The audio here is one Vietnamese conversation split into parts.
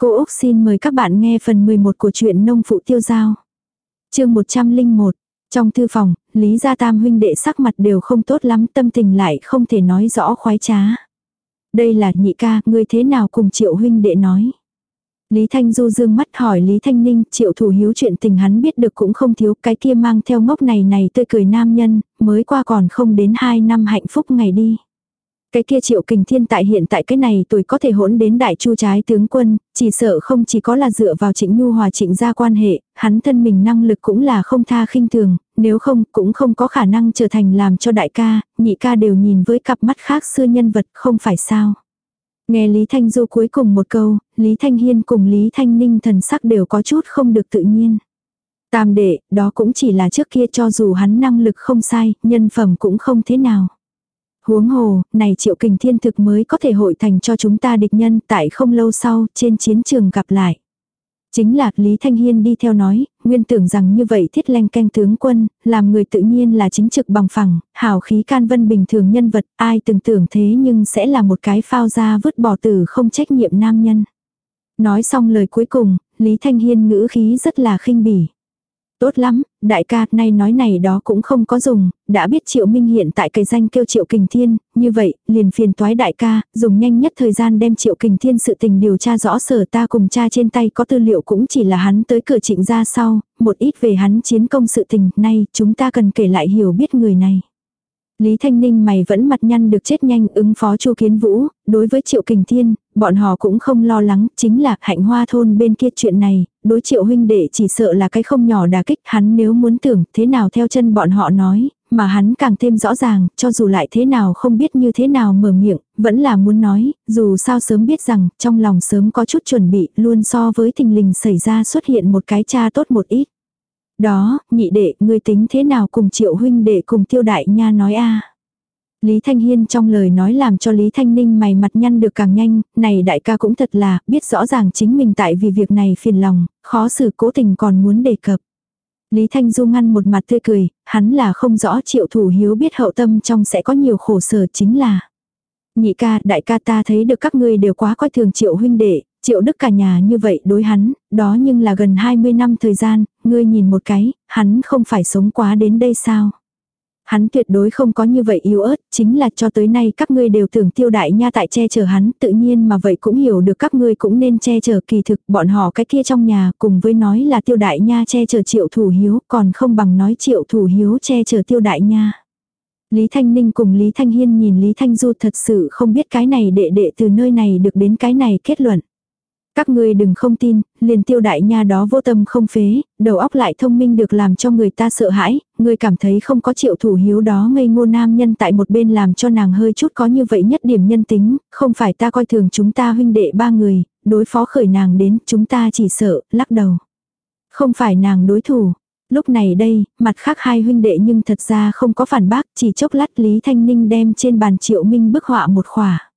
Cô Úc xin mời các bạn nghe phần 11 của truyện nông phụ tiêu giao. chương 101, trong thư phòng, Lý Gia Tam huynh đệ sắc mặt đều không tốt lắm tâm tình lại không thể nói rõ khoái trá. Đây là nhị ca, ngươi thế nào cùng triệu huynh đệ nói. Lý Thanh Du dương mắt hỏi Lý Thanh Ninh, triệu thủ hiếu chuyện tình hắn biết được cũng không thiếu, cái kia mang theo ngốc này này tươi cười nam nhân, mới qua còn không đến 2 năm hạnh phúc ngày đi. Cái kia triệu kình thiên tại hiện tại cái này tuổi có thể hỗn đến đại chu trái tướng quân, chỉ sợ không chỉ có là dựa vào trịnh nhu hòa trịnh gia quan hệ, hắn thân mình năng lực cũng là không tha khinh thường, nếu không cũng không có khả năng trở thành làm cho đại ca, nhị ca đều nhìn với cặp mắt khác xưa nhân vật không phải sao. Nghe Lý Thanh Du cuối cùng một câu, Lý Thanh Hiên cùng Lý Thanh Ninh thần sắc đều có chút không được tự nhiên. Tam đệ, đó cũng chỉ là trước kia cho dù hắn năng lực không sai, nhân phẩm cũng không thế nào. Huống hồ, này triệu kình thiên thực mới có thể hội thành cho chúng ta địch nhân tại không lâu sau trên chiến trường gặp lại. Chính là Lý Thanh Hiên đi theo nói, nguyên tưởng rằng như vậy thiết lanh canh tướng quân, làm người tự nhiên là chính trực bằng phẳng, hào khí can vân bình thường nhân vật, ai từng tưởng thế nhưng sẽ là một cái phao ra vứt bỏ tử không trách nhiệm nam nhân. Nói xong lời cuối cùng, Lý Thanh Hiên ngữ khí rất là khinh bỉ. Tốt lắm, đại ca, nay nói này đó cũng không có dùng, đã biết Triệu Minh hiện tại cái danh kêu Triệu Kình Thiên, như vậy, liền phiền toái đại ca, dùng nhanh nhất thời gian đem Triệu Kình Thiên sự tình điều tra rõ sở ta cùng cha trên tay có tư liệu cũng chỉ là hắn tới cửa trịnh ra sau, một ít về hắn chiến công sự tình, nay chúng ta cần kể lại hiểu biết người này. Lý Thanh Ninh mày vẫn mặt nhăn được chết nhanh ứng phó Chu Kiến Vũ, đối với Triệu Kình Thiên, bọn họ cũng không lo lắng, chính là hạnh hoa thôn bên kia chuyện này, đối Triệu huynh đệ chỉ sợ là cái không nhỏ đả kích, hắn nếu muốn tưởng thế nào theo chân bọn họ nói, mà hắn càng thêm rõ ràng, cho dù lại thế nào không biết như thế nào mở miệng, vẫn là muốn nói, dù sao sớm biết rằng, trong lòng sớm có chút chuẩn bị, luôn so với tình lình xảy ra xuất hiện một cái cha tốt một ít. Đó, nhị đệ, ngươi tính thế nào cùng triệu huynh đệ cùng tiêu đại nha nói a Lý Thanh Hiên trong lời nói làm cho Lý Thanh Ninh mày mặt nhăn được càng nhanh, này đại ca cũng thật là, biết rõ ràng chính mình tại vì việc này phiền lòng, khó xử cố tình còn muốn đề cập. Lý Thanh Du ngăn một mặt tươi cười, hắn là không rõ triệu thủ hiếu biết hậu tâm trong sẽ có nhiều khổ sở chính là. Nhị ca, đại ca ta thấy được các ngươi đều quá coi thường triệu huynh đệ, triệu đức cả nhà như vậy đối hắn, đó nhưng là gần 20 năm thời gian, ngươi nhìn một cái, hắn không phải sống quá đến đây sao. Hắn tuyệt đối không có như vậy yếu ớt, chính là cho tới nay các ngươi đều tưởng tiêu đại nha tại che chở hắn, tự nhiên mà vậy cũng hiểu được các ngươi cũng nên che chở kỳ thực bọn họ cái kia trong nhà cùng với nói là tiêu đại nha che chở triệu thủ hiếu, còn không bằng nói triệu thủ hiếu che chở tiêu đại nha. Lý Thanh Ninh cùng Lý Thanh Hiên nhìn Lý Thanh Du thật sự không biết cái này đệ đệ từ nơi này được đến cái này kết luận. Các ngươi đừng không tin, liền tiêu đại nha đó vô tâm không phế, đầu óc lại thông minh được làm cho người ta sợ hãi, ngươi cảm thấy không có triệu thủ hiếu đó ngây ngô nam nhân tại một bên làm cho nàng hơi chút có như vậy nhất điểm nhân tính, không phải ta coi thường chúng ta huynh đệ ba người, đối phó khởi nàng đến chúng ta chỉ sợ, lắc đầu. Không phải nàng đối thủ. Lúc này đây, mặt khác hai huynh đệ nhưng thật ra không có phản bác, chỉ chốc lát Lý Thanh Ninh đem trên bàn triệu minh bức họa một khỏa.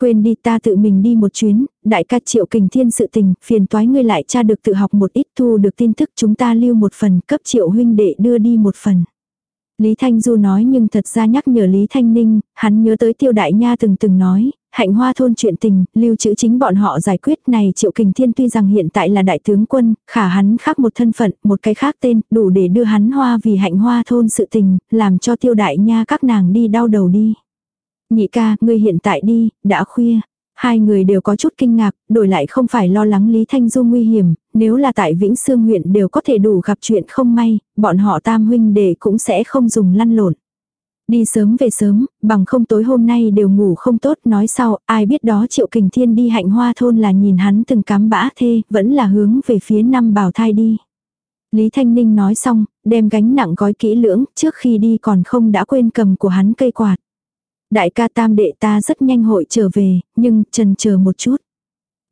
Quên đi ta tự mình đi một chuyến, đại ca triệu kình thiên sự tình, phiền toái ngươi lại cha được tự học một ít thu được tin tức chúng ta lưu một phần cấp triệu huynh đệ đưa đi một phần. Lý Thanh Du nói nhưng thật ra nhắc nhở Lý Thanh Ninh, hắn nhớ tới tiêu đại nha từng từng nói, hạnh hoa thôn chuyện tình, lưu trữ chính bọn họ giải quyết này triệu kình thiên tuy rằng hiện tại là đại tướng quân, khả hắn khác một thân phận, một cái khác tên, đủ để đưa hắn hoa vì hạnh hoa thôn sự tình, làm cho tiêu đại nha các nàng đi đau đầu đi. Nhị ca, ngươi hiện tại đi, đã khuya. Hai người đều có chút kinh ngạc, đổi lại không phải lo lắng Lý Thanh Du nguy hiểm, nếu là tại Vĩnh Sương huyện đều có thể đủ gặp chuyện không may, bọn họ tam huynh đệ cũng sẽ không dùng lăn lộn. Đi sớm về sớm, bằng không tối hôm nay đều ngủ không tốt nói sau, ai biết đó Triệu Kình Thiên đi hạnh hoa thôn là nhìn hắn từng cắm bã thê, vẫn là hướng về phía năm bảo thai đi. Lý Thanh Ninh nói xong, đem gánh nặng gói kỹ lưỡng, trước khi đi còn không đã quên cầm của hắn cây quạt. Đại ca tam đệ ta rất nhanh hội trở về, nhưng trần chờ một chút.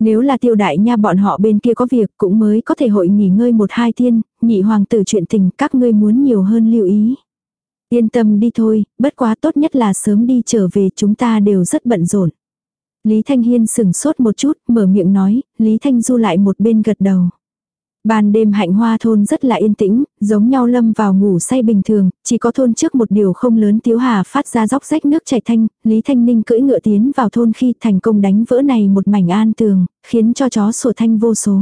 Nếu là tiêu đại nha bọn họ bên kia có việc cũng mới có thể hội nghỉ ngơi một hai thiên, nhị hoàng tử chuyện tình các ngươi muốn nhiều hơn lưu ý. Yên tâm đi thôi, bất quá tốt nhất là sớm đi trở về chúng ta đều rất bận rộn. Lý Thanh Hiên sừng sốt một chút, mở miệng nói, Lý Thanh Du lại một bên gật đầu. Ban đêm hạnh hoa thôn rất là yên tĩnh, giống nhau lâm vào ngủ say bình thường, chỉ có thôn trước một điều không lớn tiếu hà phát ra dốc rách nước chảy thanh, Lý Thanh Ninh cưỡi ngựa tiến vào thôn khi thành công đánh vỡ này một mảnh an tường, khiến cho chó sủa thanh vô số.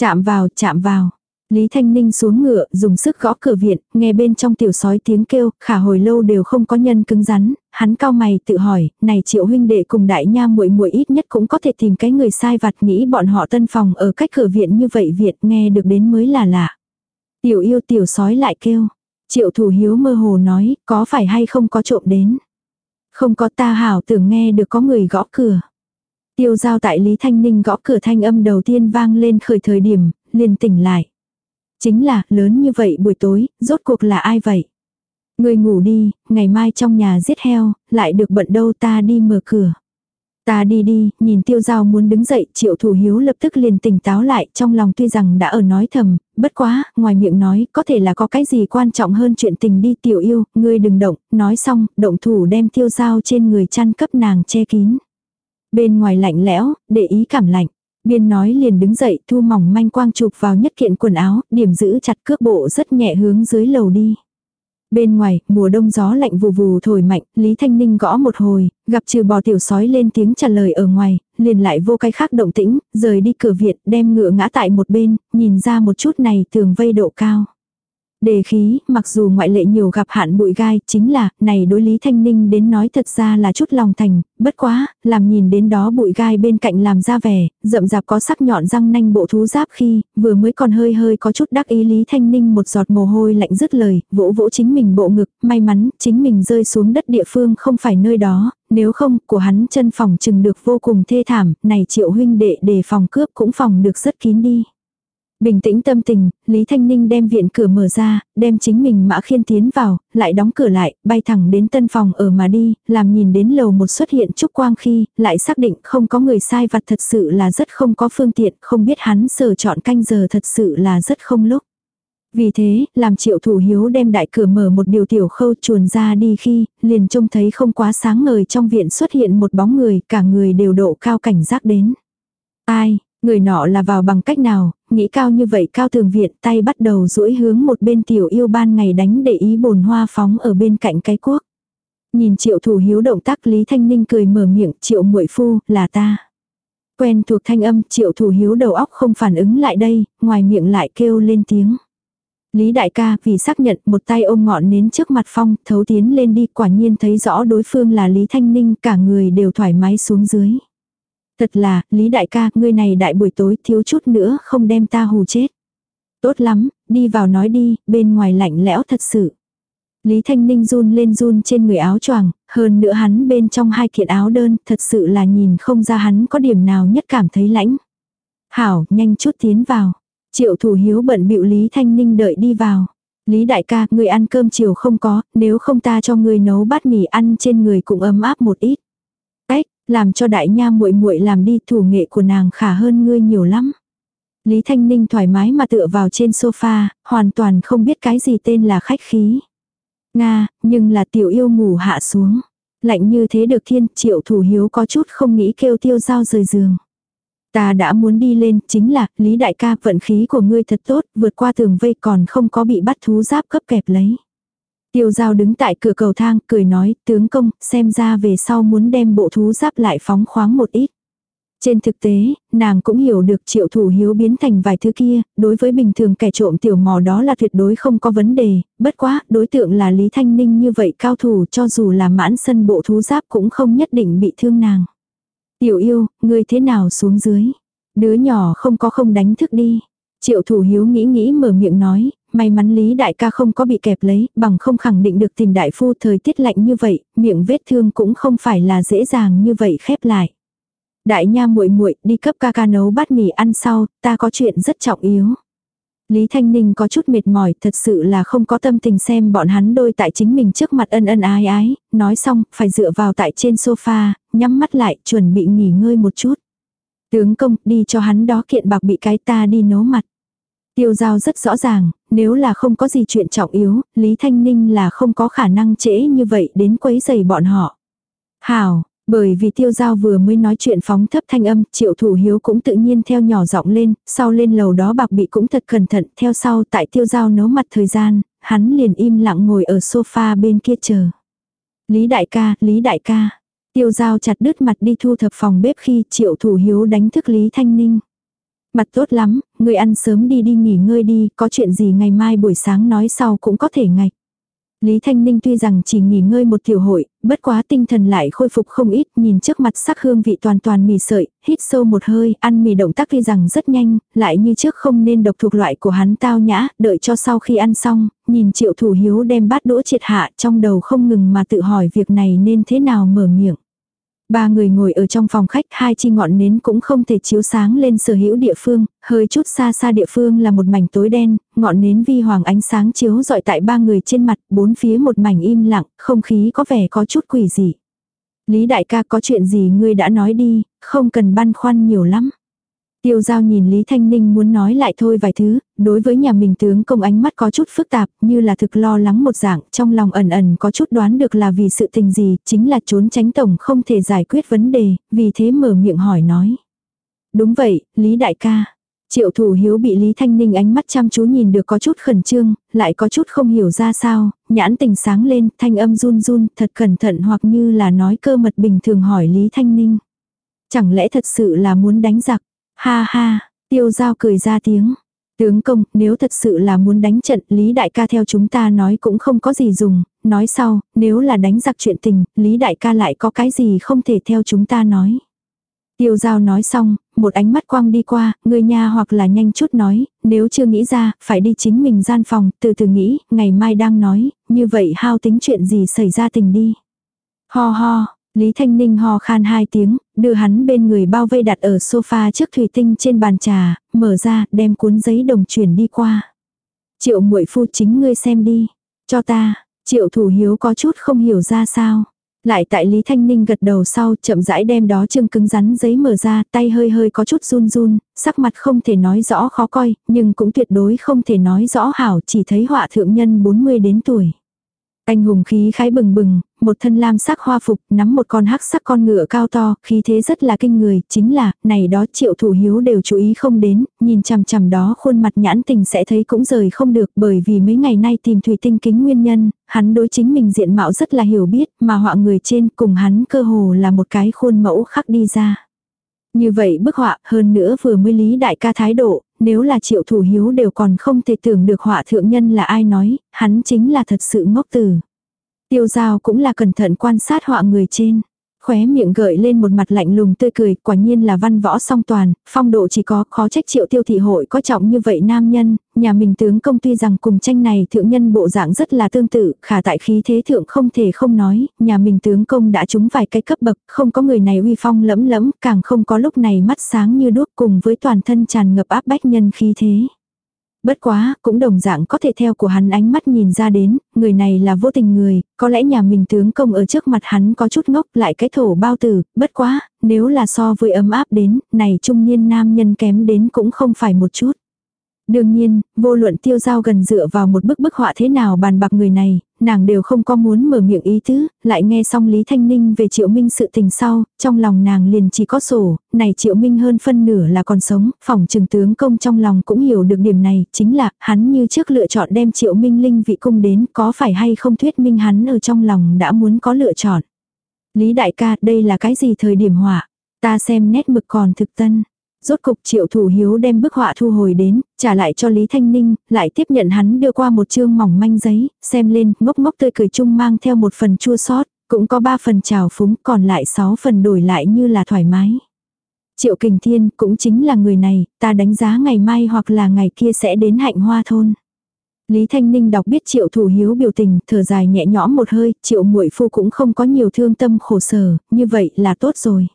Chạm vào, chạm vào. Lý Thanh Ninh xuống ngựa, dùng sức gõ cửa viện, nghe bên trong tiểu sói tiếng kêu, khả hồi lâu đều không có nhân cứng rắn, hắn cao mày tự hỏi, này triệu huynh đệ cùng đại nha muội muội ít nhất cũng có thể tìm cái người sai vặt nghĩ bọn họ tân phòng ở cách cửa viện như vậy viện nghe được đến mới là lạ. Tiểu yêu tiểu sói lại kêu. Triệu thủ hiếu mơ hồ nói, có phải hay không có trộm đến. Không có ta hảo tưởng nghe được có người gõ cửa. Tiêu giao tại Lý Thanh Ninh gõ cửa thanh âm đầu tiên vang lên khởi thời điểm, liền tỉnh lại. Chính là, lớn như vậy buổi tối, rốt cuộc là ai vậy? Người ngủ đi, ngày mai trong nhà giết heo, lại được bận đâu ta đi mở cửa. Ta đi đi, nhìn tiêu giao muốn đứng dậy, triệu thủ hiếu lập tức liền tỉnh táo lại, trong lòng tuy rằng đã ở nói thầm, bất quá, ngoài miệng nói, có thể là có cái gì quan trọng hơn chuyện tình đi tiểu yêu, ngươi đừng động, nói xong, động thủ đem tiêu giao trên người chăn cấp nàng che kín. Bên ngoài lạnh lẽo, để ý cảm lạnh. Biên nói liền đứng dậy thu mỏng manh quang chụp vào nhất kiện quần áo, điểm giữ chặt cước bộ rất nhẹ hướng dưới lầu đi. Bên ngoài, mùa đông gió lạnh vù vù thổi mạnh, Lý Thanh Ninh gõ một hồi, gặp trừ bò tiểu sói lên tiếng trả lời ở ngoài, liền lại vô cái khác động tĩnh, rời đi cửa viện, đem ngựa ngã tại một bên, nhìn ra một chút này tường vây độ cao. Đề khí, mặc dù ngoại lệ nhiều gặp hạn bụi gai, chính là, này đối Lý Thanh Ninh đến nói thật ra là chút lòng thành, bất quá, làm nhìn đến đó bụi gai bên cạnh làm ra vẻ, rậm rạp có sắc nhọn răng nanh bộ thú giáp khi, vừa mới còn hơi hơi có chút đắc ý Lý Thanh Ninh một giọt mồ hôi lạnh dứt lời, vỗ vỗ chính mình bộ ngực, may mắn, chính mình rơi xuống đất địa phương không phải nơi đó, nếu không, của hắn chân phòng chừng được vô cùng thê thảm, này triệu huynh đệ để phòng cướp cũng phòng được rất kín đi. Bình tĩnh tâm tình, Lý Thanh Ninh đem viện cửa mở ra, đem chính mình mã khiên tiến vào, lại đóng cửa lại, bay thẳng đến tân phòng ở mà đi, làm nhìn đến lầu một xuất hiện trúc quang khi, lại xác định không có người sai vặt thật sự là rất không có phương tiện, không biết hắn sở chọn canh giờ thật sự là rất không lúc. Vì thế, làm triệu thủ hiếu đem đại cửa mở một điều tiểu khâu chuồn ra đi khi, liền trông thấy không quá sáng ngời trong viện xuất hiện một bóng người, cả người đều độ cao cảnh giác đến. Ai, Người nọ là vào bằng cách nào, nghĩ cao như vậy cao tường viện tay bắt đầu duỗi hướng một bên tiểu yêu ban ngày đánh để ý bồn hoa phóng ở bên cạnh cái cuốc. Nhìn triệu thủ hiếu động tác Lý Thanh Ninh cười mở miệng triệu muội phu là ta. Quen thuộc thanh âm triệu thủ hiếu đầu óc không phản ứng lại đây, ngoài miệng lại kêu lên tiếng. Lý đại ca vì xác nhận một tay ôm ngọn nến trước mặt phong thấu tiến lên đi quả nhiên thấy rõ đối phương là Lý Thanh Ninh cả người đều thoải mái xuống dưới. Thật là, Lý đại ca, ngươi này đại buổi tối thiếu chút nữa không đem ta hù chết. Tốt lắm, đi vào nói đi, bên ngoài lạnh lẽo thật sự. Lý Thanh Ninh run lên run trên người áo choàng, hơn nữa hắn bên trong hai kiện áo đơn, thật sự là nhìn không ra hắn có điểm nào nhất cảm thấy lãnh. Hảo, nhanh chút tiến vào. Triệu thủ hiếu bận bịu Lý Thanh Ninh đợi đi vào. Lý đại ca, người ăn cơm chiều không có, nếu không ta cho người nấu bát mì ăn trên người cũng ấm áp một ít làm cho đại nha muội muội làm đi thủ nghệ của nàng khả hơn ngươi nhiều lắm. Lý Thanh Ninh thoải mái mà tựa vào trên sofa, hoàn toàn không biết cái gì tên là khách khí. Nga, nhưng là tiểu yêu ngủ hạ xuống. Lạnh như thế được thiên, triệu thủ hiếu có chút không nghĩ kêu tiêu dao rời giường. Ta đã muốn đi lên, chính là, Lý đại ca vận khí của ngươi thật tốt, vượt qua tường vây còn không có bị bắt thú giáp cấp kẹp lấy. Tiêu giao đứng tại cửa cầu thang, cười nói, tướng công, xem ra về sau muốn đem bộ thú giáp lại phóng khoáng một ít. Trên thực tế, nàng cũng hiểu được triệu thủ hiếu biến thành vài thứ kia, đối với bình thường kẻ trộm tiểu mò đó là tuyệt đối không có vấn đề, bất quá, đối tượng là Lý Thanh Ninh như vậy cao thủ cho dù là mãn sân bộ thú giáp cũng không nhất định bị thương nàng. Tiểu yêu, ngươi thế nào xuống dưới? Đứa nhỏ không có không đánh thức đi. Triệu thủ hiếu nghĩ nghĩ mở miệng nói, may mắn Lý đại ca không có bị kẹp lấy, bằng không khẳng định được tìm đại phu thời tiết lạnh như vậy, miệng vết thương cũng không phải là dễ dàng như vậy khép lại. Đại nha muội muội đi cấp ca ca nấu bát mì ăn sau, ta có chuyện rất trọng yếu. Lý Thanh Ninh có chút mệt mỏi, thật sự là không có tâm tình xem bọn hắn đôi tại chính mình trước mặt ân ân ái ái, nói xong, phải dựa vào tại trên sofa, nhắm mắt lại, chuẩn bị nghỉ ngơi một chút. Tướng công, đi cho hắn đó kiện bạc bị cái ta đi nấu mặt. Tiêu giao rất rõ ràng, nếu là không có gì chuyện trọng yếu, Lý Thanh Ninh là không có khả năng trễ như vậy đến quấy giày bọn họ. Hảo, Bởi vì tiêu giao vừa mới nói chuyện phóng thấp thanh âm, triệu thủ hiếu cũng tự nhiên theo nhỏ giọng lên, sau lên lầu đó bạc bị cũng thật cẩn thận, theo sau tại tiêu giao nấu mặt thời gian, hắn liền im lặng ngồi ở sofa bên kia chờ. Lý đại ca, Lý đại ca. Tiêu giao chặt đứt mặt đi thu thập phòng bếp khi triệu thủ hiếu đánh thức Lý Thanh Ninh. Mặt tốt lắm, người ăn sớm đi đi nghỉ ngơi đi, có chuyện gì ngày mai buổi sáng nói sau cũng có thể ngạch. Lý Thanh Ninh tuy rằng chỉ nghỉ ngơi một tiểu hội, bất quá tinh thần lại khôi phục không ít, nhìn trước mặt sắc hương vị toàn toàn mì sợi, hít sâu một hơi, ăn mì động tác tuy rằng rất nhanh, lại như trước không nên độc thuộc loại của hắn tao nhã, đợi cho sau khi ăn xong, nhìn triệu thủ hiếu đem bát đũa triệt hạ trong đầu không ngừng mà tự hỏi việc này nên thế nào mở miệng. Ba người ngồi ở trong phòng khách, hai chi ngọn nến cũng không thể chiếu sáng lên sở hữu địa phương, hơi chút xa xa địa phương là một mảnh tối đen, ngọn nến vi hoàng ánh sáng chiếu dọi tại ba người trên mặt, bốn phía một mảnh im lặng, không khí có vẻ có chút quỷ dị. Lý đại ca có chuyện gì ngươi đã nói đi, không cần băn khoăn nhiều lắm. Tiêu giao nhìn Lý Thanh Ninh muốn nói lại thôi vài thứ, đối với nhà mình tướng công ánh mắt có chút phức tạp, như là thực lo lắng một dạng, trong lòng ẩn ẩn có chút đoán được là vì sự tình gì, chính là trốn tránh tổng không thể giải quyết vấn đề, vì thế mở miệng hỏi nói. Đúng vậy, Lý Đại ca. Triệu thủ hiếu bị Lý Thanh Ninh ánh mắt chăm chú nhìn được có chút khẩn trương, lại có chút không hiểu ra sao, nhãn tình sáng lên, thanh âm run run, thật cẩn thận hoặc như là nói cơ mật bình thường hỏi Lý Thanh Ninh. Chẳng lẽ thật sự là muốn đánh giặc? Ha ha, tiêu giao cười ra tiếng. Tướng công, nếu thật sự là muốn đánh trận, Lý Đại ca theo chúng ta nói cũng không có gì dùng, nói sau, nếu là đánh giặc chuyện tình, Lý Đại ca lại có cái gì không thể theo chúng ta nói. Tiêu giao nói xong, một ánh mắt quang đi qua, người nhà hoặc là nhanh chút nói, nếu chưa nghĩ ra, phải đi chính mình gian phòng, từ từ nghĩ, ngày mai đang nói, như vậy hao tính chuyện gì xảy ra tình đi. Ho ho, Lý Thanh Ninh ho khan hai tiếng, đưa hắn bên người bao vây đặt ở sofa trước thủy tinh trên bàn trà, mở ra, đem cuốn giấy đồng chuyển đi qua. Triệu muội phu chính ngươi xem đi. Cho ta, triệu thủ hiếu có chút không hiểu ra sao. Lại tại Lý Thanh Ninh gật đầu sau chậm rãi đem đó trương cứng rắn giấy mở ra, tay hơi hơi có chút run run, sắc mặt không thể nói rõ khó coi, nhưng cũng tuyệt đối không thể nói rõ hảo chỉ thấy họa thượng nhân 40 đến tuổi. Anh hùng khí khái bừng bừng, một thân lam sắc hoa phục, nắm một con hắc sắc con ngựa cao to, khí thế rất là kinh người, chính là, này đó triệu thủ hiếu đều chú ý không đến, nhìn chằm chằm đó khuôn mặt nhãn tình sẽ thấy cũng rời không được bởi vì mấy ngày nay tìm thủy tinh kính nguyên nhân, hắn đối chính mình diện mạo rất là hiểu biết, mà họa người trên cùng hắn cơ hồ là một cái khuôn mẫu khắc đi ra. Như vậy bức họa hơn nữa vừa mới lý đại ca thái độ, nếu là triệu thủ hiếu đều còn không thể tưởng được họa thượng nhân là ai nói, hắn chính là thật sự ngốc tử. Tiêu giao cũng là cẩn thận quan sát họa người trên. Khóe miệng gợi lên một mặt lạnh lùng tươi cười, quả nhiên là văn võ song toàn, phong độ chỉ có khó trách triệu tiêu thị hội có trọng như vậy nam nhân, nhà mình tướng công tuy rằng cùng tranh này thượng nhân bộ dạng rất là tương tự, khả tại khí thế thượng không thể không nói, nhà mình tướng công đã trúng vài cái cấp bậc, không có người này uy phong lẫm lẫm, càng không có lúc này mắt sáng như đuốc cùng với toàn thân tràn ngập áp bách nhân khí thế. Bất quá, cũng đồng dạng có thể theo của hắn ánh mắt nhìn ra đến, người này là vô tình người, có lẽ nhà mình tướng công ở trước mặt hắn có chút ngốc lại cái thổ bao tử, bất quá, nếu là so với ấm áp đến, này trung niên nam nhân kém đến cũng không phải một chút. Đương nhiên, vô luận tiêu giao gần dựa vào một bức bức họa thế nào bàn bạc người này, nàng đều không có muốn mở miệng ý tứ, lại nghe xong Lý Thanh Ninh về Triệu Minh sự tình sau, trong lòng nàng liền chỉ có sổ, này Triệu Minh hơn phân nửa là còn sống, phòng trừng tướng công trong lòng cũng hiểu được điểm này, chính là hắn như trước lựa chọn đem Triệu Minh linh vị cung đến, có phải hay không thuyết minh hắn ở trong lòng đã muốn có lựa chọn. Lý đại ca, đây là cái gì thời điểm họa? Ta xem nét mực còn thực tân. Rốt cục triệu thủ hiếu đem bức họa thu hồi đến, trả lại cho Lý Thanh Ninh, lại tiếp nhận hắn đưa qua một chương mỏng manh giấy, xem lên, ngốc ngốc tươi cười chung mang theo một phần chua sót, cũng có ba phần trào phúng, còn lại sáu phần đổi lại như là thoải mái. Triệu Kình Thiên cũng chính là người này, ta đánh giá ngày mai hoặc là ngày kia sẽ đến hạnh hoa thôn. Lý Thanh Ninh đọc biết triệu thủ hiếu biểu tình, thở dài nhẹ nhõm một hơi, triệu muội phu cũng không có nhiều thương tâm khổ sở, như vậy là tốt rồi.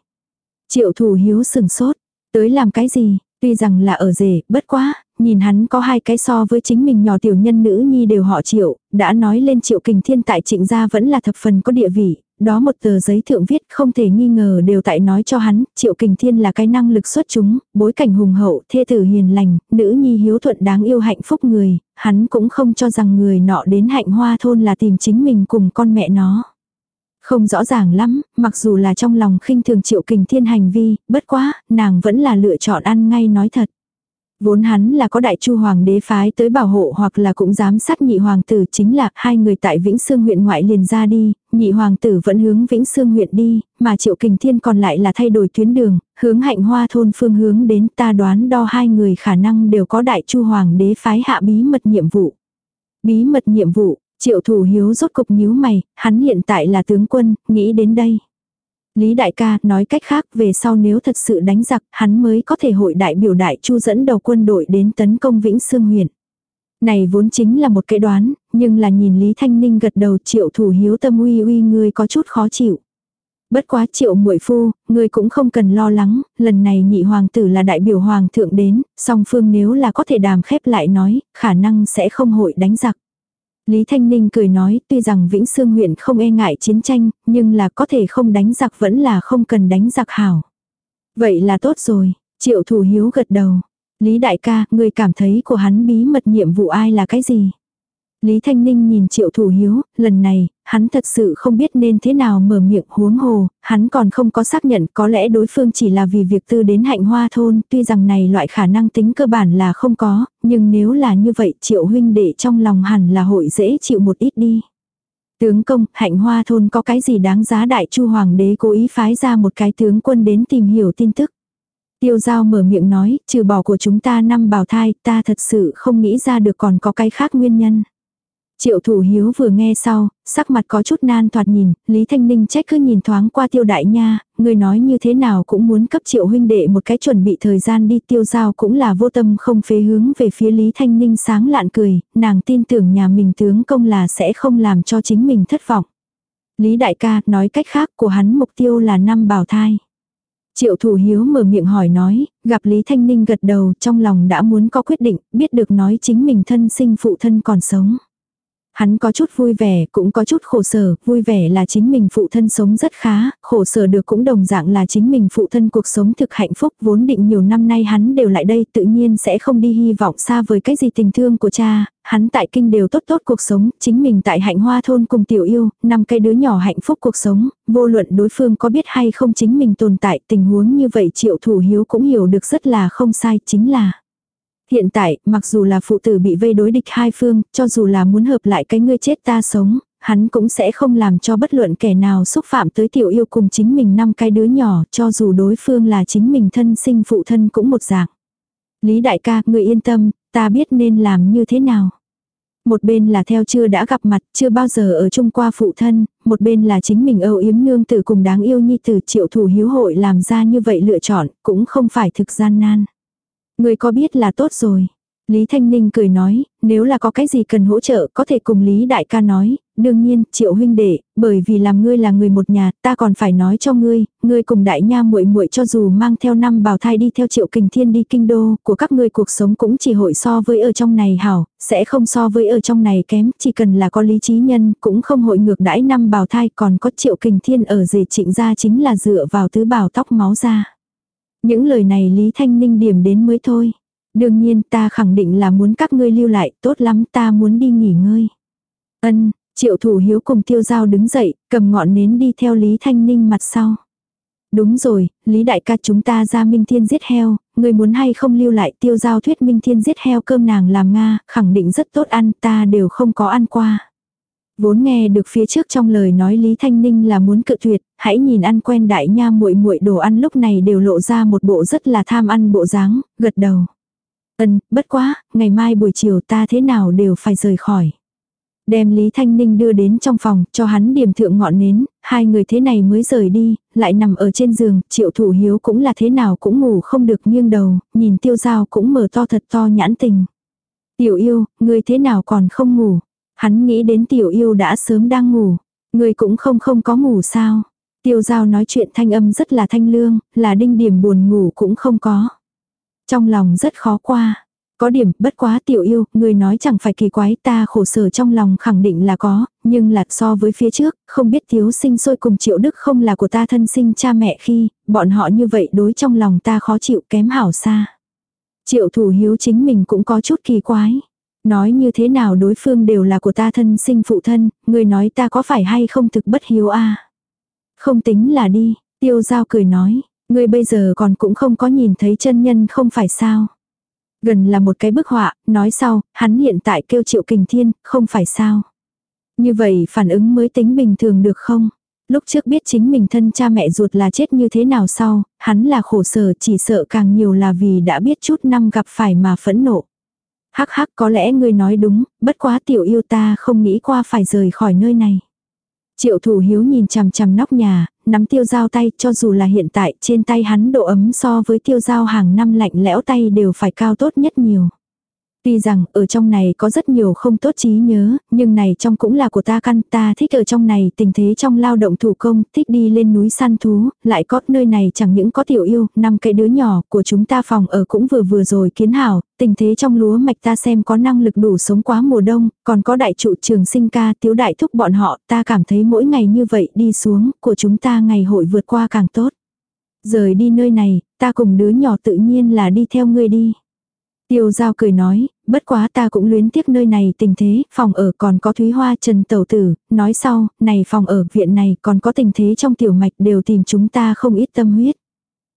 Triệu thủ hiếu sừng sốt, Tới làm cái gì, tuy rằng là ở rể, bất quá, nhìn hắn có hai cái so với chính mình nhỏ tiểu nhân nữ nhi đều họ triệu, đã nói lên triệu kình thiên tại trịnh gia vẫn là thập phần có địa vị, đó một tờ giấy thượng viết không thể nghi ngờ đều tại nói cho hắn, triệu kình thiên là cái năng lực xuất chúng, bối cảnh hùng hậu, thê tử hiền lành, nữ nhi hiếu thuận đáng yêu hạnh phúc người, hắn cũng không cho rằng người nọ đến hạnh hoa thôn là tìm chính mình cùng con mẹ nó. Không rõ ràng lắm, mặc dù là trong lòng khinh thường triệu kình thiên hành vi, bất quá, nàng vẫn là lựa chọn ăn ngay nói thật. Vốn hắn là có đại chu hoàng đế phái tới bảo hộ hoặc là cũng giám sát nhị hoàng tử chính là hai người tại Vĩnh Sương huyện ngoại liền ra đi, nhị hoàng tử vẫn hướng Vĩnh Sương huyện đi, mà triệu kình thiên còn lại là thay đổi tuyến đường, hướng hạnh hoa thôn phương hướng đến ta đoán đo hai người khả năng đều có đại chu hoàng đế phái hạ bí mật nhiệm vụ. Bí mật nhiệm vụ, triệu thủ hiếu rốt cục nhíu mày, hắn hiện tại là tướng quân, nghĩ đến đây. Lý đại ca nói cách khác về sau nếu thật sự đánh giặc hắn mới có thể hội đại biểu đại chu dẫn đầu quân đội đến tấn công Vĩnh Sương huyện. Này vốn chính là một cái đoán, nhưng là nhìn Lý Thanh Ninh gật đầu triệu thủ hiếu tâm uy uy ngươi có chút khó chịu. Bất quá triệu muội phu, ngươi cũng không cần lo lắng, lần này nhị hoàng tử là đại biểu hoàng thượng đến, song phương nếu là có thể đàm khép lại nói, khả năng sẽ không hội đánh giặc. Lý Thanh Ninh cười nói, tuy rằng Vĩnh Sương huyện không e ngại chiến tranh, nhưng là có thể không đánh giặc vẫn là không cần đánh giặc hảo. Vậy là tốt rồi, triệu thủ hiếu gật đầu. Lý đại ca, người cảm thấy của hắn bí mật nhiệm vụ ai là cái gì? Lý Thanh Ninh nhìn triệu thủ hiếu, lần này, hắn thật sự không biết nên thế nào mở miệng huống hồ, hắn còn không có xác nhận có lẽ đối phương chỉ là vì việc tư đến hạnh hoa thôn, tuy rằng này loại khả năng tính cơ bản là không có, nhưng nếu là như vậy triệu huynh đệ trong lòng hẳn là hội dễ chịu một ít đi. Tướng công, hạnh hoa thôn có cái gì đáng giá đại chu hoàng đế cố ý phái ra một cái tướng quân đến tìm hiểu tin tức. Tiêu giao mở miệng nói, trừ bỏ của chúng ta năm bào thai, ta thật sự không nghĩ ra được còn có cái khác nguyên nhân. Triệu thủ hiếu vừa nghe sau, sắc mặt có chút nan thoạt nhìn, Lý Thanh Ninh trách cứ nhìn thoáng qua tiêu đại nha, người nói như thế nào cũng muốn cấp triệu huynh đệ một cái chuẩn bị thời gian đi tiêu giao cũng là vô tâm không phế hướng về phía Lý Thanh Ninh sáng lạn cười, nàng tin tưởng nhà mình tướng công là sẽ không làm cho chính mình thất vọng. Lý đại ca nói cách khác của hắn mục tiêu là năm bào thai. Triệu thủ hiếu mở miệng hỏi nói, gặp Lý Thanh Ninh gật đầu trong lòng đã muốn có quyết định, biết được nói chính mình thân sinh phụ thân còn sống. Hắn có chút vui vẻ, cũng có chút khổ sở, vui vẻ là chính mình phụ thân sống rất khá, khổ sở được cũng đồng dạng là chính mình phụ thân cuộc sống thực hạnh phúc vốn định nhiều năm nay hắn đều lại đây tự nhiên sẽ không đi hy vọng xa với cái gì tình thương của cha, hắn tại kinh đều tốt tốt cuộc sống, chính mình tại hạnh hoa thôn cùng tiểu yêu, năm cái đứa nhỏ hạnh phúc cuộc sống, vô luận đối phương có biết hay không chính mình tồn tại tình huống như vậy triệu thủ hiếu cũng hiểu được rất là không sai chính là. Hiện tại, mặc dù là phụ tử bị vây đối địch hai phương, cho dù là muốn hợp lại cái ngươi chết ta sống, hắn cũng sẽ không làm cho bất luận kẻ nào xúc phạm tới tiểu yêu cùng chính mình năm cái đứa nhỏ, cho dù đối phương là chính mình thân sinh phụ thân cũng một dạng. Lý đại ca, người yên tâm, ta biết nên làm như thế nào. Một bên là theo chưa đã gặp mặt, chưa bao giờ ở chung qua phụ thân, một bên là chính mình âu yếm nương tử cùng đáng yêu nhi tử triệu thủ hiếu hội làm ra như vậy lựa chọn, cũng không phải thực gian nan. Người có biết là tốt rồi. Lý Thanh Ninh cười nói, nếu là có cái gì cần hỗ trợ có thể cùng Lý Đại ca nói, đương nhiên, triệu huynh đệ, bởi vì làm ngươi là người một nhà, ta còn phải nói cho ngươi, ngươi cùng đại nha muội muội cho dù mang theo năm bào thai đi theo triệu kình thiên đi kinh đô, của các ngươi cuộc sống cũng chỉ hội so với ở trong này hảo, sẽ không so với ở trong này kém, chỉ cần là có lý trí nhân, cũng không hội ngược đãi năm bào thai, còn có triệu kình thiên ở dề trịnh gia chính là dựa vào tứ bào tóc máu ra. Những lời này Lý Thanh Ninh điểm đến mới thôi. Đương nhiên ta khẳng định là muốn các ngươi lưu lại, tốt lắm ta muốn đi nghỉ ngơi. Ân, triệu thủ hiếu cùng tiêu giao đứng dậy, cầm ngọn nến đi theo Lý Thanh Ninh mặt sau. Đúng rồi, Lý đại ca chúng ta ra Minh Thiên giết heo, người muốn hay không lưu lại tiêu giao thuyết Minh Thiên giết heo cơm nàng làm Nga, khẳng định rất tốt ăn, ta đều không có ăn qua. Vốn nghe được phía trước trong lời nói Lý Thanh Ninh là muốn cự tuyệt, hãy nhìn ăn quen đại nha muội muội đồ ăn lúc này đều lộ ra một bộ rất là tham ăn bộ dáng, gật đầu. Ân, bất quá, ngày mai buổi chiều ta thế nào đều phải rời khỏi. Đem Lý Thanh Ninh đưa đến trong phòng, cho hắn điểm thượng ngọn nến, hai người thế này mới rời đi, lại nằm ở trên giường, triệu thủ hiếu cũng là thế nào cũng ngủ không được nghiêng đầu, nhìn tiêu dao cũng mở to thật to nhãn tình. Tiểu yêu, người thế nào còn không ngủ, Hắn nghĩ đến tiểu yêu đã sớm đang ngủ. Người cũng không không có ngủ sao. Tiêu giao nói chuyện thanh âm rất là thanh lương, là đinh điểm buồn ngủ cũng không có. Trong lòng rất khó qua. Có điểm bất quá tiểu yêu, người nói chẳng phải kỳ quái ta khổ sở trong lòng khẳng định là có, nhưng là so với phía trước, không biết thiếu sinh sôi cùng triệu đức không là của ta thân sinh cha mẹ khi, bọn họ như vậy đối trong lòng ta khó chịu kém hảo xa. Triệu thủ hiếu chính mình cũng có chút kỳ quái. Nói như thế nào đối phương đều là của ta thân sinh phụ thân, người nói ta có phải hay không thực bất hiếu a Không tính là đi, tiêu giao cười nói, người bây giờ còn cũng không có nhìn thấy chân nhân không phải sao. Gần là một cái bức họa, nói sau, hắn hiện tại kêu triệu kình thiên, không phải sao. Như vậy phản ứng mới tính bình thường được không? Lúc trước biết chính mình thân cha mẹ ruột là chết như thế nào sau, hắn là khổ sở chỉ sợ càng nhiều là vì đã biết chút năm gặp phải mà phẫn nộ. Hắc hắc có lẽ ngươi nói đúng, bất quá tiểu yêu ta không nghĩ qua phải rời khỏi nơi này. Triệu thủ hiếu nhìn chằm chằm nóc nhà, nắm tiêu dao tay cho dù là hiện tại trên tay hắn độ ấm so với tiêu dao hàng năm lạnh lẽo tay đều phải cao tốt nhất nhiều. Tuy rằng ở trong này có rất nhiều không tốt trí nhớ, nhưng này trong cũng là của ta căn ta thích ở trong này tình thế trong lao động thủ công, thích đi lên núi săn thú, lại có nơi này chẳng những có tiểu yêu, năm cái đứa nhỏ của chúng ta phòng ở cũng vừa vừa rồi kiến hảo, tình thế trong lúa mạch ta xem có năng lực đủ sống quá mùa đông, còn có đại trụ trường sinh ca tiếu đại thúc bọn họ, ta cảm thấy mỗi ngày như vậy đi xuống, của chúng ta ngày hội vượt qua càng tốt. Rời đi nơi này, ta cùng đứa nhỏ tự nhiên là đi theo ngươi đi. Tiêu giao cười nói, bất quá ta cũng luyến tiếc nơi này tình thế, phòng ở còn có thúy hoa trần tẩu tử, nói sau, này phòng ở viện này còn có tình thế trong tiểu mạch đều tìm chúng ta không ít tâm huyết.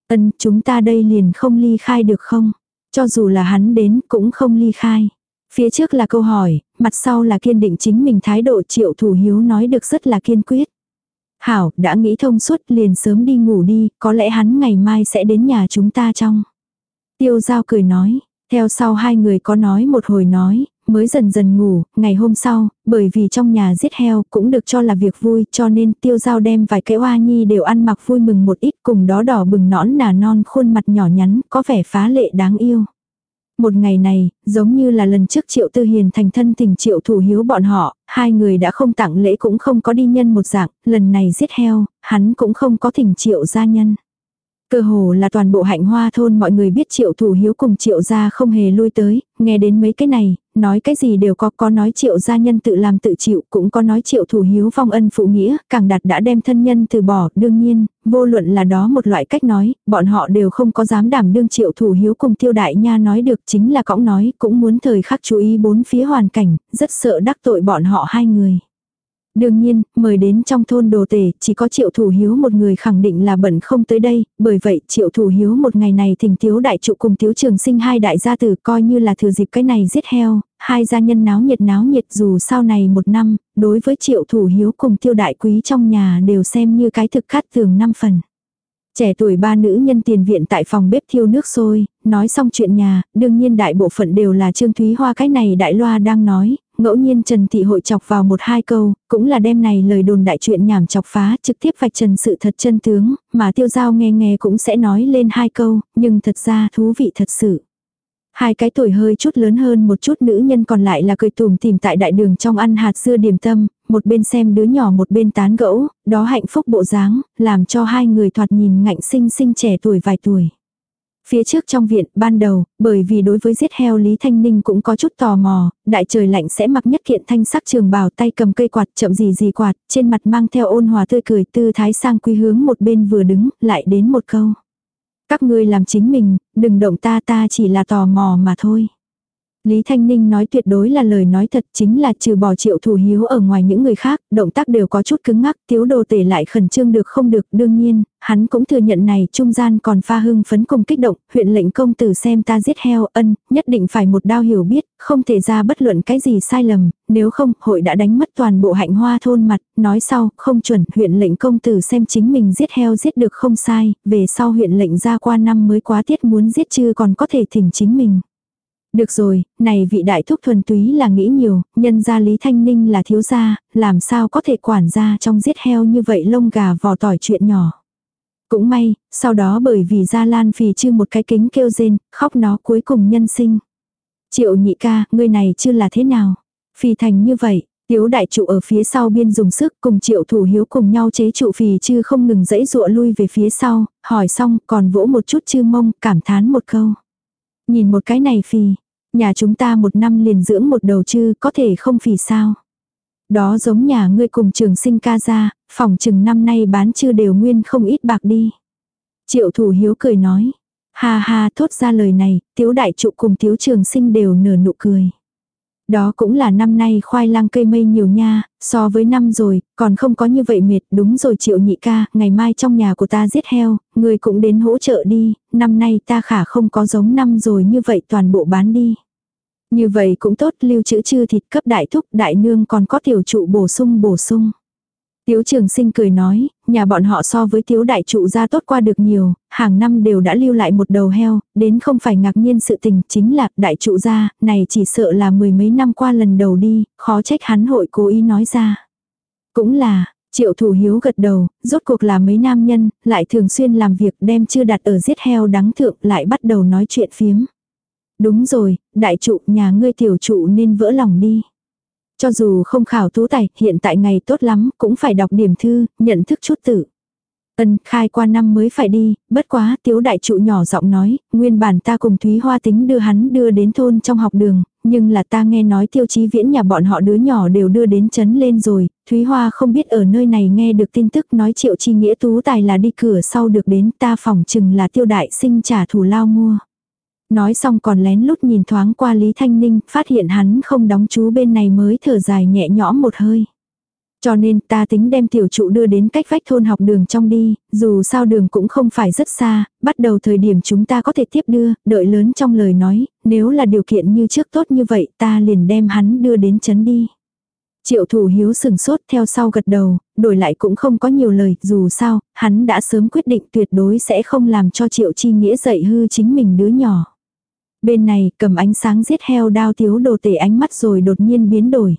Ân, chúng ta đây liền không ly khai được không? Cho dù là hắn đến cũng không ly khai. Phía trước là câu hỏi, mặt sau là kiên định chính mình thái độ triệu thủ hiếu nói được rất là kiên quyết. Hảo, đã nghĩ thông suốt liền sớm đi ngủ đi, có lẽ hắn ngày mai sẽ đến nhà chúng ta trong. Tiêu giao cười nói, theo sau hai người có nói một hồi nói, mới dần dần ngủ, ngày hôm sau, bởi vì trong nhà giết heo cũng được cho là việc vui cho nên tiêu giao đem vài cái oa nhi đều ăn mặc vui mừng một ít cùng đó đỏ bừng nõn nà non khuôn mặt nhỏ nhắn có vẻ phá lệ đáng yêu. Một ngày này, giống như là lần trước triệu tư hiền thành thân tình triệu thủ hiếu bọn họ, hai người đã không tặng lễ cũng không có đi nhân một dạng, lần này giết heo, hắn cũng không có thỉnh triệu gia nhân. Cơ hồ là toàn bộ hạnh hoa thôn mọi người biết triệu thủ hiếu cùng triệu gia không hề lui tới, nghe đến mấy cái này, nói cái gì đều có, có nói triệu gia nhân tự làm tự chịu, cũng có nói triệu thủ hiếu vong ân phụ nghĩa, càng đặt đã đem thân nhân từ bỏ, đương nhiên, vô luận là đó một loại cách nói, bọn họ đều không có dám đảm đương triệu thủ hiếu cùng tiêu đại nha nói được chính là cõng nói, cũng muốn thời khắc chú ý bốn phía hoàn cảnh, rất sợ đắc tội bọn họ hai người. Đương nhiên, mời đến trong thôn đồ tể, chỉ có triệu thủ hiếu một người khẳng định là bận không tới đây, bởi vậy triệu thủ hiếu một ngày này thỉnh thiếu đại trụ cùng thiếu trường sinh hai đại gia tử coi như là thừa dịp cái này giết heo, hai gia nhân náo nhiệt náo nhiệt dù sau này một năm, đối với triệu thủ hiếu cùng tiêu đại quý trong nhà đều xem như cái thực khát thường năm phần. Trẻ tuổi ba nữ nhân tiền viện tại phòng bếp thiêu nước sôi, nói xong chuyện nhà, đương nhiên đại bộ phận đều là Trương Thúy Hoa cái này đại loa đang nói, ngẫu nhiên Trần Thị hội chọc vào một hai câu, cũng là đem này lời đồn đại chuyện nhảm chọc phá trực tiếp vạch trần sự thật chân tướng, mà tiêu giao nghe nghe cũng sẽ nói lên hai câu, nhưng thật ra thú vị thật sự. Hai cái tuổi hơi chút lớn hơn một chút nữ nhân còn lại là cười tùm tìm tại đại đường trong ăn hạt dưa điểm tâm, một bên xem đứa nhỏ một bên tán gẫu, đó hạnh phúc bộ dáng, làm cho hai người thoạt nhìn ngạnh sinh sinh trẻ tuổi vài tuổi. Phía trước trong viện, ban đầu, bởi vì đối với giết heo Lý Thanh Ninh cũng có chút tò mò, đại trời lạnh sẽ mặc nhất kiện thanh sắc trường bào tay cầm cây quạt chậm gì gì quạt, trên mặt mang theo ôn hòa tươi cười tư thái sang quy hướng một bên vừa đứng, lại đến một câu. Các ngươi làm chính mình, đừng động ta ta chỉ là tò mò mà thôi. Lý Thanh Ninh nói tuyệt đối là lời nói thật chính là trừ bỏ triệu thủ hiếu ở ngoài những người khác, động tác đều có chút cứng ngắc, tiếu đồ tể lại khẩn trương được không được, đương nhiên, hắn cũng thừa nhận này trung gian còn pha hưng phấn cùng kích động, huyện lệnh công tử xem ta giết heo ân, nhất định phải một đao hiểu biết, không thể ra bất luận cái gì sai lầm, nếu không, hội đã đánh mất toàn bộ hạnh hoa thôn mặt, nói sau, không chuẩn, huyện lệnh công tử xem chính mình giết heo giết được không sai, về sau huyện lệnh ra qua năm mới quá tiết muốn giết chưa còn có thể thỉnh chính mình. Được rồi, này vị đại thúc thuần túy là nghĩ nhiều, nhân gia Lý Thanh Ninh là thiếu gia, làm sao có thể quản gia trong giết heo như vậy lông gà vò tỏi chuyện nhỏ. Cũng may, sau đó bởi vì Gia Lan phì chư một cái kính kêu rên, khóc nó cuối cùng nhân sinh. Triệu nhị ca, người này chưa là thế nào? Phì thành như vậy, Tiếu đại trụ ở phía sau biên dùng sức cùng triệu thủ hiếu cùng nhau chế trụ phì chư không ngừng dẫy dụa lui về phía sau, hỏi xong còn vỗ một chút chư mông, cảm thán một câu. Nhìn một cái này phì, Nhà chúng ta một năm liền dưỡng một đầu chư có thể không phì sao. Đó giống nhà ngươi cùng trường sinh ca ra, phòng chừng năm nay bán chư đều nguyên không ít bạc đi. Triệu thủ hiếu cười nói. Ha ha thốt ra lời này, tiếu đại trụ cùng tiếu trường sinh đều nở nụ cười. Đó cũng là năm nay khoai lang cây mây nhiều nha, so với năm rồi, còn không có như vậy mệt, đúng rồi triệu nhị ca, ngày mai trong nhà của ta giết heo, người cũng đến hỗ trợ đi, năm nay ta khả không có giống năm rồi như vậy toàn bộ bán đi. Như vậy cũng tốt, lưu trữ chư thịt cấp đại thúc, đại nương còn có tiểu trụ bổ sung bổ sung. Tiếu trường sinh cười nói, nhà bọn họ so với tiếu đại trụ ra tốt qua được nhiều, hàng năm đều đã lưu lại một đầu heo, đến không phải ngạc nhiên sự tình, chính là đại trụ ra, này chỉ sợ là mười mấy năm qua lần đầu đi, khó trách hắn hội cố ý nói ra. Cũng là, triệu thủ hiếu gật đầu, rốt cuộc là mấy nam nhân, lại thường xuyên làm việc đem chưa đặt ở giết heo đắng thượng lại bắt đầu nói chuyện phiếm. Đúng rồi, đại trụ nhà ngươi tiểu trụ nên vỡ lòng đi. Cho dù không khảo tú tài, hiện tại ngày tốt lắm, cũng phải đọc điểm thư, nhận thức chút tự. Ân, khai qua năm mới phải đi, bất quá, tiếu đại trụ nhỏ giọng nói, nguyên bản ta cùng Thúy Hoa tính đưa hắn đưa đến thôn trong học đường, nhưng là ta nghe nói tiêu chí viễn nhà bọn họ đứa nhỏ đều đưa đến chấn lên rồi, Thúy Hoa không biết ở nơi này nghe được tin tức nói triệu chi nghĩa tú tài là đi cửa sau được đến ta phòng chừng là tiêu đại sinh trả thù lao mua. Nói xong còn lén lút nhìn thoáng qua Lý Thanh Ninh, phát hiện hắn không đóng chú bên này mới thở dài nhẹ nhõm một hơi. Cho nên ta tính đem tiểu trụ đưa đến cách vách thôn học đường trong đi, dù sao đường cũng không phải rất xa, bắt đầu thời điểm chúng ta có thể tiếp đưa, đợi lớn trong lời nói, nếu là điều kiện như trước tốt như vậy ta liền đem hắn đưa đến chấn đi. Triệu thủ hiếu sừng sốt theo sau gật đầu, đổi lại cũng không có nhiều lời, dù sao, hắn đã sớm quyết định tuyệt đối sẽ không làm cho triệu chi nghĩa dạy hư chính mình đứa nhỏ. Bên này cầm ánh sáng giết heo đao thiếu đồ tể ánh mắt rồi đột nhiên biến đổi.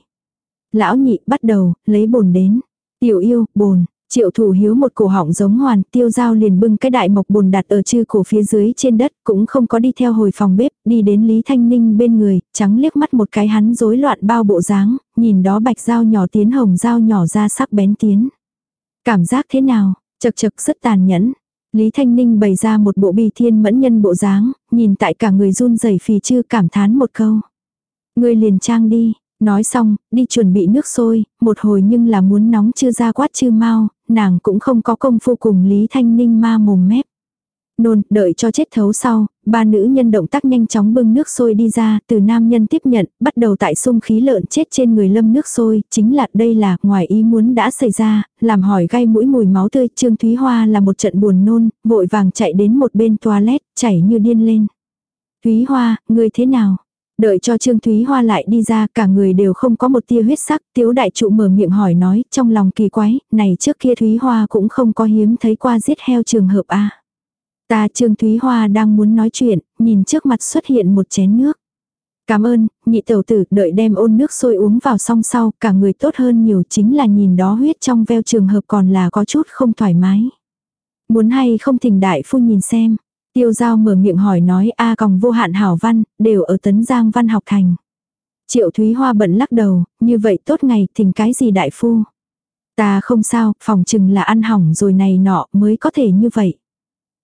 Lão nhị bắt đầu, lấy bồn đến. Tiểu yêu, bồn. Triệu thủ hiếu một cổ họng giống hoàn, tiêu dao liền bưng cái đại mộc bồn đặt ở chư cổ phía dưới trên đất, cũng không có đi theo hồi phòng bếp, đi đến Lý Thanh Ninh bên người, trắng liếc mắt một cái hắn rối loạn bao bộ dáng, nhìn đó bạch dao nhỏ tiến hồng dao nhỏ ra sắc bén tiến. Cảm giác thế nào? Chật chật rất tàn nhẫn, Lý Thanh Ninh bày ra một bộ bì thiên mẫn nhân bộ dáng, nhìn tại cả người run rẩy phì chư cảm thán một câu. Người liền trang đi, nói xong, đi chuẩn bị nước sôi, một hồi nhưng là muốn nóng chưa ra quát chư mau, nàng cũng không có công phu cùng Lý Thanh Ninh ma mồm mép. Nôn, đợi cho chết thấu sau, ba nữ nhân động tác nhanh chóng bưng nước sôi đi ra, từ nam nhân tiếp nhận, bắt đầu tại xung khí lợn chết trên người lâm nước sôi, chính là đây là ngoài ý muốn đã xảy ra, làm hỏi gai mũi mùi máu tươi, Trương Thúy Hoa là một trận buồn nôn, vội vàng chạy đến một bên toilet, chảy như điên lên. Thúy Hoa, người thế nào? Đợi cho Trương Thúy Hoa lại đi ra, cả người đều không có một tia huyết sắc, tiếu đại trụ mở miệng hỏi nói, trong lòng kỳ quái, này trước kia Thúy Hoa cũng không có hiếm thấy qua giết heo trường hợp a Ta Trương Thúy Hoa đang muốn nói chuyện, nhìn trước mặt xuất hiện một chén nước. Cảm ơn, nhị tẩu tử đợi đem ôn nước sôi uống vào xong sau, cả người tốt hơn nhiều chính là nhìn đó huyết trong veo trường hợp còn là có chút không thoải mái. Muốn hay không thỉnh đại phu nhìn xem. Tiêu giao mở miệng hỏi nói a còng vô hạn hảo văn, đều ở tấn giang văn học thành. Triệu Thúy Hoa bận lắc đầu, như vậy tốt ngày thỉnh cái gì đại phu. Ta không sao, phòng chừng là ăn hỏng rồi này nọ mới có thể như vậy.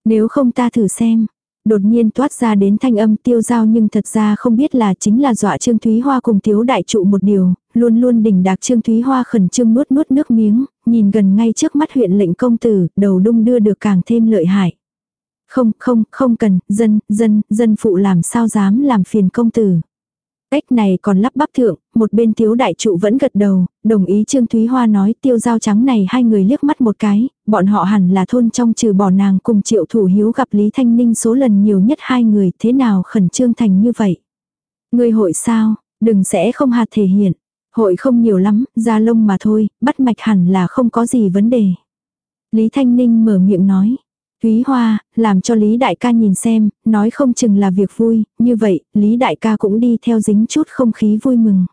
Nếu không ta thử xem. Đột nhiên toát ra đến thanh âm tiêu giao nhưng thật ra không biết là chính là dọa Trương Thúy Hoa cùng thiếu đại trụ một điều, luôn luôn đỉnh đạc Trương Thúy Hoa khẩn trương nuốt nuốt nước miếng, nhìn gần ngay trước mắt huyện lệnh công tử, đầu đung đưa được càng thêm lợi hại. Không, không, không cần, dân, dân, dân phụ làm sao dám làm phiền công tử. Cách này còn lắp bắp thượng, một bên thiếu đại trụ vẫn gật đầu, đồng ý Trương Thúy Hoa nói tiêu dao trắng này hai người liếc mắt một cái, bọn họ hẳn là thôn trong trừ bỏ nàng cùng triệu thủ hiếu gặp Lý Thanh Ninh số lần nhiều nhất hai người thế nào khẩn trương thành như vậy. Người hội sao, đừng sẽ không hạt thể hiện, hội không nhiều lắm, da lông mà thôi, bắt mạch hẳn là không có gì vấn đề. Lý Thanh Ninh mở miệng nói, Thúy Hoa, làm cho Lý Đại ca nhìn xem, nói không chừng là việc vui, như vậy, Lý Đại ca cũng đi theo dính chút không khí vui mừng.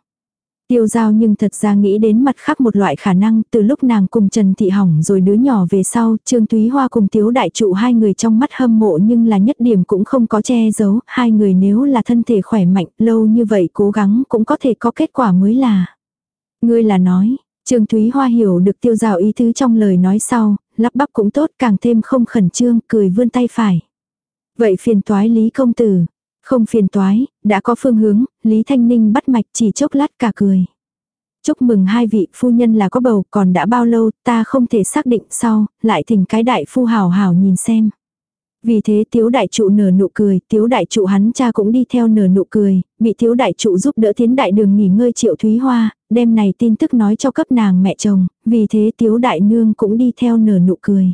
Tiêu giao nhưng thật ra nghĩ đến mặt khác một loại khả năng từ lúc nàng cùng Trần Thị Hỏng rồi đứa nhỏ về sau, Trương Thúy Hoa cùng Tiếu Đại Trụ hai người trong mắt hâm mộ nhưng là nhất điểm cũng không có che giấu, hai người nếu là thân thể khỏe mạnh lâu như vậy cố gắng cũng có thể có kết quả mới là. Ngươi là nói, Trương Thúy Hoa hiểu được tiêu giao ý tứ trong lời nói sau, lắp bắp cũng tốt càng thêm không khẩn trương, cười vươn tay phải. Vậy phiền toái Lý công tử. Không phiền toái, đã có phương hướng, Lý Thanh Ninh bắt mạch chỉ chốc lát cả cười. Chúc mừng hai vị phu nhân là có bầu còn đã bao lâu ta không thể xác định sau, lại thỉnh cái đại phu hào hào nhìn xem. Vì thế tiếu đại trụ nở nụ cười, tiếu đại trụ hắn cha cũng đi theo nở nụ cười, bị tiếu đại trụ giúp đỡ tiến đại đường nghỉ ngơi triệu thúy hoa, đêm này tin tức nói cho cấp nàng mẹ chồng, vì thế tiếu đại nương cũng đi theo nở nụ cười.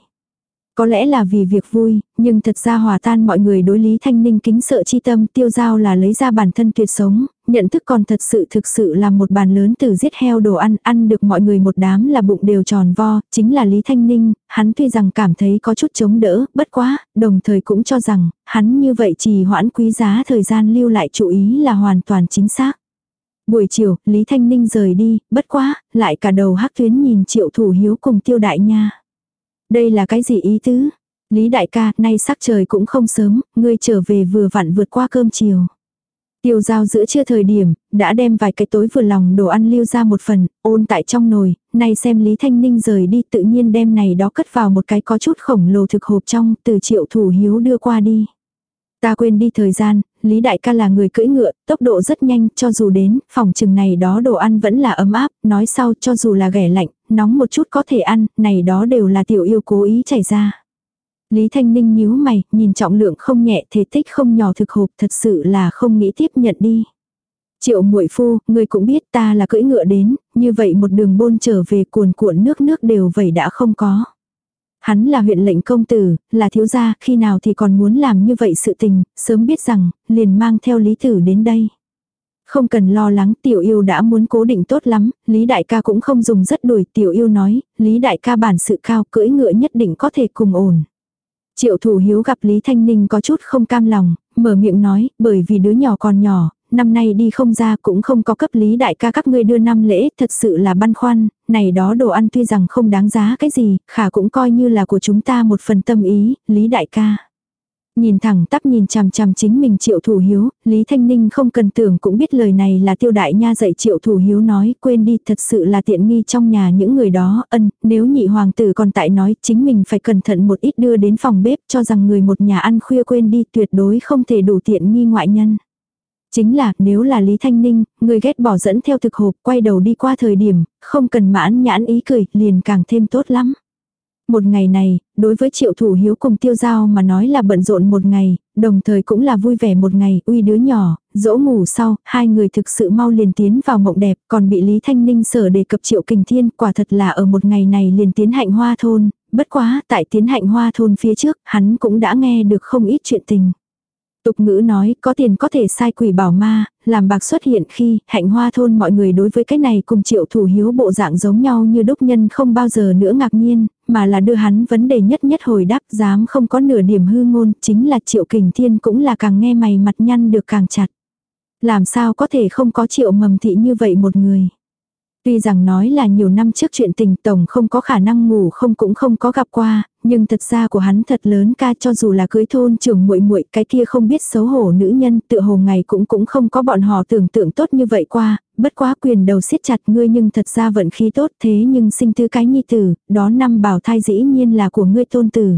Có lẽ là vì việc vui, nhưng thật ra hòa tan mọi người đối Lý Thanh Ninh kính sợ chi tâm tiêu giao là lấy ra bản thân tuyệt sống, nhận thức còn thật sự thực sự là một bàn lớn từ giết heo đồ ăn, ăn được mọi người một đám là bụng đều tròn vo, chính là Lý Thanh Ninh, hắn tuy rằng cảm thấy có chút chống đỡ, bất quá, đồng thời cũng cho rằng, hắn như vậy trì hoãn quý giá thời gian lưu lại chú ý là hoàn toàn chính xác. Buổi chiều, Lý Thanh Ninh rời đi, bất quá, lại cả đầu hắc tuyến nhìn triệu thủ hiếu cùng tiêu đại nha. Đây là cái gì ý tứ? Lý đại ca, nay sắc trời cũng không sớm, ngươi trở về vừa vặn vượt qua cơm chiều. Tiêu giao giữa trưa thời điểm, đã đem vài cái tối vừa lòng đồ ăn lưu ra một phần, ôn tại trong nồi, nay xem Lý Thanh Ninh rời đi tự nhiên đem này đó cất vào một cái có chút khổng lồ thực hộp trong, từ triệu thủ hiếu đưa qua đi. Ta quên đi thời gian, Lý Đại ca là người cưỡi ngựa, tốc độ rất nhanh, cho dù đến, phòng chừng này đó đồ ăn vẫn là ấm áp, nói sau cho dù là ghẻ lạnh, nóng một chút có thể ăn, này đó đều là tiểu yêu cố ý chảy ra. Lý Thanh Ninh nhíu mày, nhìn trọng lượng không nhẹ thể tích không nhỏ thực hộp thật sự là không nghĩ tiếp nhận đi. Triệu muội phu, người cũng biết ta là cưỡi ngựa đến, như vậy một đường bôn trở về cuồn cuộn nước nước đều vậy đã không có. Hắn là huyện lệnh công tử, là thiếu gia, khi nào thì còn muốn làm như vậy sự tình, sớm biết rằng, liền mang theo lý tử đến đây. Không cần lo lắng, tiểu yêu đã muốn cố định tốt lắm, Lý đại ca cũng không dùng rất đuổi, tiểu yêu nói, Lý đại ca bản sự cao, cưỡi ngựa nhất định có thể cùng ổn. Triệu thủ hiếu gặp Lý Thanh Ninh có chút không cam lòng, mở miệng nói, bởi vì đứa nhỏ còn nhỏ, năm nay đi không ra cũng không có cấp lý đại ca các ngươi đưa năm lễ, thật sự là băn khoăn, này đó đồ ăn tuy rằng không đáng giá cái gì, khả cũng coi như là của chúng ta một phần tâm ý, lý đại ca. Nhìn thẳng tắp nhìn chằm chằm chính mình triệu thủ hiếu, Lý Thanh Ninh không cần tưởng cũng biết lời này là tiêu đại nha dạy triệu thủ hiếu nói quên đi thật sự là tiện nghi trong nhà những người đó ân, nếu nhị hoàng tử còn tại nói chính mình phải cẩn thận một ít đưa đến phòng bếp cho rằng người một nhà ăn khuya quên đi tuyệt đối không thể đủ tiện nghi ngoại nhân. Chính là nếu là Lý Thanh Ninh, người ghét bỏ dẫn theo thực hộp quay đầu đi qua thời điểm, không cần mãn nhãn ý cười liền càng thêm tốt lắm. Một ngày này, đối với triệu thủ hiếu cùng tiêu giao mà nói là bận rộn một ngày, đồng thời cũng là vui vẻ một ngày, uy đứa nhỏ, dỗ ngủ sau, hai người thực sự mau liền tiến vào mộng đẹp, còn bị Lý Thanh Ninh sở đề cập triệu kình thiên, quả thật là ở một ngày này liền tiến hạnh hoa thôn, bất quá, tại tiến hạnh hoa thôn phía trước, hắn cũng đã nghe được không ít chuyện tình. Tục ngữ nói có tiền có thể sai quỷ bảo ma, làm bạc xuất hiện khi hạnh hoa thôn mọi người đối với cái này cùng triệu thủ hiếu bộ dạng giống nhau như đúc nhân không bao giờ nữa ngạc nhiên, mà là đưa hắn vấn đề nhất nhất hồi đáp dám không có nửa điểm hư ngôn, chính là triệu kình thiên cũng là càng nghe mày mặt nhăn được càng chặt. Làm sao có thể không có triệu mầm thị như vậy một người. Tuy rằng nói là nhiều năm trước chuyện tình tổng không có khả năng ngủ không cũng không có gặp qua, nhưng thật ra của hắn thật lớn ca cho dù là cưới thôn trưởng muội muội cái kia không biết xấu hổ nữ nhân tựa hồ ngày cũng cũng không có bọn họ tưởng tượng tốt như vậy qua, bất quá quyền đầu siết chặt ngươi nhưng thật ra vận khí tốt thế nhưng sinh tư cái nhi tử, đó năm bảo thai dĩ nhiên là của ngươi tôn tử.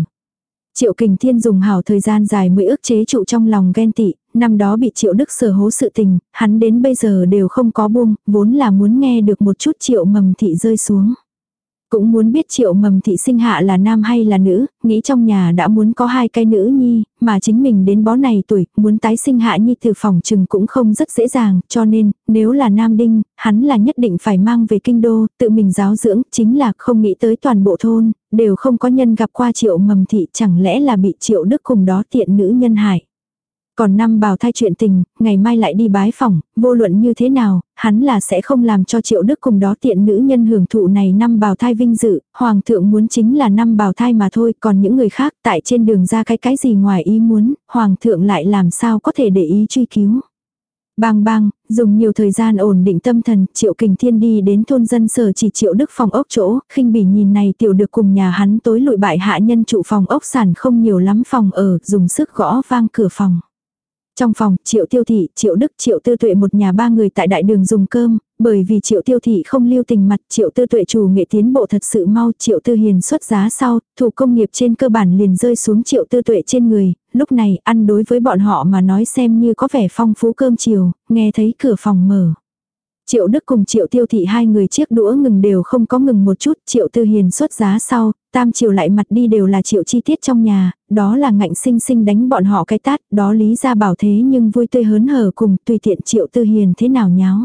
Triệu Kình Thiên dùng hảo thời gian dài mới ức chế trụ trong lòng ghen tị, năm đó bị Triệu Đức sở hố sự tình, hắn đến bây giờ đều không có buông, vốn là muốn nghe được một chút Triệu mầm thị rơi xuống. Cũng muốn biết triệu mầm thị sinh hạ là nam hay là nữ, nghĩ trong nhà đã muốn có hai cái nữ nhi, mà chính mình đến bó này tuổi, muốn tái sinh hạ nhi từ phòng trừng cũng không rất dễ dàng, cho nên, nếu là nam đinh, hắn là nhất định phải mang về kinh đô, tự mình giáo dưỡng, chính là không nghĩ tới toàn bộ thôn, đều không có nhân gặp qua triệu mầm thị, chẳng lẽ là bị triệu đức cùng đó tiện nữ nhân hại. Còn năm bào thai chuyện tình, ngày mai lại đi bái phòng, vô luận như thế nào, hắn là sẽ không làm cho triệu đức cùng đó tiện nữ nhân hưởng thụ này năm bào thai vinh dự, hoàng thượng muốn chính là năm bào thai mà thôi, còn những người khác tại trên đường ra cái cái gì ngoài ý muốn, hoàng thượng lại làm sao có thể để ý truy cứu. Bang bang, dùng nhiều thời gian ổn định tâm thần, Triệu Kình Thiên đi đến thôn dân sở chỉ Triệu Đức phòng ốc chỗ, khinh bỉ nhìn này tiểu được cùng nhà hắn tối lụi bại hạ nhân trụ phòng ốc sản không nhiều lắm phòng ở, dùng sức gõ vang cửa phòng. Trong phòng, triệu tiêu thị, triệu đức, triệu tư tuệ một nhà ba người tại đại đường dùng cơm, bởi vì triệu tiêu thị không lưu tình mặt, triệu tư tuệ chủ nghệ tiến bộ thật sự mau, triệu tư hiền xuất giá sau, thủ công nghiệp trên cơ bản liền rơi xuống triệu tư tuệ trên người, lúc này ăn đối với bọn họ mà nói xem như có vẻ phong phú cơm chiều, nghe thấy cửa phòng mở. Triệu Đức cùng Triệu Tiêu Thị hai người chiếc đũa ngừng đều không có ngừng một chút, Triệu Tư Hiền xuất giá sau, tam Triệu lại mặt đi đều là Triệu chi tiết trong nhà, đó là ngạnh sinh sinh đánh bọn họ cái tát, đó lý ra bảo thế nhưng vui tươi hớn hở cùng tùy tiện Triệu Tư Hiền thế nào nháo.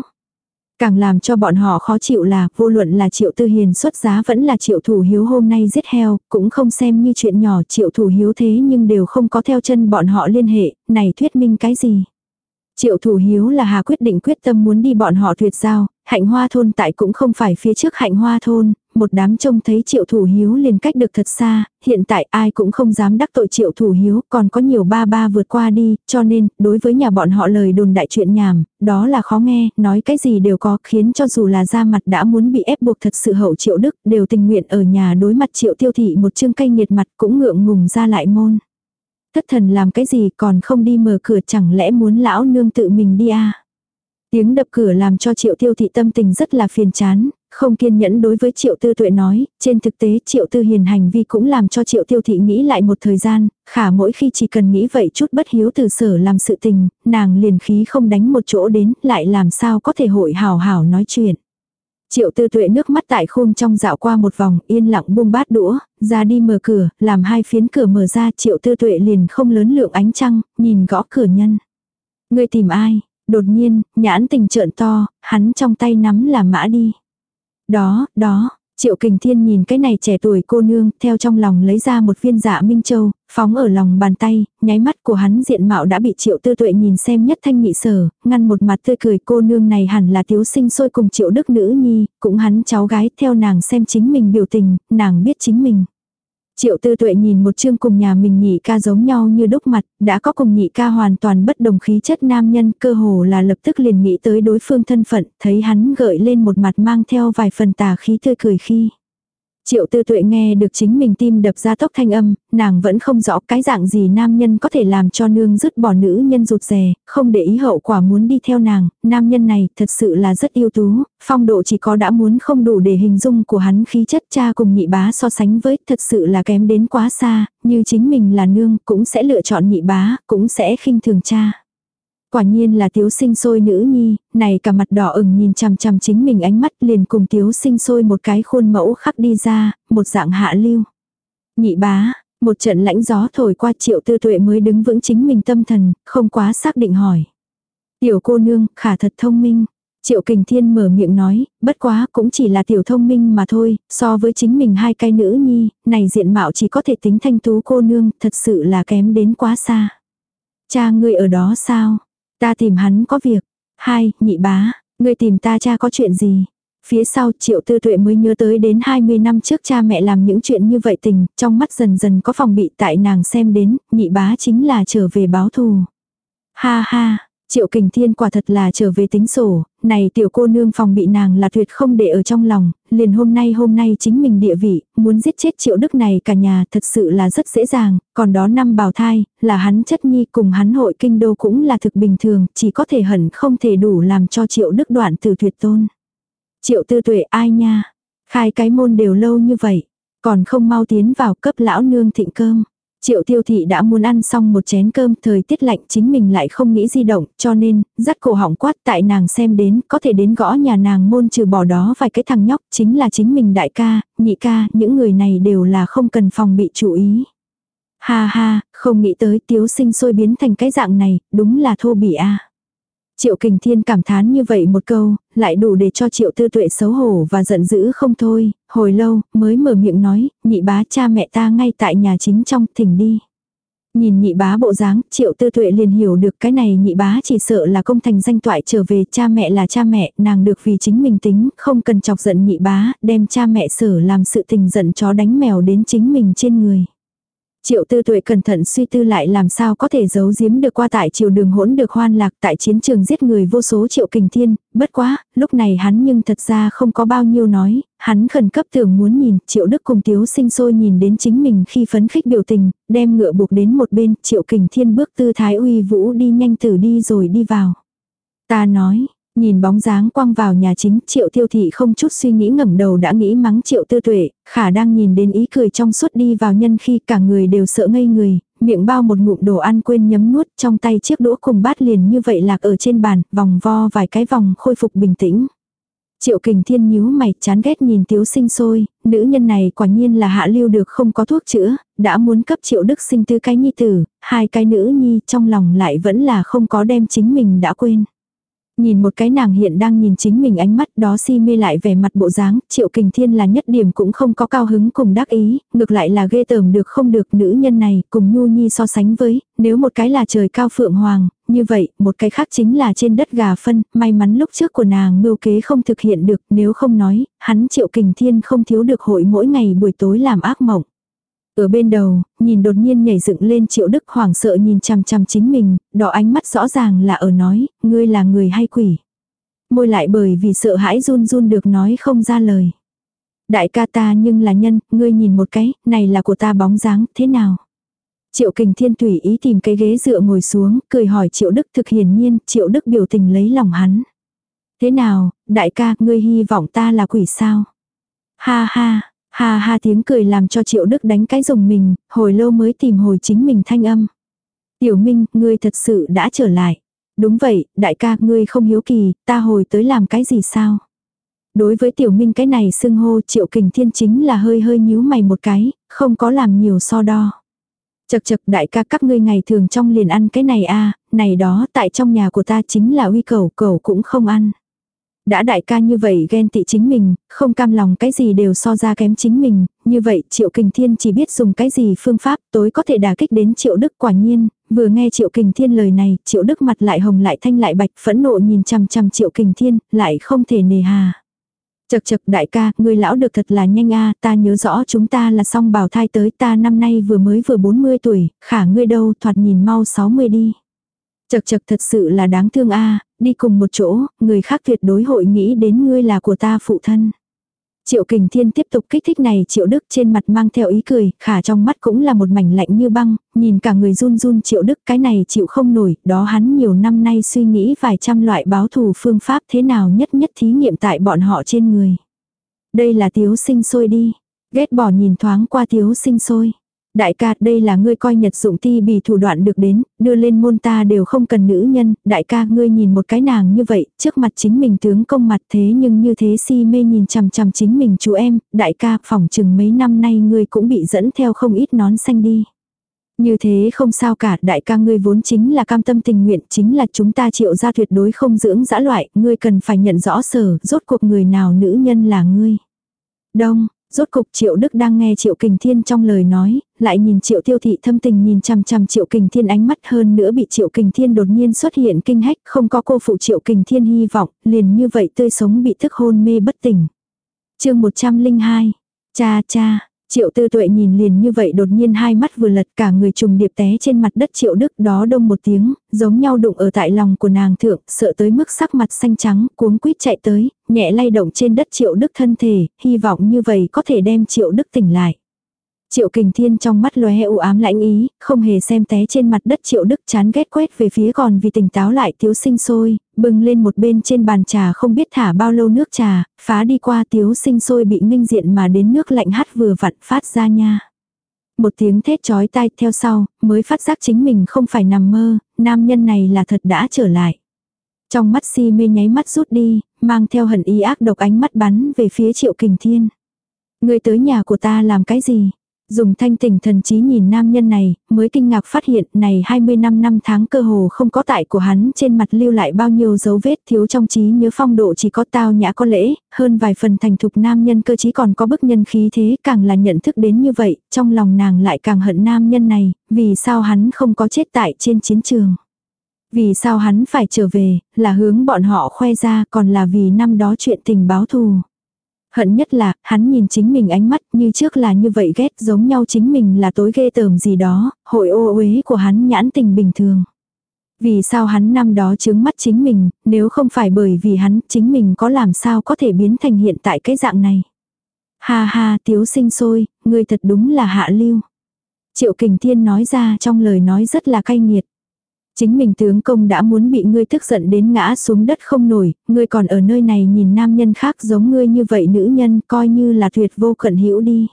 Càng làm cho bọn họ khó chịu là, vô luận là triệu tư hiền xuất giá vẫn là triệu thủ hiếu hôm nay giết heo, cũng không xem như chuyện nhỏ triệu thủ hiếu thế nhưng đều không có theo chân bọn họ liên hệ, này thuyết minh cái gì. Triệu thủ hiếu là hà quyết định quyết tâm muốn đi bọn họ tuyệt giao, hạnh hoa thôn tại cũng không phải phía trước hạnh hoa thôn, một đám trông thấy triệu thủ hiếu liền cách được thật xa, hiện tại ai cũng không dám đắc tội triệu thủ hiếu, còn có nhiều ba ba vượt qua đi, cho nên, đối với nhà bọn họ lời đồn đại chuyện nhảm, đó là khó nghe, nói cái gì đều có, khiến cho dù là ra mặt đã muốn bị ép buộc thật sự hậu triệu đức, đều tình nguyện ở nhà đối mặt triệu tiêu thị một chương canh nghiệt mặt cũng ngượng ngùng ra lại môn. Thất thần làm cái gì còn không đi mở cửa chẳng lẽ muốn lão nương tự mình đi à? Tiếng đập cửa làm cho triệu tiêu thị tâm tình rất là phiền chán, không kiên nhẫn đối với triệu tư tuệ nói, trên thực tế triệu tư hiền hành vi cũng làm cho triệu tiêu thị nghĩ lại một thời gian, khả mỗi khi chỉ cần nghĩ vậy chút bất hiếu từ sở làm sự tình, nàng liền khí không đánh một chỗ đến, lại làm sao có thể hội hào hào nói chuyện. Triệu tư tuệ nước mắt tại khung trong dạo qua một vòng, yên lặng buông bát đũa, ra đi mở cửa, làm hai phiến cửa mở ra, triệu tư tuệ liền không lớn lượng ánh trăng, nhìn gõ cửa nhân. Người tìm ai? Đột nhiên, nhãn tình trợn to, hắn trong tay nắm là mã đi. Đó, đó, Triệu Kình Thiên nhìn cái này trẻ tuổi cô nương, theo trong lòng lấy ra một viên dạ Minh Châu, phóng ở lòng bàn tay, nháy mắt của hắn diện mạo đã bị Triệu Tư Tuệ nhìn xem nhất thanh nhị sở, ngăn một mặt tươi cười cô nương này hẳn là thiếu sinh sôi cùng Triệu Đức Nữ Nhi, cũng hắn cháu gái theo nàng xem chính mình biểu tình, nàng biết chính mình. Triệu tư tuệ nhìn một chương cùng nhà mình nhị ca giống nhau như đúc mặt, đã có cùng nhị ca hoàn toàn bất đồng khí chất nam nhân cơ hồ là lập tức liền nghĩ tới đối phương thân phận, thấy hắn gợi lên một mặt mang theo vài phần tà khí tươi cười khi. Triệu tư tuệ nghe được chính mình tim đập ra tốc thanh âm, nàng vẫn không rõ cái dạng gì nam nhân có thể làm cho nương dứt bỏ nữ nhân rụt rè, không để ý hậu quả muốn đi theo nàng, nam nhân này thật sự là rất yêu tú, phong độ chỉ có đã muốn không đủ để hình dung của hắn khí chất cha cùng nhị bá so sánh với thật sự là kém đến quá xa, như chính mình là nương cũng sẽ lựa chọn nhị bá, cũng sẽ khinh thường cha. Quả nhiên là tiếu sinh sôi nữ nhi, này cả mặt đỏ ửng nhìn chằm chằm chính mình ánh mắt liền cùng tiếu sinh sôi một cái khuôn mẫu khắc đi ra, một dạng hạ lưu. Nhị bá, một trận lãnh gió thổi qua triệu tư tuệ mới đứng vững chính mình tâm thần, không quá xác định hỏi. Tiểu cô nương, khả thật thông minh. Triệu kình thiên mở miệng nói, bất quá cũng chỉ là tiểu thông minh mà thôi, so với chính mình hai cái nữ nhi, này diện mạo chỉ có thể tính thanh tú cô nương, thật sự là kém đến quá xa. Cha ngươi ở đó sao? Ta tìm hắn có việc. Hai, nhị bá, ngươi tìm ta cha có chuyện gì? Phía sau triệu tư tuệ mới nhớ tới đến 20 năm trước cha mẹ làm những chuyện như vậy tình, trong mắt dần dần có phòng bị tại nàng xem đến, nhị bá chính là trở về báo thù. Ha ha, Triệu Kình Thiên quả thật là trở về tính sổ, này tiểu cô nương phòng bị nàng là tuyệt không để ở trong lòng, liền hôm nay hôm nay chính mình địa vị, muốn giết chết Triệu Đức này cả nhà thật sự là rất dễ dàng, còn đó năm bào thai, là hắn chất nhi cùng hắn hội kinh đô cũng là thực bình thường, chỉ có thể hẳn không thể đủ làm cho Triệu Đức đoạn từ tuyệt tôn. Triệu tư tuệ ai nha, khai cái môn đều lâu như vậy, còn không mau tiến vào cấp lão nương thịnh cơm. Triệu tiêu thị đã muốn ăn xong một chén cơm, thời tiết lạnh chính mình lại không nghĩ di động, cho nên, dắt cổ họng quát tại nàng xem đến, có thể đến gõ nhà nàng môn trừ bỏ đó vài cái thằng nhóc, chính là chính mình đại ca, nhị ca, những người này đều là không cần phòng bị chú ý. Ha ha, không nghĩ tới tiếu sinh sôi biến thành cái dạng này, đúng là thô bỉ a. Triệu Kình Thiên cảm thán như vậy một câu, lại đủ để cho Triệu Tư Tuệ xấu hổ và giận dữ không thôi, hồi lâu, mới mở miệng nói, nhị bá cha mẹ ta ngay tại nhà chính trong, thỉnh đi. Nhìn nhị bá bộ dáng, Triệu Tư Tuệ liền hiểu được cái này nhị bá chỉ sợ là công thành danh toại trở về, cha mẹ là cha mẹ, nàng được vì chính mình tính, không cần chọc giận nhị bá, đem cha mẹ sở làm sự tình giận chó đánh mèo đến chính mình trên người. Triệu tư tuệ cẩn thận suy tư lại làm sao có thể giấu giếm được qua tại triều đường hỗn được hoan lạc tại chiến trường giết người vô số triệu kình thiên, bất quá, lúc này hắn nhưng thật ra không có bao nhiêu nói, hắn khẩn cấp tưởng muốn nhìn, triệu đức cùng tiếu sinh sôi nhìn đến chính mình khi phấn khích biểu tình, đem ngựa buộc đến một bên, triệu kình thiên bước tư thái uy vũ đi nhanh tử đi rồi đi vào. Ta nói, Nhìn bóng dáng quăng vào nhà chính, triệu tiêu thị không chút suy nghĩ ngẩng đầu đã nghĩ mắng triệu tư tuệ, khả đang nhìn đến ý cười trong suốt đi vào nhân khi cả người đều sợ ngây người, miệng bao một ngụm đồ ăn quên nhấm nuốt trong tay chiếc đũa cùng bát liền như vậy lạc ở trên bàn, vòng vo vài cái vòng khôi phục bình tĩnh. Triệu kình thiên nhíu mày chán ghét nhìn tiếu sinh sôi, nữ nhân này quả nhiên là hạ lưu được không có thuốc chữa, đã muốn cấp triệu đức sinh tư cái nhi tử, hai cái nữ nhi trong lòng lại vẫn là không có đem chính mình đã quên. Nhìn một cái nàng hiện đang nhìn chính mình ánh mắt đó si mê lại vẻ mặt bộ dáng, triệu kình thiên là nhất điểm cũng không có cao hứng cùng đắc ý, ngược lại là ghê tởm được không được nữ nhân này cùng nhu nhi so sánh với, nếu một cái là trời cao phượng hoàng, như vậy, một cái khác chính là trên đất gà phân, may mắn lúc trước của nàng mưu kế không thực hiện được, nếu không nói, hắn triệu kình thiên không thiếu được hội mỗi ngày buổi tối làm ác mộng. Ở bên đầu, nhìn đột nhiên nhảy dựng lên triệu đức hoảng sợ nhìn chằm chằm chính mình, đỏ ánh mắt rõ ràng là ở nói, ngươi là người hay quỷ. Môi lại bởi vì sợ hãi run run được nói không ra lời. Đại ca ta nhưng là nhân, ngươi nhìn một cái, này là của ta bóng dáng, thế nào? Triệu kình thiên tùy ý tìm cái ghế dựa ngồi xuống, cười hỏi triệu đức thực hiển nhiên, triệu đức biểu tình lấy lòng hắn. Thế nào, đại ca, ngươi hy vọng ta là quỷ sao? Ha ha, Ha ha tiếng cười làm cho triệu đức đánh cái rồng mình, hồi lâu mới tìm hồi chính mình thanh âm. Tiểu Minh, ngươi thật sự đã trở lại. Đúng vậy, đại ca, ngươi không hiếu kỳ, ta hồi tới làm cái gì sao? Đối với tiểu minh cái này xưng hô triệu kình thiên chính là hơi hơi nhíu mày một cái, không có làm nhiều so đo. Chật chật đại ca các ngươi ngày thường trong liền ăn cái này a này đó tại trong nhà của ta chính là uy cầu, cầu cũng không ăn. Đã đại ca như vậy ghen tị chính mình, không cam lòng cái gì đều so ra kém chính mình, như vậy Triệu Kình Thiên chỉ biết dùng cái gì phương pháp tối có thể đả kích đến Triệu Đức quả nhiên, vừa nghe Triệu Kình Thiên lời này, Triệu Đức mặt lại hồng lại thanh lại bạch phẫn nộ nhìn chằm chằm Triệu Kình Thiên, lại không thể nề hà. Chật chật đại ca, người lão được thật là nhanh a ta nhớ rõ chúng ta là song bào thai tới ta năm nay vừa mới vừa 40 tuổi, khả ngươi đâu thoạt nhìn mau 60 đi. Chật chật thật sự là đáng thương a đi cùng một chỗ, người khác tuyệt đối hội nghĩ đến ngươi là của ta phụ thân. Triệu Kình Thiên tiếp tục kích thích này Triệu Đức trên mặt mang theo ý cười, khả trong mắt cũng là một mảnh lạnh như băng, nhìn cả người run run Triệu Đức cái này chịu không nổi, đó hắn nhiều năm nay suy nghĩ vài trăm loại báo thù phương pháp thế nào nhất nhất thí nghiệm tại bọn họ trên người. Đây là tiếu sinh sôi đi, ghét bỏ nhìn thoáng qua tiếu sinh sôi. Đại ca, đây là ngươi coi nhật dụng ti bì thủ đoạn được đến, đưa lên môn ta đều không cần nữ nhân, đại ca ngươi nhìn một cái nàng như vậy, trước mặt chính mình tướng công mặt thế nhưng như thế si mê nhìn chằm chằm chính mình chú em, đại ca phỏng chừng mấy năm nay ngươi cũng bị dẫn theo không ít nón xanh đi. Như thế không sao cả, đại ca ngươi vốn chính là cam tâm tình nguyện, chính là chúng ta chịu ra tuyệt đối không dưỡng dã loại, ngươi cần phải nhận rõ sở, rốt cuộc người nào nữ nhân là ngươi. Đông, Rốt cục Triệu Đức đang nghe Triệu Kình Thiên trong lời nói, lại nhìn Triệu Tiêu Thị thâm tình nhìn chằm chằm Triệu Kình Thiên ánh mắt hơn nữa bị Triệu Kình Thiên đột nhiên xuất hiện kinh hách, không có cô phụ Triệu Kình Thiên hy vọng, liền như vậy tươi sống bị thức hôn mê bất tỉnh. chương 102. Cha cha, Triệu tư tuệ nhìn liền như vậy đột nhiên hai mắt vừa lật cả người trùng điệp té trên mặt đất triệu đức đó đông một tiếng, giống nhau đụng ở tại lòng của nàng thượng, sợ tới mức sắc mặt xanh trắng, cuống quýt chạy tới, nhẹ lay động trên đất triệu đức thân thể, hy vọng như vậy có thể đem triệu đức tỉnh lại. Triệu kình thiên trong mắt lóe u ám lãnh ý, không hề xem té trên mặt đất triệu đức chán ghét quét về phía còn vì tỉnh táo lại tiếu sinh sôi, bưng lên một bên trên bàn trà không biết thả bao lâu nước trà, phá đi qua tiếu sinh sôi bị nghênh diện mà đến nước lạnh hắt vừa vặn phát ra nha. Một tiếng thét chói tai theo sau, mới phát giác chính mình không phải nằm mơ, nam nhân này là thật đã trở lại. Trong mắt si mê nháy mắt rút đi, mang theo hận ý ác độc ánh mắt bắn về phía triệu kình thiên. Người tới nhà của ta làm cái gì? Dùng thanh tỉnh thần trí nhìn nam nhân này, mới kinh ngạc phát hiện này 20 năm năm tháng cơ hồ không có tại của hắn trên mặt lưu lại bao nhiêu dấu vết thiếu trong trí nhớ phong độ chỉ có tao nhã có lễ, hơn vài phần thành thục nam nhân cơ trí còn có bức nhân khí thế càng là nhận thức đến như vậy, trong lòng nàng lại càng hận nam nhân này, vì sao hắn không có chết tại trên chiến trường. Vì sao hắn phải trở về, là hướng bọn họ khoe ra còn là vì năm đó chuyện tình báo thù. Hận nhất là, hắn nhìn chính mình ánh mắt như trước là như vậy ghét giống nhau chính mình là tối ghê tởm gì đó, hội ô uế của hắn nhãn tình bình thường. Vì sao hắn năm đó chướng mắt chính mình, nếu không phải bởi vì hắn chính mình có làm sao có thể biến thành hiện tại cái dạng này. Ha ha tiếu sinh sôi, người thật đúng là hạ lưu. Triệu kình thiên nói ra trong lời nói rất là cay nghiệt. Chính mình tướng công đã muốn bị ngươi tức giận đến ngã xuống đất không nổi, ngươi còn ở nơi này nhìn nam nhân khác giống ngươi như vậy nữ nhân coi như là tuyệt vô cận hữu đi.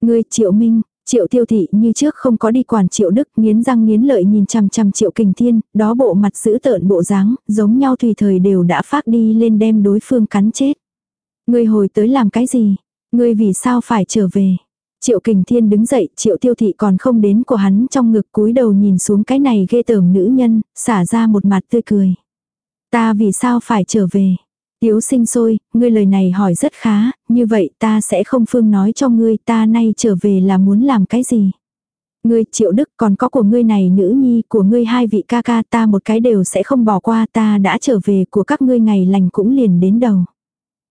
Ngươi triệu minh, Triệu tiêu thị như trước không có đi quản triệu đức nghiến răng nghiến lợi nhìn chằm chằm triệu kình thiên, đó bộ mặt giữ tợn bộ dáng, giống nhau tùy thời đều đã phát đi lên đem đối phương cắn chết. Ngươi hồi tới làm cái gì? Ngươi vì sao phải trở về? Triệu kình thiên đứng dậy, triệu tiêu thị còn không đến của hắn trong ngực cúi đầu nhìn xuống cái này ghê tởm nữ nhân, xả ra một mặt tươi cười. Ta vì sao phải trở về? Tiếu sinh sôi, ngươi lời này hỏi rất khá, như vậy ta sẽ không phương nói cho ngươi ta nay trở về là muốn làm cái gì. Ngươi triệu đức còn có của ngươi này nữ nhi của ngươi hai vị ca ca ta một cái đều sẽ không bỏ qua ta đã trở về của các ngươi ngày lành cũng liền đến đầu.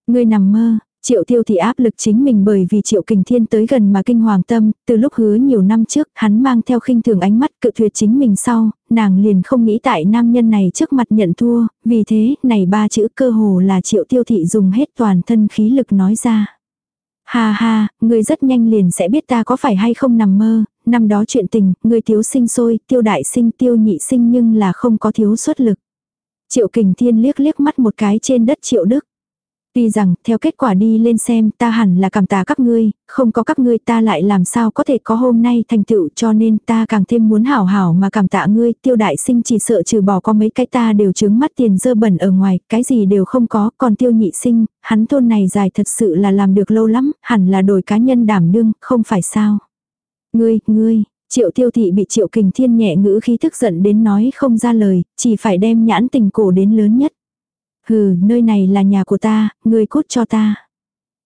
Ngươi nằm mơ, Triệu tiêu thì áp lực chính mình bởi vì triệu kình thiên tới gần mà kinh hoàng tâm, từ lúc hứa nhiều năm trước, hắn mang theo khinh thường ánh mắt cự tuyệt chính mình sau, nàng liền không nghĩ tại nam nhân này trước mặt nhận thua, vì thế, này ba chữ cơ hồ là triệu tiêu thị dùng hết toàn thân khí lực nói ra. Ha ha, người rất nhanh liền sẽ biết ta có phải hay không nằm mơ, năm đó chuyện tình, người thiếu sinh sôi, tiêu đại sinh tiêu nhị sinh nhưng là không có thiếu xuất lực. Triệu kình thiên liếc liếc mắt một cái trên đất triệu đức. Tuy rằng, theo kết quả đi lên xem ta hẳn là cảm tạ các ngươi, không có các ngươi ta lại làm sao có thể có hôm nay thành tựu cho nên ta càng thêm muốn hảo hảo mà cảm tạ ngươi, tiêu đại sinh chỉ sợ trừ bỏ có mấy cái ta đều trướng mắt tiền dơ bẩn ở ngoài, cái gì đều không có, còn tiêu nhị sinh, hắn thôn này dài thật sự là làm được lâu lắm, hẳn là đổi cá nhân đảm đương, không phải sao. Ngươi, ngươi, Triệu tiêu thị bị triệu kình thiên nhẹ ngữ khí tức giận đến nói không ra lời, chỉ phải đem nhãn tình cổ đến lớn nhất. Hừ, nơi này là nhà của ta, ngươi cút cho ta.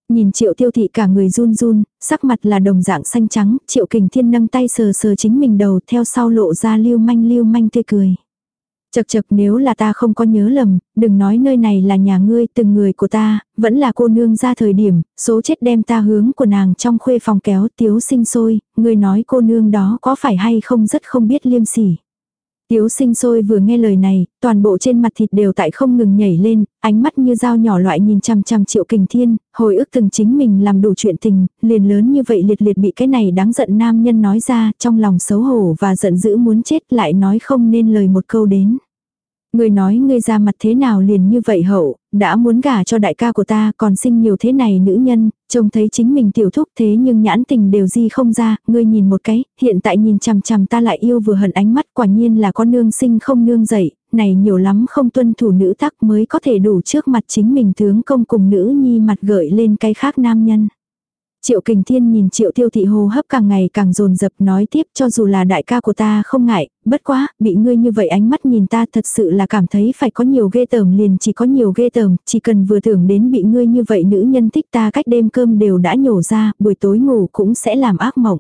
Nhìn triệu tiêu thị cả người run run, sắc mặt là đồng dạng xanh trắng, triệu kình thiên nâng tay sờ sờ chính mình đầu theo sau lộ ra lưu manh lưu manh tươi cười. Chật chật nếu là ta không có nhớ lầm, đừng nói nơi này là nhà ngươi từng người của ta, vẫn là cô nương ra thời điểm, số chết đem ta hướng của nàng trong khuê phòng kéo tiếu sinh sôi, ngươi nói cô nương đó có phải hay không rất không biết liêm sỉ. Tiếu sinh sôi vừa nghe lời này, toàn bộ trên mặt thịt đều tại không ngừng nhảy lên, ánh mắt như dao nhỏ loại nhìn chăm chăm triệu kình thiên, hồi ức từng chính mình làm đủ chuyện tình, liền lớn như vậy liệt liệt bị cái này đáng giận nam nhân nói ra, trong lòng xấu hổ và giận dữ muốn chết lại nói không nên lời một câu đến. Người nói ngươi ra mặt thế nào liền như vậy hậu, đã muốn gả cho đại ca của ta còn sinh nhiều thế này nữ nhân, trông thấy chính mình tiểu thúc thế nhưng nhãn tình đều di không ra, ngươi nhìn một cái, hiện tại nhìn chằm chằm ta lại yêu vừa hận ánh mắt quả nhiên là con nương sinh không nương dậy, này nhiều lắm không tuân thủ nữ tắc mới có thể đủ trước mặt chính mình tướng công cùng nữ nhi mặt gợi lên cái khác nam nhân. Triệu Kình Thiên nhìn Triệu Tiêu Thị hô hấp càng ngày càng dồn dập nói tiếp cho dù là đại ca của ta không ngại, bất quá, bị ngươi như vậy ánh mắt nhìn ta thật sự là cảm thấy phải có nhiều ghê tởm liền chỉ có nhiều ghê tởm, chỉ cần vừa tưởng đến bị ngươi như vậy nữ nhân thích ta cách đêm cơm đều đã nhổ ra, buổi tối ngủ cũng sẽ làm ác mộng.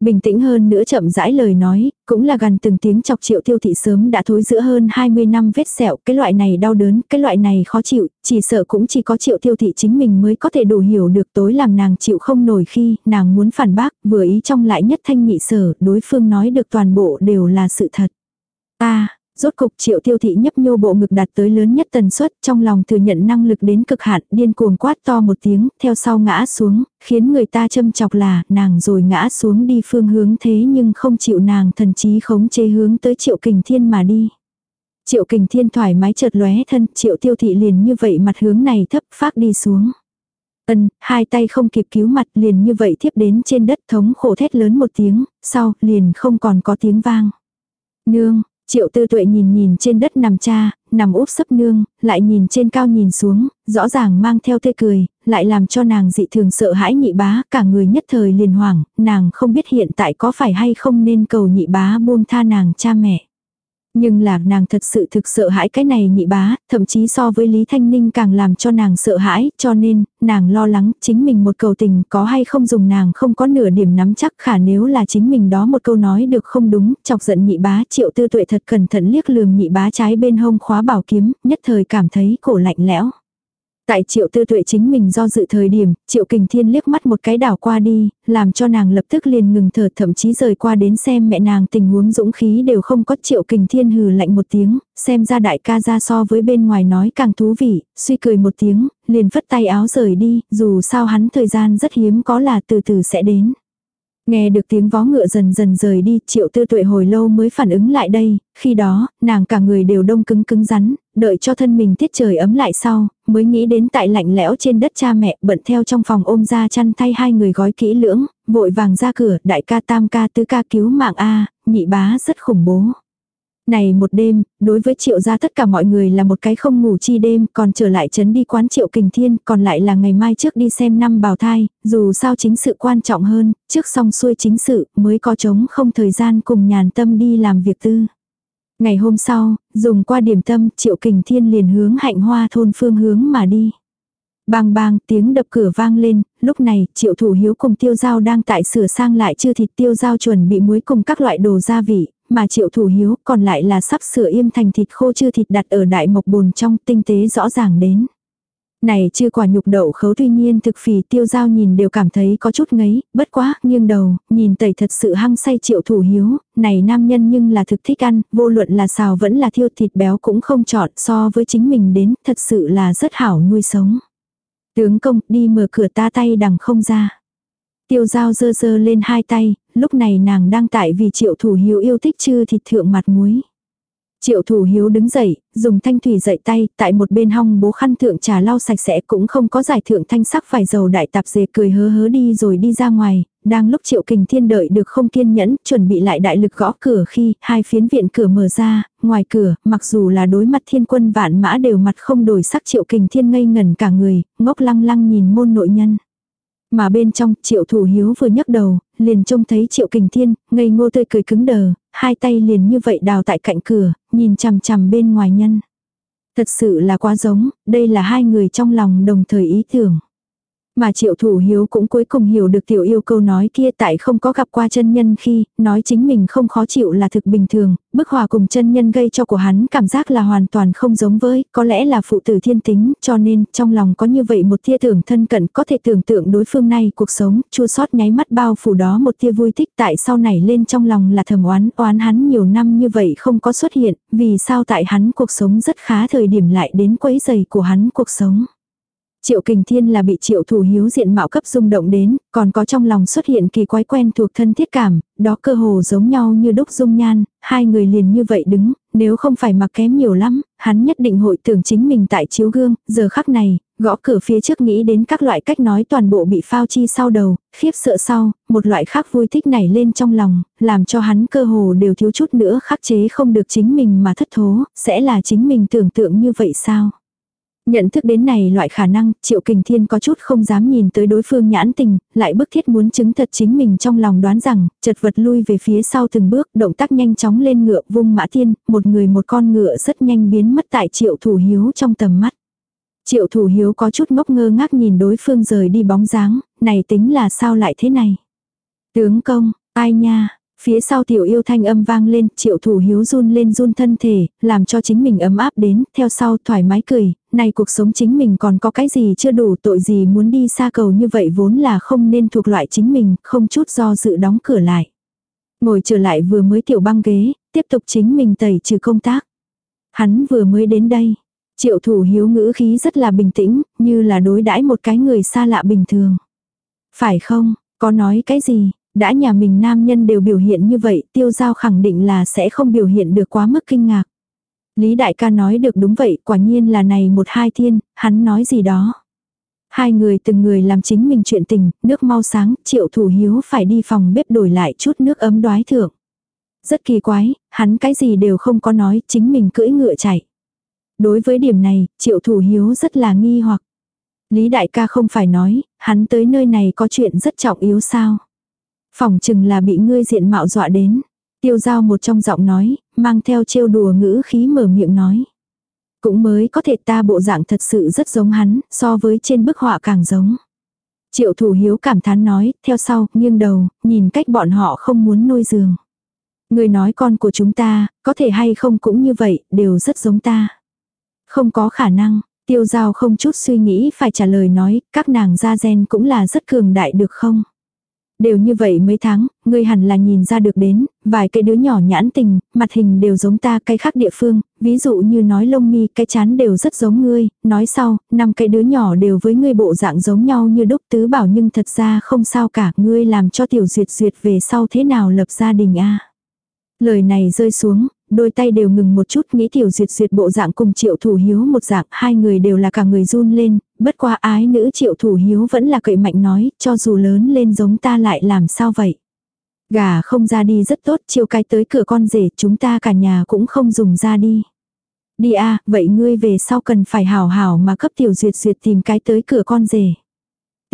Bình tĩnh hơn nữa chậm rãi lời nói, cũng là gần từng tiếng chọc triệu tiêu thị sớm đã thối giữa hơn 20 năm vết sẹo, cái loại này đau đớn, cái loại này khó chịu, chỉ sợ cũng chỉ có triệu tiêu thị chính mình mới có thể đủ hiểu được tối làm nàng chịu không nổi khi nàng muốn phản bác, vừa ý trong lại nhất thanh nhị sở, đối phương nói được toàn bộ đều là sự thật. ta Rốt cục triệu tiêu thị nhấp nhô bộ ngực đạt tới lớn nhất tần suất trong lòng thừa nhận năng lực đến cực hạn điên cuồng quát to một tiếng theo sau ngã xuống, khiến người ta châm chọc là nàng rồi ngã xuống đi phương hướng thế nhưng không chịu nàng thần trí khống chế hướng tới triệu kình thiên mà đi. Triệu kình thiên thoải mái chợt lóe thân triệu tiêu thị liền như vậy mặt hướng này thấp phát đi xuống. Ân, hai tay không kịp cứu mặt liền như vậy tiếp đến trên đất thống khổ thét lớn một tiếng, sau liền không còn có tiếng vang. Nương, Triệu tư tuệ nhìn nhìn trên đất nằm cha, nằm úp sấp nương, lại nhìn trên cao nhìn xuống, rõ ràng mang theo tê cười, lại làm cho nàng dị thường sợ hãi nhị bá, cả người nhất thời liền hoảng, nàng không biết hiện tại có phải hay không nên cầu nhị bá buông tha nàng cha mẹ. Nhưng là nàng thật sự thực sợ hãi cái này nhị bá, thậm chí so với Lý Thanh Ninh càng làm cho nàng sợ hãi, cho nên, nàng lo lắng chính mình một cầu tình có hay không dùng nàng không có nửa điểm nắm chắc khả nếu là chính mình đó một câu nói được không đúng, chọc giận nhị bá triệu tư tuệ thật cẩn thận liếc lườm nhị bá trái bên hông khóa bảo kiếm, nhất thời cảm thấy cổ lạnh lẽo. Tại triệu tư tuệ chính mình do dự thời điểm, triệu kình thiên liếc mắt một cái đảo qua đi, làm cho nàng lập tức liền ngừng thở thậm chí rời qua đến xem mẹ nàng tình huống dũng khí đều không có triệu kình thiên hừ lạnh một tiếng, xem ra đại ca ra so với bên ngoài nói càng thú vị, suy cười một tiếng, liền phất tay áo rời đi, dù sao hắn thời gian rất hiếm có là từ từ sẽ đến. Nghe được tiếng vó ngựa dần dần rời đi, triệu tư tuệ hồi lâu mới phản ứng lại đây, khi đó, nàng cả người đều đông cứng cứng rắn, đợi cho thân mình tiết trời ấm lại sau, mới nghĩ đến tại lạnh lẽo trên đất cha mẹ bận theo trong phòng ôm ra chăn thay hai người gói kỹ lưỡng, vội vàng ra cửa, đại ca tam ca tứ ca cứu mạng A, nhị bá rất khủng bố. Này một đêm, đối với triệu gia tất cả mọi người là một cái không ngủ chi đêm, còn trở lại trấn đi quán triệu kình thiên, còn lại là ngày mai trước đi xem năm bào thai, dù sao chính sự quan trọng hơn, trước xong xuôi chính sự, mới có trống không thời gian cùng nhàn tâm đi làm việc tư. Ngày hôm sau, dùng qua điểm tâm, triệu kình thiên liền hướng hạnh hoa thôn phương hướng mà đi. Bang bang tiếng đập cửa vang lên, lúc này triệu thủ hiếu cùng tiêu giao đang tại sửa sang lại chư thịt tiêu giao chuẩn bị muối cùng các loại đồ gia vị, mà triệu thủ hiếu còn lại là sắp sửa im thành thịt khô chư thịt đặt ở đại mộc bồn trong tinh tế rõ ràng đến. Này chưa quả nhục đậu khấu tuy nhiên thực phì tiêu giao nhìn đều cảm thấy có chút ngấy, bất quá, nghiêng đầu, nhìn tẩy thật sự hăng say triệu thủ hiếu, này nam nhân nhưng là thực thích ăn, vô luận là xào vẫn là thiêu thịt béo cũng không chọn so với chính mình đến, thật sự là rất hảo nuôi sống. Tướng công đi mở cửa ta tay đằng không ra. Tiêu giao dơ dơ lên hai tay, lúc này nàng đang tại vì triệu thủ hiếu yêu thích chư thịt thượng mặt muối. Triệu thủ hiếu đứng dậy, dùng thanh thủy dậy tay, tại một bên hong bố khăn thượng trà lau sạch sẽ cũng không có giải thượng thanh sắc phải dầu đại tạp dề cười hớ hớ đi rồi đi ra ngoài, đang lúc triệu kình thiên đợi được không kiên nhẫn, chuẩn bị lại đại lực gõ cửa khi hai phiến viện cửa mở ra, ngoài cửa, mặc dù là đối mặt thiên quân vạn mã đều mặt không đổi sắc triệu kình thiên ngây ngẩn cả người, ngốc lăng lăng nhìn môn nội nhân. Mà bên trong, triệu thủ hiếu vừa nhấc đầu, liền trông thấy triệu kình thiên, ngây ngô tươi cười cứng đờ, hai tay liền như vậy đào tại cạnh cửa, nhìn chằm chằm bên ngoài nhân. Thật sự là quá giống, đây là hai người trong lòng đồng thời ý tưởng. Mà triệu thủ hiếu cũng cuối cùng hiểu được tiểu yêu câu nói kia tại không có gặp qua chân nhân khi, nói chính mình không khó chịu là thực bình thường, bức hòa cùng chân nhân gây cho của hắn cảm giác là hoàn toàn không giống với, có lẽ là phụ tử thiên tính, cho nên trong lòng có như vậy một tia tưởng thân cận có thể tưởng tượng đối phương này cuộc sống, chua sót nháy mắt bao phủ đó một tia vui thích tại sau này lên trong lòng là thầm oán, oán hắn nhiều năm như vậy không có xuất hiện, vì sao tại hắn cuộc sống rất khá thời điểm lại đến quấy giày của hắn cuộc sống. Triệu Kình Thiên là bị Triệu Thủ Hiếu diện mạo cấp rung động đến, còn có trong lòng xuất hiện kỳ quái quen thuộc thân thiết cảm, đó cơ hồ giống nhau như đúc dung nhan, hai người liền như vậy đứng, nếu không phải mặc kém nhiều lắm, hắn nhất định hội tưởng chính mình tại chiếu gương, giờ khắc này, gõ cửa phía trước nghĩ đến các loại cách nói toàn bộ bị phao chi sau đầu, khiếp sợ sau, một loại khác vui thích nảy lên trong lòng, làm cho hắn cơ hồ đều thiếu chút nữa khắc chế không được chính mình mà thất thố, sẽ là chính mình tưởng tượng như vậy sao? Nhận thức đến này loại khả năng, Triệu Kình Thiên có chút không dám nhìn tới đối phương nhãn tình, lại bức thiết muốn chứng thật chính mình trong lòng đoán rằng, chật vật lui về phía sau từng bước, động tác nhanh chóng lên ngựa vung mã tiên, một người một con ngựa rất nhanh biến mất tại Triệu Thủ Hiếu trong tầm mắt. Triệu Thủ Hiếu có chút ngốc ngơ ngác nhìn đối phương rời đi bóng dáng, này tính là sao lại thế này? Tướng công, ai nha, Phía sau tiểu yêu thanh âm vang lên, triệu thủ hiếu run lên run thân thể, làm cho chính mình ấm áp đến, theo sau thoải mái cười, này cuộc sống chính mình còn có cái gì chưa đủ tội gì muốn đi xa cầu như vậy vốn là không nên thuộc loại chính mình, không chút do dự đóng cửa lại. Ngồi trở lại vừa mới tiểu băng ghế, tiếp tục chính mình tẩy trừ công tác. Hắn vừa mới đến đây. Triệu thủ hiếu ngữ khí rất là bình tĩnh, như là đối đãi một cái người xa lạ bình thường. Phải không, có nói cái gì, đã nhà mình nam nhân đều biểu hiện như vậy, tiêu giao khẳng định là sẽ không biểu hiện được quá mức kinh ngạc. Lý đại ca nói được đúng vậy, quả nhiên là này một hai thiên, hắn nói gì đó. Hai người từng người làm chính mình chuyện tình, nước mau sáng, triệu thủ hiếu phải đi phòng bếp đổi lại chút nước ấm đoái thượng. Rất kỳ quái, hắn cái gì đều không có nói, chính mình cưỡi ngựa chạy. Đối với điểm này, triệu thủ hiếu rất là nghi hoặc. Lý đại ca không phải nói, hắn tới nơi này có chuyện rất trọng yếu sao. Phòng chừng là bị ngươi diện mạo dọa đến. Tiêu giao một trong giọng nói, mang theo trêu đùa ngữ khí mở miệng nói. Cũng mới có thể ta bộ dạng thật sự rất giống hắn, so với trên bức họa càng giống. Triệu thủ hiếu cảm thán nói, theo sau, nghiêng đầu, nhìn cách bọn họ không muốn nuôi giường. Người nói con của chúng ta, có thể hay không cũng như vậy, đều rất giống ta. Không có khả năng, tiêu giao không chút suy nghĩ phải trả lời nói, các nàng gia gen cũng là rất cường đại được không? Đều như vậy mấy tháng, ngươi hẳn là nhìn ra được đến, vài cái đứa nhỏ nhãn tình, mặt hình đều giống ta cái khác địa phương, ví dụ như nói lông mi cái chán đều rất giống ngươi, nói sau, năm cái đứa nhỏ đều với ngươi bộ dạng giống nhau như đúc tứ bảo nhưng thật ra không sao cả, ngươi làm cho tiểu duyệt duyệt về sau thế nào lập gia đình a? Lời này rơi xuống, đôi tay đều ngừng một chút nghĩ tiểu duyệt duyệt bộ dạng cùng triệu thủ hiếu một dạng, hai người đều là cả người run lên, bất qua ái nữ triệu thủ hiếu vẫn là cậy mạnh nói, cho dù lớn lên giống ta lại làm sao vậy. Gà không ra đi rất tốt, chiều cái tới cửa con rể, chúng ta cả nhà cũng không dùng ra đi. Đi a vậy ngươi về sau cần phải hào hào mà cấp tiểu duyệt duyệt tìm cái tới cửa con rể.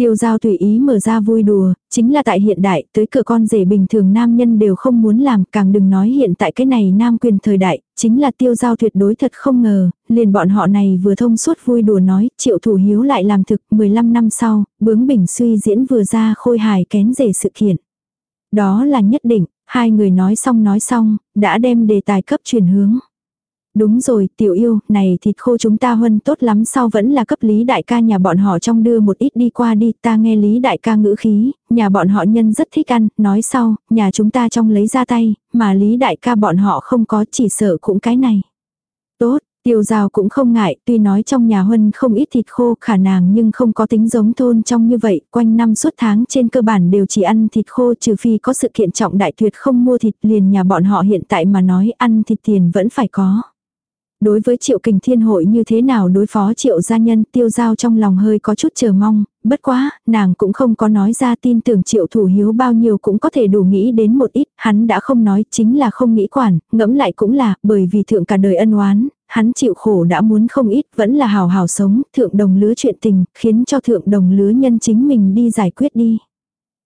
Tiêu giao tùy ý mở ra vui đùa, chính là tại hiện đại, tới cửa con rể bình thường nam nhân đều không muốn làm, càng đừng nói hiện tại cái này nam quyền thời đại, chính là tiêu giao tuyệt đối thật không ngờ, liền bọn họ này vừa thông suốt vui đùa nói, triệu thủ hiếu lại làm thực 15 năm sau, bướng bình suy diễn vừa ra khôi hài kén rể sự kiện. Đó là nhất định, hai người nói xong nói xong, đã đem đề tài cấp chuyển hướng. Đúng rồi, tiểu yêu, này thịt khô chúng ta huân tốt lắm sau vẫn là cấp lý đại ca nhà bọn họ trong đưa một ít đi qua đi, ta nghe lý đại ca ngữ khí, nhà bọn họ nhân rất thích ăn, nói sau, nhà chúng ta trong lấy ra tay, mà lý đại ca bọn họ không có chỉ sợ cũng cái này. Tốt, Tiêu giao cũng không ngại, tuy nói trong nhà huân không ít thịt khô khả nàng nhưng không có tính giống thôn trong như vậy, quanh năm suốt tháng trên cơ bản đều chỉ ăn thịt khô trừ phi có sự kiện trọng đại tuyệt không mua thịt liền nhà bọn họ hiện tại mà nói ăn thịt tiền vẫn phải có. Đối với triệu kình thiên hội như thế nào đối phó triệu gia nhân tiêu giao trong lòng hơi có chút chờ mong, bất quá, nàng cũng không có nói ra tin tưởng triệu thủ hiếu bao nhiêu cũng có thể đủ nghĩ đến một ít, hắn đã không nói chính là không nghĩ quản, ngẫm lại cũng là, bởi vì thượng cả đời ân oán, hắn chịu khổ đã muốn không ít, vẫn là hào hào sống, thượng đồng lứa chuyện tình, khiến cho thượng đồng lứa nhân chính mình đi giải quyết đi.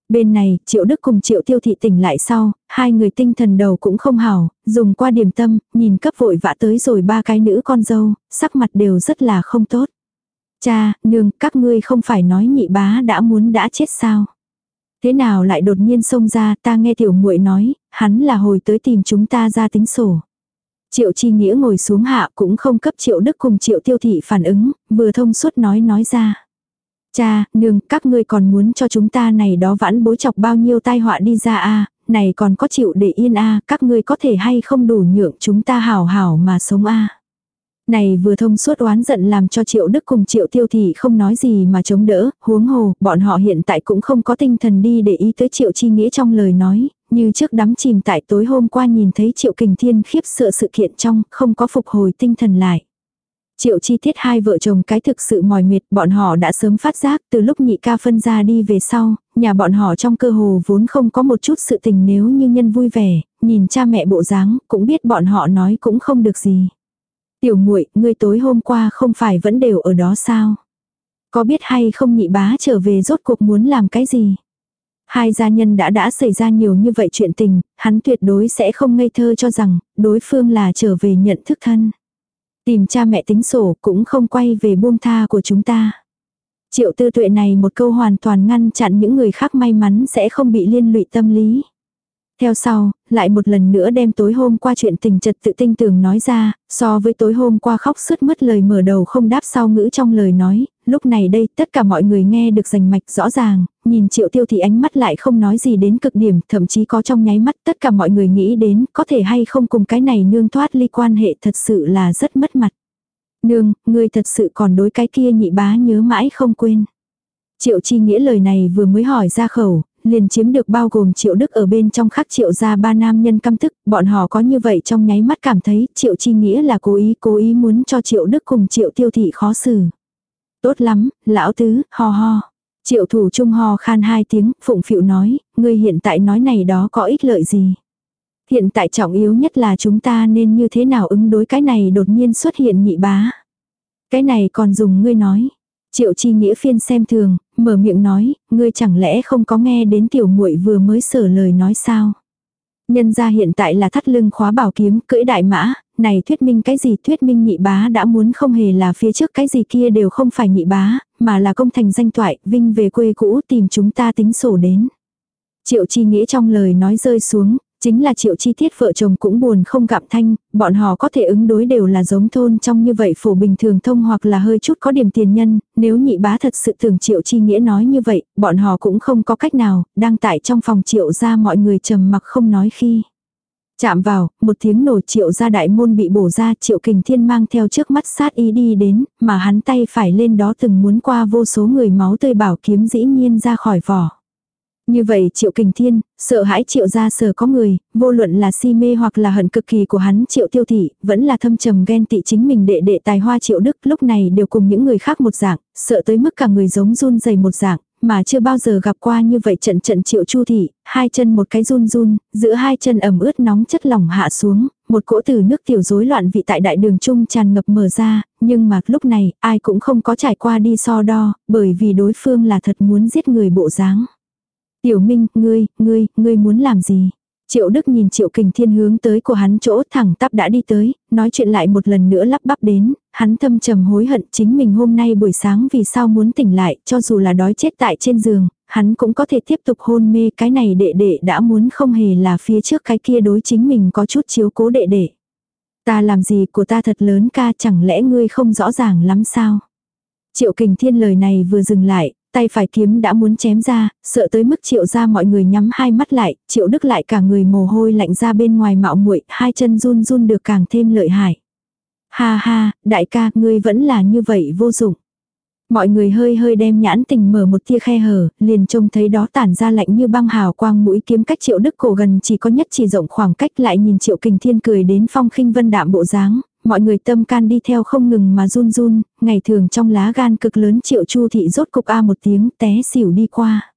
Bên này, Triệu Đức cùng Triệu Tiêu Thị tỉnh lại sau, hai người tinh thần đầu cũng không hảo, dùng qua điểm tâm, nhìn cấp vội vã tới rồi ba cái nữ con dâu, sắc mặt đều rất là không tốt. Cha, nương, các ngươi không phải nói nhị bá đã muốn đã chết sao? Thế nào lại đột nhiên xông ra, ta nghe tiểu muội nói, hắn là hồi tới tìm chúng ta ra tính sổ. Triệu Chi Nghĩa ngồi xuống hạ cũng không cấp Triệu Đức cùng Triệu Tiêu Thị phản ứng, vừa thông suốt nói nói ra. Cha, nương, các ngươi còn muốn cho chúng ta này đó vãn bối chọc bao nhiêu tai họa đi ra a này còn có chịu để yên a các ngươi có thể hay không đủ nhượng chúng ta hảo hảo mà sống a Này vừa thông suốt oán giận làm cho triệu đức cùng triệu tiêu thị không nói gì mà chống đỡ, huống hồ, bọn họ hiện tại cũng không có tinh thần đi để ý tới triệu chi nghĩa trong lời nói, như trước đắm chìm tại tối hôm qua nhìn thấy triệu kình thiên khiếp sợ sự kiện trong, không có phục hồi tinh thần lại. Triệu chi tiết hai vợ chồng cái thực sự mỏi mệt, bọn họ đã sớm phát giác từ lúc nhị ca phân ra đi về sau, nhà bọn họ trong cơ hồ vốn không có một chút sự tình nếu như nhân vui vẻ, nhìn cha mẹ bộ dáng, cũng biết bọn họ nói cũng không được gì. Tiểu muội ngươi tối hôm qua không phải vẫn đều ở đó sao? Có biết hay không nhị bá trở về rốt cuộc muốn làm cái gì? Hai gia nhân đã đã xảy ra nhiều như vậy chuyện tình, hắn tuyệt đối sẽ không ngây thơ cho rằng đối phương là trở về nhận thức thân. Tìm cha mẹ tính sổ cũng không quay về buông tha của chúng ta. Triệu tư tuệ này một câu hoàn toàn ngăn chặn những người khác may mắn sẽ không bị liên lụy tâm lý. Theo sau, lại một lần nữa đem tối hôm qua chuyện tình trật tự tinh tường nói ra, so với tối hôm qua khóc suốt mất lời mở đầu không đáp sau ngữ trong lời nói, lúc này đây tất cả mọi người nghe được rành mạch rõ ràng, nhìn triệu tiêu thì ánh mắt lại không nói gì đến cực điểm, thậm chí có trong nháy mắt tất cả mọi người nghĩ đến có thể hay không cùng cái này nương thoát ly quan hệ thật sự là rất mất mặt. Nương, ngươi thật sự còn đối cái kia nhị bá nhớ mãi không quên. Triệu chi nghĩa lời này vừa mới hỏi ra khẩu, liền chiếm được bao gồm triệu đức ở bên trong khắc triệu ra ba nam nhân căm tức, bọn họ có như vậy trong nháy mắt cảm thấy triệu chi nghĩa là cố ý cố ý muốn cho triệu đức cùng triệu tiêu thị khó xử. Tốt lắm, lão tứ, ho ho. Triệu thủ trung ho khan hai tiếng, phụng phịu nói, ngươi hiện tại nói này đó có ích lợi gì. Hiện tại trọng yếu nhất là chúng ta nên như thế nào ứng đối cái này đột nhiên xuất hiện nhị bá. Cái này còn dùng ngươi nói. Triệu chi nghĩa phiên xem thường, mở miệng nói, ngươi chẳng lẽ không có nghe đến tiểu muội vừa mới sở lời nói sao. Nhân ra hiện tại là thắt lưng khóa bảo kiếm, cưỡi đại mã, này thuyết minh cái gì thuyết minh nhị bá đã muốn không hề là phía trước cái gì kia đều không phải nhị bá, mà là công thành danh toại, vinh về quê cũ tìm chúng ta tính sổ đến. Triệu chi nghĩa trong lời nói rơi xuống, Chính là triệu chi tiết vợ chồng cũng buồn không gặp thanh, bọn họ có thể ứng đối đều là giống thôn trong như vậy phổ bình thường thông hoặc là hơi chút có điểm tiền nhân, nếu nhị bá thật sự tưởng triệu chi nghĩa nói như vậy, bọn họ cũng không có cách nào, đang tại trong phòng triệu ra mọi người trầm mặc không nói khi. Chạm vào, một tiếng nổ triệu ra đại môn bị bổ ra triệu kình thiên mang theo trước mắt sát ý đi đến, mà hắn tay phải lên đó từng muốn qua vô số người máu tươi bảo kiếm dĩ nhiên ra khỏi vỏ. Như vậy triệu kình thiên, sợ hãi triệu ra sở có người, vô luận là si mê hoặc là hận cực kỳ của hắn triệu tiêu thị, vẫn là thâm trầm ghen tị chính mình đệ đệ tài hoa triệu đức lúc này đều cùng những người khác một dạng, sợ tới mức cả người giống run dày một dạng, mà chưa bao giờ gặp qua như vậy trận trận triệu chu thị, hai chân một cái run run, giữa hai chân ẩm ướt nóng chất lỏng hạ xuống, một cỗ từ nước tiểu rối loạn vị tại đại đường trung tràn ngập mở ra, nhưng mà lúc này ai cũng không có trải qua đi so đo, bởi vì đối phương là thật muốn giết người bộ dáng. Tiểu Minh, ngươi, ngươi, ngươi muốn làm gì? Triệu Đức nhìn Triệu Kình Thiên hướng tới của hắn chỗ thẳng tắp đã đi tới, nói chuyện lại một lần nữa lắp bắp đến, hắn thâm trầm hối hận chính mình hôm nay buổi sáng vì sao muốn tỉnh lại, cho dù là đói chết tại trên giường, hắn cũng có thể tiếp tục hôn mê cái này đệ đệ đã muốn không hề là phía trước cái kia đối chính mình có chút chiếu cố đệ đệ. Ta làm gì của ta thật lớn ca chẳng lẽ ngươi không rõ ràng lắm sao? Triệu Kình Thiên lời này vừa dừng lại, tay phải kiếm đã muốn chém ra, sợ tới mức triệu ra mọi người nhắm hai mắt lại, triệu đức lại cả người mồ hôi lạnh ra bên ngoài mạo muội hai chân run run được càng thêm lợi hại. Ha ha, đại ca, ngươi vẫn là như vậy vô dụng. Mọi người hơi hơi đem nhãn tình mở một tia khe hở, liền trông thấy đó tản ra lạnh như băng hào quang mũi kiếm cách triệu đức cổ gần chỉ có nhất chỉ rộng khoảng cách lại nhìn triệu kình thiên cười đến phong khinh vân đạm bộ dáng, mọi người tâm can đi theo không ngừng mà run run, ngày thường trong lá gan cực lớn triệu chu thị rốt cục a một tiếng té xỉu đi qua.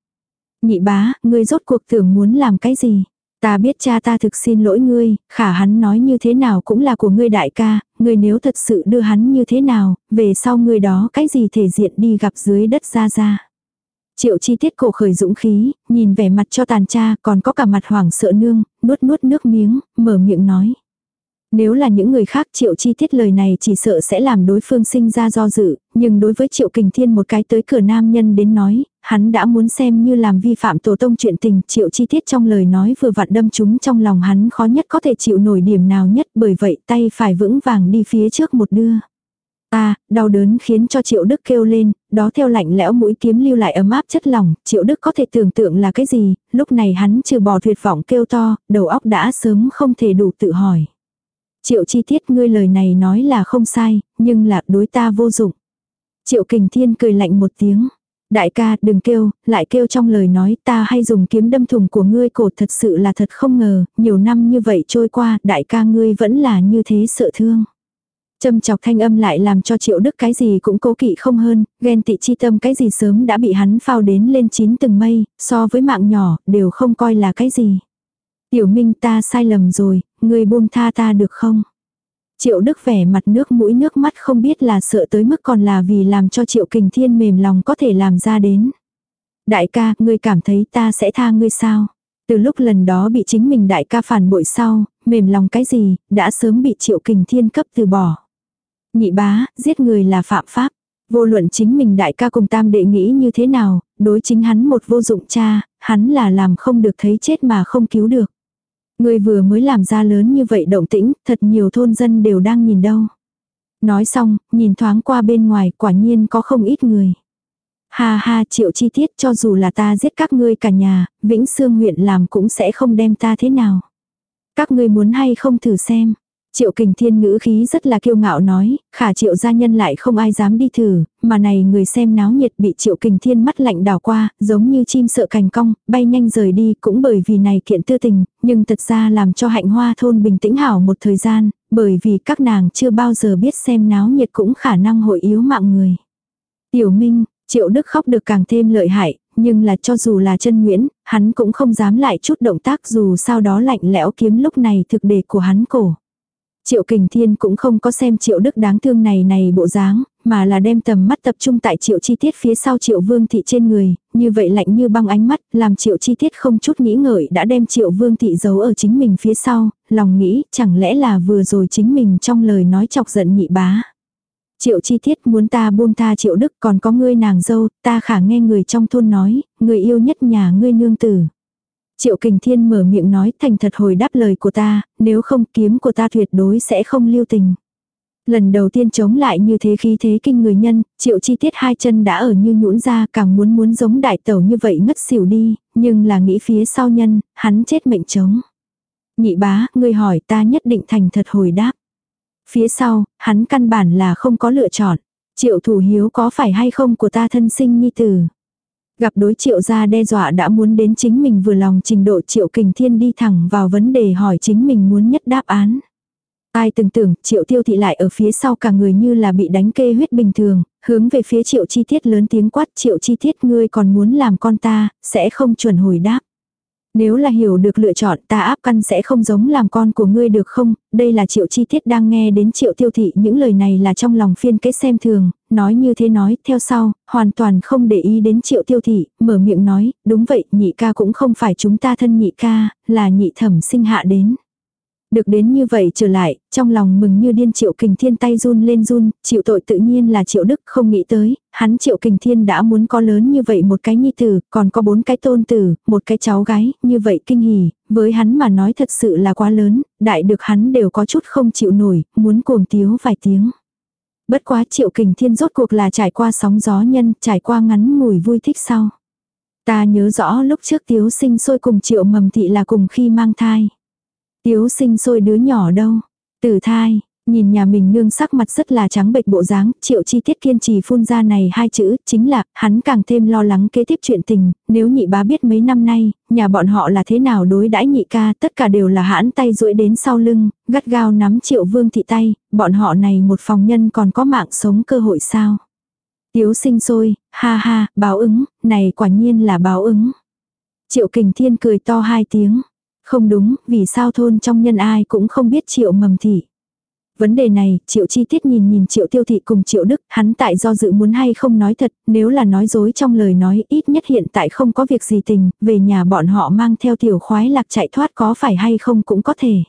Nhị bá, ngươi rốt cuộc tưởng muốn làm cái gì? Ta biết cha ta thực xin lỗi ngươi, khả hắn nói như thế nào cũng là của ngươi đại ca, ngươi nếu thật sự đưa hắn như thế nào, về sau ngươi đó cái gì thể diện đi gặp dưới đất ra ra. Triệu chi tiết cổ khởi dũng khí, nhìn vẻ mặt cho tàn cha còn có cả mặt hoảng sợ nương, nuốt nuốt nước miếng, mở miệng nói. Nếu là những người khác triệu chi tiết lời này chỉ sợ sẽ làm đối phương sinh ra do dự, nhưng đối với triệu kình thiên một cái tới cửa nam nhân đến nói, hắn đã muốn xem như làm vi phạm tổ tông chuyện tình triệu chi tiết trong lời nói vừa vặn đâm chúng trong lòng hắn khó nhất có thể chịu nổi điểm nào nhất bởi vậy tay phải vững vàng đi phía trước một đưa. À, đau đớn khiến cho triệu đức kêu lên, đó theo lạnh lẽo mũi kiếm lưu lại ấm áp chất lòng, triệu đức có thể tưởng tượng là cái gì, lúc này hắn trừ bỏ tuyệt vọng kêu to, đầu óc đã sớm không thể đủ tự hỏi. Triệu chi tiết ngươi lời này nói là không sai, nhưng là đối ta vô dụng. Triệu kình thiên cười lạnh một tiếng. Đại ca đừng kêu, lại kêu trong lời nói ta hay dùng kiếm đâm thùng của ngươi cổ thật sự là thật không ngờ, nhiều năm như vậy trôi qua, đại ca ngươi vẫn là như thế sợ thương. Châm chọc thanh âm lại làm cho triệu đức cái gì cũng cố kỵ không hơn, ghen tị chi tâm cái gì sớm đã bị hắn phao đến lên chín từng mây, so với mạng nhỏ, đều không coi là cái gì. Tiểu Minh ta sai lầm rồi, ngươi buông tha ta được không? Triệu Đức vẻ mặt nước mũi nước mắt không biết là sợ tới mức còn là vì làm cho Triệu Kình Thiên mềm lòng có thể làm ra đến. Đại ca, ngươi cảm thấy ta sẽ tha ngươi sao? Từ lúc lần đó bị chính mình đại ca phản bội sau, mềm lòng cái gì, đã sớm bị Triệu Kình Thiên cấp từ bỏ. Nhị bá, giết người là phạm pháp. Vô luận chính mình đại ca cùng tam đệ nghĩ như thế nào, đối chính hắn một vô dụng cha, hắn là làm không được thấy chết mà không cứu được. Người vừa mới làm ra lớn như vậy động tĩnh, thật nhiều thôn dân đều đang nhìn đâu. Nói xong, nhìn thoáng qua bên ngoài, quả nhiên có không ít người. Ha ha triệu chi tiết cho dù là ta giết các ngươi cả nhà, Vĩnh Sương huyện làm cũng sẽ không đem ta thế nào. Các ngươi muốn hay không thử xem. Triệu kình thiên ngữ khí rất là kiêu ngạo nói, khả triệu gia nhân lại không ai dám đi thử, mà này người xem náo nhiệt bị triệu kình thiên mắt lạnh đảo qua, giống như chim sợ cành cong, bay nhanh rời đi cũng bởi vì này kiện tư tình, nhưng thật ra làm cho hạnh hoa thôn bình tĩnh hảo một thời gian, bởi vì các nàng chưa bao giờ biết xem náo nhiệt cũng khả năng hội yếu mạng người. Tiểu Minh, Triệu Đức khóc được càng thêm lợi hại, nhưng là cho dù là chân Nguyễn, hắn cũng không dám lại chút động tác dù sau đó lạnh lẽo kiếm lúc này thực đề của hắn cổ. Triệu Kình Thiên cũng không có xem Triệu Đức đáng thương này này bộ dáng, mà là đem tầm mắt tập trung tại Triệu Chi Tiết phía sau Triệu Vương Thị trên người, như vậy lạnh như băng ánh mắt, làm Triệu Chi Tiết không chút nghĩ ngợi đã đem Triệu Vương Thị giấu ở chính mình phía sau, lòng nghĩ chẳng lẽ là vừa rồi chính mình trong lời nói chọc giận nhị bá. Triệu Chi Tiết muốn ta buông tha Triệu Đức còn có ngươi nàng dâu, ta khả nghe người trong thôn nói, người yêu nhất nhà ngươi nương tử. Triệu Kình Thiên mở miệng nói thành thật hồi đáp lời của ta, nếu không kiếm của ta tuyệt đối sẽ không lưu tình. Lần đầu tiên chống lại như thế khí thế kinh người nhân, triệu chi tiết hai chân đã ở như nhũn ra càng muốn muốn giống đại tẩu như vậy ngất xỉu đi, nhưng là nghĩ phía sau nhân, hắn chết mệnh chống. Nhị bá, người hỏi ta nhất định thành thật hồi đáp. Phía sau, hắn căn bản là không có lựa chọn. Triệu thủ hiếu có phải hay không của ta thân sinh nhi tử. Gặp đối triệu gia đe dọa đã muốn đến chính mình vừa lòng trình độ triệu kình thiên đi thẳng vào vấn đề hỏi chính mình muốn nhất đáp án. Ai từng tưởng triệu tiêu thị lại ở phía sau cả người như là bị đánh kê huyết bình thường, hướng về phía triệu chi tiết lớn tiếng quát triệu chi tiết ngươi còn muốn làm con ta, sẽ không chuẩn hồi đáp. Nếu là hiểu được lựa chọn ta áp căn sẽ không giống làm con của ngươi được không, đây là triệu chi tiết đang nghe đến triệu tiêu thị những lời này là trong lòng phiên kết xem thường, nói như thế nói, theo sau, hoàn toàn không để ý đến triệu tiêu thị, mở miệng nói, đúng vậy, nhị ca cũng không phải chúng ta thân nhị ca, là nhị thẩm sinh hạ đến. Được đến như vậy trở lại, trong lòng mừng như điên triệu kình thiên tay run lên run, chịu tội tự nhiên là triệu đức không nghĩ tới, hắn triệu kình thiên đã muốn có lớn như vậy một cái nhi tử, còn có bốn cái tôn tử, một cái cháu gái, như vậy kinh hỉ, với hắn mà nói thật sự là quá lớn, đại được hắn đều có chút không chịu nổi, muốn cuồng tiếu vài tiếng. Bất quá triệu kình thiên rốt cuộc là trải qua sóng gió nhân, trải qua ngắn ngủi vui thích sau. Ta nhớ rõ lúc trước tiếu sinh sôi cùng triệu mầm thị là cùng khi mang thai. Tiếu sinh sôi đứa nhỏ đâu. Tử thai, nhìn nhà mình nương sắc mặt rất là trắng bệch bộ dáng, triệu chi tiết kiên trì phun ra này hai chữ, chính là, hắn càng thêm lo lắng kế tiếp chuyện tình, nếu nhị bá biết mấy năm nay, nhà bọn họ là thế nào đối đãi nhị ca, tất cả đều là hãn tay duỗi đến sau lưng, gắt gao nắm triệu vương thị tay, bọn họ này một phòng nhân còn có mạng sống cơ hội sao. Tiếu sinh sôi, ha ha, báo ứng, này quả nhiên là báo ứng. Triệu kình thiên cười to hai tiếng. Không đúng, vì sao thôn trong nhân ai cũng không biết triệu mầm thị. Vấn đề này, triệu chi tiết nhìn nhìn triệu tiêu thị cùng triệu đức, hắn tại do dự muốn hay không nói thật, nếu là nói dối trong lời nói ít nhất hiện tại không có việc gì tình, về nhà bọn họ mang theo tiểu khoái lạc chạy thoát có phải hay không cũng có thể.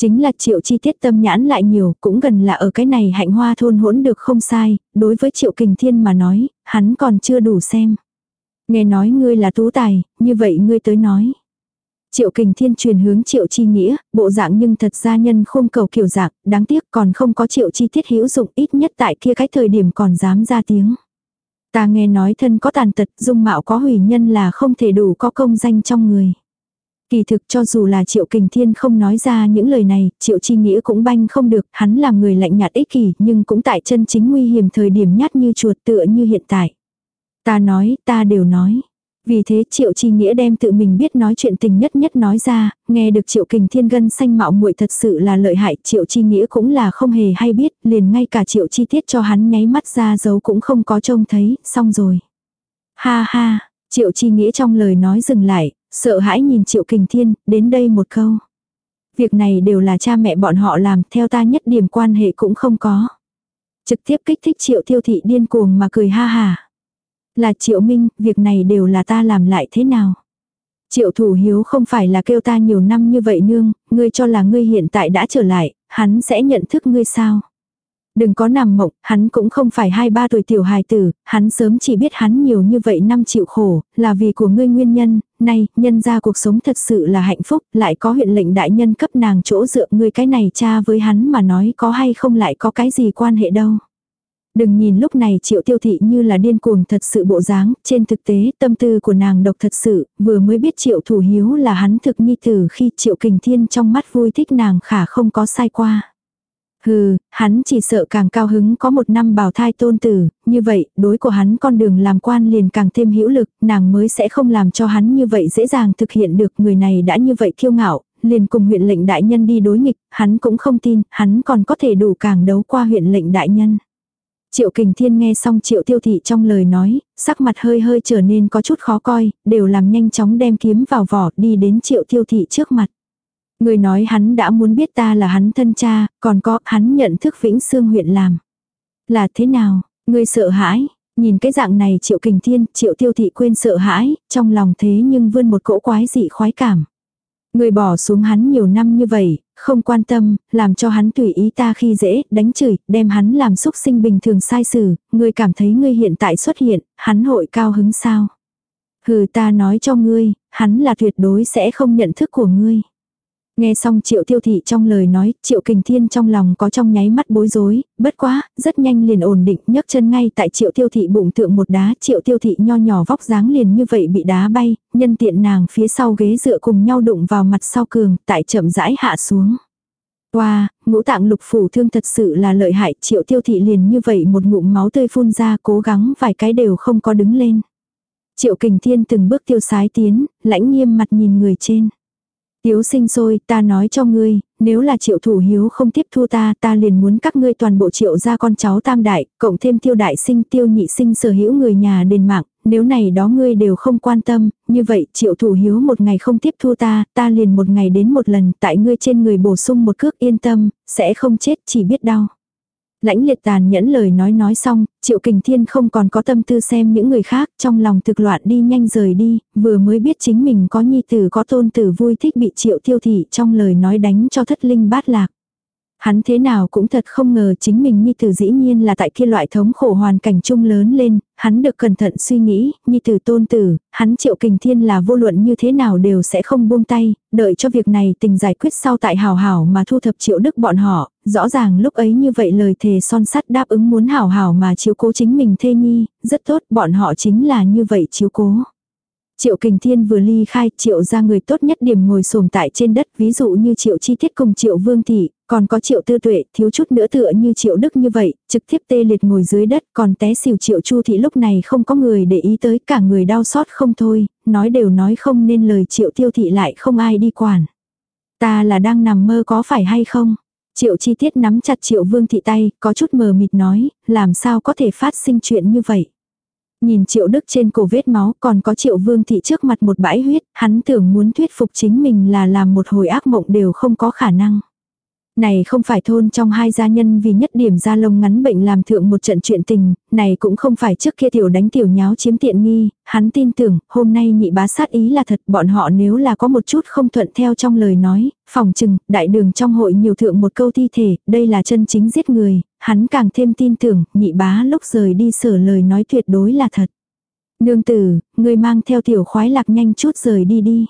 Chính là triệu chi tiết tâm nhãn lại nhiều, cũng gần là ở cái này hạnh hoa thôn hỗn được không sai, đối với triệu kình thiên mà nói, hắn còn chưa đủ xem. Nghe nói ngươi là tú tài, như vậy ngươi tới nói. Triệu kình thiên truyền hướng triệu chi nghĩa, bộ dạng nhưng thật ra nhân khôn cầu kiểu dạng, đáng tiếc còn không có triệu chi tiết hữu dụng ít nhất tại kia cái thời điểm còn dám ra tiếng. Ta nghe nói thân có tàn tật, dung mạo có hủy nhân là không thể đủ có công danh trong người. Kỳ thực cho dù là Triệu Kình Thiên không nói ra những lời này, Triệu Chi Nghĩa cũng banh không được, hắn là người lạnh nhạt ích kỷ, nhưng cũng tại chân chính nguy hiểm thời điểm nhát như chuột tựa như hiện tại. Ta nói, ta đều nói. Vì thế Triệu Chi Nghĩa đem tự mình biết nói chuyện tình nhất nhất nói ra, nghe được Triệu Kình Thiên gân xanh mạo muội thật sự là lợi hại, Triệu Chi Nghĩa cũng là không hề hay biết, liền ngay cả Triệu Chi Tiết cho hắn nháy mắt ra dấu cũng không có trông thấy, xong rồi. Ha ha, Triệu Chi Nghĩa trong lời nói dừng lại, sợ hãi nhìn Triệu Kình Thiên, đến đây một câu. Việc này đều là cha mẹ bọn họ làm, theo ta nhất điểm quan hệ cũng không có. Trực tiếp kích thích Triệu Tiêu Thị điên cuồng mà cười ha ha. Là Triệu Minh, việc này đều là ta làm lại thế nào? Triệu thủ hiếu không phải là kêu ta nhiều năm như vậy nương, ngươi cho là ngươi hiện tại đã trở lại, hắn sẽ nhận thức ngươi sao? Đừng có nằm mộng, hắn cũng không phải hai ba tuổi tiểu hài tử, hắn sớm chỉ biết hắn nhiều như vậy năm chịu khổ, là vì của ngươi nguyên nhân, nay, nhân ra cuộc sống thật sự là hạnh phúc, lại có huyện lệnh đại nhân cấp nàng chỗ dựa ngươi cái này cha với hắn mà nói có hay không lại có cái gì quan hệ đâu. Đừng nhìn lúc này triệu tiêu thị như là điên cuồng thật sự bộ dáng, trên thực tế tâm tư của nàng độc thật sự, vừa mới biết triệu thủ hiếu là hắn thực nhi tử khi triệu kình thiên trong mắt vui thích nàng khả không có sai qua. Hừ, hắn chỉ sợ càng cao hứng có một năm bào thai tôn tử, như vậy, đối của hắn con đường làm quan liền càng thêm hữu lực, nàng mới sẽ không làm cho hắn như vậy dễ dàng thực hiện được người này đã như vậy kiêu ngạo, liền cùng huyện lệnh đại nhân đi đối nghịch, hắn cũng không tin, hắn còn có thể đủ càng đấu qua huyện lệnh đại nhân. Triệu Kình Thiên nghe xong Triệu Tiêu Thị trong lời nói, sắc mặt hơi hơi trở nên có chút khó coi, đều làm nhanh chóng đem kiếm vào vỏ đi đến Triệu Tiêu Thị trước mặt. Người nói hắn đã muốn biết ta là hắn thân cha, còn có hắn nhận thức Vĩnh Sương huyện làm. Là thế nào, người sợ hãi, nhìn cái dạng này Triệu Kình Thiên, Triệu Tiêu Thị quên sợ hãi, trong lòng thế nhưng vươn một cỗ quái dị khoái cảm. Người bỏ xuống hắn nhiều năm như vậy, không quan tâm, làm cho hắn tùy ý ta khi dễ, đánh chửi, đem hắn làm xúc sinh bình thường sai xử, ngươi cảm thấy ngươi hiện tại xuất hiện, hắn hội cao hứng sao? Hừ ta nói cho ngươi, hắn là tuyệt đối sẽ không nhận thức của ngươi. Nghe xong triệu tiêu thị trong lời nói, triệu kình thiên trong lòng có trong nháy mắt bối rối, bất quá, rất nhanh liền ổn định nhấc chân ngay tại triệu tiêu thị bụng thượng một đá, triệu tiêu thị nho nhỏ vóc dáng liền như vậy bị đá bay, nhân tiện nàng phía sau ghế dựa cùng nhau đụng vào mặt sau cường, tại chậm rãi hạ xuống. Wow, ngũ tạng lục phủ thương thật sự là lợi hại, triệu tiêu thị liền như vậy một ngụm máu tươi phun ra cố gắng vài cái đều không có đứng lên. Triệu kình thiên từng bước tiêu sái tiến, lãnh nghiêm mặt nhìn người trên. Tiếu sinh sôi, ta nói cho ngươi, nếu là triệu thủ hiếu không tiếp thu ta, ta liền muốn các ngươi toàn bộ triệu ra con cháu tam đại, cộng thêm tiêu đại sinh tiêu nhị sinh sở hữu người nhà đền mạng, nếu này đó ngươi đều không quan tâm, như vậy triệu thủ hiếu một ngày không tiếp thu ta, ta liền một ngày đến một lần tại ngươi trên người bổ sung một cước yên tâm, sẽ không chết chỉ biết đau. Lãnh liệt tàn nhẫn lời nói nói xong, triệu kình thiên không còn có tâm tư xem những người khác, trong lòng thực loạn đi nhanh rời đi, vừa mới biết chính mình có nhi tử có tôn tử vui thích bị triệu tiêu thị trong lời nói đánh cho thất linh bát lạc. Hắn thế nào cũng thật không ngờ chính mình Nhi Tử dĩ nhiên là tại kia loại thống khổ hoàn cảnh chung lớn lên, hắn được cẩn thận suy nghĩ, Nhi Tử tôn tử, hắn triệu kình thiên là vô luận như thế nào đều sẽ không buông tay, đợi cho việc này tình giải quyết sau tại hào hảo mà thu thập triệu đức bọn họ, rõ ràng lúc ấy như vậy lời thề son sắt đáp ứng muốn hảo hảo mà chiếu cố chính mình thê nhi, rất tốt bọn họ chính là như vậy chiếu cố. Triệu Kình Thiên vừa ly khai, Triệu ra người tốt nhất điểm ngồi xổm tại trên đất, ví dụ như Triệu Chi Tiết cùng Triệu Vương Thị, còn có Triệu Tư Tuệ, thiếu chút nữa tựa như Triệu Đức như vậy, trực tiếp tê liệt ngồi dưới đất, còn té xỉu Triệu Chu Thị lúc này không có người để ý tới, cả người đau xót không thôi, nói đều nói không nên lời Triệu Tiêu Thị lại không ai đi quản. Ta là đang nằm mơ có phải hay không? Triệu Chi Tiết nắm chặt Triệu Vương Thị tay, có chút mờ mịt nói, làm sao có thể phát sinh chuyện như vậy? Nhìn triệu đức trên cổ vết máu còn có triệu vương thị trước mặt một bãi huyết, hắn tưởng muốn thuyết phục chính mình là làm một hồi ác mộng đều không có khả năng. Này không phải thôn trong hai gia nhân vì nhất điểm ra lông ngắn bệnh làm thượng một trận chuyện tình, này cũng không phải trước kia tiểu đánh tiểu nháo chiếm tiện nghi, hắn tin tưởng hôm nay nhị bá sát ý là thật bọn họ nếu là có một chút không thuận theo trong lời nói, phòng chừng, đại đường trong hội nhiều thượng một câu thi thể, đây là chân chính giết người, hắn càng thêm tin tưởng nhị bá lúc rời đi sở lời nói tuyệt đối là thật. Nương tử, người mang theo tiểu khoái lạc nhanh chút rời đi đi.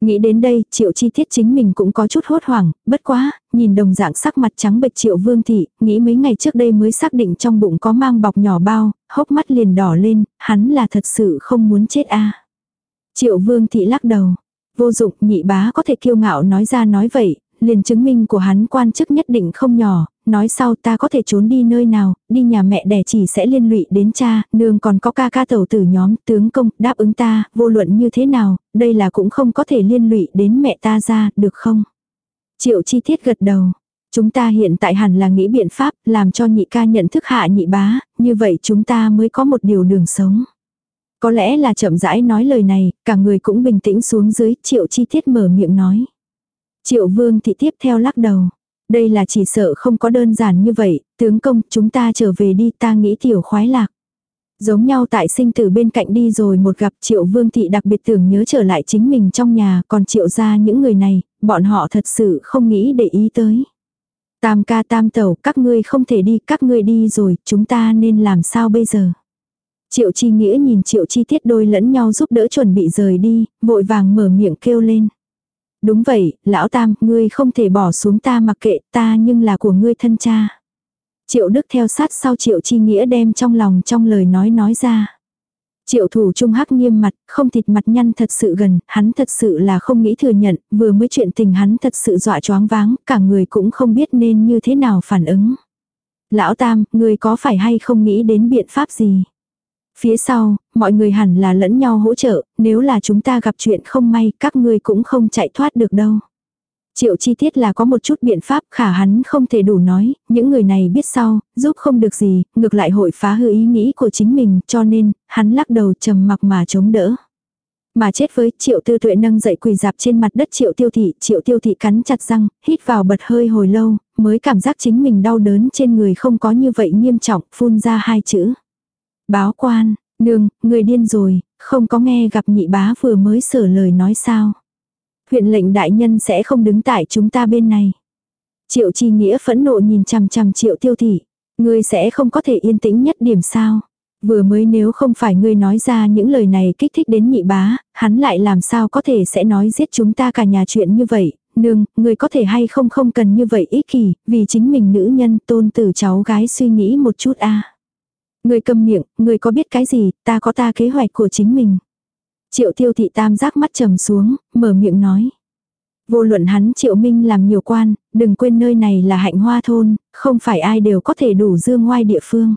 Nghĩ đến đây, triệu chi tiết chính mình cũng có chút hốt hoảng, bất quá, nhìn đồng dạng sắc mặt trắng bệch triệu vương thị, nghĩ mấy ngày trước đây mới xác định trong bụng có mang bọc nhỏ bao, hốc mắt liền đỏ lên, hắn là thật sự không muốn chết a Triệu vương thị lắc đầu, vô dụng nhị bá có thể kiêu ngạo nói ra nói vậy, liền chứng minh của hắn quan chức nhất định không nhỏ, nói sau ta có thể trốn đi nơi nào, đi nhà mẹ đẻ chỉ sẽ liên lụy đến cha, nương còn có ca ca tẩu tử nhóm, tướng công, đáp ứng ta, vô luận như thế nào, đây là cũng không có thể liên lụy đến mẹ ta ra, được không? Triệu chi tiết gật đầu. Chúng ta hiện tại hẳn là nghĩ biện pháp làm cho nhị ca nhận thức hạ nhị bá, như vậy chúng ta mới có một điều đường sống. Có lẽ là chậm rãi nói lời này, cả người cũng bình tĩnh xuống dưới, triệu chi tiết mở miệng nói. Triệu vương thị tiếp theo lắc đầu. Đây là chỉ sợ không có đơn giản như vậy, tướng công chúng ta trở về đi ta nghĩ tiểu khoái lạc. Giống nhau tại sinh tử bên cạnh đi rồi một gặp triệu vương thị đặc biệt tưởng nhớ trở lại chính mình trong nhà còn triệu ra những người này, bọn họ thật sự không nghĩ để ý tới. Tam ca tam tẩu các ngươi không thể đi, các ngươi đi rồi, chúng ta nên làm sao bây giờ? Triệu chi nghĩa nhìn triệu chi tiết đôi lẫn nhau giúp đỡ chuẩn bị rời đi, vội vàng mở miệng kêu lên. Đúng vậy, lão tam, ngươi không thể bỏ xuống ta mặc kệ ta nhưng là của ngươi thân cha. Triệu Đức theo sát sau Triệu Chi Nghĩa đem trong lòng trong lời nói nói ra. Triệu thủ trung hắc nghiêm mặt, không thịt mặt nhăn thật sự gần, hắn thật sự là không nghĩ thừa nhận, vừa mới chuyện tình hắn thật sự dọa choáng váng, cả người cũng không biết nên như thế nào phản ứng. Lão Tam, người có phải hay không nghĩ đến biện pháp gì? Phía sau, mọi người hẳn là lẫn nhau hỗ trợ, nếu là chúng ta gặp chuyện không may, các ngươi cũng không chạy thoát được đâu. Triệu chi tiết là có một chút biện pháp khả hắn không thể đủ nói, những người này biết sau, giúp không được gì, ngược lại hội phá hư ý nghĩ của chính mình, cho nên, hắn lắc đầu trầm mặc mà chống đỡ. Mà chết với triệu tư tuệ nâng dậy quỳ dạp trên mặt đất triệu tiêu thị, triệu tiêu thị cắn chặt răng, hít vào bật hơi hồi lâu, mới cảm giác chính mình đau đớn trên người không có như vậy nghiêm trọng, phun ra hai chữ. Báo quan, nương, người điên rồi, không có nghe gặp nhị bá vừa mới sửa lời nói sao. Huyện lệnh đại nhân sẽ không đứng tại chúng ta bên này. Triệu chi nghĩa phẫn nộ nhìn chằm chằm triệu tiêu thị. Ngươi sẽ không có thể yên tĩnh nhất điểm sao. Vừa mới nếu không phải ngươi nói ra những lời này kích thích đến nhị bá, hắn lại làm sao có thể sẽ nói giết chúng ta cả nhà chuyện như vậy. Nương, ngươi có thể hay không không cần như vậy ích kỷ, vì chính mình nữ nhân tôn tử cháu gái suy nghĩ một chút a Người cầm miệng, người có biết cái gì, ta có ta kế hoạch của chính mình. Triệu tiêu thị tam giác mắt trầm xuống, mở miệng nói. Vô luận hắn triệu minh làm nhiều quan, đừng quên nơi này là hạnh hoa thôn, không phải ai đều có thể đủ dương ngoai địa phương.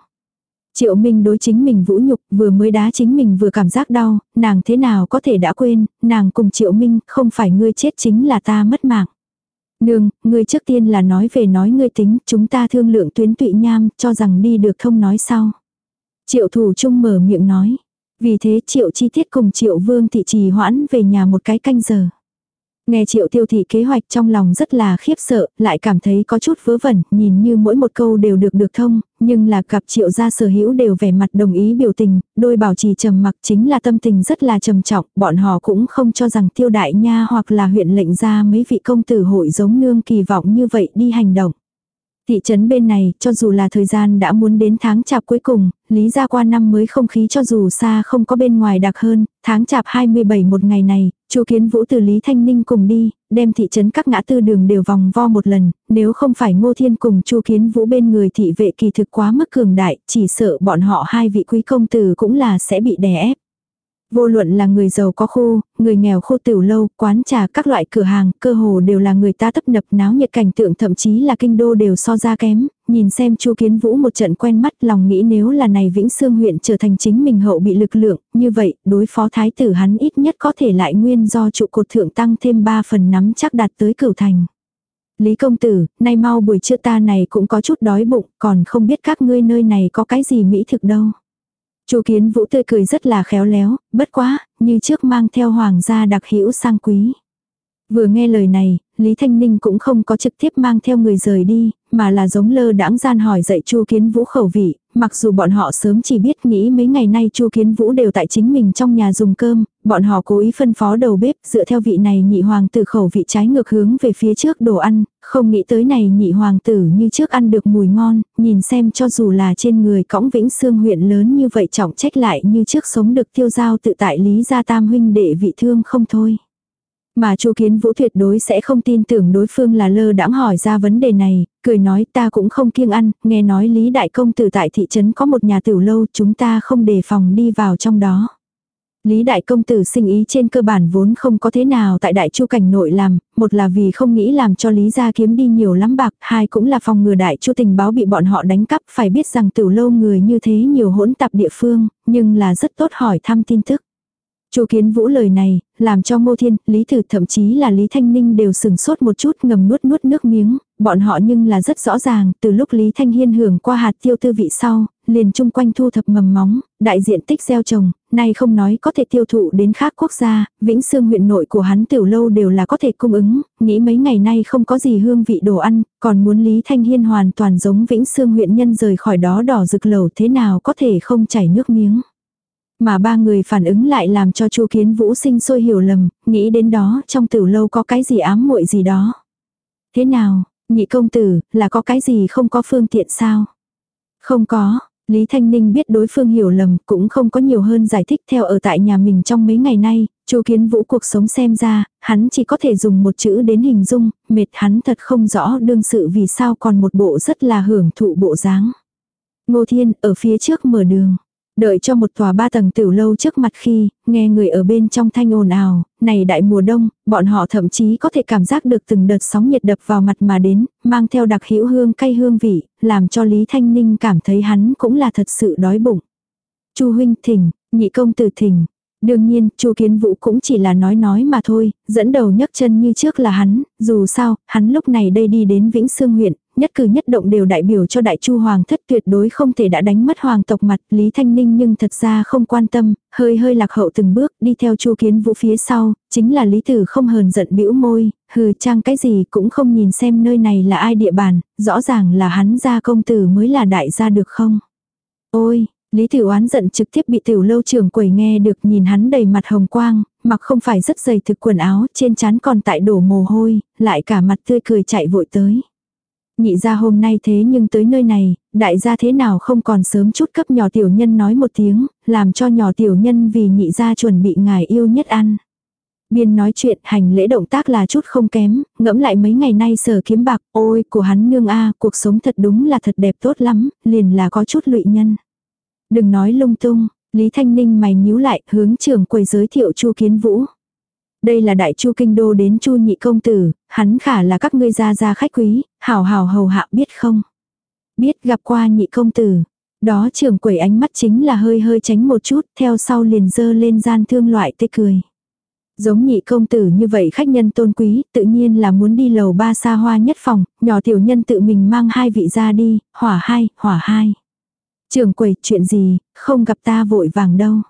Triệu Minh đối chính mình vũ nhục vừa mới đá chính mình vừa cảm giác đau, nàng thế nào có thể đã quên, nàng cùng Triệu Minh không phải ngươi chết chính là ta mất mạng. Nương, ngươi trước tiên là nói về nói ngươi tính, chúng ta thương lượng tuyến tụy nham, cho rằng đi được không nói sau. Triệu thủ trung mở miệng nói. Vì thế triệu chi tiết cùng triệu vương thị trì hoãn về nhà một cái canh giờ. Nghe triệu tiêu thị kế hoạch trong lòng rất là khiếp sợ, lại cảm thấy có chút vớ vẩn, nhìn như mỗi một câu đều được được thông, nhưng là gặp triệu gia sở hữu đều vẻ mặt đồng ý biểu tình, đôi bảo trì trầm mặc chính là tâm tình rất là trầm trọng, bọn họ cũng không cho rằng tiêu đại nha hoặc là huyện lệnh ra mấy vị công tử hội giống nương kỳ vọng như vậy đi hành động. Thị trấn bên này, cho dù là thời gian đã muốn đến tháng chạp cuối cùng, lý ra qua năm mới không khí cho dù xa không có bên ngoài đặc hơn, tháng chạp 27 một ngày này, Chu Kiến Vũ từ Lý Thanh Ninh cùng đi, đem thị trấn các ngã tư đường đều vòng vo một lần, nếu không phải Ngô Thiên cùng Chu Kiến Vũ bên người thị vệ kỳ thực quá mức cường đại, chỉ sợ bọn họ hai vị quý công tử cũng là sẽ bị đè ép. Vô luận là người giàu có khu, người nghèo khu tiểu lâu, quán trà các loại cửa hàng, cơ hồ đều là người ta tấp nập náo nhiệt cảnh tượng thậm chí là kinh đô đều so ra kém, nhìn xem Chu Kiến Vũ một trận quen mắt lòng nghĩ nếu là này Vĩnh Sương huyện trở thành chính mình hậu bị lực lượng, như vậy, đối phó thái tử hắn ít nhất có thể lại nguyên do trụ cột thượng tăng thêm 3 phần nắm chắc đạt tới cửu thành. Lý công tử, nay mau buổi trưa ta này cũng có chút đói bụng, còn không biết các ngươi nơi này có cái gì mỹ thực đâu. Chu Kiến Vũ tươi cười rất là khéo léo, bất quá, như trước mang theo hoàng gia đặc hữu sang quý. Vừa nghe lời này, Lý Thanh Ninh cũng không có trực tiếp mang theo người rời đi, mà là giống lơ đãng gian hỏi dạy Chu Kiến Vũ khẩu vị, mặc dù bọn họ sớm chỉ biết nghĩ mấy ngày nay Chu Kiến Vũ đều tại chính mình trong nhà dùng cơm, bọn họ cố ý phân phó đầu bếp dựa theo vị này nhị hoàng tử khẩu vị trái ngược hướng về phía trước đồ ăn, không nghĩ tới này nhị hoàng tử như trước ăn được mùi ngon, nhìn xem cho dù là trên người cõng vĩnh xương huyện lớn như vậy trọng trách lại như trước sống được tiêu giao tự tại lý gia tam huynh đệ vị thương không thôi. Mà Chu Kiến Vũ tuyệt đối sẽ không tin tưởng đối phương là lơ đãng hỏi ra vấn đề này, cười nói ta cũng không kiêng ăn, nghe nói Lý Đại Công Tử tại thị trấn có một nhà tiểu lâu chúng ta không đề phòng đi vào trong đó. Lý Đại Công Tử sinh ý trên cơ bản vốn không có thế nào tại Đại Chu Cảnh nội làm, một là vì không nghĩ làm cho Lý gia kiếm đi nhiều lắm bạc, hai cũng là phòng ngừa Đại Chu tình báo bị bọn họ đánh cắp, phải biết rằng từ lâu người như thế nhiều hỗn tạp địa phương, nhưng là rất tốt hỏi thăm tin tức. Chu Kiến Vũ lời này, làm cho Ngô Thiên, Lý Thử thậm chí là Lý Thanh Ninh đều sừng sốt một chút ngầm nuốt nuốt nước miếng, bọn họ nhưng là rất rõ ràng, từ lúc Lý Thanh Hiên hưởng qua hạt tiêu tư vị sau, liền chung quanh thu thập mầm móng, đại diện tích gieo trồng, nay không nói có thể tiêu thụ đến khác quốc gia, Vĩnh Sương huyện nội của hắn tiểu lâu đều là có thể cung ứng, nghĩ mấy ngày nay không có gì hương vị đồ ăn, còn muốn Lý Thanh Hiên hoàn toàn giống Vĩnh Sương huyện nhân rời khỏi đó đỏ rực lầu thế nào có thể không chảy nước miếng. Mà ba người phản ứng lại làm cho Chu Kiến Vũ sinh sôi hiểu lầm, nghĩ đến đó trong tử lâu có cái gì ám muội gì đó. Thế nào, nhị công tử, là có cái gì không có phương tiện sao? Không có, Lý Thanh Ninh biết đối phương hiểu lầm, cũng không có nhiều hơn giải thích theo ở tại nhà mình trong mấy ngày nay, Chu Kiến Vũ cuộc sống xem ra, hắn chỉ có thể dùng một chữ đến hình dung, mệt hắn thật không rõ đương sự vì sao còn một bộ rất là hưởng thụ bộ dáng. Ngô Thiên ở phía trước mở đường. Đợi cho một tòa ba tầng tiểu lâu trước mặt khi, nghe người ở bên trong thanh ồn ào, này đại mùa đông, bọn họ thậm chí có thể cảm giác được từng đợt sóng nhiệt đập vào mặt mà đến, mang theo đặc hữu hương cay hương vị, làm cho Lý Thanh Ninh cảm thấy hắn cũng là thật sự đói bụng. Chu huynh thỉnh, nhị công tử thỉnh. Đương nhiên, Chu Kiến Vũ cũng chỉ là nói nói mà thôi, dẫn đầu nhấc chân như trước là hắn, dù sao, hắn lúc này đây đi đến Vĩnh Sương huyện, nhất cử nhất động đều đại biểu cho đại chu hoàng thất tuyệt đối không thể đã đánh mất hoàng tộc mặt Lý Thanh Ninh nhưng thật ra không quan tâm, hơi hơi lạc hậu từng bước đi theo chu kiến vũ phía sau, chính là Lý Tử không hờn giận bĩu môi, hừ trang cái gì cũng không nhìn xem nơi này là ai địa bàn, rõ ràng là hắn gia công tử mới là đại gia được không. Ôi, Lý Tử oán giận trực tiếp bị tiểu lâu trưởng quầy nghe được nhìn hắn đầy mặt hồng quang, mặc không phải rất dày thực quần áo, trên trán còn tại đổ mồ hôi, lại cả mặt tươi cười chạy vội tới. Nhị ra hôm nay thế nhưng tới nơi này, đại gia thế nào không còn sớm chút cấp nhỏ tiểu nhân nói một tiếng, làm cho nhỏ tiểu nhân vì nhị ra chuẩn bị ngài yêu nhất ăn. Biên nói chuyện hành lễ động tác là chút không kém, ngẫm lại mấy ngày nay sở kiếm bạc, ôi của hắn nương a cuộc sống thật đúng là thật đẹp tốt lắm, liền là có chút lụy nhân. Đừng nói lung tung, Lý Thanh Ninh mày nhíu lại hướng trưởng quầy giới thiệu Chu Kiến Vũ. Đây là đại chu kinh đô đến chu nhị công tử, hắn khả là các ngươi gia gia khách quý, hảo hảo hầu hạ biết không? Biết gặp qua nhị công tử. Đó trưởng quẩy ánh mắt chính là hơi hơi tránh một chút, theo sau liền dơ lên gian thương loại tê cười. Giống nhị công tử như vậy khách nhân tôn quý, tự nhiên là muốn đi lầu ba xa hoa nhất phòng, nhỏ tiểu nhân tự mình mang hai vị ra đi, hỏa hai, hỏa hai. Trưởng quầy, chuyện gì, không gặp ta vội vàng đâu.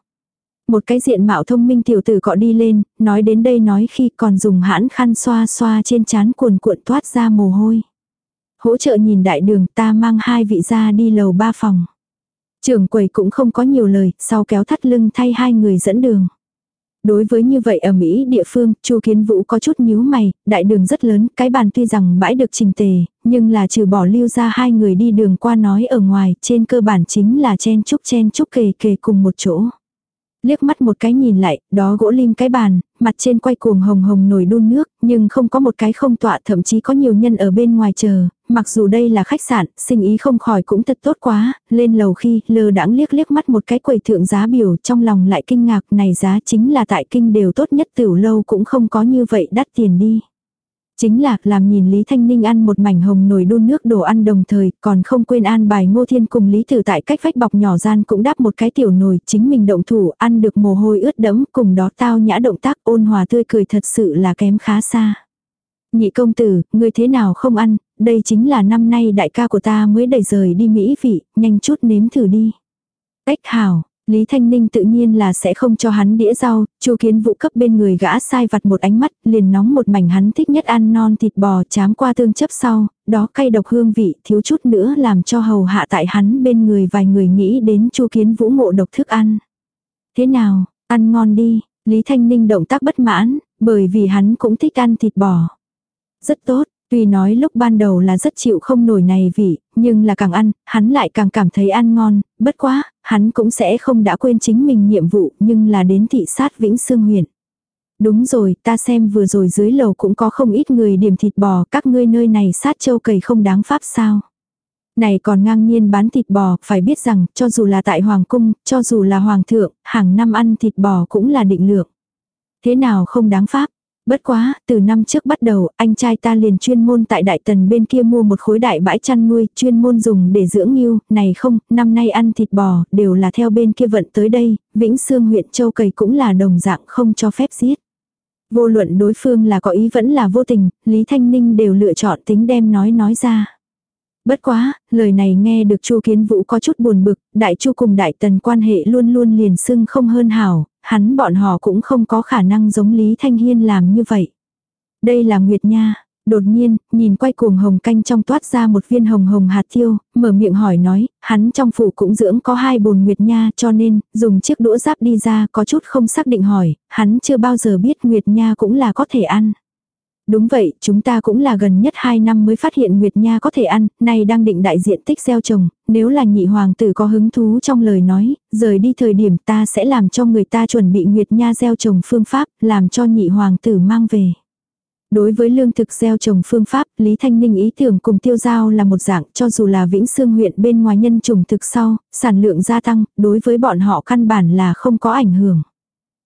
Một cái diện mạo thông minh tiểu tử cọ đi lên, nói đến đây nói khi còn dùng hãn khăn xoa xoa trên chán cuồn cuộn toát ra mồ hôi. Hỗ trợ nhìn đại đường ta mang hai vị ra đi lầu ba phòng. Trưởng quầy cũng không có nhiều lời, sau kéo thắt lưng thay hai người dẫn đường. Đối với như vậy ở Mỹ địa phương, Chu Kiến Vũ có chút nhíu mày, đại đường rất lớn, cái bàn tuy rằng bãi được trình tề, nhưng là trừ bỏ lưu ra hai người đi đường qua nói ở ngoài, trên cơ bản chính là chen chúc chen chúc kề kề cùng một chỗ. Liếc mắt một cái nhìn lại, đó gỗ lim cái bàn, mặt trên quay cuồng hồng hồng nổi đun nước, nhưng không có một cái không tọa thậm chí có nhiều nhân ở bên ngoài chờ, mặc dù đây là khách sạn, sinh ý không khỏi cũng thật tốt quá, lên lầu khi lơ đãng liếc liếc mắt một cái quầy thượng giá biểu trong lòng lại kinh ngạc này giá chính là tại kinh đều tốt nhất tiểu lâu cũng không có như vậy đắt tiền đi. Chính là làm nhìn Lý Thanh Ninh ăn một mảnh hồng nồi đun nước đồ ăn đồng thời, còn không quên an bài Ngô Thiên cùng Lý Tử tại cách vách bọc nhỏ gian cũng đáp một cái tiểu nồi, chính mình động thủ ăn được mồ hôi ướt đẫm, cùng đó tao nhã động tác ôn hòa tươi cười thật sự là kém khá xa. Nhị công tử, người thế nào không ăn, đây chính là năm nay đại ca của ta mới đẩy rời đi Mỹ vị, nhanh chút nếm thử đi. Cách hảo, Lý Thanh Ninh tự nhiên là sẽ không cho hắn đĩa rau, Chu Kiến Vũ cấp bên người gã sai vặt một ánh mắt, liền nóng một mảnh hắn thích nhất ăn non thịt bò chám qua tương chấp sau, đó cay độc hương vị thiếu chút nữa làm cho hầu hạ tại hắn bên người vài người nghĩ đến Chu Kiến Vũ ngộ độc thức ăn. Thế nào, ăn ngon đi, Lý Thanh Ninh động tác bất mãn, bởi vì hắn cũng thích ăn thịt bò. Rất tốt, Tuy nói lúc ban đầu là rất chịu không nổi này vị, nhưng là càng ăn, hắn lại càng cảm thấy ăn ngon, bất quá, hắn cũng sẽ không đã quên chính mình nhiệm vụ nhưng là đến thị sát Vĩnh Sương huyện. Đúng rồi, ta xem vừa rồi dưới lầu cũng có không ít người điểm thịt bò, các ngươi nơi này sát châu cầy không đáng pháp sao. Này còn ngang nhiên bán thịt bò, phải biết rằng, cho dù là tại Hoàng Cung, cho dù là Hoàng thượng, hàng năm ăn thịt bò cũng là định lượng. Thế nào không đáng pháp? Bất quá, từ năm trước bắt đầu, anh trai ta liền chuyên môn tại đại tần bên kia mua một khối đại bãi chăn nuôi, chuyên môn dùng để dưỡng nghiêu, này không, năm nay ăn thịt bò, đều là theo bên kia vận tới đây, Vĩnh Sương huyện Châu Cầy cũng là đồng dạng không cho phép giết. Vô luận đối phương là có ý vẫn là vô tình, Lý Thanh Ninh đều lựa chọn tính đem nói nói ra. Bất quá, lời này nghe được Chu Kiến Vũ có chút buồn bực, đại chu cùng đại tần quan hệ luôn luôn liền xưng không hơn hảo, hắn bọn họ cũng không có khả năng giống Lý Thanh Hiên làm như vậy. Đây là Nguyệt Nha. Đột nhiên, nhìn quay cuồng hồng canh trong toát ra một viên hồng hồng hạt tiêu, mở miệng hỏi nói, hắn trong phủ cũng dưỡng có hai bồn Nguyệt Nha cho nên, dùng chiếc đũa giáp đi ra có chút không xác định hỏi, hắn chưa bao giờ biết Nguyệt Nha cũng là có thể ăn. Đúng vậy, chúng ta cũng là gần nhất 2 năm mới phát hiện Nguyệt Nha có thể ăn, nay đang định đại diện tích gieo trồng, nếu là nhị hoàng tử có hứng thú trong lời nói, rời đi thời điểm ta sẽ làm cho người ta chuẩn bị Nguyệt Nha gieo trồng phương pháp, làm cho nhị hoàng tử mang về. Đối với lương thực gieo trồng phương pháp, Lý Thanh Ninh ý tưởng cùng tiêu giao là một dạng, cho dù là Vĩnh Sương huyện bên ngoài nhân trùng thực sau, sản lượng gia tăng, đối với bọn họ căn bản là không có ảnh hưởng.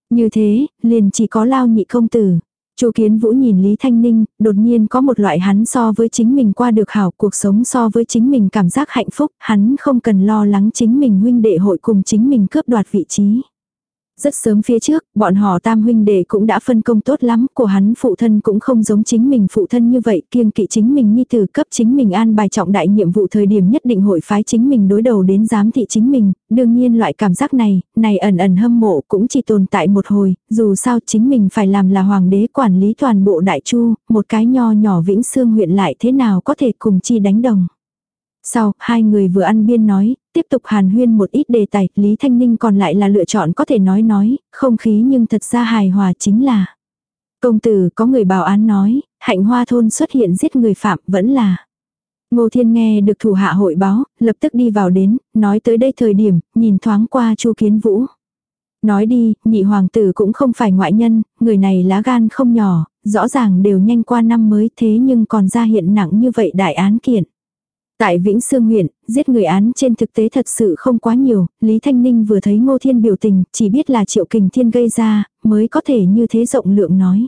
Như thế, liền chỉ có lao nhị công tử, Chu Kiến Vũ nhìn Lý Thanh Ninh, đột nhiên có một loại hắn so với chính mình qua được hảo cuộc sống so với chính mình cảm giác hạnh phúc, hắn không cần lo lắng chính mình huynh đệ hội cùng chính mình cướp đoạt vị trí. Rất sớm phía trước, bọn họ tam huynh đệ cũng đã phân công tốt lắm, của hắn phụ thân cũng không giống chính mình phụ thân như vậy, kiêng kỵ chính mình như từ cấp chính mình an bài trọng đại nhiệm vụ thời điểm nhất định hội phái chính mình đối đầu đến giám thị chính mình, đương nhiên loại cảm giác này, này ẩn ẩn hâm mộ cũng chỉ tồn tại một hồi, dù sao chính mình phải làm là hoàng đế quản lý toàn bộ đại chu, một cái nho nhỏ vĩnh xương huyện lại thế nào có thể cùng chi đánh đồng. Sau, hai người vừa ăn biên nói, tiếp tục hàn huyên một ít đề tài, Lý Thanh Ninh còn lại là lựa chọn có thể nói nói, không khí nhưng thật ra hài hòa chính là. Công tử có người bảo án nói, hạnh hoa thôn xuất hiện giết người phạm vẫn là. Ngô Thiên nghe được thủ hạ hội báo, lập tức đi vào đến, nói tới đây thời điểm, nhìn thoáng qua Chu Kiến Vũ. Nói đi, nhị hoàng tử cũng không phải ngoại nhân, người này lá gan không nhỏ, rõ ràng đều nhanh qua năm mới thế nhưng còn ra hiện nặng như vậy đại án kiện. Tại Vĩnh Sương huyện, giết người án trên thực tế thật sự không quá nhiều, Lý Thanh Ninh vừa thấy Ngô Thiên biểu tình, chỉ biết là Triệu Kình Thiên gây ra, mới có thể như thế rộng lượng nói.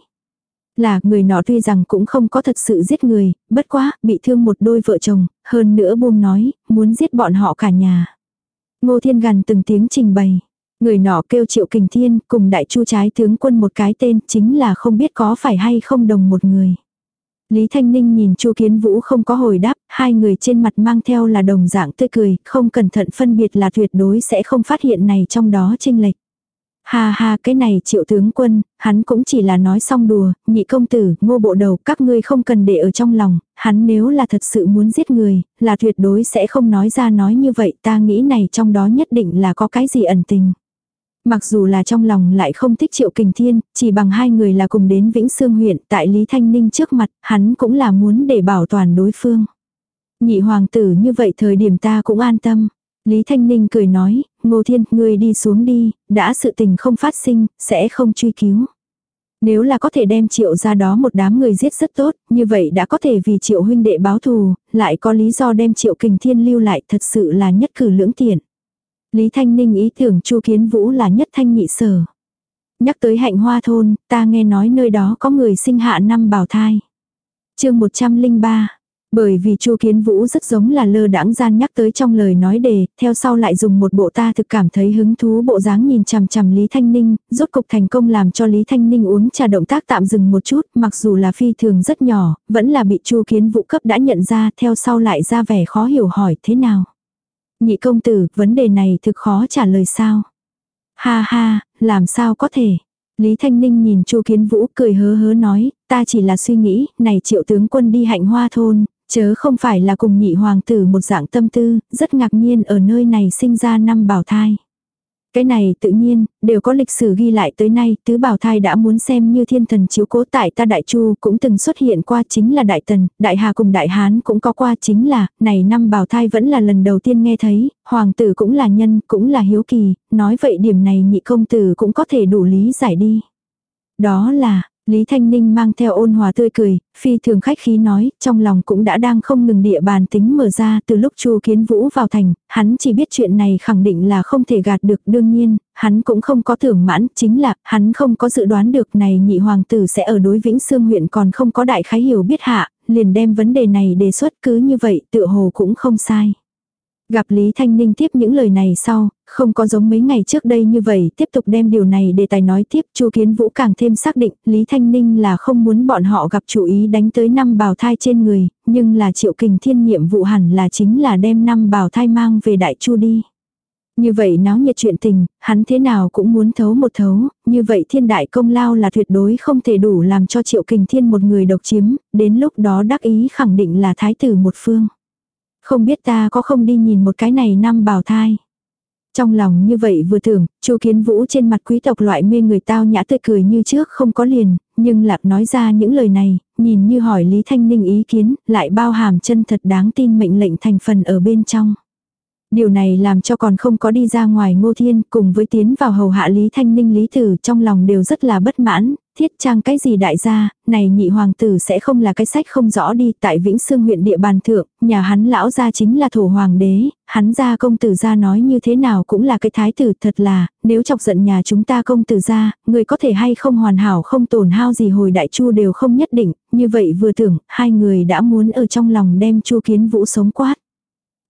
Là người nọ tuy rằng cũng không có thật sự giết người, bất quá, bị thương một đôi vợ chồng, hơn nữa buông nói, muốn giết bọn họ cả nhà. Ngô Thiên gần từng tiếng trình bày. Người nọ kêu Triệu Kình Thiên cùng đại chu trái tướng quân một cái tên chính là không biết có phải hay không đồng một người. Lý Thanh Ninh nhìn Chu Kiến Vũ không có hồi đáp, hai người trên mặt mang theo là đồng dạng tươi cười, không cẩn thận phân biệt là tuyệt đối sẽ không phát hiện này trong đó chênh lệch. Ha ha cái này triệu tướng quân, hắn cũng chỉ là nói xong đùa, nhị công tử, ngô bộ đầu, các ngươi không cần để ở trong lòng, hắn nếu là thật sự muốn giết người, là tuyệt đối sẽ không nói ra nói như vậy, ta nghĩ này trong đó nhất định là có cái gì ẩn tình. Mặc dù là trong lòng lại không thích triệu kình thiên, chỉ bằng hai người là cùng đến Vĩnh Sương huyện tại Lý Thanh Ninh trước mặt, hắn cũng là muốn để bảo toàn đối phương. Nhị hoàng tử như vậy thời điểm ta cũng an tâm. Lý Thanh Ninh cười nói, Ngô Thiên, ngươi đi xuống đi, đã sự tình không phát sinh, sẽ không truy cứu. Nếu là có thể đem triệu ra đó một đám người giết rất tốt, như vậy đã có thể vì triệu huynh đệ báo thù, lại có lý do đem triệu kình thiên lưu lại thật sự là nhất cử lưỡng tiện. Lý Thanh Ninh ý tưởng Chu Kiến Vũ là nhất thanh nhị sở. Nhắc tới hạnh hoa thôn, ta nghe nói nơi đó có người sinh hạ năm bào thai. chương 103, bởi vì Chu Kiến Vũ rất giống là lơ đãng gian nhắc tới trong lời nói đề, theo sau lại dùng một bộ ta thực cảm thấy hứng thú bộ dáng nhìn chằm chằm Lý Thanh Ninh, rốt cục thành công làm cho Lý Thanh Ninh uống trà động tác tạm dừng một chút, mặc dù là phi thường rất nhỏ, vẫn là bị Chu Kiến Vũ cấp đã nhận ra, theo sau lại ra vẻ khó hiểu hỏi thế nào. Nhị công tử, vấn đề này thực khó trả lời sao? Ha ha, làm sao có thể? Lý Thanh Ninh nhìn Chu Kiến Vũ cười hớ hớ nói, ta chỉ là suy nghĩ, này triệu tướng quân đi hạnh hoa thôn, chớ không phải là cùng nhị hoàng tử một dạng tâm tư, rất ngạc nhiên ở nơi này sinh ra năm bảo thai. Cái này tự nhiên, đều có lịch sử ghi lại tới nay, tứ bảo thai đã muốn xem như thiên thần chiếu cố tại ta đại chu cũng từng xuất hiện qua chính là đại tần, đại hà cùng đại hán cũng có qua chính là, này năm bảo thai vẫn là lần đầu tiên nghe thấy, hoàng tử cũng là nhân, cũng là hiếu kỳ, nói vậy điểm này nhị công tử cũng có thể đủ lý giải đi. Đó là, Lý Thanh Ninh mang theo ôn hòa tươi cười, phi thường khách khí nói, trong lòng cũng đã đang không ngừng địa bàn tính mở ra từ lúc Chu Kiến Vũ vào thành, hắn chỉ biết chuyện này khẳng định là không thể gạt được đương nhiên, hắn cũng không có thưởng mãn, chính là hắn không có dự đoán được này nhị hoàng tử sẽ ở đối Vĩnh xương huyện còn không có đại khái hiểu biết hạ, liền đem vấn đề này đề xuất cứ như vậy tựa hồ cũng không sai. Gặp Lý Thanh Ninh tiếp những lời này sau, không có giống mấy ngày trước đây như vậy, tiếp tục đem điều này để tài nói tiếp, Chu Kiến Vũ càng thêm xác định, Lý Thanh Ninh là không muốn bọn họ gặp chủ ý đánh tới năm bào thai trên người, nhưng là Triệu Kình Thiên nhiệm vụ hẳn là chính là đem năm bào thai mang về Đại Chu đi. Như vậy náo nhiệt chuyện tình, hắn thế nào cũng muốn thấu một thấu, như vậy thiên đại công lao là tuyệt đối không thể đủ làm cho Triệu Kình Thiên một người độc chiếm, đến lúc đó đắc ý khẳng định là thái tử một phương. Không biết ta có không đi nhìn một cái này năm bào thai. Trong lòng như vậy vừa tưởng, Chu Kiến Vũ trên mặt quý tộc loại mê người tao nhã tươi cười như trước không có liền, nhưng lạc nói ra những lời này, nhìn như hỏi Lý Thanh Ninh ý kiến, lại bao hàm chân thật đáng tin mệnh lệnh thành phần ở bên trong. Điều này làm cho còn không có đi ra ngoài ngô thiên cùng với tiến vào hầu hạ Lý Thanh Ninh Lý Tử trong lòng đều rất là bất mãn, thiết trang cái gì đại gia, này nhị hoàng tử sẽ không là cái sách không rõ đi tại Vĩnh Sương huyện địa bàn thượng, nhà hắn lão gia chính là thổ hoàng đế, hắn gia công tử gia nói như thế nào cũng là cái thái tử thật là, nếu chọc giận nhà chúng ta công tử gia, người có thể hay không hoàn hảo không tổn hao gì hồi đại chu đều không nhất định, như vậy vừa tưởng, hai người đã muốn ở trong lòng đem chu kiến vũ sống quát.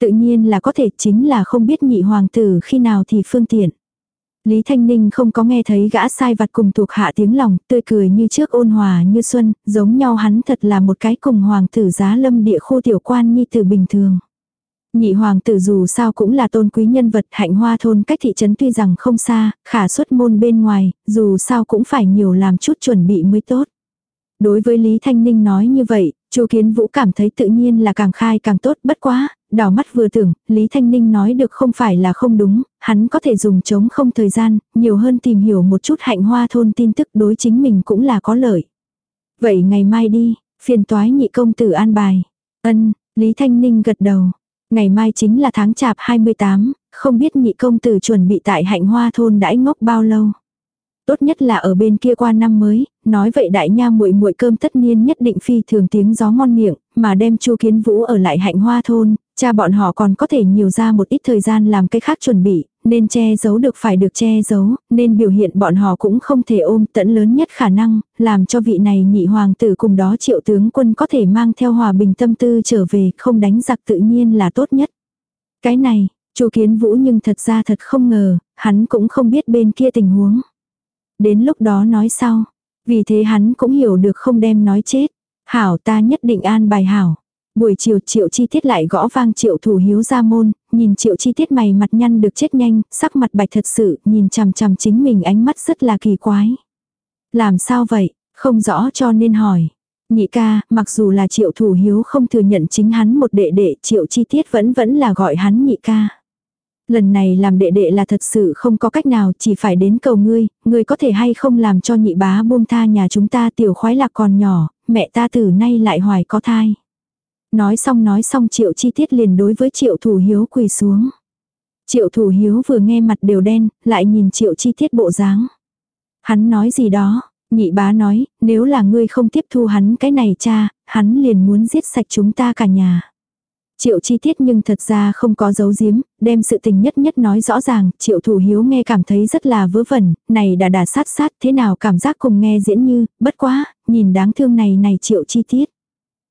Tự nhiên là có thể chính là không biết nhị hoàng tử khi nào thì phương tiện. Lý Thanh Ninh không có nghe thấy gã sai vặt cùng thuộc hạ tiếng lòng, tươi cười như trước ôn hòa như xuân, giống nhau hắn thật là một cái cùng hoàng tử giá lâm địa khu tiểu quan nhi tử bình thường. Nhị hoàng tử dù sao cũng là tôn quý nhân vật hạnh hoa thôn cách thị trấn tuy rằng không xa, khả xuất môn bên ngoài, dù sao cũng phải nhiều làm chút chuẩn bị mới tốt. Đối với Lý Thanh Ninh nói như vậy, Chu Kiến Vũ cảm thấy tự nhiên là càng khai càng tốt, bất quá, đảo mắt vừa tưởng, Lý Thanh Ninh nói được không phải là không đúng, hắn có thể dùng chống không thời gian, nhiều hơn tìm hiểu một chút hạnh hoa thôn tin tức đối chính mình cũng là có lợi. Vậy ngày mai đi, phiền toái nhị công tử an bài. Ân, Lý Thanh Ninh gật đầu. Ngày mai chính là tháng chạp 28, không biết nhị công tử chuẩn bị tại hạnh hoa thôn đãi ngốc bao lâu. Tốt nhất là ở bên kia qua năm mới, nói vậy đại nha muội muội cơm tất niên nhất định phi thường tiếng gió ngon miệng, mà đem Chu Kiến Vũ ở lại hạnh hoa thôn, cha bọn họ còn có thể nhiều ra một ít thời gian làm cái khác chuẩn bị, nên che giấu được phải được che giấu, nên biểu hiện bọn họ cũng không thể ôm tận lớn nhất khả năng, làm cho vị này nhị hoàng tử cùng đó triệu tướng quân có thể mang theo hòa bình tâm tư trở về, không đánh giặc tự nhiên là tốt nhất. Cái này, Chu Kiến Vũ nhưng thật ra thật không ngờ, hắn cũng không biết bên kia tình huống. Đến lúc đó nói sau, vì thế hắn cũng hiểu được không đem nói chết. Hảo ta nhất định an bài hảo. Buổi chiều triệu chi tiết lại gõ vang triệu thủ hiếu ra môn, nhìn triệu chi tiết mày mặt nhăn được chết nhanh, sắc mặt bạch thật sự, nhìn chằm chằm chính mình ánh mắt rất là kỳ quái. Làm sao vậy, không rõ cho nên hỏi. Nhị ca, mặc dù là triệu thủ hiếu không thừa nhận chính hắn một đệ đệ, triệu chi tiết vẫn vẫn là gọi hắn nhị ca. Lần này làm đệ đệ là thật sự không có cách nào, chỉ phải đến cầu ngươi, ngươi có thể hay không làm cho nhị bá buông tha nhà chúng ta tiểu khoái lạc còn nhỏ, mẹ ta từ nay lại hoài có thai. Nói xong nói xong triệu chi tiết liền đối với triệu thủ hiếu quỳ xuống. Triệu thủ hiếu vừa nghe mặt đều đen, lại nhìn triệu chi tiết bộ dáng. Hắn nói gì đó, nhị bá nói, nếu là ngươi không tiếp thu hắn cái này cha, hắn liền muốn giết sạch chúng ta cả nhà. Triệu chi tiết nhưng thật ra không có dấu giếm, đem sự tình nhất nhất nói rõ ràng, triệu thủ hiếu nghe cảm thấy rất là vớ vẩn, này đã đà sát sát thế nào cảm giác cùng nghe diễn như, bất quá, nhìn đáng thương này này triệu chi tiết.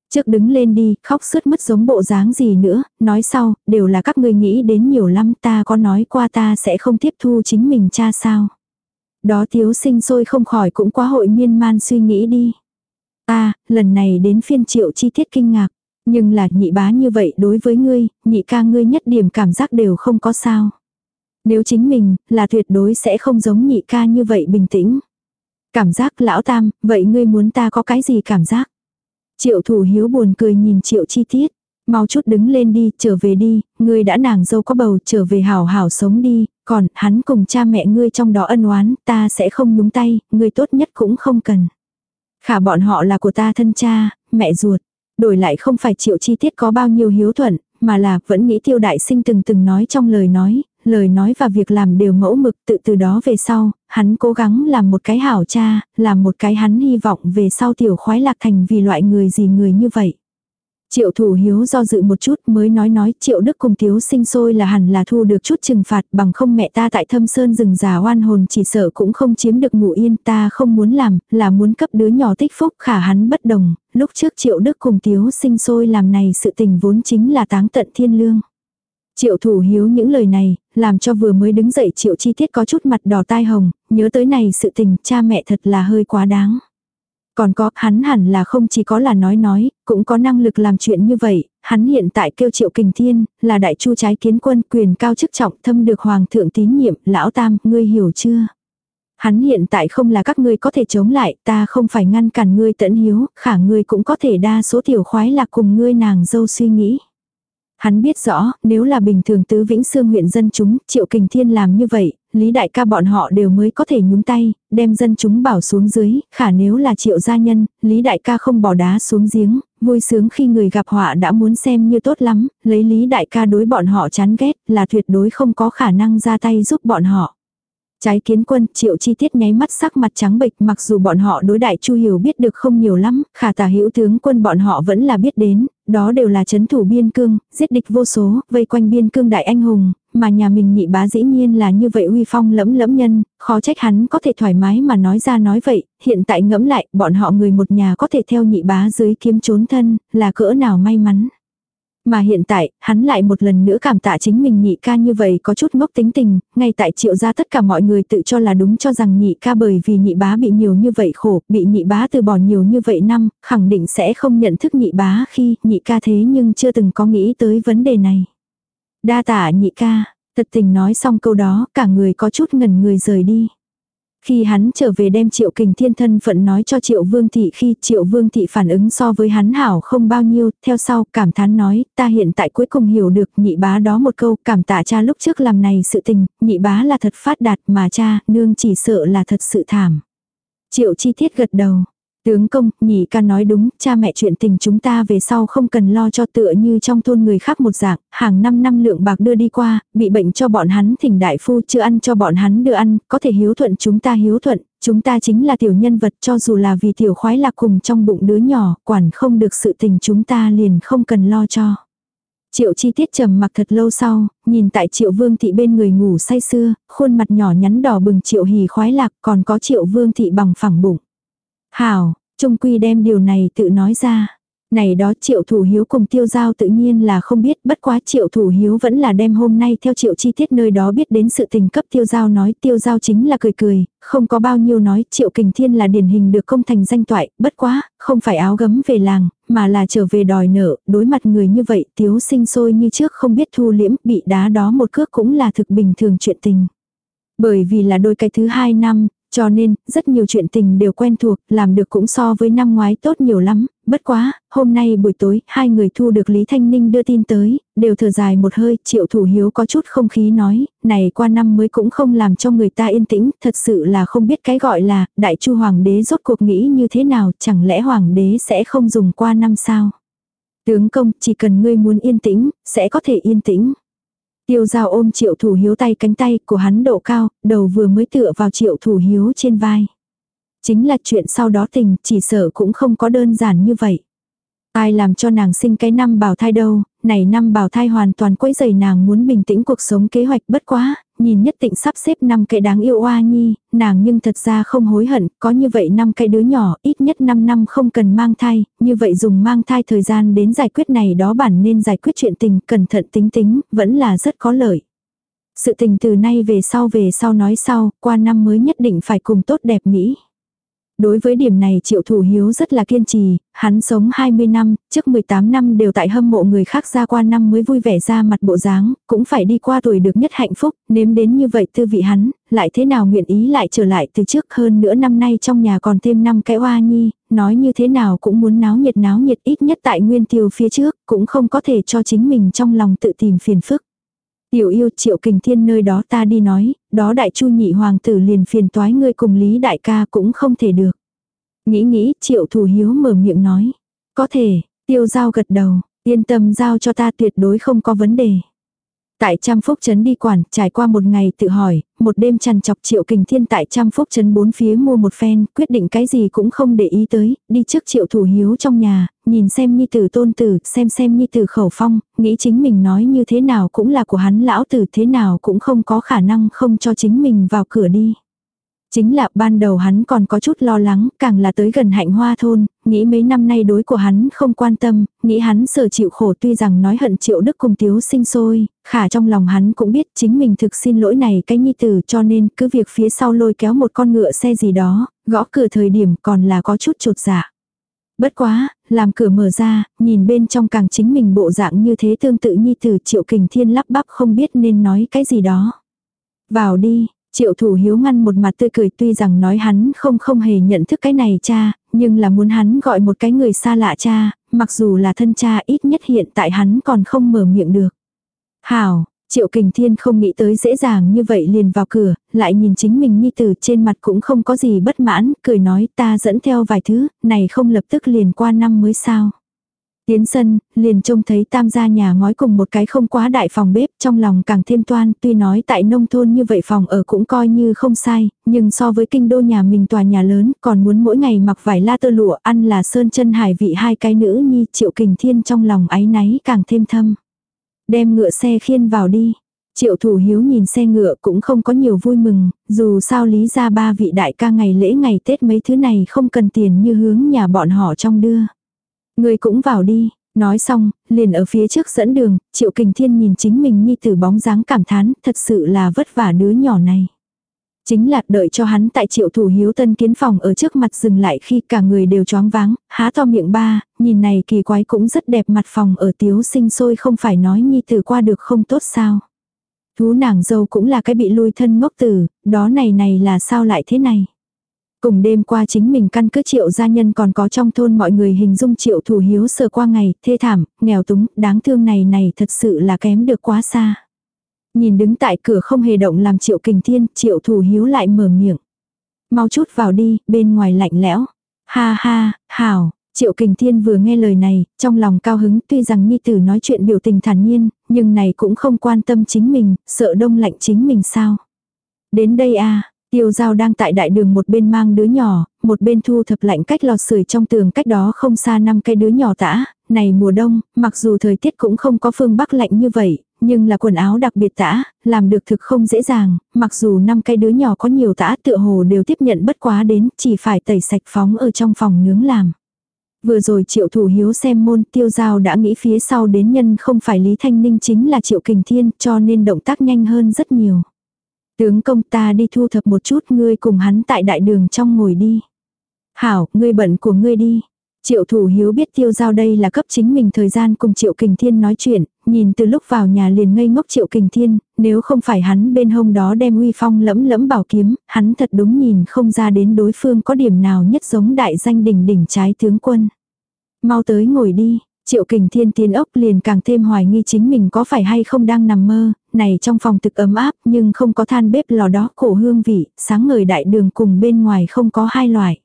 Trước đứng lên đi, khóc sướt mất giống bộ dáng gì nữa, nói sau, đều là các ngươi nghĩ đến nhiều lắm ta có nói qua ta sẽ không tiếp thu chính mình cha sao. Đó thiếu sinh sôi không khỏi cũng quá hội miên man suy nghĩ đi. Ta, lần này đến phiên triệu chi tiết kinh ngạc. Nhưng là nhị bá như vậy đối với ngươi, nhị ca ngươi nhất điểm cảm giác đều không có sao. Nếu chính mình, là tuyệt đối sẽ không giống nhị ca như vậy bình tĩnh. Cảm giác lão tam, vậy ngươi muốn ta có cái gì cảm giác? Triệu thủ hiếu buồn cười nhìn triệu chi tiết. Mau chút đứng lên đi, trở về đi, ngươi đã nàng dâu có bầu, trở về hảo hảo sống đi, còn hắn cùng cha mẹ ngươi trong đó ân oán, ta sẽ không nhúng tay, ngươi tốt nhất cũng không cần. Khả bọn họ là của ta thân cha, mẹ ruột. Đổi lại không phải triệu chi tiết có bao nhiêu hiếu thuận, mà là vẫn nghĩ tiêu đại sinh từng từng nói trong lời nói, lời nói và việc làm đều mẫu mực tự từ đó về sau, hắn cố gắng làm một cái hảo cha, làm một cái hắn hy vọng về sau tiểu khoái lạc thành vì loại người gì người như vậy. Triệu thủ hiếu do dự một chút mới nói nói triệu đức cùng thiếu sinh sôi là hẳn là thu được chút trừng phạt bằng không mẹ ta tại thâm sơn rừng già oan hồn chỉ sợ cũng không chiếm được ngủ yên ta không muốn làm là muốn cấp đứa nhỏ tích phúc khả hắn bất đồng, lúc trước triệu đức cùng thiếu sinh sôi làm này sự tình vốn chính là táng tận thiên lương. Triệu thủ hiếu những lời này, làm cho vừa mới đứng dậy triệu chi tiết có chút mặt đỏ tai hồng, nhớ tới này sự tình cha mẹ thật là hơi quá đáng. Còn có, hắn hẳn là không chỉ có là nói nói, cũng có năng lực làm chuyện như vậy, hắn hiện tại kêu triệu kình thiên, là đại chu trái kiến quân quyền cao chức trọng thâm được hoàng thượng tín nhiệm, lão tam, ngươi hiểu chưa? Hắn hiện tại không là các ngươi có thể chống lại, ta không phải ngăn cản ngươi tận hiếu, khả ngươi cũng có thể đa số tiểu khoái là cùng ngươi nàng dâu suy nghĩ. Hắn biết rõ, nếu là bình thường tứ vĩnh xương huyện dân chúng, triệu kình thiên làm như vậy, lý đại ca bọn họ đều mới có thể nhúng tay, đem dân chúng bảo xuống dưới, khả nếu là triệu gia nhân, lý đại ca không bỏ đá xuống giếng, vui sướng khi người gặp họa đã muốn xem như tốt lắm, lấy lý đại ca đối bọn họ chán ghét là tuyệt đối không có khả năng ra tay giúp bọn họ. Trái kiến quân, triệu chi tiết nháy mắt sắc mặt trắng bệch mặc dù bọn họ đối đại chu hiểu biết được không nhiều lắm, khả tả hữu tướng quân bọn họ vẫn là biết đến, đó đều là chấn thủ biên cương, giết địch vô số, vây quanh biên cương đại anh hùng, mà nhà mình nhị bá dĩ nhiên là như vậy uy phong lẫm lẫm nhân, khó trách hắn có thể thoải mái mà nói ra nói vậy, hiện tại ngẫm lại, bọn họ người một nhà có thể theo nhị bá dưới kiếm trốn thân, là cỡ nào may mắn. Mà hiện tại, hắn lại một lần nữa cảm tạ chính mình nhị ca như vậy có chút ngốc tính tình, ngay tại triệu ra tất cả mọi người tự cho là đúng cho rằng nhị ca bởi vì nhị bá bị nhiều như vậy khổ, bị nhị bá từ bỏ nhiều như vậy năm, khẳng định sẽ không nhận thức nhị bá khi nhị ca thế nhưng chưa từng có nghĩ tới vấn đề này. Đa tả nhị ca, thật tình nói xong câu đó, cả người có chút ngẩn người rời đi. Khi hắn trở về đem triệu kình thiên thân phận nói cho triệu vương thị khi triệu vương thị phản ứng so với hắn hảo không bao nhiêu, theo sau cảm thán nói, ta hiện tại cuối cùng hiểu được nhị bá đó một câu, cảm tạ cha lúc trước làm này sự tình, nhị bá là thật phát đạt mà cha, nương chỉ sợ là thật sự thảm. Triệu chi tiết gật đầu, Tướng công, nhị ca nói đúng, cha mẹ chuyện tình chúng ta về sau không cần lo cho tựa như trong thôn người khác một dạng, hàng năm năm lượng bạc đưa đi qua, bị bệnh cho bọn hắn thỉnh đại phu chưa ăn cho bọn hắn đưa ăn, có thể hiếu thuận chúng ta hiếu thuận, chúng ta chính là tiểu nhân vật cho dù là vì tiểu khoái lạc cùng trong bụng đứa nhỏ, quản không được sự tình chúng ta liền không cần lo cho. Triệu chi tiết trầm mặc thật lâu sau, nhìn tại triệu vương thị bên người ngủ say sưa, khuôn mặt nhỏ nhắn đỏ bừng triệu hì khoái lạc còn có triệu vương thị bằng phẳng bụng. Hảo, trung quy đem điều này tự nói ra. Này đó triệu thủ hiếu cùng tiêu giao tự nhiên là không biết, bất quá triệu thủ hiếu vẫn là đem hôm nay theo triệu chi tiết nơi đó biết đến sự tình cấp tiêu giao nói, tiêu giao chính là cười cười, không có bao nhiêu nói, triệu kình thiên là điển hình được công thành danh toại, bất quá, không phải áo gấm về làng, mà là trở về đòi nợ, đối mặt người như vậy, tiếu sinh sôi như trước không biết thu liễm, bị đá đó một cước cũng là thực bình thường chuyện tình. Bởi vì là đôi cái thứ hai năm, cho nên, rất nhiều chuyện tình đều quen thuộc, làm được cũng so với năm ngoái tốt nhiều lắm. Bất quá, hôm nay buổi tối, hai người thu được Lý Thanh Ninh đưa tin tới, đều thở dài một hơi, triệu thủ hiếu có chút không khí nói, này qua năm mới cũng không làm cho người ta yên tĩnh, thật sự là không biết cái gọi là, đại chu hoàng đế rốt cuộc nghĩ như thế nào, chẳng lẽ hoàng đế sẽ không dùng qua năm sao? Tướng công, chỉ cần ngươi muốn yên tĩnh, sẽ có thể yên tĩnh. Tiêu giao ôm triệu thủ hiếu tay cánh tay của hắn độ cao, đầu vừa mới tựa vào triệu thủ hiếu trên vai. Chính là chuyện sau đó tình, chỉ sợ cũng không có đơn giản như vậy. Ai làm cho nàng sinh cái năm bào thai đâu, này năm bào thai hoàn toàn quấy rầy nàng muốn bình tĩnh cuộc sống kế hoạch bất quá, nhìn nhất định sắp xếp năm cái đáng yêu oa nhi, nàng nhưng thật ra không hối hận, có như vậy năm cái đứa nhỏ, ít nhất 5 năm không cần mang thai, như vậy dùng mang thai thời gian đến giải quyết này đó bản nên giải quyết chuyện tình, cẩn thận tính tính, vẫn là rất có lợi. Sự tình từ nay về sau về sau nói sau, qua năm mới nhất định phải cùng tốt đẹp Mỹ. Đối với điểm này triệu thủ hiếu rất là kiên trì, hắn sống 20 năm, trước 18 năm đều tại hâm mộ người khác ra qua năm mới vui vẻ ra mặt bộ dáng, cũng phải đi qua tuổi được nhất hạnh phúc, nếm đến như vậy tư vị hắn, lại thế nào nguyện ý lại trở lại từ trước hơn nữa năm nay trong nhà còn thêm năm cái oa nhi, nói như thế nào cũng muốn náo nhiệt náo nhiệt ít nhất tại nguyên tiêu phía trước, cũng không có thể cho chính mình trong lòng tự tìm phiền phức. Tiểu yêu triệu kình thiên nơi đó ta đi nói, đó đại chu nhị hoàng tử liền phiền toái ngươi cùng lý đại ca cũng không thể được. Nghĩ nghĩ triệu thủ hiếu mở miệng nói. Có thể, tiêu giao gật đầu, yên tâm giao cho ta tuyệt đối không có vấn đề. Tại trăm phúc trấn đi quản, trải qua một ngày tự hỏi, một đêm chăn chọc triệu kình thiên tại trăm phúc trấn bốn phía mua một phen, quyết định cái gì cũng không để ý tới, đi trước triệu thủ hiếu trong nhà, nhìn xem nhi tử tôn tử, xem xem nhi tử khẩu phong, nghĩ chính mình nói như thế nào cũng là của hắn lão tử thế nào cũng không có khả năng không cho chính mình vào cửa đi. Chính là ban đầu hắn còn có chút lo lắng, càng là tới gần hạnh hoa thôn, nghĩ mấy năm nay đối của hắn không quan tâm, nghĩ hắn sở chịu khổ tuy rằng nói hận triệu đức cùng tiếu sinh sôi, khả trong lòng hắn cũng biết chính mình thực xin lỗi này cái nhi tử cho nên cứ việc phía sau lôi kéo một con ngựa xe gì đó, gõ cửa thời điểm còn là có chút trột dạ. Bất quá, làm cửa mở ra, nhìn bên trong càng chính mình bộ dạng như thế tương tự nhi tử triệu kình thiên lắp bắp không biết nên nói cái gì đó. Vào đi, Triệu thủ hiếu ngăn một mặt tươi cười tuy rằng nói hắn không không hề nhận thức cái này cha, nhưng là muốn hắn gọi một cái người xa lạ cha, mặc dù là thân cha ít nhất hiện tại hắn còn không mở miệng được. Hảo, Triệu Kình Thiên không nghĩ tới dễ dàng như vậy liền vào cửa, lại nhìn chính mình nhi tử trên mặt cũng không có gì bất mãn, cười nói ta dẫn theo vài thứ, này không lập tức liền qua năm mới sao. Tiến sân, liền trông thấy tam gia nhà ngói cùng một cái không quá đại phòng bếp, trong lòng càng thêm toan, tuy nói tại nông thôn như vậy phòng ở cũng coi như không sai, nhưng so với kinh đô nhà mình tòa nhà lớn, còn muốn mỗi ngày mặc vải la tơ lụa, ăn là sơn chân hải vị hai cái nữ nhi, triệu kình thiên trong lòng áy náy càng thêm thâm. Đem ngựa xe khiên vào đi. Triệu thủ hiếu nhìn xe ngựa cũng không có nhiều vui mừng, dù sao lý ra ba vị đại ca ngày lễ ngày Tết mấy thứ này không cần tiền như hướng nhà bọn họ trong đưa. Người cũng vào đi, nói xong, liền ở phía trước dẫn đường, triệu kình thiên nhìn chính mình như từ bóng dáng cảm thán, thật sự là vất vả đứa nhỏ này. Chính là đợi cho hắn tại triệu thủ hiếu tân kiến phòng ở trước mặt dừng lại khi cả người đều choáng váng, há to miệng ba, nhìn này kỳ quái cũng rất đẹp mặt phòng ở tiếu sinh sôi không phải nói nhi tử qua được không tốt sao. Thú nàng dâu cũng là cái bị lui thân ngốc tử, đó này này là sao lại thế này. Cùng đêm qua chính mình căn cứ triệu gia nhân còn có trong thôn mọi người hình dung triệu thủ hiếu sờ qua ngày, thê thảm, nghèo túng, đáng thương này này thật sự là kém được quá xa. Nhìn đứng tại cửa không hề động làm triệu kình thiên, triệu thủ hiếu lại mở miệng. Mau chút vào đi, bên ngoài lạnh lẽo. Ha ha, hảo, Triệu Kình Thiên vừa nghe lời này, trong lòng cao hứng tuy rằng Nhi Tử nói chuyện biểu tình thản nhiên, nhưng này cũng không quan tâm chính mình, sợ đông lạnh chính mình sao. Đến đây a Tiêu giao đang tại đại đường một bên mang đứa nhỏ, một bên thu thập lạnh cách lọt sưởi trong tường cách đó không xa năm cái đứa nhỏ tã, này mùa đông, mặc dù thời tiết cũng không có phương bắc lạnh như vậy, nhưng là quần áo đặc biệt tã, làm được thực không dễ dàng, mặc dù năm cái đứa nhỏ có nhiều tã tựa hồ đều tiếp nhận bất quá đến, chỉ phải tẩy sạch phóng ở trong phòng nướng làm. Vừa rồi triệu thủ hiếu xem môn tiêu giao đã nghĩ phía sau đến nhân không phải Lý Thanh Ninh chính là triệu kình thiên cho nên động tác nhanh hơn rất nhiều. Tướng công ta đi thu thập một chút ngươi cùng hắn tại đại đường trong ngồi đi. Hảo, ngươi bận của ngươi đi. Triệu thủ hiếu biết tiêu giao đây là cấp chính mình thời gian cùng triệu kình thiên nói chuyện, nhìn từ lúc vào nhà liền ngây ngốc triệu kình thiên, nếu không phải hắn bên hông đó đem uy phong lẫm lẫm bảo kiếm, hắn thật đúng nhìn không ra đến đối phương có điểm nào nhất giống đại danh đỉnh đỉnh trái tướng quân. Mau tới ngồi đi, Triệu kình thiên tiến ốc liền càng thêm hoài nghi chính mình có phải hay không đang nằm mơ, này trong phòng thực ấm áp nhưng không có than bếp lò đó cổ hương vị, sáng ngời đại đường cùng bên ngoài không có hai loại.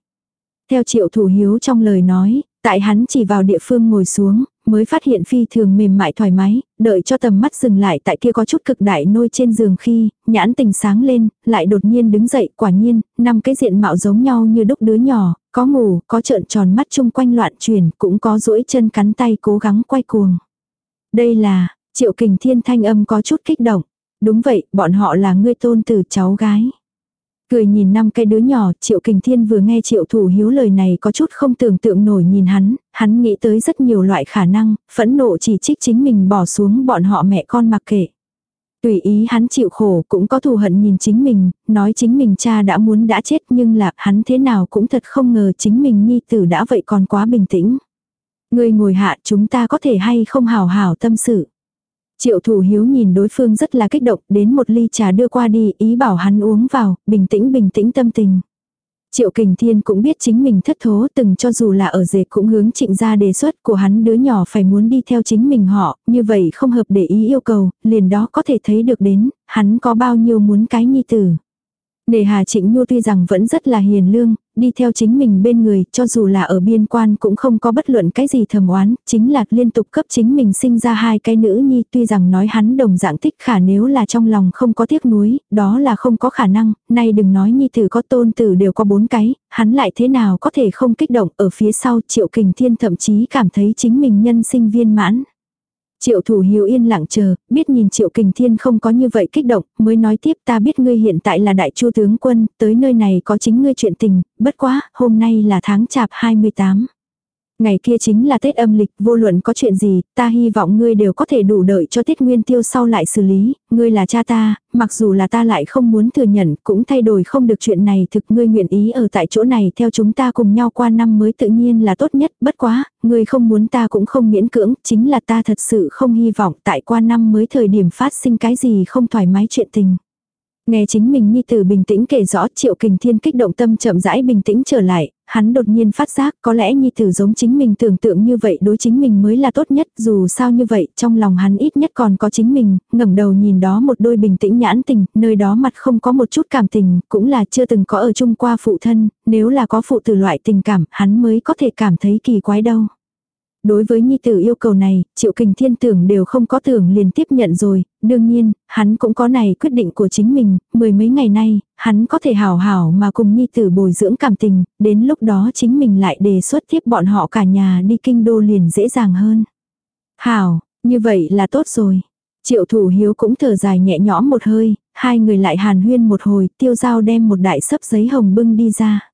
Theo triệu thủ hiếu trong lời nói, tại hắn chỉ vào địa phương ngồi xuống, mới phát hiện phi thường mềm mại thoải mái, đợi cho tầm mắt dừng lại tại kia có chút cực đại nôi trên giường khi, nhãn tình sáng lên, lại đột nhiên đứng dậy, quả nhiên, năm cái diện mạo giống nhau như đúc đứa nhỏ, có ngủ, có trợn tròn mắt chung quanh loạn chuyển, cũng có duỗi chân cắn tay cố gắng quay cuồng. Đây là, triệu kình thiên thanh âm có chút kích động. Đúng vậy, bọn họ là ngươi tôn từ cháu gái. Cười nhìn năm cái đứa nhỏ, Triệu Kình Thiên vừa nghe Triệu Thủ Hiếu lời này có chút không tưởng tượng nổi nhìn hắn, hắn nghĩ tới rất nhiều loại khả năng, phẫn nộ chỉ trích chính mình bỏ xuống bọn họ mẹ con mặc kệ. Tùy ý hắn chịu khổ cũng có thù hận nhìn chính mình, nói chính mình cha đã muốn đã chết nhưng là hắn thế nào cũng thật không ngờ chính mình nhi tử đã vậy còn quá bình tĩnh. Người ngồi hạ chúng ta có thể hay không hào hào tâm sự. Triệu thủ hiếu nhìn đối phương rất là kích động, đến một ly trà đưa qua đi, ý bảo hắn uống vào, bình tĩnh bình tĩnh tâm tình. Triệu Kình Thiên cũng biết chính mình thất thố từng cho dù là ở dệt cũng hướng trịnh ra đề xuất của hắn đứa nhỏ phải muốn đi theo chính mình họ, như vậy không hợp để ý yêu cầu, liền đó có thể thấy được đến, hắn có bao nhiêu muốn cái nhi tử. Nề hà trịnh nhu tuy rằng vẫn rất là hiền lương, đi theo chính mình bên người, cho dù là ở biên quan cũng không có bất luận cái gì thầm oán, chính là liên tục cấp chính mình sinh ra hai cái nữ nhi, tuy rằng nói hắn đồng dạng thích khả nếu là trong lòng không có tiếc nuối, đó là không có khả năng, nay đừng nói nhi tử có tôn tử đều có bốn cái, hắn lại thế nào có thể không kích động, ở phía sau triệu kình thiên thậm chí cảm thấy chính mình nhân sinh viên mãn. Triệu thủ hiếu yên lặng chờ, biết nhìn triệu kình thiên không có như vậy kích động, mới nói tiếp ta biết ngươi hiện tại là đại chu tướng quân, tới nơi này có chính ngươi chuyện tình, bất quá, hôm nay là tháng chạp 28. Ngày kia chính là Tết âm lịch, vô luận có chuyện gì, ta hy vọng ngươi đều có thể đủ đợi cho Tết Nguyên Tiêu sau lại xử lý, ngươi là cha ta, mặc dù là ta lại không muốn thừa nhận, cũng thay đổi không được chuyện này, thực ngươi nguyện ý ở tại chỗ này theo chúng ta cùng nhau qua năm mới tự nhiên là tốt nhất, bất quá, ngươi không muốn ta cũng không miễn cưỡng, chính là ta thật sự không hy vọng tại qua năm mới thời điểm phát sinh cái gì không thoải mái chuyện tình. Nghe chính mình nhi tử bình tĩnh kể rõ triệu kình thiên kích động tâm chậm rãi bình tĩnh trở lại, hắn đột nhiên phát giác có lẽ nhi tử giống chính mình tưởng tượng như vậy đối chính mình mới là tốt nhất dù sao như vậy trong lòng hắn ít nhất còn có chính mình, ngẩng đầu nhìn đó một đôi bình tĩnh nhãn tình, nơi đó mặt không có một chút cảm tình, cũng là chưa từng có ở chung qua phụ thân, nếu là có phụ tử loại tình cảm hắn mới có thể cảm thấy kỳ quái đâu. Đối với nhi tử yêu cầu này, triệu kình thiên tưởng đều không có tưởng liền tiếp nhận rồi, đương nhiên, hắn cũng có này quyết định của chính mình, mười mấy ngày nay, hắn có thể hảo hảo mà cùng nhi tử bồi dưỡng cảm tình, đến lúc đó chính mình lại đề xuất tiếp bọn họ cả nhà đi kinh đô liền dễ dàng hơn. Hảo, như vậy là tốt rồi. Triệu thủ hiếu cũng thở dài nhẹ nhõm một hơi, hai người lại hàn huyên một hồi, tiêu giao đem một đại sấp giấy hồng bưng đi ra.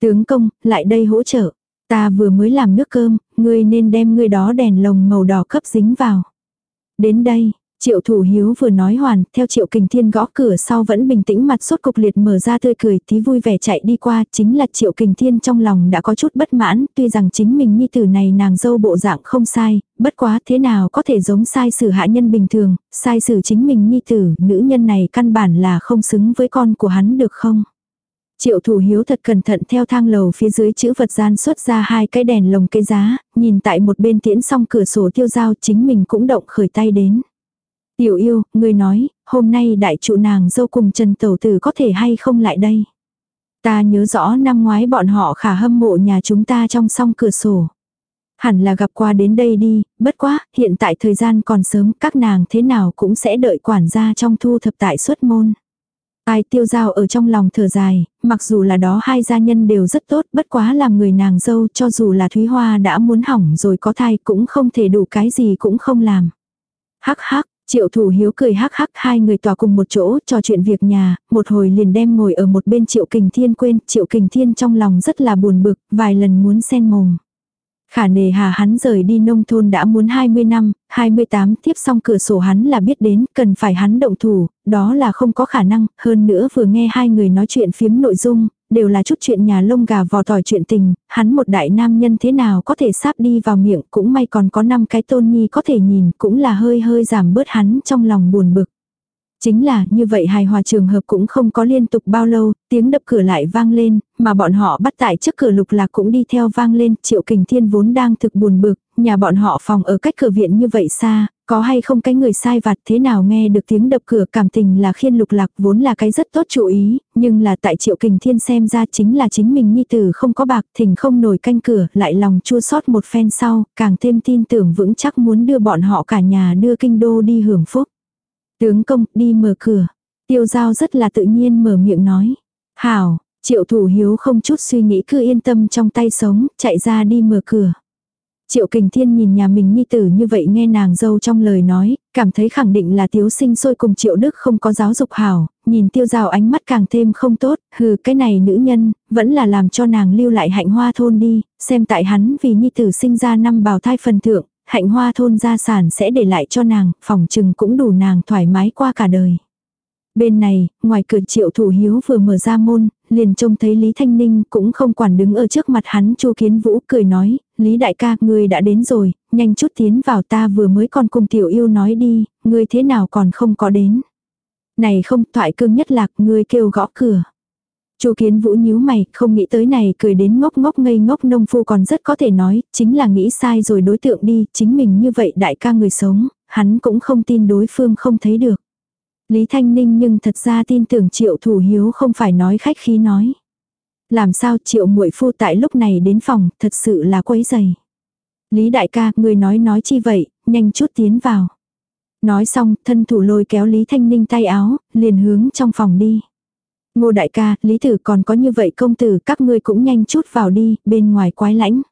Tướng công, lại đây hỗ trợ. Ta vừa mới làm nước cơm, ngươi nên đem ngươi đó đèn lồng màu đỏ cấp dính vào. Đến đây, Triệu thủ hiếu vừa nói hoàn, theo triệu kình thiên gõ cửa sau vẫn bình tĩnh mặt sốt cục liệt mở ra tươi cười tí vui vẻ chạy đi qua, chính là triệu kình thiên trong lòng đã có chút bất mãn, tuy rằng chính mình nhi tử này nàng dâu bộ dạng không sai, bất quá thế nào có thể giống sai xử hạ nhân bình thường, sai xử chính mình nhi tử, nữ nhân này căn bản là không xứng với con của hắn được không? Triệu thủ hiếu thật cẩn thận theo thang lầu phía dưới chữ vật gian xuất ra hai cái đèn lồng cây giá, nhìn tại một bên tiễn xong cửa sổ tiêu dao chính mình cũng động khởi tay đến. Tiểu yêu, người nói, hôm nay đại trụ nàng dâu cùng Trần Tẩu Tử có thể hay không lại đây. Ta nhớ rõ năm ngoái bọn họ khả hâm mộ nhà chúng ta trong song cửa sổ. Hẳn là gặp qua đến đây đi, bất quá, hiện tại thời gian còn sớm, các nàng thế nào cũng sẽ đợi quản gia trong thu thập tại xuất môn. Ai tiêu giao ở trong lòng thở dài, mặc dù là đó hai gia nhân đều rất tốt, bất quá làm người nàng dâu cho dù là Thúy Hoa đã muốn hỏng rồi có thai cũng không thể đủ cái gì cũng không làm. Hắc hắc, Triệu thủ hiếu cười hắc hắc hai người tòa cùng một chỗ trò chuyện việc nhà, một hồi liền đem ngồi ở một bên triệu kình thiên quên, triệu kình thiên trong lòng rất là buồn bực, vài lần muốn xen mồm. Khả nề hà hắn rời đi nông thôn đã muốn 20 năm, 28 tiếp xong cửa sổ hắn là biết đến, cần phải hắn động thủ, đó là không có khả năng, hơn nữa vừa nghe hai người nói chuyện phiếm nội dung, đều là chút chuyện nhà lông gà vò tỏi chuyện tình, hắn một đại nam nhân thế nào có thể sáp đi vào miệng, cũng may còn có năm cái tôn nhi có thể nhìn, cũng là hơi hơi giảm bớt hắn trong lòng buồn bực. Chính là như vậy hài hòa trường hợp cũng không có liên tục bao lâu, tiếng đập cửa lại vang lên, mà bọn họ bắt tại trước cửa lục lạc cũng đi theo vang lên, triệu kình thiên vốn đang thực buồn bực, nhà bọn họ phòng ở cách cửa viện như vậy xa, có hay không cái người sai vặt thế nào nghe được tiếng đập cửa cảm tình là khiên lục lạc vốn là cái rất tốt chú ý, nhưng là tại triệu kình thiên xem ra chính là chính mình nhi tử không có bạc thỉnh không nổi canh cửa lại lòng chua sót một phen sau, càng thêm tin tưởng vững chắc muốn đưa bọn họ cả nhà đưa kinh đô đi hưởng phúc. Tướng công đi mở cửa, tiêu giao rất là tự nhiên mở miệng nói. Hảo, triệu thủ hiếu không chút suy nghĩ cứ yên tâm trong tay sống, chạy ra đi mở cửa. Triệu Kình Thiên nhìn nhà mình nhi tử như vậy nghe nàng dâu trong lời nói, cảm thấy khẳng định là tiếu sinh sôi cùng Triệu Đức không có giáo dục hảo, nhìn tiêu rào ánh mắt càng thêm không tốt, hừ cái này nữ nhân, vẫn là làm cho nàng lưu lại hạnh hoa thôn đi, xem tại hắn vì nhi tử sinh ra năm bào thai phần thượng, hạnh hoa thôn gia sản sẽ để lại cho nàng, phòng trừng cũng đủ nàng thoải mái qua cả đời. Bên này, ngoài cửa triệu thủ hiếu vừa mở ra môn, liền trông thấy Lý Thanh Ninh cũng không quản đứng ở trước mặt hắn Chu Kiến Vũ cười nói, Lý đại ca, ngươi đã đến rồi, nhanh chút tiến vào ta vừa mới còn cùng tiểu yêu nói đi, ngươi thế nào còn không có đến. Này không, thoại cương nhất lạc, ngươi kêu gõ cửa. Chu Kiến Vũ nhíu mày, không nghĩ tới này cười đến ngốc ngốc ngây ngốc nông phu còn rất có thể nói, chính là nghĩ sai rồi đối tượng đi, chính mình như vậy đại ca người sống, hắn cũng không tin đối phương không thấy được. Lý Thanh Ninh nhưng thật ra tin tưởng triệu thủ hiếu không phải nói khách khí nói. Làm sao triệu muội phu tại lúc này đến phòng, thật sự là quấy dày. Lý đại ca, người nói nói chi vậy, nhanh chút tiến vào. Nói xong, thân thủ lôi kéo Lý Thanh Ninh tay áo, liền hướng trong phòng đi. Ngô đại ca, Lý Tử còn có như vậy công tử, các ngươi cũng nhanh chút vào đi, bên ngoài quái lãnh.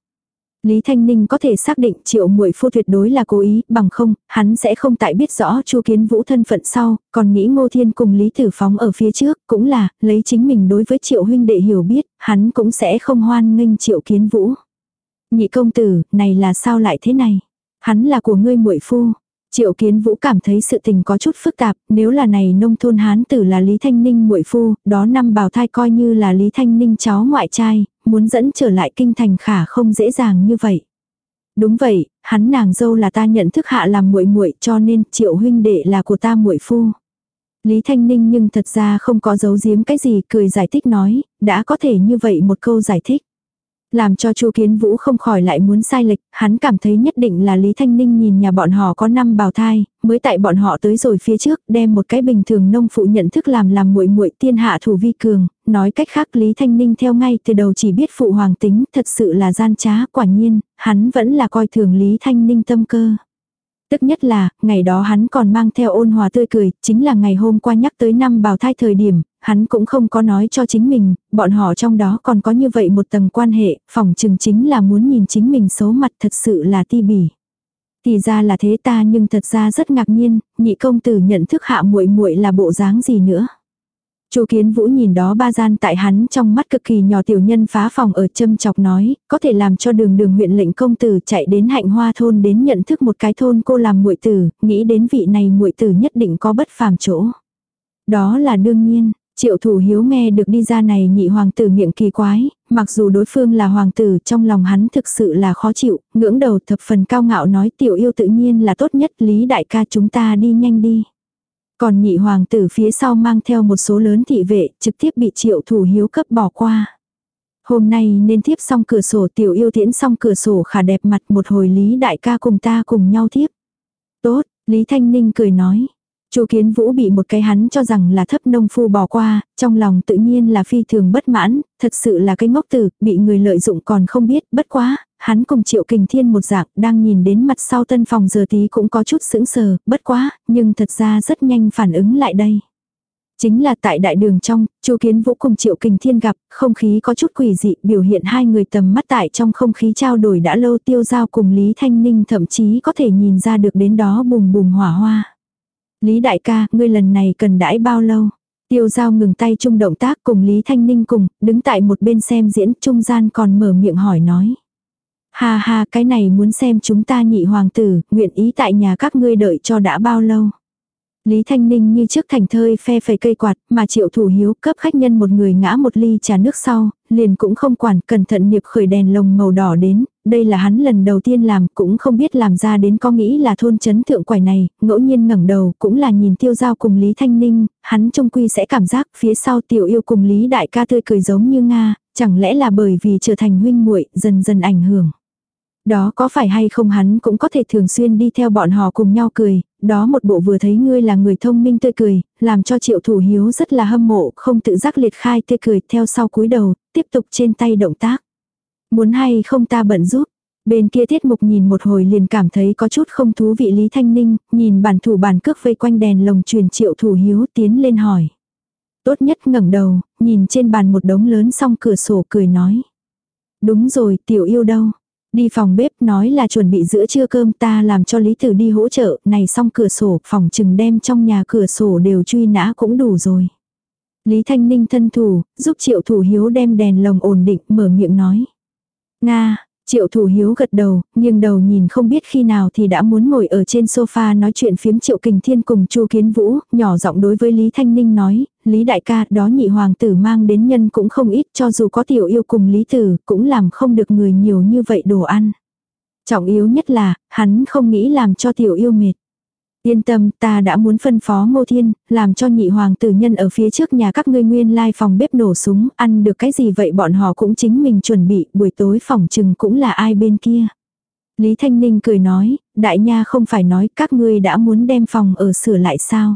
Lý Thanh Ninh có thể xác định triệu muội phu tuyệt đối là cố ý, bằng không, hắn sẽ không tại biết rõ chu kiến vũ thân phận sau, còn nghĩ ngô thiên cùng Lý Tử Phóng ở phía trước, cũng là, lấy chính mình đối với triệu huynh đệ hiểu biết, hắn cũng sẽ không hoan nghênh triệu kiến vũ. Nhị công tử, này là sao lại thế này? Hắn là của ngươi muội phu, Triệu Kiến Vũ cảm thấy sự tình có chút phức tạp, nếu là này nông thôn hán tử là Lý Thanh Ninh muội phu, đó năm bào thai coi như là Lý Thanh Ninh cháu ngoại trai, muốn dẫn trở lại kinh thành khả không dễ dàng như vậy. Đúng vậy, hắn nàng dâu là ta nhận thức hạ làm muội muội, cho nên Triệu huynh đệ là của ta muội phu. Lý Thanh Ninh nhưng thật ra không có giấu giếm cái gì, cười giải thích nói, đã có thể như vậy một câu giải thích. Làm cho Chu Kiến Vũ không khỏi lại muốn sai lệch, hắn cảm thấy nhất định là Lý Thanh Ninh nhìn nhà bọn họ có năm bào thai, mới tại bọn họ tới rồi phía trước, đem một cái bình thường nông phụ nhận thức làm làm muội muội tiên hạ thủ vi cường, nói cách khác Lý Thanh Ninh theo ngay từ đầu chỉ biết phụ hoàng tính, thật sự là gian trá, quả nhiên, hắn vẫn là coi thường Lý Thanh Ninh tâm cơ. Tức nhất là, ngày đó hắn còn mang theo ôn hòa tươi cười, chính là ngày hôm qua nhắc tới năm bào thai thời điểm, hắn cũng không có nói cho chính mình, bọn họ trong đó còn có như vậy một tầng quan hệ, phòng chừng chính là muốn nhìn chính mình xấu mặt thật sự là ti bỉ. Thì ra là thế ta nhưng thật ra rất ngạc nhiên, nhị công tử nhận thức hạ muội muội là bộ dáng gì nữa. Chu Kiến Vũ nhìn đó ba gian tại hắn trong mắt cực kỳ nhỏ tiểu nhân phá phòng ở châm chọc nói, có thể làm cho đường đường huyện lệnh công tử chạy đến hạnh hoa thôn đến nhận thức một cái thôn cô làm muội tử, nghĩ đến vị này muội tử nhất định có bất phàm chỗ. Đó là đương nhiên, Triệu thủ hiếu nghe được đi ra này nhị hoàng tử miệng kỳ quái, mặc dù đối phương là hoàng tử trong lòng hắn thực sự là khó chịu, ngưỡng đầu thập phần cao ngạo nói tiểu yêu tự nhiên là tốt nhất lý đại ca chúng ta đi nhanh đi. Còn nhị hoàng tử phía sau mang theo một số lớn thị vệ, trực tiếp bị triệu thủ hiếu cấp bỏ qua. Hôm nay nên tiếp xong cửa sổ tiểu yêu tiễn xong cửa sổ khả đẹp mặt một hồi Lý đại ca cùng ta cùng nhau tiếp. Tốt, Lý Thanh Ninh cười nói. Chu Kiến Vũ bị một cái hắn cho rằng là thấp nông phu bỏ qua, trong lòng tự nhiên là phi thường bất mãn, thật sự là cái ngốc tử, bị người lợi dụng còn không biết, bất quá, hắn cùng Triệu Kình Thiên một dạng, đang nhìn đến mặt sau tân phòng giờ tí cũng có chút sững sờ, bất quá, nhưng thật ra rất nhanh phản ứng lại đây. Chính là tại đại đường trong, Chu Kiến Vũ cùng Triệu Kình Thiên gặp, không khí có chút quỷ dị, biểu hiện hai người tầm mắt tại trong không khí trao đổi đã lâu tiêu giao cùng Lý Thanh Ninh thậm chí có thể nhìn ra được đến đó bùng bùng hỏa hoa. Lý đại ca, ngươi lần này cần đãi bao lâu? Tiêu giao ngừng tay chung động tác cùng Lý Thanh Ninh cùng, đứng tại một bên xem diễn trung gian còn mở miệng hỏi nói. Ha ha cái này muốn xem chúng ta nhị hoàng tử, nguyện ý tại nhà các ngươi đợi cho đã bao lâu. Lý Thanh Ninh như trước thành thơi phe phẩy cây quạt, mà triệu thủ hiếu cấp khách nhân một người ngã một ly trà nước sau, liền cũng không quản, cẩn thận niệp khởi đèn lồng màu đỏ đến, đây là hắn lần đầu tiên làm, cũng không biết làm ra đến có nghĩ là thôn chấn thượng quải này, ngẫu nhiên ngẩng đầu, cũng là nhìn tiêu giao cùng Lý Thanh Ninh, hắn trông quy sẽ cảm giác phía sau tiểu yêu cùng Lý Đại ca tươi cười giống như Nga, chẳng lẽ là bởi vì trở thành huynh muội dần dần ảnh hưởng. Đó có phải hay không hắn cũng có thể thường xuyên đi theo bọn họ cùng nhau cười, đó một bộ vừa thấy ngươi là người thông minh tươi cười, làm cho triệu thủ hiếu rất là hâm mộ, không tự giác liệt khai tươi cười theo sau cúi đầu, tiếp tục trên tay động tác. Muốn hay không ta bận giúp. Bên kia tiết mục nhìn một hồi liền cảm thấy có chút không thú vị Lý Thanh Ninh, nhìn bản thủ bản cước vây quanh đèn lồng truyền triệu thủ hiếu tiến lên hỏi. Tốt nhất ngẩng đầu, nhìn trên bàn một đống lớn xong cửa sổ cười nói. Đúng rồi, tiểu yêu đâu? Đi phòng bếp nói là chuẩn bị giữa trưa cơm ta làm cho Lý Tử đi hỗ trợ, này xong cửa sổ, phòng chừng đem trong nhà cửa sổ đều truy nã cũng đủ rồi. Lý Thanh Ninh thân thủ, giúp triệu thủ hiếu đem đèn lồng ổn định, mở miệng nói. Nga, Triệu thủ hiếu gật đầu, nhưng đầu nhìn không biết khi nào thì đã muốn ngồi ở trên sofa nói chuyện phiếm triệu kình thiên cùng chu kiến vũ, nhỏ giọng đối với Lý Thanh Ninh nói, Lý đại ca đó nhị hoàng tử mang đến nhân cũng không ít cho dù có tiểu yêu cùng Lý tử cũng làm không được người nhiều như vậy đồ ăn. Trọng yếu nhất là, hắn không nghĩ làm cho tiểu yêu mệt. Yên tâm, ta đã muốn phân phó Ngô Thiên, làm cho nhị hoàng tử nhân ở phía trước nhà các ngươi nguyên lai phòng bếp nổ súng, ăn được cái gì vậy bọn họ cũng chính mình chuẩn bị, buổi tối phòng chừng cũng là ai bên kia. Lý Thanh Ninh cười nói, đại nha không phải nói các ngươi đã muốn đem phòng ở sửa lại sao.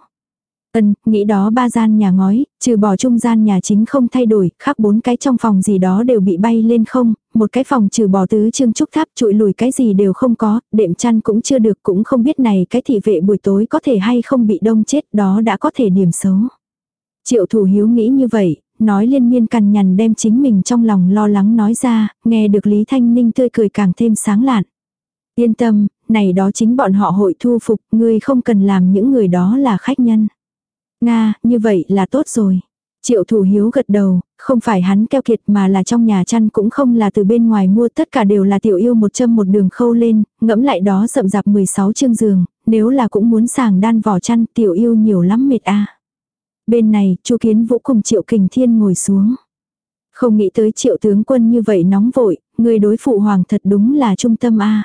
Ân, nghĩ đó ba gian nhà ngói, trừ bỏ trung gian nhà chính không thay đổi, khác bốn cái trong phòng gì đó đều bị bay lên không, một cái phòng trừ bỏ tứ trương trúc tháp trụi lùi cái gì đều không có, đệm chăn cũng chưa được cũng không biết này cái thị vệ buổi tối có thể hay không bị đông chết đó đã có thể điểm xấu. Triệu thủ hiếu nghĩ như vậy, nói liên miên cằn nhằn đem chính mình trong lòng lo lắng nói ra, nghe được Lý Thanh Ninh tươi cười càng thêm sáng lạn. Yên tâm, này đó chính bọn họ hội thu phục, ngươi không cần làm những người đó là khách nhân. Nga, như vậy là tốt rồi. Triệu thủ hiếu gật đầu, không phải hắn keo kiệt mà là trong nhà chăn cũng không là từ bên ngoài mua tất cả đều là tiểu yêu một châm một đường khâu lên, ngẫm lại đó rậm rạp 16 chương giường, nếu là cũng muốn sàng đan vỏ chăn tiểu yêu nhiều lắm mệt a. Bên này, chu kiến vũ cùng triệu kình thiên ngồi xuống. Không nghĩ tới triệu tướng quân như vậy nóng vội, người đối phụ hoàng thật đúng là trung tâm a.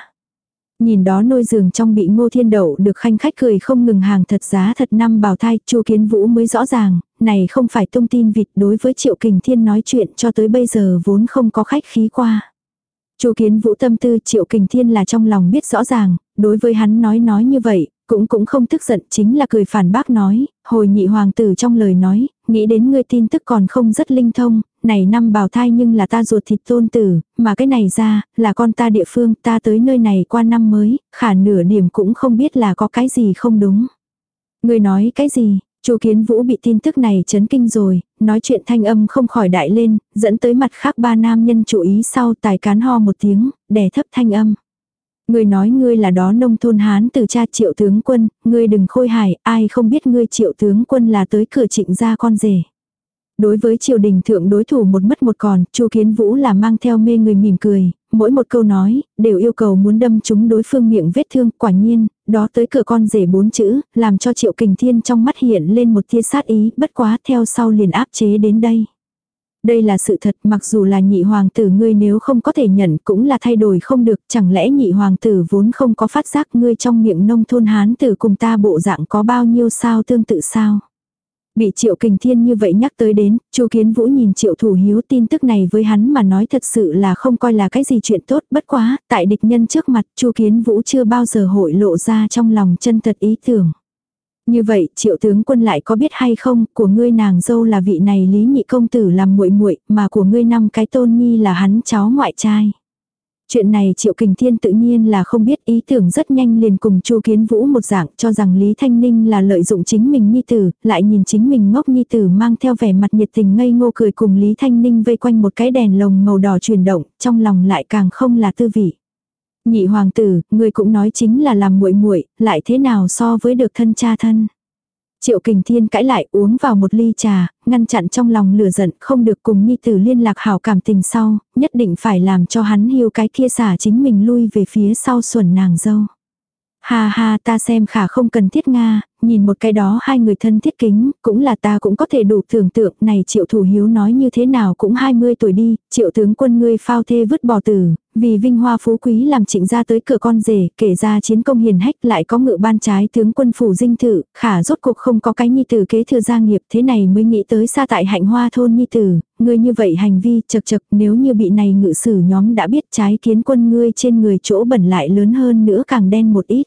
Nhìn đó nôi giường trong bị ngô thiên đậu được khanh khách cười không ngừng hàng thật giá thật năm bào thai, chu kiến vũ mới rõ ràng, này không phải thông tin vịt đối với triệu kình thiên nói chuyện cho tới bây giờ vốn không có khách khí qua. chu kiến vũ tâm tư triệu kình thiên là trong lòng biết rõ ràng, đối với hắn nói nói như vậy, cũng cũng không tức giận chính là cười phản bác nói, hồi nhị hoàng tử trong lời nói, nghĩ đến ngươi tin tức còn không rất linh thông, này năm bào thai nhưng là ta ruột thịt tôn tử, mà cái này ra, là con ta địa phương, ta tới nơi này qua năm mới, khả nửa điểm cũng không biết là có cái gì không đúng. người nói cái gì, Chu Kiến Vũ bị tin tức này chấn kinh rồi, nói chuyện thanh âm không khỏi đại lên, dẫn tới mặt khác ba nam nhân chú ý sau tài cán ho một tiếng, đè thấp thanh âm. Ngươi nói ngươi là đó nông thôn Hán từ cha triệu tướng quân, ngươi đừng khôi hài, ai không biết ngươi triệu tướng quân là tới cửa trịnh gia con rể. Đối với triều đình thượng đối thủ một mất một còn, Chu Kiến Vũ là mang theo mê người mỉm cười, mỗi một câu nói, đều yêu cầu muốn đâm chúng đối phương miệng vết thương, quả nhiên, đó tới cửa con rể bốn chữ, làm cho Triệu Kình Thiên trong mắt hiện lên một tia sát ý, bất quá theo sau liền áp chế đến đây. Đây là sự thật mặc dù là nhị hoàng tử ngươi nếu không có thể nhận cũng là thay đổi không được, chẳng lẽ nhị hoàng tử vốn không có phát giác ngươi trong miệng nông thôn hán tử cùng ta bộ dạng có bao nhiêu sao tương tự sao. Bị Triệu Kình Thiên như vậy nhắc tới đến, Chu Kiến Vũ nhìn Triệu Thủ Hiếu tin tức này với hắn mà nói thật sự là không coi là cái gì chuyện tốt, bất quá, tại địch nhân trước mặt, Chu Kiến Vũ chưa bao giờ hội lộ ra trong lòng chân thật ý tưởng. Như vậy, Triệu tướng quân lại có biết hay không, của ngươi nàng dâu là vị này Lý Nhị công tử làm muội muội, mà của ngươi năm cái tôn nhi là hắn cháu ngoại trai. Chuyện này Triệu Kình Thiên tự nhiên là không biết ý tưởng rất nhanh liền cùng Chu Kiến Vũ một dạng cho rằng Lý Thanh Ninh là lợi dụng chính mình nhi tử, lại nhìn chính mình ngốc nhi tử mang theo vẻ mặt nhiệt tình ngây ngô cười cùng Lý Thanh Ninh vây quanh một cái đèn lồng màu đỏ chuyển động, trong lòng lại càng không là tư vị. Nhị hoàng tử, người cũng nói chính là làm muội muội, lại thế nào so với được thân cha thân. Triệu Kình Thiên cãi lại uống vào một ly trà, ngăn chặn trong lòng lửa giận không được cùng Nhi Tử liên lạc hảo cảm tình sau, nhất định phải làm cho hắn hiu cái kia xả chính mình lui về phía sau xuẩn nàng dâu. Ha ha ta xem khả không cần thiết Nga, nhìn một cái đó hai người thân thiết kính, cũng là ta cũng có thể đủ tưởng tượng này triệu thủ hiếu nói như thế nào cũng 20 tuổi đi, triệu tướng quân ngươi phao thê vứt bỏ tử, vì vinh hoa phú quý làm trịnh ra tới cửa con rể, kể ra chiến công hiền hách lại có ngự ban trái tướng quân phủ dinh thự, khả rốt cuộc không có cái nhi tử kế thừa gia nghiệp thế này mới nghĩ tới xa tại hạnh hoa thôn nhi tử, ngươi như vậy hành vi chật chật nếu như bị này ngự sử nhóm đã biết trái kiến quân ngươi trên người chỗ bẩn lại lớn hơn nữa càng đen một ít.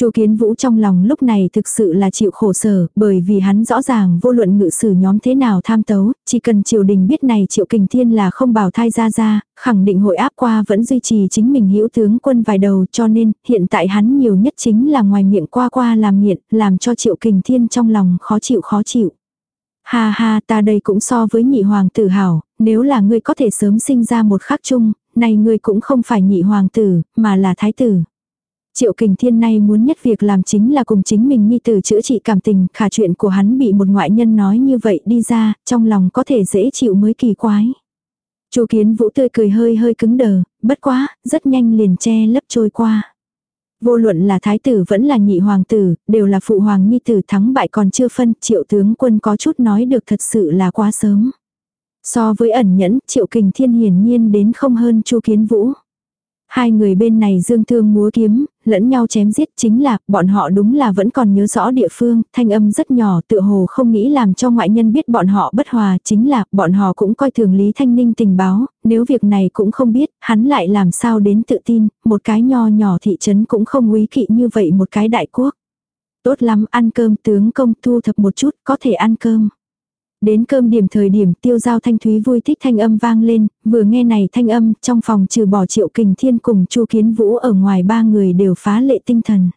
Chu Kiến Vũ trong lòng lúc này thực sự là chịu khổ sở, bởi vì hắn rõ ràng vô luận ngự sử nhóm thế nào tham tấu, chỉ cần triều đình biết này Triệu Kình Thiên là không bảo thai ra ra, khẳng định hội áp qua vẫn duy trì chính mình hữu tướng quân vài đầu, cho nên hiện tại hắn nhiều nhất chính là ngoài miệng qua qua làm miệng, làm cho Triệu Kình Thiên trong lòng khó chịu khó chịu. Ha ha ta đây cũng so với nhị hoàng tử hảo, nếu là ngươi có thể sớm sinh ra một khắc chung, này ngươi cũng không phải nhị hoàng tử, mà là thái tử. Triệu kình thiên nay muốn nhất việc làm chính là cùng chính mình nhi tử chữa trị cảm tình, khả chuyện của hắn bị một ngoại nhân nói như vậy đi ra, trong lòng có thể dễ chịu mới kỳ quái. Chu kiến vũ tươi cười hơi hơi cứng đờ, bất quá, rất nhanh liền che lấp trôi qua. Vô luận là thái tử vẫn là nhị hoàng tử, đều là phụ hoàng nhi tử thắng bại còn chưa phân, triệu tướng quân có chút nói được thật sự là quá sớm. So với ẩn nhẫn, triệu kình thiên hiển nhiên đến không hơn chu kiến vũ. Hai người bên này dương thương múa kiếm, lẫn nhau chém giết chính là, bọn họ đúng là vẫn còn nhớ rõ địa phương, thanh âm rất nhỏ tựa hồ không nghĩ làm cho ngoại nhân biết bọn họ bất hòa, chính là, bọn họ cũng coi thường Lý Thanh Ninh tình báo, nếu việc này cũng không biết, hắn lại làm sao đến tự tin, một cái nho nhỏ thị trấn cũng không quý kỵ như vậy một cái đại quốc. Tốt lắm, ăn cơm tướng công thu thập một chút, có thể ăn cơm. Đến cơm điểm thời điểm tiêu giao thanh thúy vui thích thanh âm vang lên, vừa nghe này thanh âm trong phòng trừ bỏ triệu kình thiên cùng chu kiến vũ ở ngoài ba người đều phá lệ tinh thần.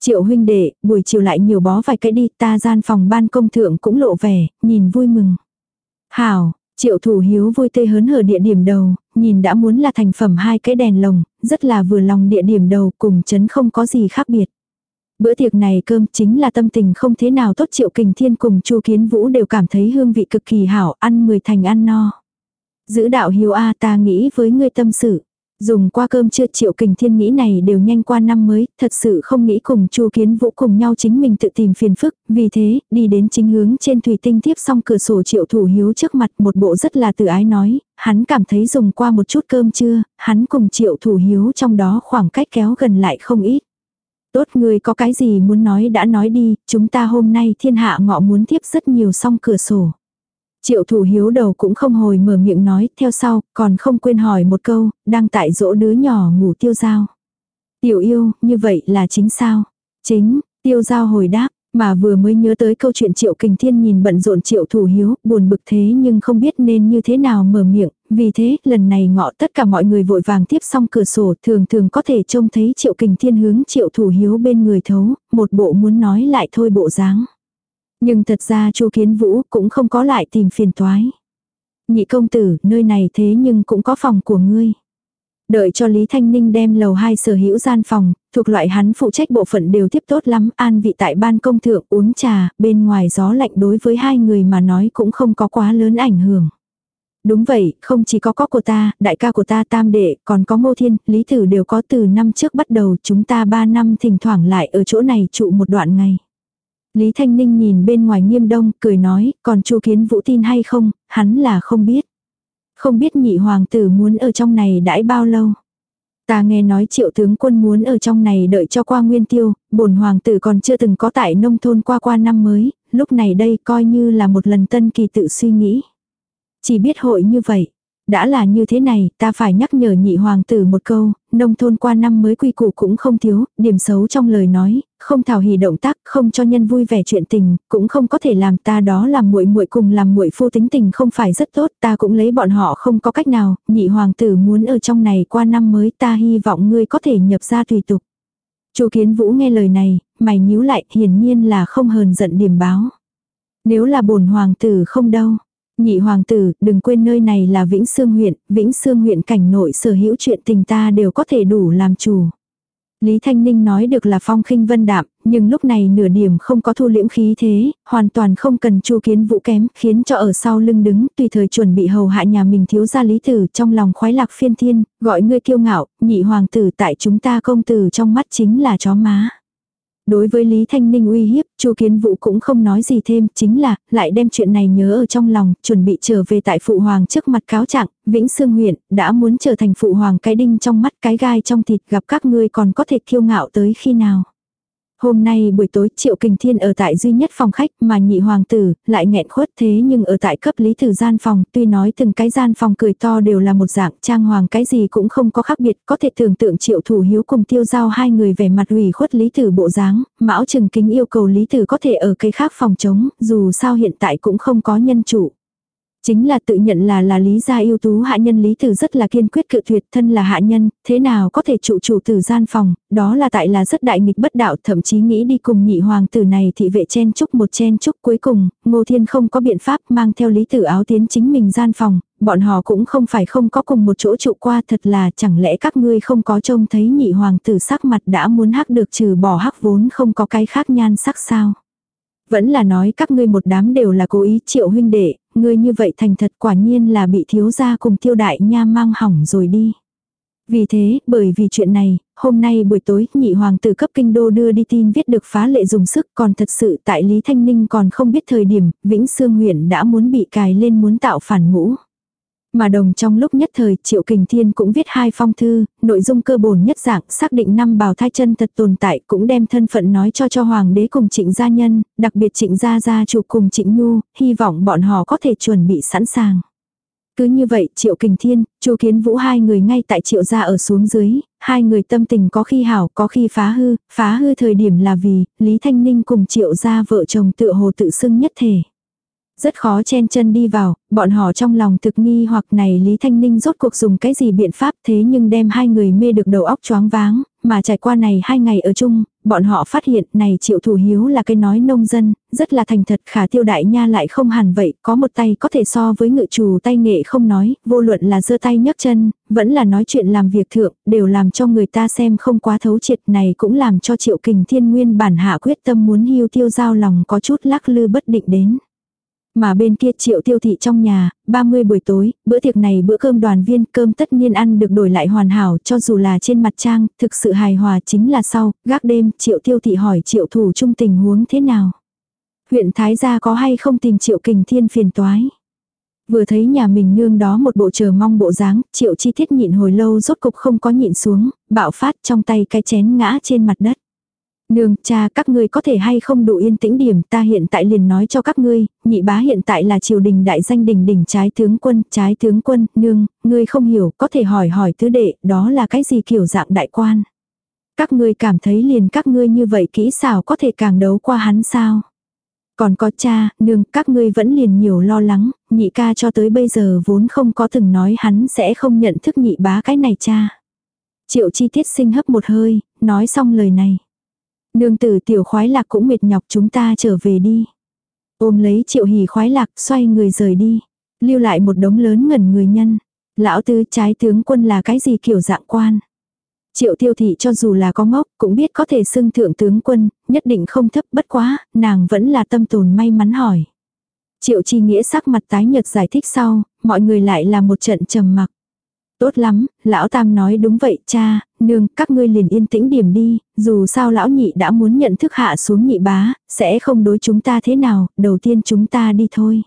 Triệu huynh đệ, buổi chiều lại nhiều bó vài cái đi ta gian phòng ban công thượng cũng lộ vẻ, nhìn vui mừng. Hảo, triệu thủ hiếu vui tê hớn hở địa điểm đầu, nhìn đã muốn là thành phẩm hai cái đèn lồng, rất là vừa lòng địa điểm đầu cùng chấn không có gì khác biệt. Bữa tiệc này cơm chính là tâm tình không thế nào tốt Triệu Kình Thiên cùng Chu Kiến Vũ đều cảm thấy hương vị cực kỳ hảo, ăn mười thành ăn no. Giữ đạo hiếu a ta nghĩ với ngươi tâm sự. Dùng qua cơm chưa Triệu Kình Thiên nghĩ này đều nhanh qua năm mới, thật sự không nghĩ cùng Chu Kiến Vũ cùng nhau chính mình tự tìm phiền phức, vì thế, đi đến chính hướng trên thủy tinh tiếp xong cửa sổ Triệu Thủ Hiếu trước mặt một bộ rất là tự ái nói, hắn cảm thấy dùng qua một chút cơm chưa, hắn cùng Triệu Thủ Hiếu trong đó khoảng cách kéo gần lại không ít. Tốt người có cái gì muốn nói đã nói đi, chúng ta hôm nay thiên hạ ngọ muốn tiếp rất nhiều song cửa sổ. Triệu thủ hiếu đầu cũng không hồi mở miệng nói, theo sau, còn không quên hỏi một câu, đang tại dỗ đứa nhỏ ngủ tiêu giao. Tiểu yêu, như vậy là chính sao? Chính, tiêu giao hồi đáp, mà vừa mới nhớ tới câu chuyện triệu kình thiên nhìn bận rộn triệu thủ hiếu, buồn bực thế nhưng không biết nên như thế nào mở miệng, vì thế lần này ngọ tất cả mọi người vội vàng tiếp xong cửa sổ thường thường có thể trông thấy triệu kình thiên hướng triệu thủ hiếu bên người thấu, một bộ muốn nói lại thôi bộ dáng. Nhưng thật ra chu kiến vũ cũng không có lại tìm phiền toái. Nhị công tử, nơi này thế nhưng cũng có phòng của ngươi. Đợi cho Lý Thanh Ninh đem lầu hai sở hữu gian phòng, thuộc loại hắn phụ trách bộ phận đều tiếp tốt lắm, an vị tại ban công thượng uống trà, bên ngoài gió lạnh đối với hai người mà nói cũng không có quá lớn ảnh hưởng. Đúng vậy, không chỉ có có của ta, đại ca của ta tam đệ, còn có ngô thiên, lý tử đều có từ năm trước bắt đầu chúng ta ba năm thỉnh thoảng lại ở chỗ này trụ một đoạn ngày. Lý Thanh Ninh nhìn bên ngoài nghiêm đông, cười nói, còn chu kiến vũ tin hay không, hắn là không biết. Không biết nhị hoàng tử muốn ở trong này đãi bao lâu. Ta nghe nói triệu tướng quân muốn ở trong này đợi cho qua nguyên tiêu, bổn hoàng tử còn chưa từng có tại nông thôn qua qua năm mới, lúc này đây coi như là một lần tân kỳ tự suy nghĩ. Chỉ biết hội như vậy. Đã là như thế này, ta phải nhắc nhở nhị hoàng tử một câu, nông thôn qua năm mới quy củ cũng không thiếu, điểm xấu trong lời nói, không thảo hỉ động tác, không cho nhân vui vẻ chuyện tình, cũng không có thể làm ta đó làm muội muội cùng làm muội phu tính tình không phải rất tốt, ta cũng lấy bọn họ không có cách nào, nhị hoàng tử muốn ở trong này qua năm mới ta hy vọng ngươi có thể nhập ra tùy tục. Chu Kiến Vũ nghe lời này, mày nhíu lại, hiển nhiên là không hờn giận điểm báo. Nếu là bổn hoàng tử không đâu, Nhị hoàng tử, đừng quên nơi này là Vĩnh Sương huyện, Vĩnh Sương huyện cảnh nội sở hữu chuyện tình ta đều có thể đủ làm chủ. Lý Thanh Ninh nói được là phong khinh vân đạm, nhưng lúc này nửa điểm không có thu liễm khí thế, hoàn toàn không cần chu kiến vũ kém, khiến cho ở sau lưng đứng, tùy thời chuẩn bị hầu hạ nhà mình thiếu gia lý tử trong lòng khoái lạc phiên thiên, gọi ngươi kiêu ngạo, nhị hoàng tử tại chúng ta công tử trong mắt chính là chó má. Đối với Lý Thanh Ninh uy hiếp, Chu Kiến Vũ cũng không nói gì thêm, chính là lại đem chuyện này nhớ ở trong lòng, chuẩn bị trở về tại phụ hoàng trước mặt cáo trạng, Vĩnh Sương huyện đã muốn trở thành phụ hoàng cái đinh trong mắt cái gai trong thịt, gặp các ngươi còn có thể kiêu ngạo tới khi nào. Hôm nay buổi tối Triệu Kình Thiên ở tại duy nhất phòng khách mà nhị hoàng tử lại nghẹn khuất thế nhưng ở tại cấp lý tử gian phòng, tuy nói từng cái gian phòng cười to đều là một dạng trang hoàng cái gì cũng không có khác biệt, có thể tưởng tượng Triệu Thủ Hiếu cùng tiêu giao hai người vẻ mặt ủy khuất lý tử bộ dáng, mão trừng kính yêu cầu lý tử có thể ở cái khác phòng chống dù sao hiện tại cũng không có nhân chủ. Chính là tự nhận là là lý gia ưu tú hạ nhân lý tử rất là kiên quyết cự tuyệt thân là hạ nhân, thế nào có thể trụ chủ tử gian phòng, đó là tại là rất đại nghịch bất đạo thậm chí nghĩ đi cùng nhị hoàng tử này thị vệ chen chúc một chen chúc cuối cùng, ngô thiên không có biện pháp mang theo lý tử áo tiến chính mình gian phòng, bọn họ cũng không phải không có cùng một chỗ trụ qua thật là chẳng lẽ các ngươi không có trông thấy nhị hoàng tử sắc mặt đã muốn hắc được trừ bỏ hắc vốn không có cái khác nhan sắc sao. Vẫn là nói các ngươi một đám đều là cố ý triệu huynh đệ, ngươi như vậy thành thật quả nhiên là bị thiếu gia cùng tiêu đại nha mang hỏng rồi đi. Vì thế, bởi vì chuyện này, hôm nay buổi tối nhị hoàng tử cấp kinh đô đưa đi tin viết được phá lệ dùng sức còn thật sự tại Lý Thanh Ninh còn không biết thời điểm, Vĩnh Sương huyện đã muốn bị cài lên muốn tạo phản ngũ. Mà đồng trong lúc nhất thời Triệu Kình Thiên cũng viết hai phong thư, nội dung cơ bổn nhất dạng xác định năm bào thai chân thật tồn tại cũng đem thân phận nói cho cho Hoàng đế cùng trịnh gia nhân, đặc biệt trịnh gia gia chủ cùng trịnh nhu, hy vọng bọn họ có thể chuẩn bị sẵn sàng. Cứ như vậy Triệu Kình Thiên, Chu Kiến Vũ hai người ngay tại Triệu gia ở xuống dưới, hai người tâm tình có khi hảo có khi phá hư, phá hư thời điểm là vì Lý Thanh Ninh cùng Triệu gia vợ chồng tự hồ tự xưng nhất thể. Rất khó chen chân đi vào, bọn họ trong lòng thực nghi hoặc này Lý Thanh Ninh rốt cuộc dùng cái gì biện pháp thế nhưng đem hai người mê được đầu óc choáng váng, mà trải qua này hai ngày ở chung, bọn họ phát hiện này triệu thủ hiếu là cái nói nông dân, rất là thành thật khả tiêu đại nha lại không hẳn vậy, có một tay có thể so với ngự chủ tay nghệ không nói, vô luận là giơ tay nhấc chân, vẫn là nói chuyện làm việc thượng, đều làm cho người ta xem không quá thấu triệt này cũng làm cho triệu kình thiên nguyên bản hạ quyết tâm muốn hưu tiêu giao lòng có chút lắc lư bất định đến. Mà bên kia triệu tiêu thị trong nhà, 30 buổi tối, bữa tiệc này bữa cơm đoàn viên cơm tất nhiên ăn được đổi lại hoàn hảo cho dù là trên mặt trang, thực sự hài hòa chính là sau, gác đêm triệu tiêu thị hỏi triệu thủ trung tình huống thế nào. Huyện Thái Gia có hay không tìm triệu kình thiên phiền toái. Vừa thấy nhà mình nương đó một bộ chờ mong bộ dáng, triệu chi tiết nhịn hồi lâu rốt cục không có nhịn xuống, bạo phát trong tay cái chén ngã trên mặt đất. Nương, cha các ngươi có thể hay không đủ yên tĩnh điểm, ta hiện tại liền nói cho các ngươi, nhị bá hiện tại là triều đình đại danh đỉnh đỉnh trái tướng quân, trái tướng quân, nương, ngươi không hiểu, có thể hỏi hỏi tứ đệ, đó là cái gì kiểu dạng đại quan. Các ngươi cảm thấy liền các ngươi như vậy kỹ xảo có thể càng đấu qua hắn sao. Còn có cha, nương, các ngươi vẫn liền nhiều lo lắng, nhị ca cho tới bây giờ vốn không có từng nói hắn sẽ không nhận thức nhị bá cái này cha. Triệu chi tiết sinh hấp một hơi, nói xong lời này. Nương tử tiểu khoái lạc cũng mệt nhọc chúng ta trở về đi. Ôm lấy triệu hỉ khoái lạc xoay người rời đi. Lưu lại một đống lớn ngẩn người nhân. Lão tứ trái tướng quân là cái gì kiểu dạng quan. Triệu tiêu thị cho dù là có ngốc cũng biết có thể xưng thượng tướng quân, nhất định không thấp bất quá, nàng vẫn là tâm tồn may mắn hỏi. Triệu chi nghĩa sắc mặt tái nhợt giải thích sau, mọi người lại là một trận trầm mặc. Tốt lắm, lão tam nói đúng vậy cha, nương, các ngươi liền yên tĩnh điểm đi, dù sao lão nhị đã muốn nhận thức hạ xuống nhị bá, sẽ không đối chúng ta thế nào, đầu tiên chúng ta đi thôi.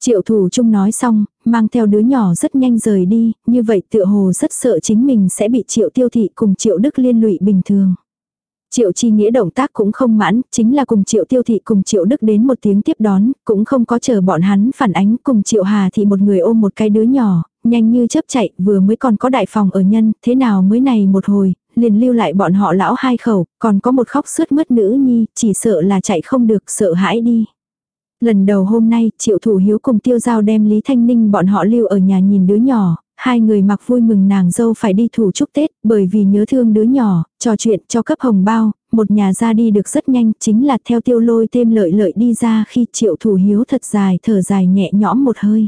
Triệu thủ trung nói xong, mang theo đứa nhỏ rất nhanh rời đi, như vậy tựa hồ rất sợ chính mình sẽ bị triệu tiêu thị cùng triệu đức liên lụy bình thường. Triệu chi nghĩa động tác cũng không mãn, chính là cùng triệu tiêu thị cùng triệu đức đến một tiếng tiếp đón, cũng không có chờ bọn hắn phản ánh cùng triệu hà thị một người ôm một cái đứa nhỏ, nhanh như chớp chạy, vừa mới còn có đại phòng ở nhân, thế nào mới này một hồi, liền lưu lại bọn họ lão hai khẩu, còn có một khóc sướt mướt nữ nhi, chỉ sợ là chạy không được, sợ hãi đi. Lần đầu hôm nay, triệu thủ hiếu cùng tiêu giao đem Lý Thanh Ninh bọn họ lưu ở nhà nhìn đứa nhỏ, hai người mặc vui mừng nàng dâu phải đi thủ chúc Tết, bởi vì nhớ thương đứa nhỏ, trò chuyện cho cấp hồng bao, một nhà ra đi được rất nhanh, chính là theo tiêu lôi thêm lợi lợi đi ra khi triệu thủ hiếu thật dài thở dài nhẹ nhõm một hơi.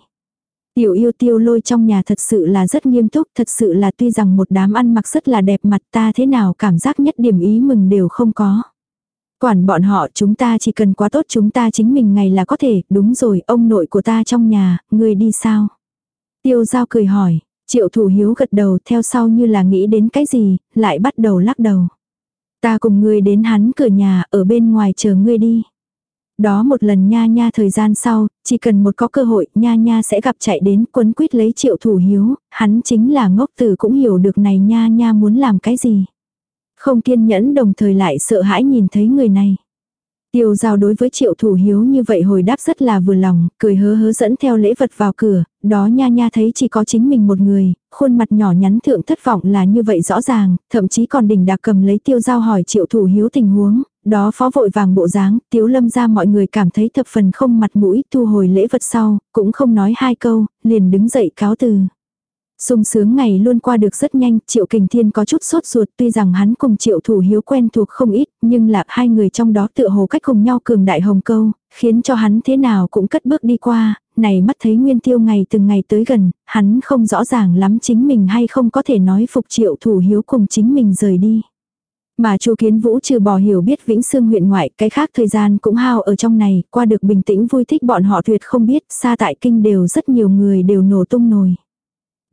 Tiểu yêu tiêu lôi trong nhà thật sự là rất nghiêm túc, thật sự là tuy rằng một đám ăn mặc rất là đẹp mặt ta thế nào cảm giác nhất điểm ý mừng đều không có. Quản bọn họ chúng ta chỉ cần quá tốt chúng ta chính mình ngày là có thể, đúng rồi, ông nội của ta trong nhà, người đi sao? Tiêu giao cười hỏi, triệu thủ hiếu gật đầu theo sau như là nghĩ đến cái gì, lại bắt đầu lắc đầu. Ta cùng ngươi đến hắn cửa nhà, ở bên ngoài chờ ngươi đi. Đó một lần nha nha thời gian sau, chỉ cần một có cơ hội nha nha sẽ gặp chạy đến quấn quýt lấy triệu thủ hiếu, hắn chính là ngốc tử cũng hiểu được này nha nha muốn làm cái gì. Không kiên nhẫn đồng thời lại sợ hãi nhìn thấy người này. Tiêu giao đối với triệu thủ hiếu như vậy hồi đáp rất là vừa lòng, cười hớ hớ dẫn theo lễ vật vào cửa, đó nha nha thấy chỉ có chính mình một người, khuôn mặt nhỏ nhắn thượng thất vọng là như vậy rõ ràng, thậm chí còn đỉnh đạc cầm lấy tiêu giao hỏi triệu thủ hiếu tình huống, đó phó vội vàng bộ dáng, tiếu lâm ra mọi người cảm thấy thập phần không mặt mũi, thu hồi lễ vật sau, cũng không nói hai câu, liền đứng dậy cáo từ sung sướng ngày luôn qua được rất nhanh, Triệu Kình Thiên có chút sốt ruột tuy rằng hắn cùng Triệu Thủ Hiếu quen thuộc không ít, nhưng là hai người trong đó tựa hồ cách cùng nhau cường đại hồng câu, khiến cho hắn thế nào cũng cất bước đi qua, này mắt thấy Nguyên Tiêu ngày từng ngày tới gần, hắn không rõ ràng lắm chính mình hay không có thể nói phục Triệu Thủ Hiếu cùng chính mình rời đi. Mà Chu Kiến Vũ trừ bỏ hiểu biết Vĩnh Sương huyện ngoại, cái khác thời gian cũng hao ở trong này, qua được bình tĩnh vui thích bọn họ tuyệt không biết, xa tại kinh đều rất nhiều người đều nổ tung nồi.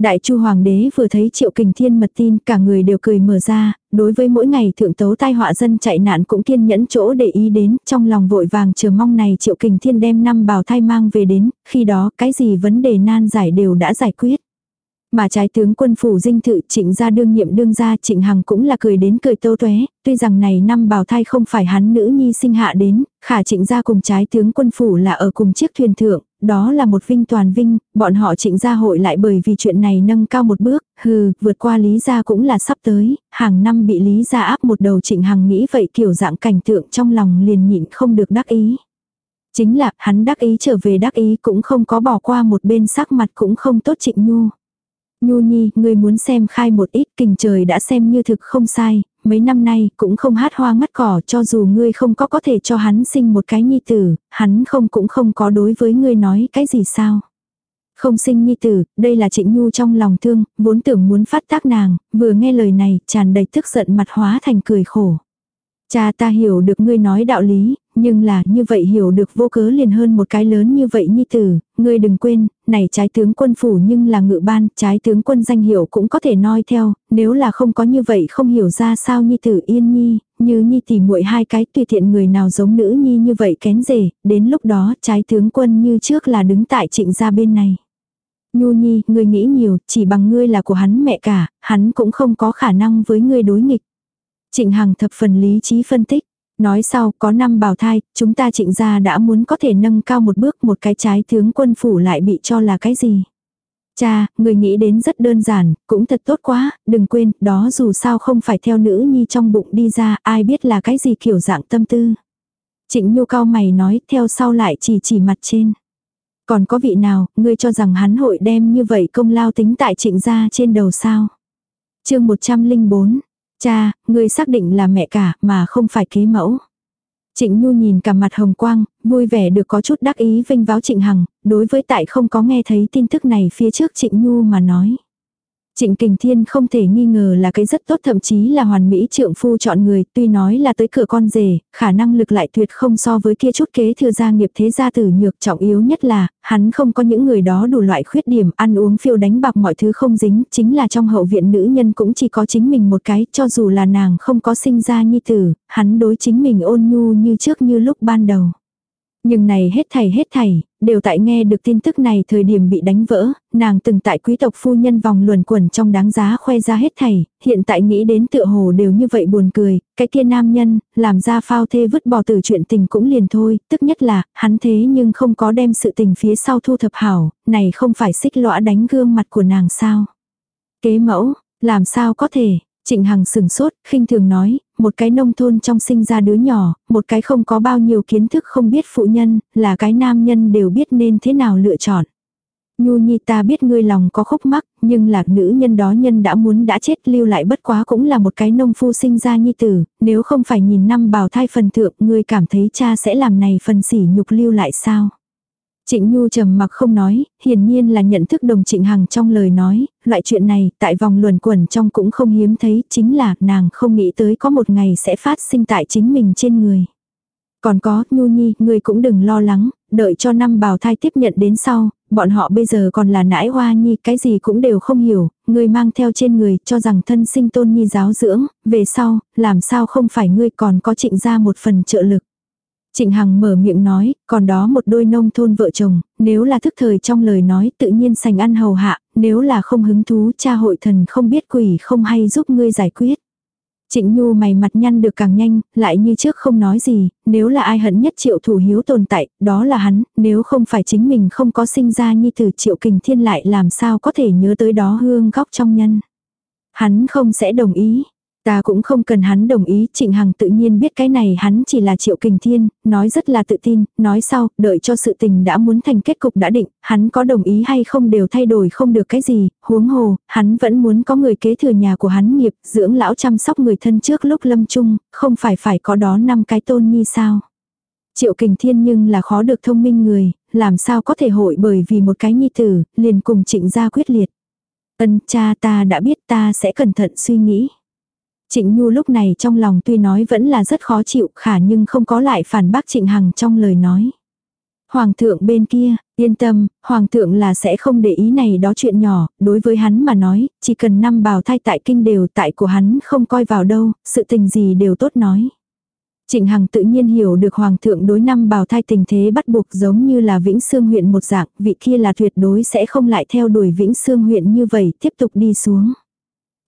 Đại chu hoàng đế vừa thấy triệu kình thiên mật tin cả người đều cười mở ra, đối với mỗi ngày thượng tấu tai họa dân chạy nạn cũng kiên nhẫn chỗ để ý đến, trong lòng vội vàng chờ mong này triệu kình thiên đem năm bào thai mang về đến, khi đó cái gì vấn đề nan giải đều đã giải quyết. Mà trái tướng quân phủ dinh thự trịnh gia đương nhiệm đương gia trịnh hằng cũng là cười đến cười tâu tuế, tuy rằng này năm bào thai không phải hắn nữ nhi sinh hạ đến, khả trịnh gia cùng trái tướng quân phủ là ở cùng chiếc thuyền thượng, đó là một vinh toàn vinh, bọn họ trịnh gia hội lại bởi vì chuyện này nâng cao một bước, hừ, vượt qua lý gia cũng là sắp tới, hàng năm bị lý gia áp một đầu trịnh hằng nghĩ vậy kiểu dạng cảnh tượng trong lòng liền nhịn không được đắc ý. Chính là hắn đắc ý trở về đắc ý cũng không có bỏ qua một bên sắc mặt cũng không tốt trịnh nhu. Nhu nhi, ngươi muốn xem khai một ít kình trời đã xem như thực không sai, mấy năm nay cũng không hát hoa ngắt cỏ cho dù ngươi không có có thể cho hắn sinh một cái nhi tử, hắn không cũng không có đối với ngươi nói cái gì sao. Không sinh nhi tử, đây là trịnh nhu trong lòng thương, vốn tưởng muốn phát tác nàng, vừa nghe lời này, tràn đầy tức giận mặt hóa thành cười khổ. Cha ta hiểu được ngươi nói đạo lý, nhưng là như vậy hiểu được vô cớ liền hơn một cái lớn như vậy nhi tử, ngươi đừng quên, này trái tướng quân phủ nhưng là ngự ban, trái tướng quân danh hiệu cũng có thể noi theo, nếu là không có như vậy không hiểu ra sao nhi tử yên nhi, như nhi tỉ muội hai cái tùy tiện người nào giống nữ nhi như vậy kén rể, đến lúc đó trái tướng quân như trước là đứng tại trịnh gia bên này. Nhu nhi, ngươi nghĩ nhiều, chỉ bằng ngươi là của hắn mẹ cả, hắn cũng không có khả năng với ngươi đối nghịch. Trịnh Hằng thập phần lý trí phân tích. Nói sau, có năm bào thai, chúng ta trịnh gia đã muốn có thể nâng cao một bước một cái trái tướng quân phủ lại bị cho là cái gì. Cha, người nghĩ đến rất đơn giản, cũng thật tốt quá, đừng quên, đó dù sao không phải theo nữ nhi trong bụng đi ra, ai biết là cái gì kiểu dạng tâm tư. Trịnh Nhu cao mày nói, theo sau lại chỉ chỉ mặt trên. Còn có vị nào, ngươi cho rằng hắn hội đem như vậy công lao tính tại trịnh gia trên đầu sao? chương 104, Cha, ngươi xác định là mẹ cả mà không phải kế mẫu. Trịnh Nhu nhìn cả mặt hồng quang, vui vẻ được có chút đắc ý vinh váo Trịnh Hằng, đối với tại không có nghe thấy tin tức này phía trước Trịnh Nhu mà nói. Trịnh Kình Thiên không thể nghi ngờ là cái rất tốt thậm chí là hoàn mỹ trượng phu chọn người, tuy nói là tới cửa con rể, khả năng lực lại tuyệt không so với kia chút kế thừa gia nghiệp thế gia tử nhược trọng yếu nhất là, hắn không có những người đó đủ loại khuyết điểm, ăn uống phiêu đánh bạc mọi thứ không dính, chính là trong hậu viện nữ nhân cũng chỉ có chính mình một cái, cho dù là nàng không có sinh ra nhi tử, hắn đối chính mình ôn nhu như trước như lúc ban đầu. Nhưng này hết thảy hết thảy, đều tại nghe được tin tức này thời điểm bị đánh vỡ, nàng từng tại quý tộc phu nhân vòng luẩn quẩn trong đáng giá khoe ra hết thảy, hiện tại nghĩ đến tựa hồ đều như vậy buồn cười, cái kia nam nhân, làm ra phao thê vứt bỏ từ chuyện tình cũng liền thôi, tức nhất là, hắn thế nhưng không có đem sự tình phía sau thu thập hảo, này không phải xích lõa đánh gương mặt của nàng sao. Kế mẫu, làm sao có thể, Trịnh Hằng sừng sốt, khinh thường nói, một cái nông thôn trong sinh ra đứa nhỏ, một cái không có bao nhiêu kiến thức không biết phụ nhân, là cái nam nhân đều biết nên thế nào lựa chọn. Nhu nhi ta biết ngươi lòng có khúc mắc, nhưng là nữ nhân đó nhân đã muốn đã chết lưu lại bất quá cũng là một cái nông phu sinh ra nhi tử, nếu không phải nhìn năm bào thai phần thượng ngươi cảm thấy cha sẽ làm này phần sỉ nhục lưu lại sao. Trịnh Nhu trầm mặc không nói, hiển nhiên là nhận thức đồng Trịnh Hằng trong lời nói, loại chuyện này tại vòng luẩn quẩn trong cũng không hiếm thấy, chính là nàng không nghĩ tới có một ngày sẽ phát sinh tại chính mình trên người. Còn có, Nhu Nhi, người cũng đừng lo lắng, đợi cho năm bào thai tiếp nhận đến sau, bọn họ bây giờ còn là nãi hoa nhi, cái gì cũng đều không hiểu, người mang theo trên người, cho rằng thân sinh tôn nhi giáo dưỡng, về sau, làm sao không phải ngươi còn có trịnh ra một phần trợ lực. Trịnh Hằng mở miệng nói, còn đó một đôi nông thôn vợ chồng, nếu là thức thời trong lời nói tự nhiên sành ăn hầu hạ, nếu là không hứng thú cha hội thần không biết quỷ không hay giúp ngươi giải quyết. Trịnh Nhu mày mặt nhăn được càng nhanh, lại như trước không nói gì, nếu là ai hận nhất triệu thủ hiếu tồn tại, đó là hắn, nếu không phải chính mình không có sinh ra như từ triệu kình thiên lại làm sao có thể nhớ tới đó hương góc trong nhân. Hắn không sẽ đồng ý, Ta cũng không cần hắn đồng ý, Trịnh Hằng tự nhiên biết cái này hắn chỉ là triệu kình thiên, nói rất là tự tin, nói sau, đợi cho sự tình đã muốn thành kết cục đã định, hắn có đồng ý hay không đều thay đổi không được cái gì, huống hồ, hắn vẫn muốn có người kế thừa nhà của hắn nghiệp, dưỡng lão chăm sóc người thân trước lúc lâm chung, không phải phải có đó năm cái tôn nhi sao. Triệu kình thiên nhưng là khó được thông minh người, làm sao có thể hội bởi vì một cái nhi tử, liền cùng trịnh gia quyết liệt. Ân cha ta đã biết ta sẽ cẩn thận suy nghĩ. Trịnh Nhu lúc này trong lòng tuy nói vẫn là rất khó chịu khả nhưng không có lại phản bác Trịnh Hằng trong lời nói. Hoàng thượng bên kia, yên tâm, Hoàng thượng là sẽ không để ý này đó chuyện nhỏ, đối với hắn mà nói, chỉ cần năm bào thai tại kinh đều tại của hắn không coi vào đâu, sự tình gì đều tốt nói. Trịnh Hằng tự nhiên hiểu được Hoàng thượng đối năm bào thai tình thế bắt buộc giống như là Vĩnh Sương huyện một dạng, vị kia là tuyệt đối sẽ không lại theo đuổi Vĩnh Sương huyện như vậy tiếp tục đi xuống.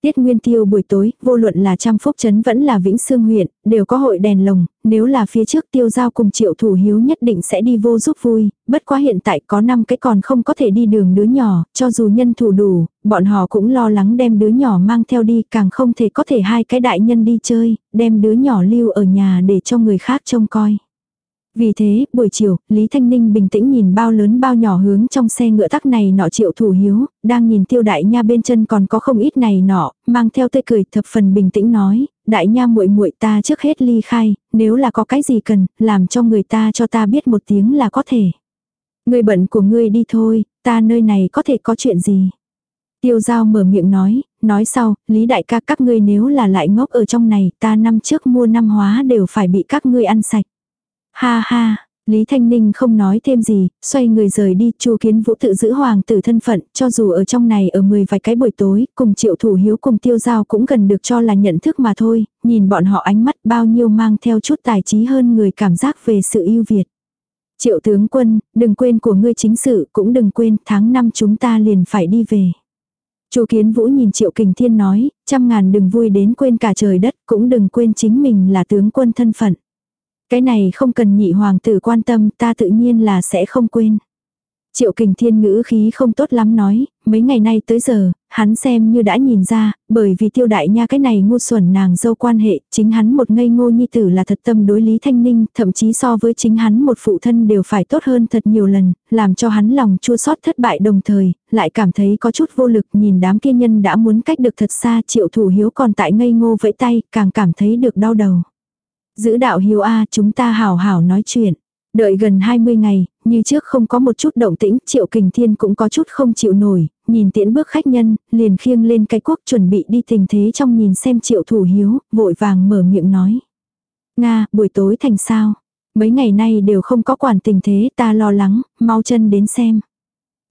Tiết Nguyên Tiêu buổi tối, vô luận là trăm phúc trấn vẫn là Vĩnh Sương huyện, đều có hội đèn lồng, nếu là phía trước tiêu giao cùng triệu thủ hiếu nhất định sẽ đi vô giúp vui, bất quá hiện tại có năm cái còn không có thể đi đường đứa nhỏ, cho dù nhân thủ đủ, bọn họ cũng lo lắng đem đứa nhỏ mang theo đi, càng không thể có thể hai cái đại nhân đi chơi, đem đứa nhỏ lưu ở nhà để cho người khác trông coi. Vì thế, buổi chiều, Lý Thanh Ninh bình tĩnh nhìn bao lớn bao nhỏ hướng trong xe ngựa tắc này nọ triệu thủ hiếu, đang nhìn tiêu đại nha bên chân còn có không ít này nọ, mang theo tươi cười thập phần bình tĩnh nói, đại nha muội muội ta trước hết ly khai, nếu là có cái gì cần, làm cho người ta cho ta biết một tiếng là có thể. Người bận của ngươi đi thôi, ta nơi này có thể có chuyện gì. Tiêu giao mở miệng nói, nói sau, Lý đại ca các ngươi nếu là lại ngốc ở trong này, ta năm trước mua năm hóa đều phải bị các ngươi ăn sạch. Ha ha, Lý Thanh Ninh không nói thêm gì, xoay người rời đi, Chu Kiến Vũ tự giữ hoàng tử thân phận, cho dù ở trong này ở 10 vài cái buổi tối, cùng Triệu Thủ Hiếu cùng Tiêu Giao cũng gần được cho là nhận thức mà thôi, nhìn bọn họ ánh mắt bao nhiêu mang theo chút tài trí hơn người cảm giác về sự ưu Việt. Triệu tướng quân, đừng quên của ngươi chính sự, cũng đừng quên tháng năm chúng ta liền phải đi về. Chu Kiến Vũ nhìn Triệu Kình Thiên nói, trăm ngàn đừng vui đến quên cả trời đất, cũng đừng quên chính mình là tướng quân thân phận. Cái này không cần nhị hoàng tử quan tâm ta tự nhiên là sẽ không quên. Triệu kình thiên ngữ khí không tốt lắm nói, mấy ngày nay tới giờ, hắn xem như đã nhìn ra, bởi vì tiêu đại nha cái này ngu xuẩn nàng dâu quan hệ, chính hắn một ngây ngô nhi tử là thật tâm đối lý thanh ninh, thậm chí so với chính hắn một phụ thân đều phải tốt hơn thật nhiều lần, làm cho hắn lòng chua xót thất bại đồng thời, lại cảm thấy có chút vô lực nhìn đám kia nhân đã muốn cách được thật xa triệu thủ hiếu còn tại ngây ngô vẫy tay, càng cảm thấy được đau đầu. Giữ đạo hiếu A chúng ta hảo hảo nói chuyện. Đợi gần 20 ngày, như trước không có một chút động tĩnh, triệu kình thiên cũng có chút không chịu nổi, nhìn tiễn bước khách nhân, liền khiêng lên cái quốc chuẩn bị đi tình thế trong nhìn xem triệu thủ hiếu, vội vàng mở miệng nói. Nga, buổi tối thành sao? Mấy ngày nay đều không có quản tình thế ta lo lắng, mau chân đến xem.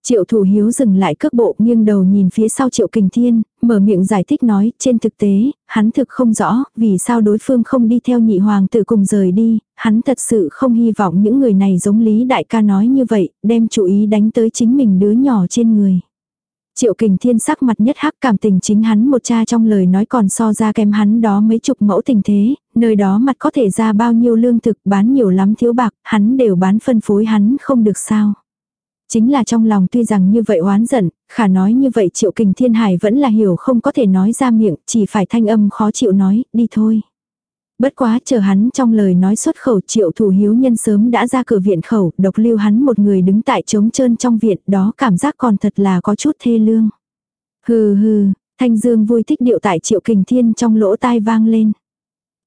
Triệu thủ hiếu dừng lại cước bộ nghiêng đầu nhìn phía sau triệu kình thiên, mở miệng giải thích nói, trên thực tế, hắn thực không rõ, vì sao đối phương không đi theo nhị hoàng tử cùng rời đi, hắn thật sự không hy vọng những người này giống Lý Đại ca nói như vậy, đem chú ý đánh tới chính mình đứa nhỏ trên người. Triệu kình thiên sắc mặt nhất hắc cảm tình chính hắn một cha trong lời nói còn so ra kém hắn đó mấy chục mẫu tình thế, nơi đó mặt có thể ra bao nhiêu lương thực bán nhiều lắm thiếu bạc, hắn đều bán phân phối hắn không được sao. Chính là trong lòng tuy rằng như vậy oán giận, khả nói như vậy triệu kình thiên hải vẫn là hiểu không có thể nói ra miệng, chỉ phải thanh âm khó chịu nói, đi thôi. Bất quá chờ hắn trong lời nói xuất khẩu triệu thủ hiếu nhân sớm đã ra cửa viện khẩu, độc lưu hắn một người đứng tại trống trơn trong viện đó cảm giác còn thật là có chút thê lương. Hừ hừ, thanh dương vui thích điệu tại triệu kình thiên trong lỗ tai vang lên.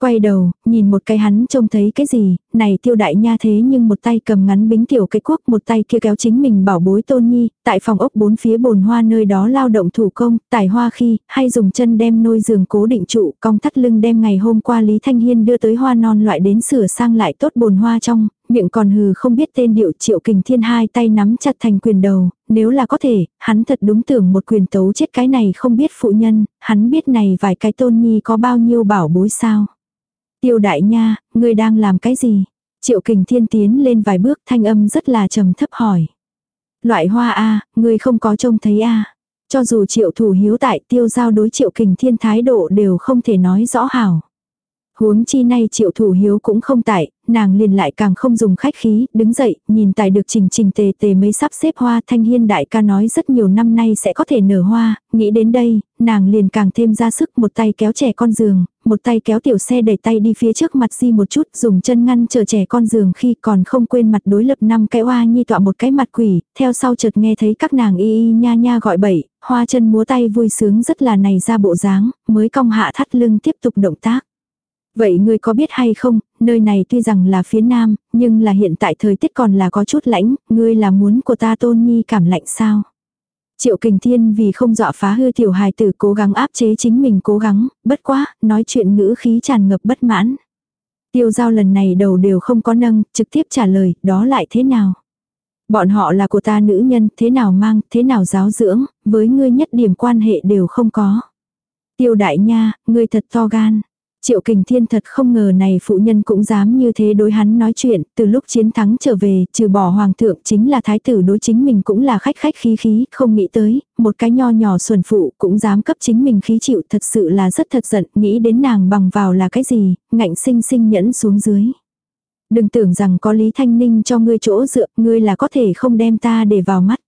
Quay đầu, nhìn một cái hắn trông thấy cái gì, này tiêu đại nha thế nhưng một tay cầm ngắn bính tiểu cái quốc, một tay kia kéo chính mình bảo bối tôn nhi, tại phòng ốc bốn phía bồn hoa nơi đó lao động thủ công, tải hoa khi, hay dùng chân đem nôi giường cố định trụ, cong thắt lưng đem ngày hôm qua Lý Thanh Hiên đưa tới hoa non loại đến sửa sang lại tốt bồn hoa trong, miệng còn hừ không biết tên điệu triệu kình thiên hai tay nắm chặt thành quyền đầu, nếu là có thể, hắn thật đúng tưởng một quyền tấu chết cái này không biết phụ nhân, hắn biết này vài cái tôn nhi có bao nhiêu bảo bối sao. Tiêu đại nha, ngươi đang làm cái gì? Triệu kình thiên tiến lên vài bước thanh âm rất là trầm thấp hỏi. Loại hoa a ngươi không có trông thấy a Cho dù triệu thủ hiếu tại tiêu giao đối triệu kình thiên thái độ đều không thể nói rõ hảo. Huống chi nay triệu thủ hiếu cũng không tại, nàng liền lại càng không dùng khách khí, đứng dậy, nhìn tài được trình trình tề tề mấy sắp xếp hoa thanh hiên đại ca nói rất nhiều năm nay sẽ có thể nở hoa, nghĩ đến đây, nàng liền càng thêm ra sức một tay kéo trẻ con giường, một tay kéo tiểu xe đẩy tay đi phía trước mặt di một chút dùng chân ngăn chờ trẻ con giường khi còn không quên mặt đối lập năm cái hoa nhi tọa một cái mặt quỷ, theo sau chợt nghe thấy các nàng y y nha nha gọi bậy, hoa chân múa tay vui sướng rất là này ra bộ dáng, mới cong hạ thắt lưng tiếp tục động tác. Vậy ngươi có biết hay không, nơi này tuy rằng là phía nam, nhưng là hiện tại thời tiết còn là có chút lãnh, ngươi là muốn của ta tôn nhi cảm lạnh sao? Triệu kình thiên vì không dọa phá hư tiểu hài tử cố gắng áp chế chính mình cố gắng, bất quá, nói chuyện ngữ khí tràn ngập bất mãn. Tiêu giao lần này đầu đều không có nâng, trực tiếp trả lời, đó lại thế nào? Bọn họ là của ta nữ nhân, thế nào mang, thế nào giáo dưỡng, với ngươi nhất điểm quan hệ đều không có. Tiêu đại nha, ngươi thật to gan. Triệu Kình Thiên thật không ngờ này phụ nhân cũng dám như thế đối hắn nói chuyện, từ lúc chiến thắng trở về, trừ bỏ hoàng thượng chính là thái tử đối chính mình cũng là khách khách khí khí, không nghĩ tới, một cái nho nhỏ xuẩn phụ cũng dám cấp chính mình khí chịu thật sự là rất thật giận, nghĩ đến nàng bằng vào là cái gì, ngạnh sinh sinh nhẫn xuống dưới. Đừng tưởng rằng có Lý Thanh Ninh cho ngươi chỗ dựa, ngươi là có thể không đem ta để vào mắt.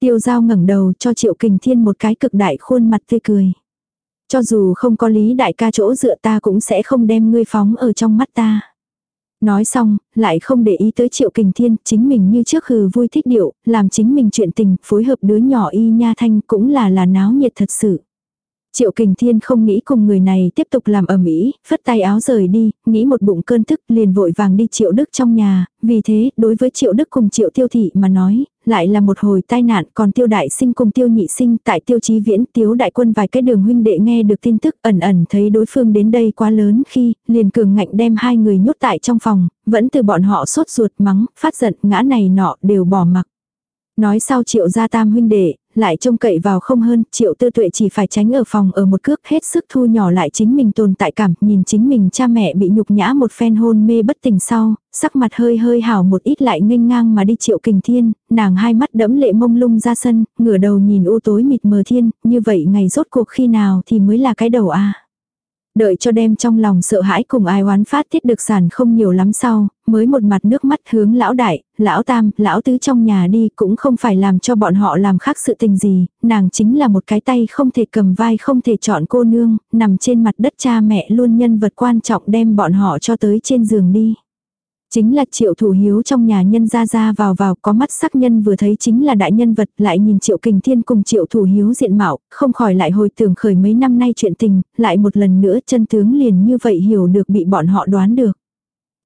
Tiêu giao ngẩng đầu cho Triệu Kình Thiên một cái cực đại khuôn mặt tươi cười. Cho dù không có lý đại ca chỗ dựa ta cũng sẽ không đem ngươi phóng ở trong mắt ta. Nói xong, lại không để ý tới triệu kình thiên, chính mình như trước hừ vui thích điệu, làm chính mình chuyện tình, phối hợp đứa nhỏ y nha thanh cũng là là náo nhiệt thật sự. Triệu Kình Thiên không nghĩ cùng người này tiếp tục làm ầm ĩ, phất tay áo rời đi, nghĩ một bụng cơn tức liền vội vàng đi Triệu Đức trong nhà, vì thế, đối với Triệu Đức cùng Triệu Tiêu Thị mà nói, lại là một hồi tai nạn, còn Tiêu Đại Sinh cùng Tiêu Nhị Sinh tại Tiêu Chí Viễn, Tiếu Đại Quân vài cái đường huynh đệ nghe được tin tức ẩn ẩn thấy đối phương đến đây quá lớn khi, liền cường ngạnh đem hai người nhốt tại trong phòng, vẫn từ bọn họ sốt ruột mắng, phát giận, ngã này nọ đều bỏ mặc. Nói sau triệu gia tam huynh đệ, lại trông cậy vào không hơn, triệu tư tuệ chỉ phải tránh ở phòng ở một cước hết sức thu nhỏ lại chính mình tồn tại cảm, nhìn chính mình cha mẹ bị nhục nhã một phen hôn mê bất tỉnh sau, sắc mặt hơi hơi hảo một ít lại nghênh ngang mà đi triệu kình thiên, nàng hai mắt đẫm lệ mông lung ra sân, ngửa đầu nhìn u tối mịt mờ thiên, như vậy ngày rốt cuộc khi nào thì mới là cái đầu a? Đợi cho đem trong lòng sợ hãi cùng ai oán phát tiết được sản không nhiều lắm sau, mới một mặt nước mắt hướng lão đại, lão tam, lão tứ trong nhà đi cũng không phải làm cho bọn họ làm khác sự tình gì, nàng chính là một cái tay không thể cầm vai không thể chọn cô nương, nằm trên mặt đất cha mẹ luôn nhân vật quan trọng đem bọn họ cho tới trên giường đi. Chính là triệu thủ hiếu trong nhà nhân ra ra vào vào có mắt sắc nhân vừa thấy chính là đại nhân vật lại nhìn triệu kình thiên cùng triệu thủ hiếu diện mạo, không khỏi lại hồi tưởng khởi mấy năm nay chuyện tình, lại một lần nữa chân tướng liền như vậy hiểu được bị bọn họ đoán được.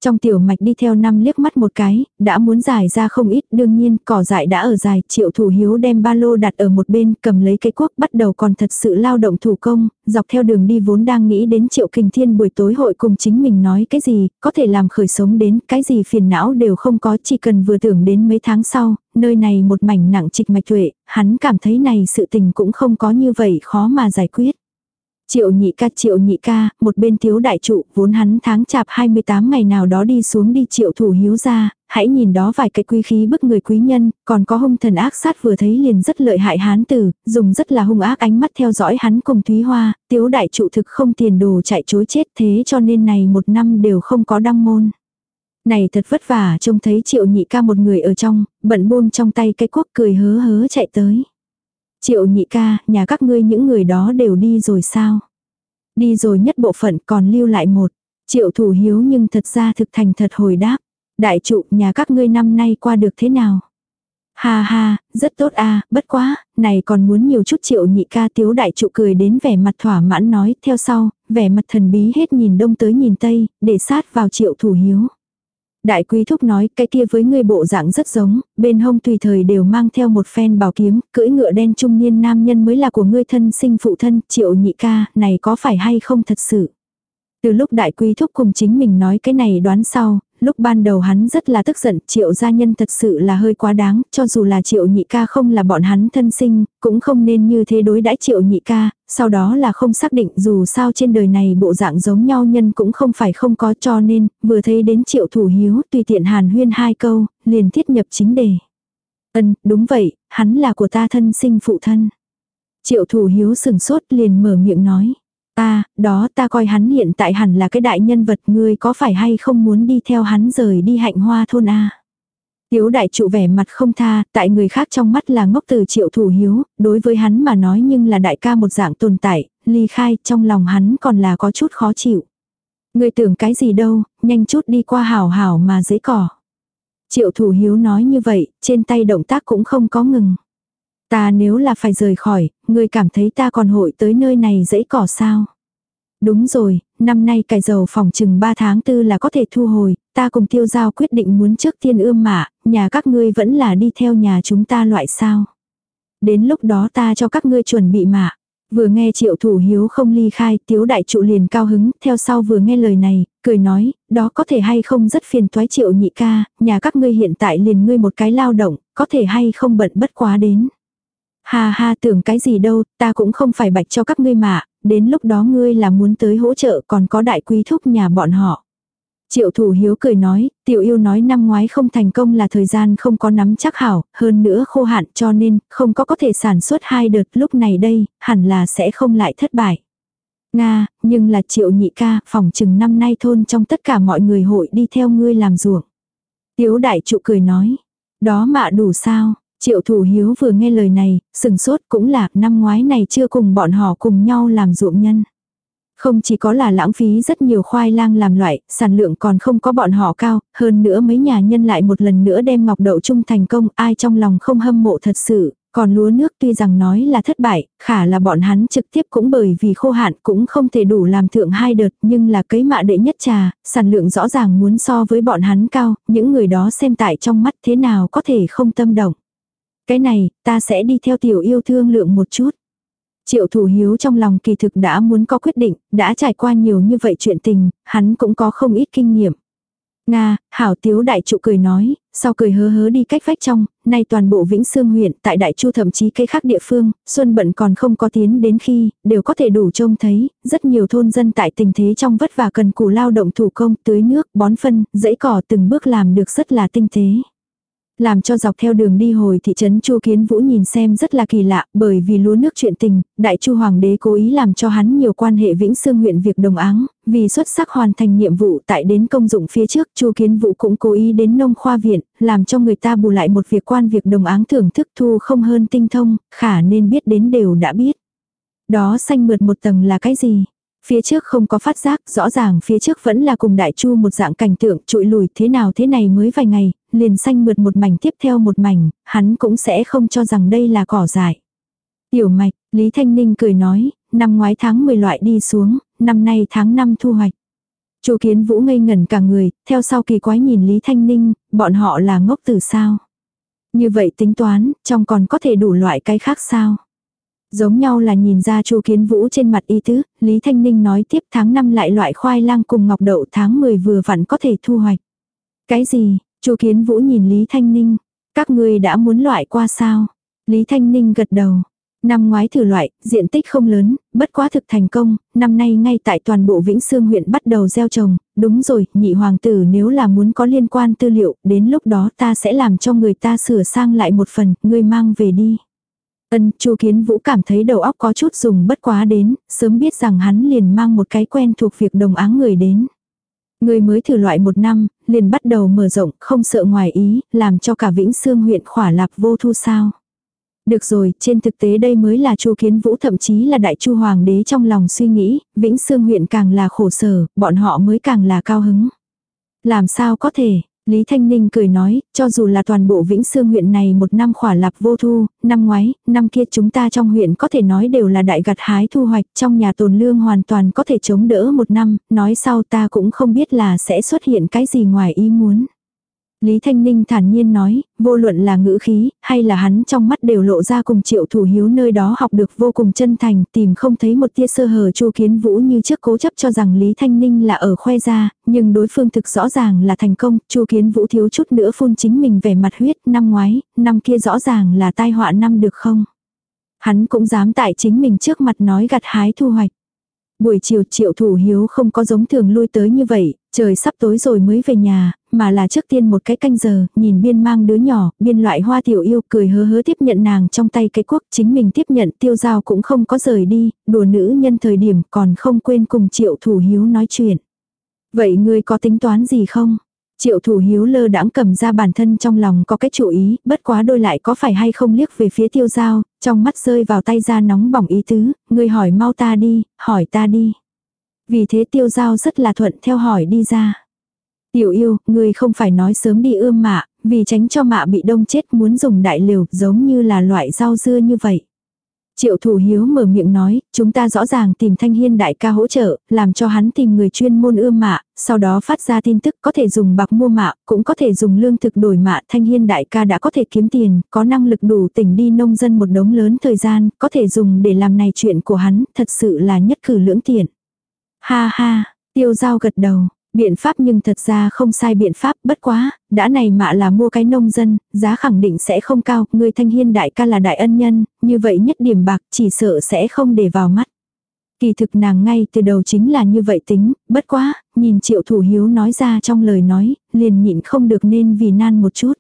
Trong tiểu mạch đi theo năm liếc mắt một cái, đã muốn giải ra không ít, đương nhiên, cỏ dại đã ở dài, triệu thủ hiếu đem ba lô đặt ở một bên, cầm lấy cây cuốc bắt đầu còn thật sự lao động thủ công, dọc theo đường đi vốn đang nghĩ đến triệu kinh thiên buổi tối hội cùng chính mình nói cái gì, có thể làm khởi sống đến, cái gì phiền não đều không có, chỉ cần vừa tưởng đến mấy tháng sau, nơi này một mảnh nặng trịch mạch tuệ, hắn cảm thấy này sự tình cũng không có như vậy khó mà giải quyết. Triệu nhị ca triệu nhị ca, một bên thiếu đại trụ, vốn hắn tháng chạp 28 ngày nào đó đi xuống đi triệu thủ hiếu ra, hãy nhìn đó vài cái quý khí bức người quý nhân, còn có hung thần ác sát vừa thấy liền rất lợi hại hán tử, dùng rất là hung ác ánh mắt theo dõi hắn cùng Thúy Hoa, tiếu đại trụ thực không tiền đồ chạy chối chết thế cho nên này một năm đều không có đăng môn. Này thật vất vả trông thấy triệu nhị ca một người ở trong, bận buông trong tay cái quốc cười hớ hớ chạy tới. Triệu nhị ca, nhà các ngươi những người đó đều đi rồi sao? Đi rồi nhất bộ phận còn lưu lại một. Triệu thủ hiếu nhưng thật ra thực thành thật hồi đáp. Đại trụ nhà các ngươi năm nay qua được thế nào? Ha ha, rất tốt a bất quá, này còn muốn nhiều chút triệu nhị ca tiếu đại trụ cười đến vẻ mặt thỏa mãn nói, theo sau, vẻ mặt thần bí hết nhìn đông tới nhìn tây, để sát vào triệu thủ hiếu. Đại quý thúc nói cái kia với người bộ dạng rất giống, bên hông tùy thời đều mang theo một phen bảo kiếm, cưỡi ngựa đen trung niên nam nhân mới là của ngươi thân sinh phụ thân, triệu nhị ca, này có phải hay không thật sự. Từ lúc đại quý thúc cùng chính mình nói cái này đoán sau, lúc ban đầu hắn rất là tức giận, triệu gia nhân thật sự là hơi quá đáng, cho dù là triệu nhị ca không là bọn hắn thân sinh, cũng không nên như thế đối đãi triệu nhị ca, sau đó là không xác định dù sao trên đời này bộ dạng giống nhau nhân cũng không phải không có cho nên, vừa thấy đến triệu thủ hiếu tùy tiện hàn huyên hai câu, liền thiết nhập chính đề. Ân, đúng vậy, hắn là của ta thân sinh phụ thân. Triệu thủ hiếu sừng sốt liền mở miệng nói. Ta, đó ta coi hắn hiện tại hẳn là cái đại nhân vật ngươi có phải hay không muốn đi theo hắn rời đi hạnh hoa thôn a Tiếu đại trụ vẻ mặt không tha, tại người khác trong mắt là ngốc từ triệu thủ hiếu, đối với hắn mà nói nhưng là đại ca một dạng tồn tại, ly khai trong lòng hắn còn là có chút khó chịu. Người tưởng cái gì đâu, nhanh chút đi qua hảo hảo mà dễ cỏ. Triệu thủ hiếu nói như vậy, trên tay động tác cũng không có ngừng. Ta nếu là phải rời khỏi, người cảm thấy ta còn hội tới nơi này dãy cỏ sao? Đúng rồi, năm nay cải dầu phòng chừng 3 tháng tư là có thể thu hồi, ta cùng tiêu giao quyết định muốn trước tiên ươm mạ, nhà các ngươi vẫn là đi theo nhà chúng ta loại sao. Đến lúc đó ta cho các ngươi chuẩn bị mạ. Vừa nghe triệu thủ hiếu không ly khai, tiếu đại trụ liền cao hứng, theo sau vừa nghe lời này, cười nói, đó có thể hay không rất phiền toái triệu nhị ca, nhà các ngươi hiện tại liền ngươi một cái lao động, có thể hay không bận bất quá đến. Ha ha tưởng cái gì đâu, ta cũng không phải bạch cho các ngươi mà, đến lúc đó ngươi là muốn tới hỗ trợ còn có đại quý thúc nhà bọn họ. Triệu thủ hiếu cười nói, tiểu yêu nói năm ngoái không thành công là thời gian không có nắm chắc hảo, hơn nữa khô hạn cho nên không có có thể sản xuất hai đợt lúc này đây, hẳn là sẽ không lại thất bại. Nga, nhưng là triệu nhị ca, phòng chừng năm nay thôn trong tất cả mọi người hội đi theo ngươi làm ruộng. Tiếu đại trụ cười nói, đó mà đủ sao, Triệu thủ hiếu vừa nghe lời này, sừng sốt cũng là năm ngoái này chưa cùng bọn họ cùng nhau làm ruộng nhân. Không chỉ có là lãng phí rất nhiều khoai lang làm loại, sản lượng còn không có bọn họ cao, hơn nữa mấy nhà nhân lại một lần nữa đem ngọc đậu chung thành công, ai trong lòng không hâm mộ thật sự, còn lúa nước tuy rằng nói là thất bại, khả là bọn hắn trực tiếp cũng bởi vì khô hạn cũng không thể đủ làm thượng hai đợt nhưng là cấy mạ đệ nhất trà, sản lượng rõ ràng muốn so với bọn hắn cao, những người đó xem tại trong mắt thế nào có thể không tâm động. Cái này, ta sẽ đi theo tiểu yêu thương lượng một chút. Triệu thủ hiếu trong lòng kỳ thực đã muốn có quyết định, đã trải qua nhiều như vậy chuyện tình, hắn cũng có không ít kinh nghiệm. Nga, hảo tiếu đại trụ cười nói, sau cười hớ hớ đi cách vách trong, nay toàn bộ Vĩnh Sương huyện, tại đại chu thậm chí cây khác địa phương, xuân bận còn không có tiến đến khi, đều có thể đủ trông thấy, rất nhiều thôn dân tại tình thế trong vất vả cần cù lao động thủ công, tưới nước, bón phân, dẫy cỏ từng bước làm được rất là tinh tế làm cho dọc theo đường đi hồi thị trấn Chu Kiến Vũ nhìn xem rất là kỳ lạ, bởi vì lúa nước chuyện tình, đại chu hoàng đế cố ý làm cho hắn nhiều quan hệ Vĩnh Sương huyện việc đồng áng, vì xuất sắc hoàn thành nhiệm vụ tại đến công dụng phía trước, Chu Kiến Vũ cũng cố ý đến nông khoa viện, làm cho người ta bù lại một việc quan việc đồng áng thưởng thức thu không hơn tinh thông, khả nên biết đến đều đã biết. Đó xanh mượt một tầng là cái gì? Phía trước không có phát giác, rõ ràng phía trước vẫn là cùng đại chu một dạng cảnh tượng trụi lùi thế nào thế này mới vài ngày, liền xanh mượt một mảnh tiếp theo một mảnh, hắn cũng sẽ không cho rằng đây là cỏ dại. Tiểu mạch, Lý Thanh Ninh cười nói, năm ngoái tháng 10 loại đi xuống, năm nay tháng 5 thu hoạch. Chu Kiến Vũ ngây ngẩn cả người, theo sau kỳ quái nhìn Lý Thanh Ninh, bọn họ là ngốc từ sao? Như vậy tính toán, trong còn có thể đủ loại cái khác sao? Giống nhau là nhìn ra Chu Kiến Vũ trên mặt y tứ, Lý Thanh Ninh nói tiếp tháng 5 lại loại khoai lang cùng ngọc đậu tháng 10 vừa vặn có thể thu hoạch. Cái gì? Chu Kiến Vũ nhìn Lý Thanh Ninh. Các ngươi đã muốn loại qua sao? Lý Thanh Ninh gật đầu. Năm ngoái thử loại, diện tích không lớn, bất quá thực thành công, năm nay ngay tại toàn bộ Vĩnh Sương huyện bắt đầu gieo trồng, đúng rồi, nhị hoàng tử nếu là muốn có liên quan tư liệu, đến lúc đó ta sẽ làm cho người ta sửa sang lại một phần, ngươi mang về đi. Ân, Chu Kiến Vũ cảm thấy đầu óc có chút dùng bất quá đến, sớm biết rằng hắn liền mang một cái quen thuộc việc đồng áng người đến. Người mới thử loại một năm, liền bắt đầu mở rộng, không sợ ngoài ý, làm cho cả Vĩnh Sương huyện khỏa lạp vô thu sao. Được rồi, trên thực tế đây mới là Chu Kiến Vũ thậm chí là đại chu hoàng đế trong lòng suy nghĩ, Vĩnh Sương huyện càng là khổ sở, bọn họ mới càng là cao hứng. Làm sao có thể, Lý Thanh Ninh cười nói, cho dù là toàn bộ Vĩnh Sương huyện này một năm khỏa lạp vô thu, năm ngoái, năm kia chúng ta trong huyện có thể nói đều là đại gặt hái thu hoạch, trong nhà tồn lương hoàn toàn có thể chống đỡ một năm, nói sau ta cũng không biết là sẽ xuất hiện cái gì ngoài ý muốn. Lý Thanh Ninh thản nhiên nói, vô luận là ngữ khí, hay là hắn trong mắt đều lộ ra cùng triệu thủ hiếu nơi đó học được vô cùng chân thành, tìm không thấy một tia sơ hở chu kiến vũ như trước cố chấp cho rằng Lý Thanh Ninh là ở khoe ra, nhưng đối phương thực rõ ràng là thành công, chu kiến vũ thiếu chút nữa phun chính mình về mặt huyết, năm ngoái, năm kia rõ ràng là tai họa năm được không. Hắn cũng dám tại chính mình trước mặt nói gặt hái thu hoạch. Buổi chiều triệu thủ hiếu không có giống thường lui tới như vậy, trời sắp tối rồi mới về nhà, mà là trước tiên một cái canh giờ, nhìn biên mang đứa nhỏ, biên loại hoa tiểu yêu cười hớ hớ tiếp nhận nàng trong tay cái quốc, chính mình tiếp nhận tiêu giao cũng không có rời đi, đùa nữ nhân thời điểm còn không quên cùng triệu thủ hiếu nói chuyện. Vậy ngươi có tính toán gì không? Triệu thủ hiếu lơ đãng cầm ra bản thân trong lòng có cái chủ ý, bất quá đôi lại có phải hay không liếc về phía tiêu giao, trong mắt rơi vào tay ra nóng bỏng ý tứ, ngươi hỏi mau ta đi, hỏi ta đi. Vì thế tiêu giao rất là thuận theo hỏi đi ra. Tiểu yêu, ngươi không phải nói sớm đi ươm mạ, vì tránh cho mạ bị đông chết muốn dùng đại liều giống như là loại rau dưa như vậy. Triệu thủ hiếu mở miệng nói, chúng ta rõ ràng tìm thanh hiên đại ca hỗ trợ, làm cho hắn tìm người chuyên môn ươm mạ, sau đó phát ra tin tức có thể dùng bạc mua mạ, cũng có thể dùng lương thực đổi mạ. Thanh hiên đại ca đã có thể kiếm tiền, có năng lực đủ tỉnh đi nông dân một đống lớn thời gian, có thể dùng để làm này chuyện của hắn, thật sự là nhất cử lưỡng tiện. Ha ha, tiêu giao gật đầu, Biện pháp nhưng thật ra không sai biện pháp, bất quá, đã này mạ là mua cái nông dân, giá khẳng định sẽ không cao, người thanh hiên đại ca là đại ân nhân, như vậy nhất điểm bạc chỉ sợ sẽ không để vào mắt. Kỳ thực nàng ngay từ đầu chính là như vậy tính, bất quá, nhìn triệu thủ hiếu nói ra trong lời nói, liền nhịn không được nên vì nan một chút.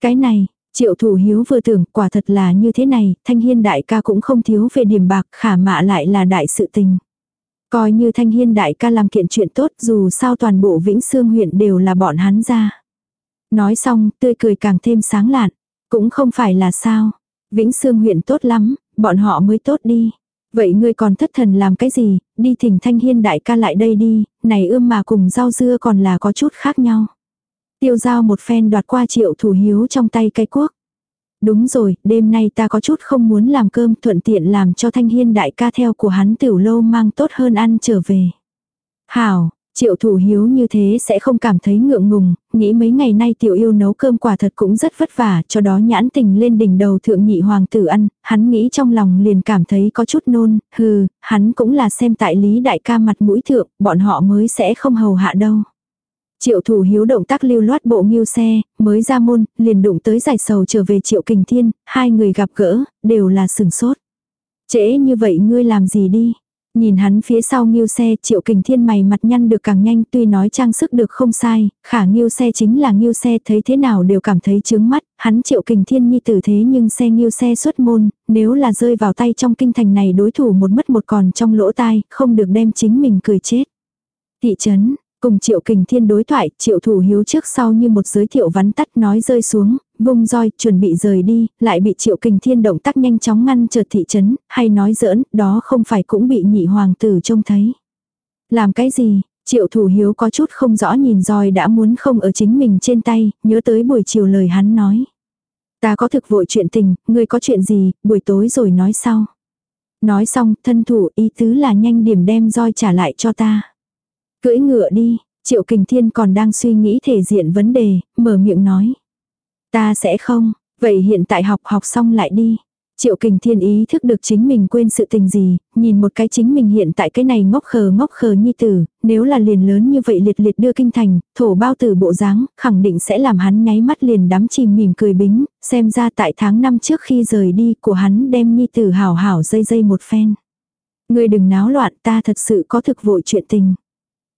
Cái này, triệu thủ hiếu vừa tưởng quả thật là như thế này, thanh hiên đại ca cũng không thiếu về điểm bạc, khả mạ lại là đại sự tình. Coi như thanh hiên đại ca làm kiện chuyện tốt dù sao toàn bộ Vĩnh Sương huyện đều là bọn hắn ra. Nói xong, tươi cười càng thêm sáng lạn. Cũng không phải là sao. Vĩnh Sương huyện tốt lắm, bọn họ mới tốt đi. Vậy ngươi còn thất thần làm cái gì, đi thỉnh thanh hiên đại ca lại đây đi, này ươm mà cùng rau dưa còn là có chút khác nhau. Tiêu giao một phen đoạt qua triệu thủ hiếu trong tay cây cuốc. Đúng rồi, đêm nay ta có chút không muốn làm cơm thuận tiện làm cho thanh hiên đại ca theo của hắn tiểu lâu mang tốt hơn ăn trở về. Hảo, Triệu thủ hiếu như thế sẽ không cảm thấy ngượng ngùng, nghĩ mấy ngày nay tiểu yêu nấu cơm quả thật cũng rất vất vả, cho đó nhãn tình lên đỉnh đầu thượng nhị hoàng tử ăn, hắn nghĩ trong lòng liền cảm thấy có chút nôn, hừ, hắn cũng là xem tại lý đại ca mặt mũi thượng, bọn họ mới sẽ không hầu hạ đâu. Triệu thủ hiếu động tác lưu loát bộ nghiêu xe, mới ra môn, liền đụng tới giải sầu trở về triệu kình thiên, hai người gặp gỡ, đều là sừng sốt. Trễ như vậy ngươi làm gì đi? Nhìn hắn phía sau nghiêu xe, triệu kình thiên mày mặt nhăn được càng nhanh tuy nói trang sức được không sai, khả nghiêu xe chính là nghiêu xe thấy thế nào đều cảm thấy chướng mắt, hắn triệu kình thiên nhi tử thế nhưng xe nghiêu xe xuất môn, nếu là rơi vào tay trong kinh thành này đối thủ một mất một còn trong lỗ tai, không được đem chính mình cười chết. Thị trấn, Cùng triệu kình thiên đối thoại, triệu thủ hiếu trước sau như một giới thiệu vắn tắt nói rơi xuống, vung roi, chuẩn bị rời đi, lại bị triệu kình thiên động tác nhanh chóng ngăn chợt thị trấn, hay nói giỡn, đó không phải cũng bị nhị hoàng tử trông thấy. Làm cái gì, triệu thủ hiếu có chút không rõ nhìn roi đã muốn không ở chính mình trên tay, nhớ tới buổi chiều lời hắn nói. Ta có thực vội chuyện tình, ngươi có chuyện gì, buổi tối rồi nói sau. Nói xong, thân thủ ý tứ là nhanh điểm đem roi trả lại cho ta. Cưỡi ngựa đi, Triệu Kình Thiên còn đang suy nghĩ thể diện vấn đề, mở miệng nói. Ta sẽ không, vậy hiện tại học học xong lại đi. Triệu Kình Thiên ý thức được chính mình quên sự tình gì, nhìn một cái chính mình hiện tại cái này ngốc khờ ngốc khờ nhi tử, nếu là liền lớn như vậy liệt liệt đưa kinh thành, thổ bao tử bộ dáng, khẳng định sẽ làm hắn nháy mắt liền đắm chìm mỉm cười bính, xem ra tại tháng năm trước khi rời đi của hắn đem nhi tử hảo hảo dây dây một phen. Người đừng náo loạn ta thật sự có thực vội chuyện tình.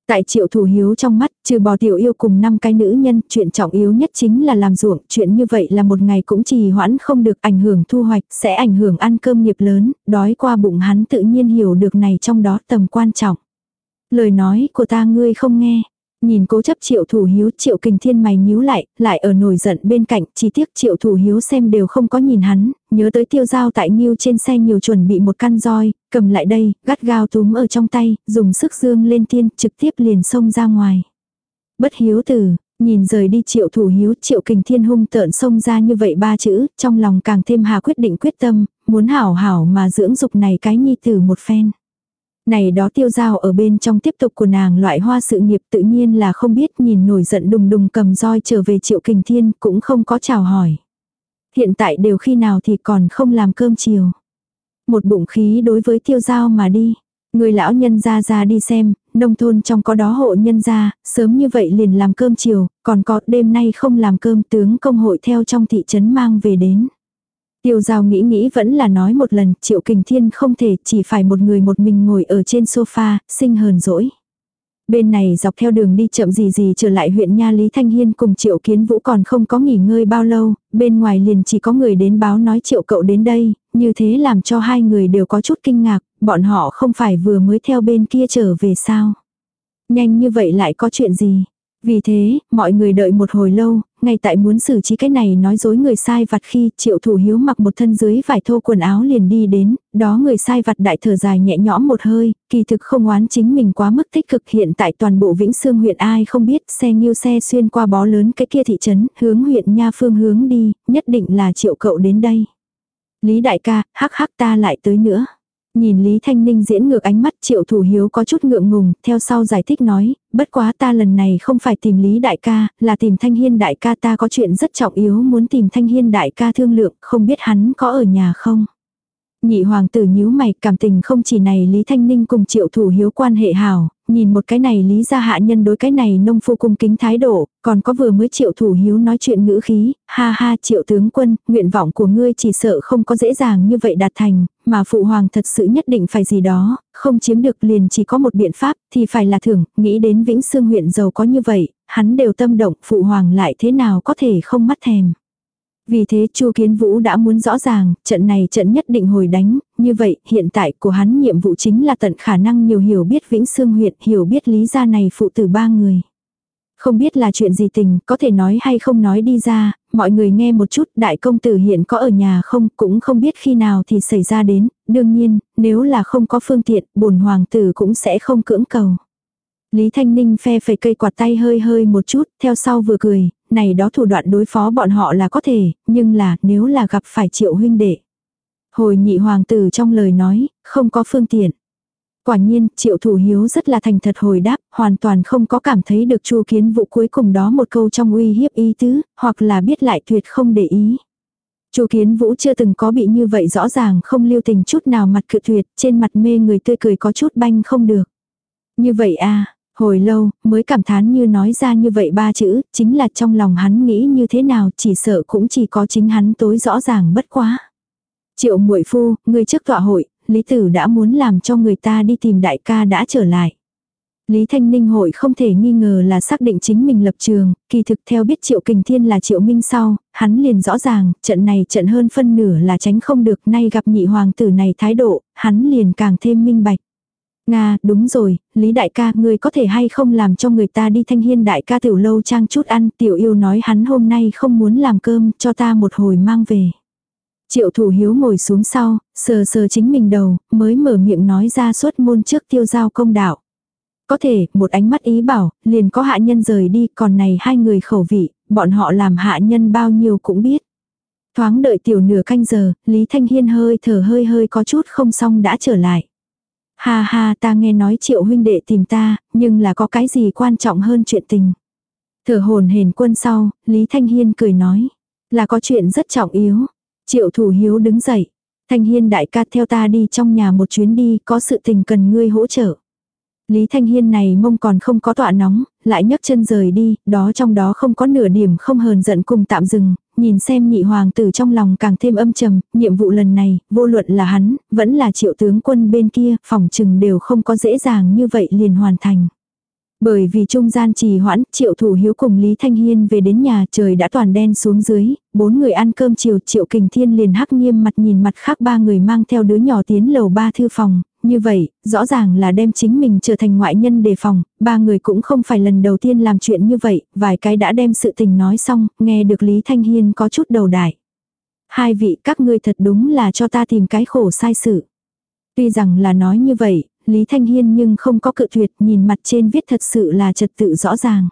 Tại triệu thủ hiếu trong mắt, trừ bỏ tiểu yêu cùng năm cái nữ nhân, chuyện trọng yếu nhất chính là làm ruộng, chuyện như vậy là một ngày cũng trì hoãn không được ảnh hưởng thu hoạch, sẽ ảnh hưởng ăn cơm nghiệp lớn, đói qua bụng hắn tự nhiên hiểu được này trong đó tầm quan trọng. Lời nói của ta ngươi không nghe, Nhìn cố chấp triệu thủ hiếu triệu kình thiên mày nhíu lại, lại ở nổi giận bên cạnh, chỉ tiếc triệu thủ hiếu xem đều không có nhìn hắn, nhớ tới tiêu dao tại nghiêu trên xe nhiều chuẩn bị một căn roi, cầm lại đây, gắt gao túm ở trong tay, dùng sức dương lên tiên, trực tiếp liền xông ra ngoài. Bất hiếu tử, Nhìn rời đi triệu thủ hiếu triệu kình thiên hung tợn xông ra như vậy ba chữ, trong lòng càng thêm hà quyết định quyết tâm, muốn hảo hảo mà dưỡng dục này cái nhi tử một phen. Này đó tiêu giao ở bên trong tiếp tục của nàng loại hoa sự nghiệp tự nhiên là không biết nhìn nổi giận đùng đùng cầm roi trở về triệu kình thiên cũng không có chào hỏi. Hiện tại đều khi nào thì còn không làm cơm chiều. Một bụng khí đối với tiêu giao mà đi. Người lão nhân ra ra đi xem, nông thôn trong có đó hộ nhân ra, sớm như vậy liền làm cơm chiều, còn có đêm nay không làm cơm tướng công hội theo trong thị trấn mang về đến. Tiêu giao nghĩ nghĩ vẫn là nói một lần, triệu kình thiên không thể chỉ phải một người một mình ngồi ở trên sofa, sinh hờn dỗi. Bên này dọc theo đường đi chậm gì gì trở lại huyện Nha Lý Thanh Hiên cùng Triệu Kiến Vũ còn không có nghỉ ngơi bao lâu, bên ngoài liền chỉ có người đến báo nói Triệu cậu đến đây, như thế làm cho hai người đều có chút kinh ngạc, bọn họ không phải vừa mới theo bên kia trở về sao. Nhanh như vậy lại có chuyện gì? Vì thế, mọi người đợi một hồi lâu, ngay tại muốn xử trí cái này nói dối người sai vặt khi triệu thủ hiếu mặc một thân dưới vải thô quần áo liền đi đến, đó người sai vặt đại thở dài nhẹ nhõm một hơi, kỳ thực không oán chính mình quá mức tích cực hiện tại toàn bộ Vĩnh Sương huyện ai không biết xe nghiêu xe xuyên qua bó lớn cái kia thị trấn, hướng huyện Nha Phương hướng đi, nhất định là triệu cậu đến đây. Lý đại ca, hắc hắc ta lại tới nữa. Nhìn Lý Thanh Ninh diễn ngược ánh mắt triệu thủ hiếu có chút ngượng ngùng, theo sau giải thích nói, bất quá ta lần này không phải tìm Lý đại ca, là tìm Thanh Hiên đại ca ta có chuyện rất trọng yếu muốn tìm Thanh Hiên đại ca thương lượng, không biết hắn có ở nhà không. Nhị hoàng tử nhíu mày cảm tình không chỉ này Lý Thanh Ninh cùng triệu thủ hiếu quan hệ hảo, nhìn một cái này lý gia hạ nhân đối cái này nông phu cung kính thái độ, còn có vừa mới triệu thủ hiếu nói chuyện ngữ khí, ha ha triệu tướng quân, nguyện vọng của ngươi chỉ sợ không có dễ dàng như vậy đạt thành, mà phụ hoàng thật sự nhất định phải gì đó, không chiếm được liền chỉ có một biện pháp, thì phải là thưởng, nghĩ đến Vĩnh Sương huyện giàu có như vậy, hắn đều tâm động, phụ hoàng lại thế nào có thể không mắt thèm. Vì thế Chu Kiến Vũ đã muốn rõ ràng, trận này trận nhất định hồi đánh, như vậy hiện tại của hắn nhiệm vụ chính là tận khả năng nhiều hiểu biết Vĩnh Sương huyện, hiểu biết lý gia này phụ tử ba người. Không biết là chuyện gì tình, có thể nói hay không nói đi ra, mọi người nghe một chút, đại công tử hiện có ở nhà không, cũng không biết khi nào thì xảy ra đến, đương nhiên, nếu là không có phương tiện, bổn hoàng tử cũng sẽ không cưỡng cầu. Lý Thanh Ninh phe phẩy cây quạt tay hơi hơi một chút, theo sau vừa cười, này đó thủ đoạn đối phó bọn họ là có thể, nhưng là nếu là gặp phải triệu huynh đệ. Hồi nhị hoàng tử trong lời nói, không có phương tiện. Quả nhiên, triệu thủ hiếu rất là thành thật hồi đáp, hoàn toàn không có cảm thấy được chu kiến vụ cuối cùng đó một câu trong uy hiếp ý tứ, hoặc là biết lại tuyệt không để ý. Chu Kiến Vũ chưa từng có bị như vậy rõ ràng không lưu tình chút nào mặt cự tuyệt, trên mặt mê người tươi cười có chút banh không được. Như vậy à, Hồi lâu, mới cảm thán như nói ra như vậy ba chữ, chính là trong lòng hắn nghĩ như thế nào chỉ sợ cũng chỉ có chính hắn tối rõ ràng bất quá. Triệu muội phu, người trước tọa hội, Lý Tử đã muốn làm cho người ta đi tìm đại ca đã trở lại. Lý Thanh Ninh hội không thể nghi ngờ là xác định chính mình lập trường, kỳ thực theo biết Triệu Kình Thiên là Triệu Minh sau, hắn liền rõ ràng, trận này trận hơn phân nửa là tránh không được, nay gặp nhị hoàng tử này thái độ, hắn liền càng thêm minh bạch. Nga, đúng rồi, Lý đại ca, ngươi có thể hay không làm cho người ta đi thanh hiên đại ca tiểu lâu trang chút ăn, tiểu yêu nói hắn hôm nay không muốn làm cơm, cho ta một hồi mang về. Triệu thủ hiếu ngồi xuống sau, sờ sờ chính mình đầu, mới mở miệng nói ra suốt môn trước tiêu giao công đạo. Có thể, một ánh mắt ý bảo, liền có hạ nhân rời đi, còn này hai người khẩu vị, bọn họ làm hạ nhân bao nhiêu cũng biết. Thoáng đợi tiểu nửa canh giờ, Lý Thanh Hiên hơi thở hơi hơi có chút không xong đã trở lại. Ha ha ta nghe nói triệu huynh đệ tìm ta, nhưng là có cái gì quan trọng hơn chuyện tình. Thở hồn hền quân sau, Lý Thanh Hiên cười nói. Là có chuyện rất trọng yếu. Triệu thủ hiếu đứng dậy. Thanh Hiên đại ca theo ta đi trong nhà một chuyến đi, có sự tình cần ngươi hỗ trợ. Lý Thanh Hiên này mông còn không có tọa nóng, lại nhấc chân rời đi, đó trong đó không có nửa điểm không hờn giận cùng tạm dừng, nhìn xem nhị hoàng tử trong lòng càng thêm âm trầm, nhiệm vụ lần này, vô luận là hắn, vẫn là triệu tướng quân bên kia, phòng trừng đều không có dễ dàng như vậy liền hoàn thành. Bởi vì trung gian trì hoãn, triệu thủ hiếu cùng Lý Thanh Hiên về đến nhà trời đã toàn đen xuống dưới, bốn người ăn cơm chiều triệu kình thiên liền hắc nghiêm mặt nhìn mặt khác ba người mang theo đứa nhỏ tiến lầu ba thư phòng, như vậy, rõ ràng là đem chính mình trở thành ngoại nhân đề phòng, ba người cũng không phải lần đầu tiên làm chuyện như vậy, vài cái đã đem sự tình nói xong, nghe được Lý Thanh Hiên có chút đầu đại. Hai vị các ngươi thật đúng là cho ta tìm cái khổ sai sự. Tuy rằng là nói như vậy, Lý Thanh Hiên nhưng không có cự tuyệt nhìn mặt trên viết thật sự là trật tự rõ ràng.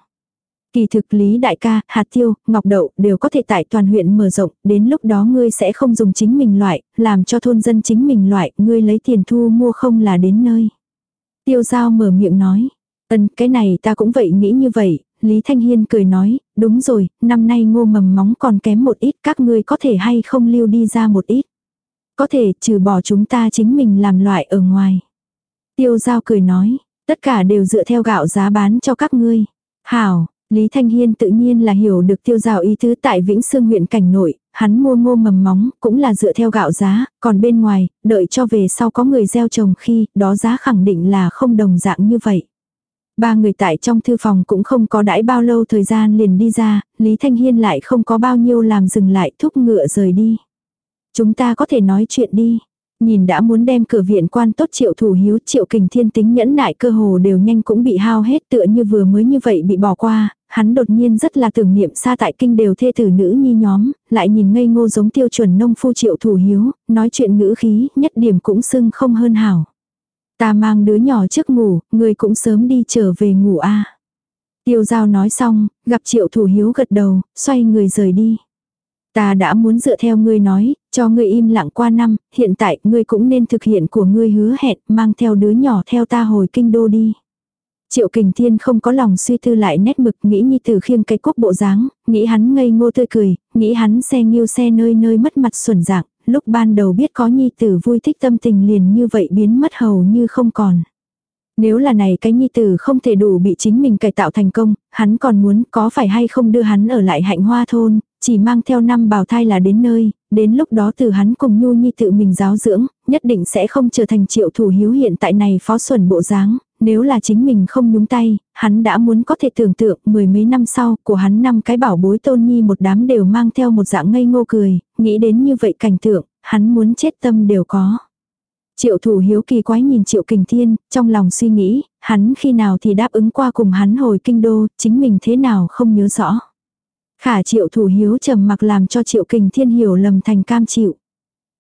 Kỳ thực lý đại ca, hạt tiêu, ngọc đậu đều có thể tại toàn huyện mở rộng, đến lúc đó ngươi sẽ không dùng chính mình loại, làm cho thôn dân chính mình loại, ngươi lấy tiền thu mua không là đến nơi. Tiêu giao mở miệng nói, ân cái này ta cũng vậy nghĩ như vậy, Lý Thanh Hiên cười nói, đúng rồi, năm nay ngô mầm móng còn kém một ít, các ngươi có thể hay không lưu đi ra một ít. Có thể trừ bỏ chúng ta chính mình làm loại ở ngoài. Tiêu giao cười nói, tất cả đều dựa theo gạo giá bán cho các ngươi. Hảo, Lý Thanh Hiên tự nhiên là hiểu được tiêu giao ý tứ tại Vĩnh Sương huyện cảnh nội, hắn mua ngô mầm móng cũng là dựa theo gạo giá, còn bên ngoài, đợi cho về sau có người gieo trồng khi, đó giá khẳng định là không đồng dạng như vậy. Ba người tại trong thư phòng cũng không có đãi bao lâu thời gian liền đi ra, Lý Thanh Hiên lại không có bao nhiêu làm dừng lại thúc ngựa rời đi. Chúng ta có thể nói chuyện đi. Nhìn đã muốn đem cửa viện quan tốt triệu thủ hiếu triệu kình thiên tính nhẫn nại cơ hồ đều nhanh cũng bị hao hết tựa như vừa mới như vậy bị bỏ qua, hắn đột nhiên rất là tưởng niệm xa tại kinh đều thê tử nữ nhi nhóm, lại nhìn ngây ngô giống tiêu chuẩn nông phu triệu thủ hiếu, nói chuyện ngữ khí, nhất điểm cũng sưng không hơn hảo. Ta mang đứa nhỏ trước ngủ, người cũng sớm đi trở về ngủ a Tiêu giao nói xong, gặp triệu thủ hiếu gật đầu, xoay người rời đi. Ta đã muốn dựa theo ngươi nói, cho ngươi im lặng qua năm, hiện tại ngươi cũng nên thực hiện của ngươi hứa hẹn, mang theo đứa nhỏ theo ta hồi kinh đô đi. Triệu Kình Thiên không có lòng suy tư lại nét mực nghĩ nhi tử khiêng cái cúc bộ dáng, nghĩ hắn ngây ngô tươi cười, nghĩ hắn xe nghiêu xe nơi nơi mất mặt xuẩn dạng, lúc ban đầu biết có nhi tử vui thích tâm tình liền như vậy biến mất hầu như không còn. Nếu là này cái nhi tử không thể đủ bị chính mình cải tạo thành công, hắn còn muốn có phải hay không đưa hắn ở lại hạnh hoa thôn, chỉ mang theo năm bào thai là đến nơi, đến lúc đó từ hắn cùng nhu nhi tự mình giáo dưỡng, nhất định sẽ không trở thành triệu thủ hiếu hiện tại này phó xuẩn bộ dáng, nếu là chính mình không nhúng tay, hắn đã muốn có thể tưởng tượng mười mấy năm sau của hắn năm cái bảo bối tôn nhi một đám đều mang theo một dạng ngây ngô cười, nghĩ đến như vậy cảnh tượng, hắn muốn chết tâm đều có. Triệu thủ hiếu kỳ quái nhìn triệu kình thiên, trong lòng suy nghĩ, hắn khi nào thì đáp ứng qua cùng hắn hồi kinh đô, chính mình thế nào không nhớ rõ. Khả triệu thủ hiếu trầm mặc làm cho triệu kình thiên hiểu lầm thành cam chịu.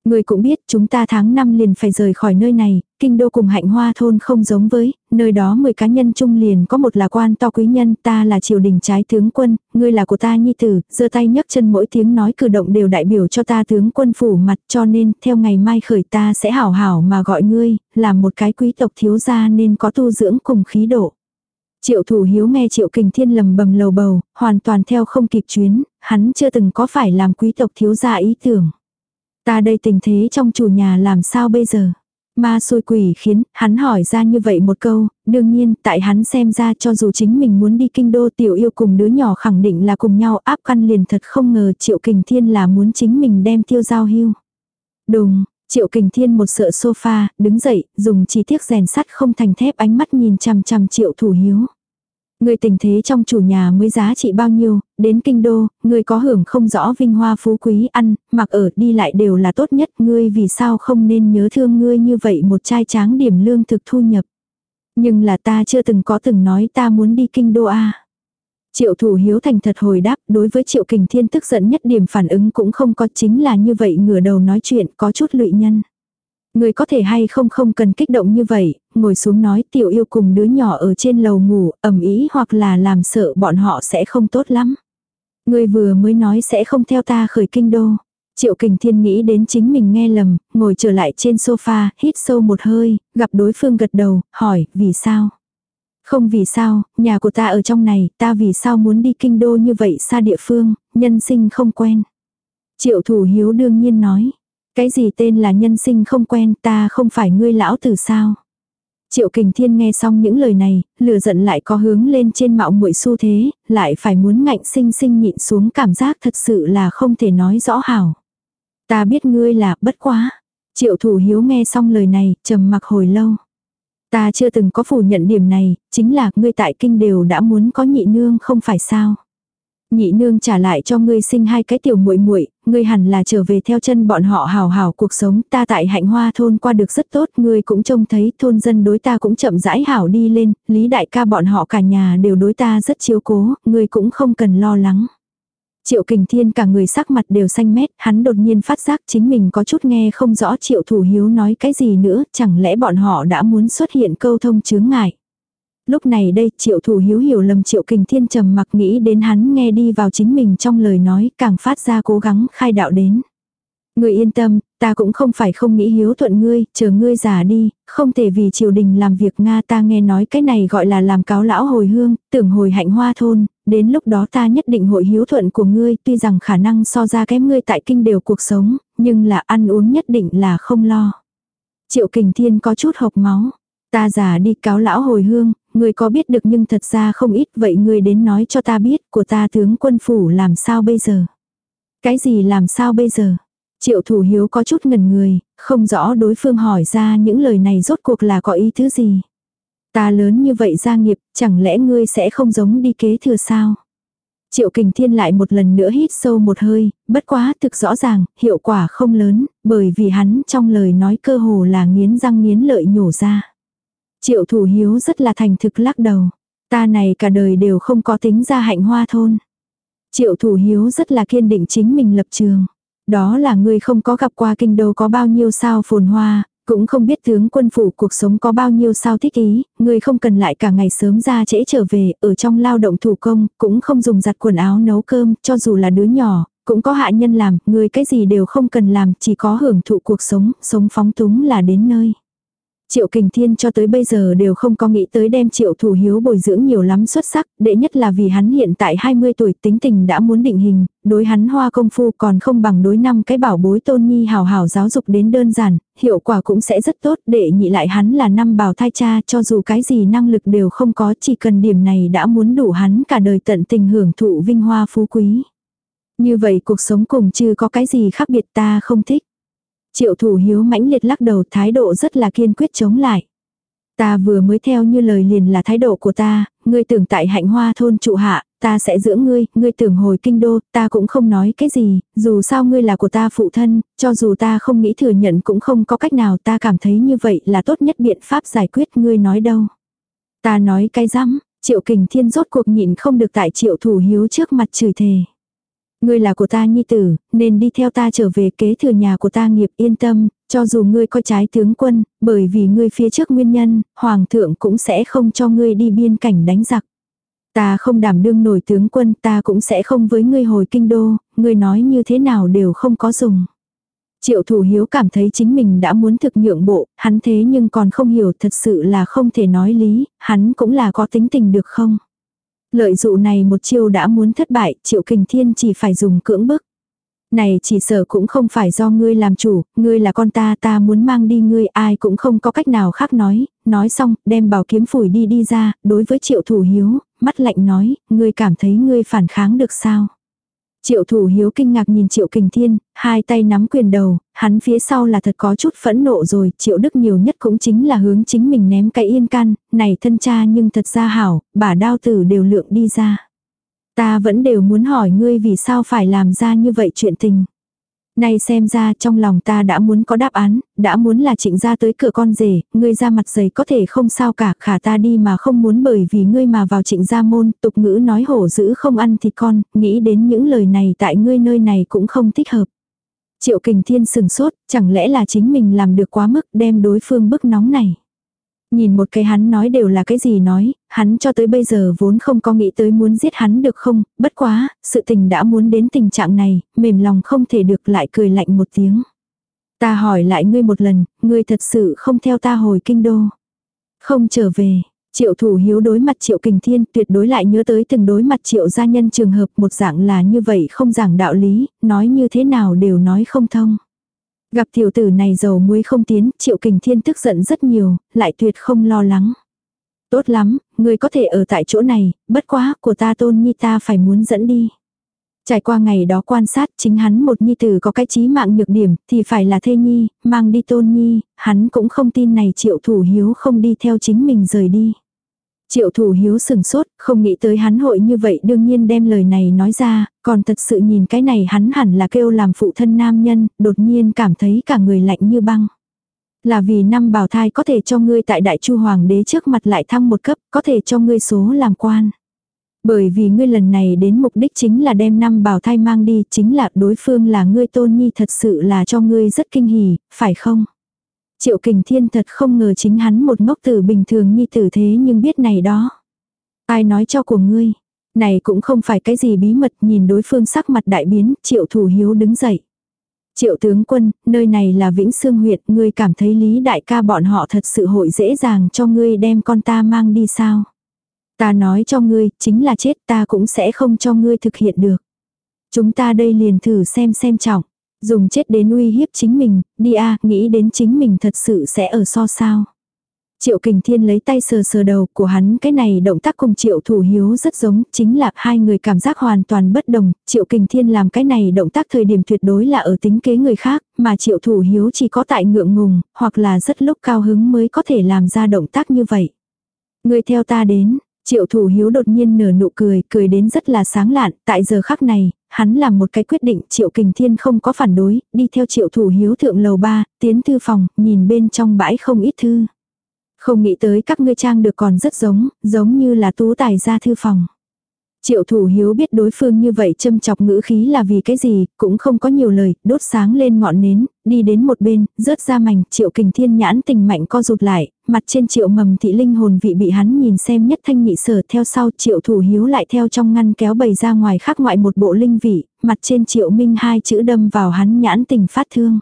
Người cũng biết chúng ta tháng năm liền phải rời khỏi nơi này, kinh đô cùng hạnh hoa thôn không giống với, nơi đó 10 cá nhân chung liền có một là quan to quý nhân, ta là triều đình trái tướng quân, ngươi là của ta nhi tử, giơ tay nhấc chân mỗi tiếng nói cử động đều đại biểu cho ta tướng quân phủ mặt cho nên theo ngày mai khởi ta sẽ hảo hảo mà gọi ngươi, là một cái quý tộc thiếu gia nên có tu dưỡng cùng khí độ. Triệu thủ hiếu nghe triệu kình thiên lầm bầm lầu bầu, hoàn toàn theo không kịp chuyến, hắn chưa từng có phải làm quý tộc thiếu gia ý tưởng. Ta đây tình thế trong chủ nhà làm sao bây giờ? Ma xôi quỷ khiến hắn hỏi ra như vậy một câu, đương nhiên tại hắn xem ra cho dù chính mình muốn đi kinh đô tiểu yêu cùng đứa nhỏ khẳng định là cùng nhau áp căn liền thật không ngờ triệu kình thiên là muốn chính mình đem tiêu giao hưu. Đùng, triệu kình thiên một sợ sofa, đứng dậy, dùng chi tiết rèn sắt không thành thép ánh mắt nhìn chằm chằm triệu thủ hiếu. Người tình thế trong chủ nhà mới giá trị bao nhiêu, đến kinh đô, người có hưởng không rõ vinh hoa phú quý ăn, mặc ở đi lại đều là tốt nhất, ngươi vì sao không nên nhớ thương ngươi như vậy một trai tráng điểm lương thực thu nhập. Nhưng là ta chưa từng có từng nói ta muốn đi kinh đô a. Triệu thủ hiếu thành thật hồi đáp đối với triệu kình thiên tức giận nhất điểm phản ứng cũng không có chính là như vậy ngửa đầu nói chuyện có chút lụy nhân. Người có thể hay không không cần kích động như vậy, ngồi xuống nói tiểu yêu cùng đứa nhỏ ở trên lầu ngủ, ẩm ý hoặc là làm sợ bọn họ sẽ không tốt lắm. Người vừa mới nói sẽ không theo ta khởi kinh đô. Triệu kình thiên nghĩ đến chính mình nghe lầm, ngồi trở lại trên sofa, hít sâu một hơi, gặp đối phương gật đầu, hỏi, vì sao? Không vì sao, nhà của ta ở trong này, ta vì sao muốn đi kinh đô như vậy xa địa phương, nhân sinh không quen. Triệu thủ hiếu đương nhiên nói, cái gì tên là nhân sinh không quen ta không phải ngươi lão tử sao? Triệu Kình Thiên nghe xong những lời này, lửa giận lại có hướng lên trên mạo muội xu thế, lại phải muốn ngạnh sinh sinh nhịn xuống cảm giác thật sự là không thể nói rõ hảo. Ta biết ngươi là bất quá. Triệu Thủ Hiếu nghe xong lời này, trầm mặc hồi lâu. Ta chưa từng có phủ nhận điểm này, chính là ngươi tại kinh đều đã muốn có nhị nương không phải sao. Nhị nương trả lại cho ngươi sinh hai cái tiểu muội muội, ngươi hẳn là trở về theo chân bọn họ hào hào cuộc sống, ta tại hạnh hoa thôn qua được rất tốt, ngươi cũng trông thấy thôn dân đối ta cũng chậm rãi hảo đi lên, lý đại ca bọn họ cả nhà đều đối ta rất chiếu cố, ngươi cũng không cần lo lắng. Triệu kình thiên cả người sắc mặt đều xanh mét, hắn đột nhiên phát giác chính mình có chút nghe không rõ triệu thủ hiếu nói cái gì nữa, chẳng lẽ bọn họ đã muốn xuất hiện câu thông chướng ngại. Lúc này đây triệu thủ hiếu hiểu lầm triệu kình thiên trầm mặc nghĩ đến hắn nghe đi vào chính mình trong lời nói càng phát ra cố gắng khai đạo đến. Người yên tâm, ta cũng không phải không nghĩ hiếu thuận ngươi, chờ ngươi già đi, không thể vì triều đình làm việc Nga ta nghe nói cái này gọi là làm cáo lão hồi hương, tưởng hồi hạnh hoa thôn, đến lúc đó ta nhất định hội hiếu thuận của ngươi, tuy rằng khả năng so ra kém ngươi tại kinh đều cuộc sống, nhưng là ăn uống nhất định là không lo. Triệu kình thiên có chút hộc máu, ta già đi cáo lão hồi hương, ngươi có biết được nhưng thật ra không ít vậy ngươi đến nói cho ta biết của ta tướng quân phủ làm sao bây giờ. Cái gì làm sao bây giờ? Triệu thủ hiếu có chút ngần người, không rõ đối phương hỏi ra những lời này rốt cuộc là có ý thứ gì. Ta lớn như vậy gia nghiệp, chẳng lẽ ngươi sẽ không giống đi kế thừa sao? Triệu kình thiên lại một lần nữa hít sâu một hơi, bất quá thực rõ ràng, hiệu quả không lớn, bởi vì hắn trong lời nói cơ hồ là nghiến răng nghiến lợi nhổ ra. Triệu thủ hiếu rất là thành thực lắc đầu. Ta này cả đời đều không có tính ra hạnh hoa thôn. Triệu thủ hiếu rất là kiên định chính mình lập trường. Đó là ngươi không có gặp qua kinh đô có bao nhiêu sao phồn hoa, cũng không biết tướng quân phủ cuộc sống có bao nhiêu sao thích ý, người không cần lại cả ngày sớm ra trễ trở về, ở trong lao động thủ công, cũng không dùng giặt quần áo nấu cơm, cho dù là đứa nhỏ, cũng có hạ nhân làm, người cái gì đều không cần làm, chỉ có hưởng thụ cuộc sống, sống phóng túng là đến nơi. Triệu Kình Thiên cho tới bây giờ đều không có nghĩ tới đem Triệu Thủ Hiếu bồi dưỡng nhiều lắm xuất sắc, đệ nhất là vì hắn hiện tại 20 tuổi tính tình đã muốn định hình, đối hắn hoa công phu còn không bằng đối năm cái bảo bối tôn nhi hào hào giáo dục đến đơn giản, hiệu quả cũng sẽ rất tốt, đệ nhị lại hắn là năm bảo thai cha cho dù cái gì năng lực đều không có chỉ cần điểm này đã muốn đủ hắn cả đời tận tình hưởng thụ vinh hoa phú quý. Như vậy cuộc sống cùng chưa có cái gì khác biệt ta không thích. Triệu thủ hiếu mãnh liệt lắc đầu thái độ rất là kiên quyết chống lại. Ta vừa mới theo như lời liền là thái độ của ta, ngươi tưởng tại hạnh hoa thôn trụ hạ, ta sẽ dưỡng ngươi, ngươi tưởng hồi kinh đô, ta cũng không nói cái gì, dù sao ngươi là của ta phụ thân, cho dù ta không nghĩ thừa nhận cũng không có cách nào ta cảm thấy như vậy là tốt nhất biện pháp giải quyết ngươi nói đâu. Ta nói cái rắm, triệu kình thiên rốt cuộc nhịn không được tại triệu thủ hiếu trước mặt chửi thề. Ngươi là của ta nhi tử, nên đi theo ta trở về kế thừa nhà của ta nghiệp yên tâm, cho dù ngươi có trái tướng quân, bởi vì ngươi phía trước nguyên nhân, hoàng thượng cũng sẽ không cho ngươi đi biên cảnh đánh giặc. Ta không đảm đương nổi tướng quân, ta cũng sẽ không với ngươi hồi kinh đô, ngươi nói như thế nào đều không có dùng. Triệu thủ hiếu cảm thấy chính mình đã muốn thực nhượng bộ, hắn thế nhưng còn không hiểu thật sự là không thể nói lý, hắn cũng là có tính tình được không. Lợi dụ này một chiêu đã muốn thất bại, triệu kình thiên chỉ phải dùng cưỡng bức. Này chỉ sợ cũng không phải do ngươi làm chủ, ngươi là con ta ta muốn mang đi ngươi ai cũng không có cách nào khác nói, nói xong đem bảo kiếm phủi đi đi ra, đối với triệu thủ hiếu, mắt lạnh nói, ngươi cảm thấy ngươi phản kháng được sao. Triệu thủ hiếu kinh ngạc nhìn triệu kình thiên, hai tay nắm quyền đầu, hắn phía sau là thật có chút phẫn nộ rồi, triệu đức nhiều nhất cũng chính là hướng chính mình ném cái yên can, này thân cha nhưng thật ra hảo, bả đao tử đều lượng đi ra. Ta vẫn đều muốn hỏi ngươi vì sao phải làm ra như vậy chuyện tình. Này xem ra trong lòng ta đã muốn có đáp án, đã muốn là trịnh ra tới cửa con rể, ngươi ra mặt dày có thể không sao cả, khả ta đi mà không muốn bởi vì ngươi mà vào trịnh gia môn, tục ngữ nói hổ dữ không ăn thịt con, nghĩ đến những lời này tại ngươi nơi này cũng không thích hợp. Triệu kình thiên sừng sốt, chẳng lẽ là chính mình làm được quá mức đem đối phương bức nóng này. Nhìn một cái hắn nói đều là cái gì nói, hắn cho tới bây giờ vốn không có nghĩ tới muốn giết hắn được không, bất quá, sự tình đã muốn đến tình trạng này, mềm lòng không thể được lại cười lạnh một tiếng. Ta hỏi lại ngươi một lần, ngươi thật sự không theo ta hồi kinh đô. Không trở về, triệu thủ hiếu đối mặt triệu kình thiên tuyệt đối lại nhớ tới từng đối mặt triệu gia nhân trường hợp một dạng là như vậy không giảng đạo lý, nói như thế nào đều nói không thông. Gặp tiểu tử này dầu muối không tiến, triệu kình thiên tức giận rất nhiều, lại tuyệt không lo lắng. Tốt lắm, người có thể ở tại chỗ này, bất quá, của ta tôn nhi ta phải muốn dẫn đi. Trải qua ngày đó quan sát chính hắn một nhi tử có cái trí mạng nhược điểm thì phải là thê nhi, mang đi tôn nhi, hắn cũng không tin này triệu thủ hiếu không đi theo chính mình rời đi. Triệu thủ hiếu sừng sốt, không nghĩ tới hắn hội như vậy đương nhiên đem lời này nói ra, còn thật sự nhìn cái này hắn hẳn là kêu làm phụ thân nam nhân, đột nhiên cảm thấy cả người lạnh như băng. Là vì năm bào thai có thể cho ngươi tại đại chu hoàng đế trước mặt lại thăng một cấp, có thể cho ngươi số làm quan. Bởi vì ngươi lần này đến mục đích chính là đem năm bào thai mang đi, chính là đối phương là ngươi tôn nhi thật sự là cho ngươi rất kinh hỉ, phải không? Triệu Kình Thiên thật không ngờ chính hắn một ngốc tử bình thường như tử thế nhưng biết này đó. Ai nói cho của ngươi? Này cũng không phải cái gì bí mật nhìn đối phương sắc mặt đại biến, Triệu Thủ Hiếu đứng dậy. Triệu tướng quân, nơi này là Vĩnh Sương huyện, ngươi cảm thấy Lý đại ca bọn họ thật sự hội dễ dàng cho ngươi đem con ta mang đi sao? Ta nói cho ngươi, chính là chết ta cũng sẽ không cho ngươi thực hiện được. Chúng ta đây liền thử xem xem trọng. Dùng chết đến uy hiếp chính mình, đi a nghĩ đến chính mình thật sự sẽ ở so sao. Triệu Kình Thiên lấy tay sờ sờ đầu của hắn cái này động tác cùng Triệu Thủ Hiếu rất giống, chính là hai người cảm giác hoàn toàn bất đồng, Triệu Kình Thiên làm cái này động tác thời điểm tuyệt đối là ở tính kế người khác, mà Triệu Thủ Hiếu chỉ có tại ngượng ngùng, hoặc là rất lúc cao hứng mới có thể làm ra động tác như vậy. Người theo ta đến, Triệu thủ hiếu đột nhiên nở nụ cười, cười đến rất là sáng lạn, tại giờ khắc này, hắn làm một cái quyết định, triệu kình thiên không có phản đối, đi theo triệu thủ hiếu thượng lầu ba, tiến thư phòng, nhìn bên trong bãi không ít thư. Không nghĩ tới các ngươi trang được còn rất giống, giống như là tú tài ra thư phòng. Triệu thủ hiếu biết đối phương như vậy châm chọc ngữ khí là vì cái gì, cũng không có nhiều lời, đốt sáng lên ngọn nến, đi đến một bên, rớt ra mảnh, triệu kình thiên nhãn tình mạnh co rụt lại, mặt trên triệu mầm thị linh hồn vị bị hắn nhìn xem nhất thanh nhị sở theo sau triệu thủ hiếu lại theo trong ngăn kéo bày ra ngoài khác ngoại một bộ linh vị, mặt trên triệu minh hai chữ đâm vào hắn nhãn tình phát thương.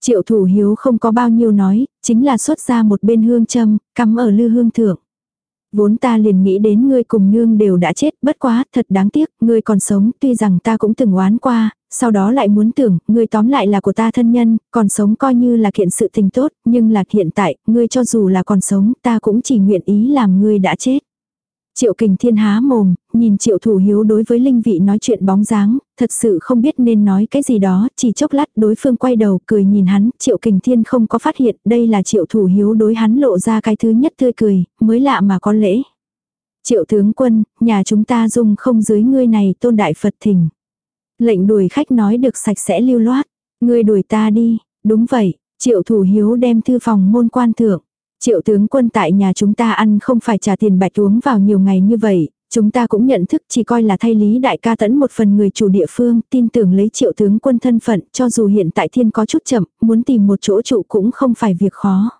Triệu thủ hiếu không có bao nhiêu nói, chính là xuất ra một bên hương châm, cắm ở lư hương thượng. Vốn ta liền nghĩ đến ngươi cùng nương đều đã chết, bất quá, thật đáng tiếc, ngươi còn sống, tuy rằng ta cũng từng oán qua, sau đó lại muốn tưởng, ngươi tóm lại là của ta thân nhân, còn sống coi như là kiện sự tình tốt, nhưng là hiện tại, ngươi cho dù là còn sống, ta cũng chỉ nguyện ý làm ngươi đã chết. Triệu kình thiên há mồm, nhìn triệu thủ hiếu đối với linh vị nói chuyện bóng dáng, thật sự không biết nên nói cái gì đó, chỉ chốc lát đối phương quay đầu cười nhìn hắn, triệu kình thiên không có phát hiện đây là triệu thủ hiếu đối hắn lộ ra cái thứ nhất tươi cười, mới lạ mà có lễ. Triệu tướng quân, nhà chúng ta dung không dưới ngươi này tôn đại Phật thỉnh. Lệnh đuổi khách nói được sạch sẽ lưu loát, ngươi đuổi ta đi, đúng vậy, triệu thủ hiếu đem thư phòng môn quan thượng. Triệu tướng quân tại nhà chúng ta ăn không phải trả tiền bạch uống vào nhiều ngày như vậy, chúng ta cũng nhận thức chỉ coi là thay lý đại ca tẫn một phần người chủ địa phương, tin tưởng lấy triệu tướng quân thân phận, cho dù hiện tại thiên có chút chậm, muốn tìm một chỗ trụ cũng không phải việc khó.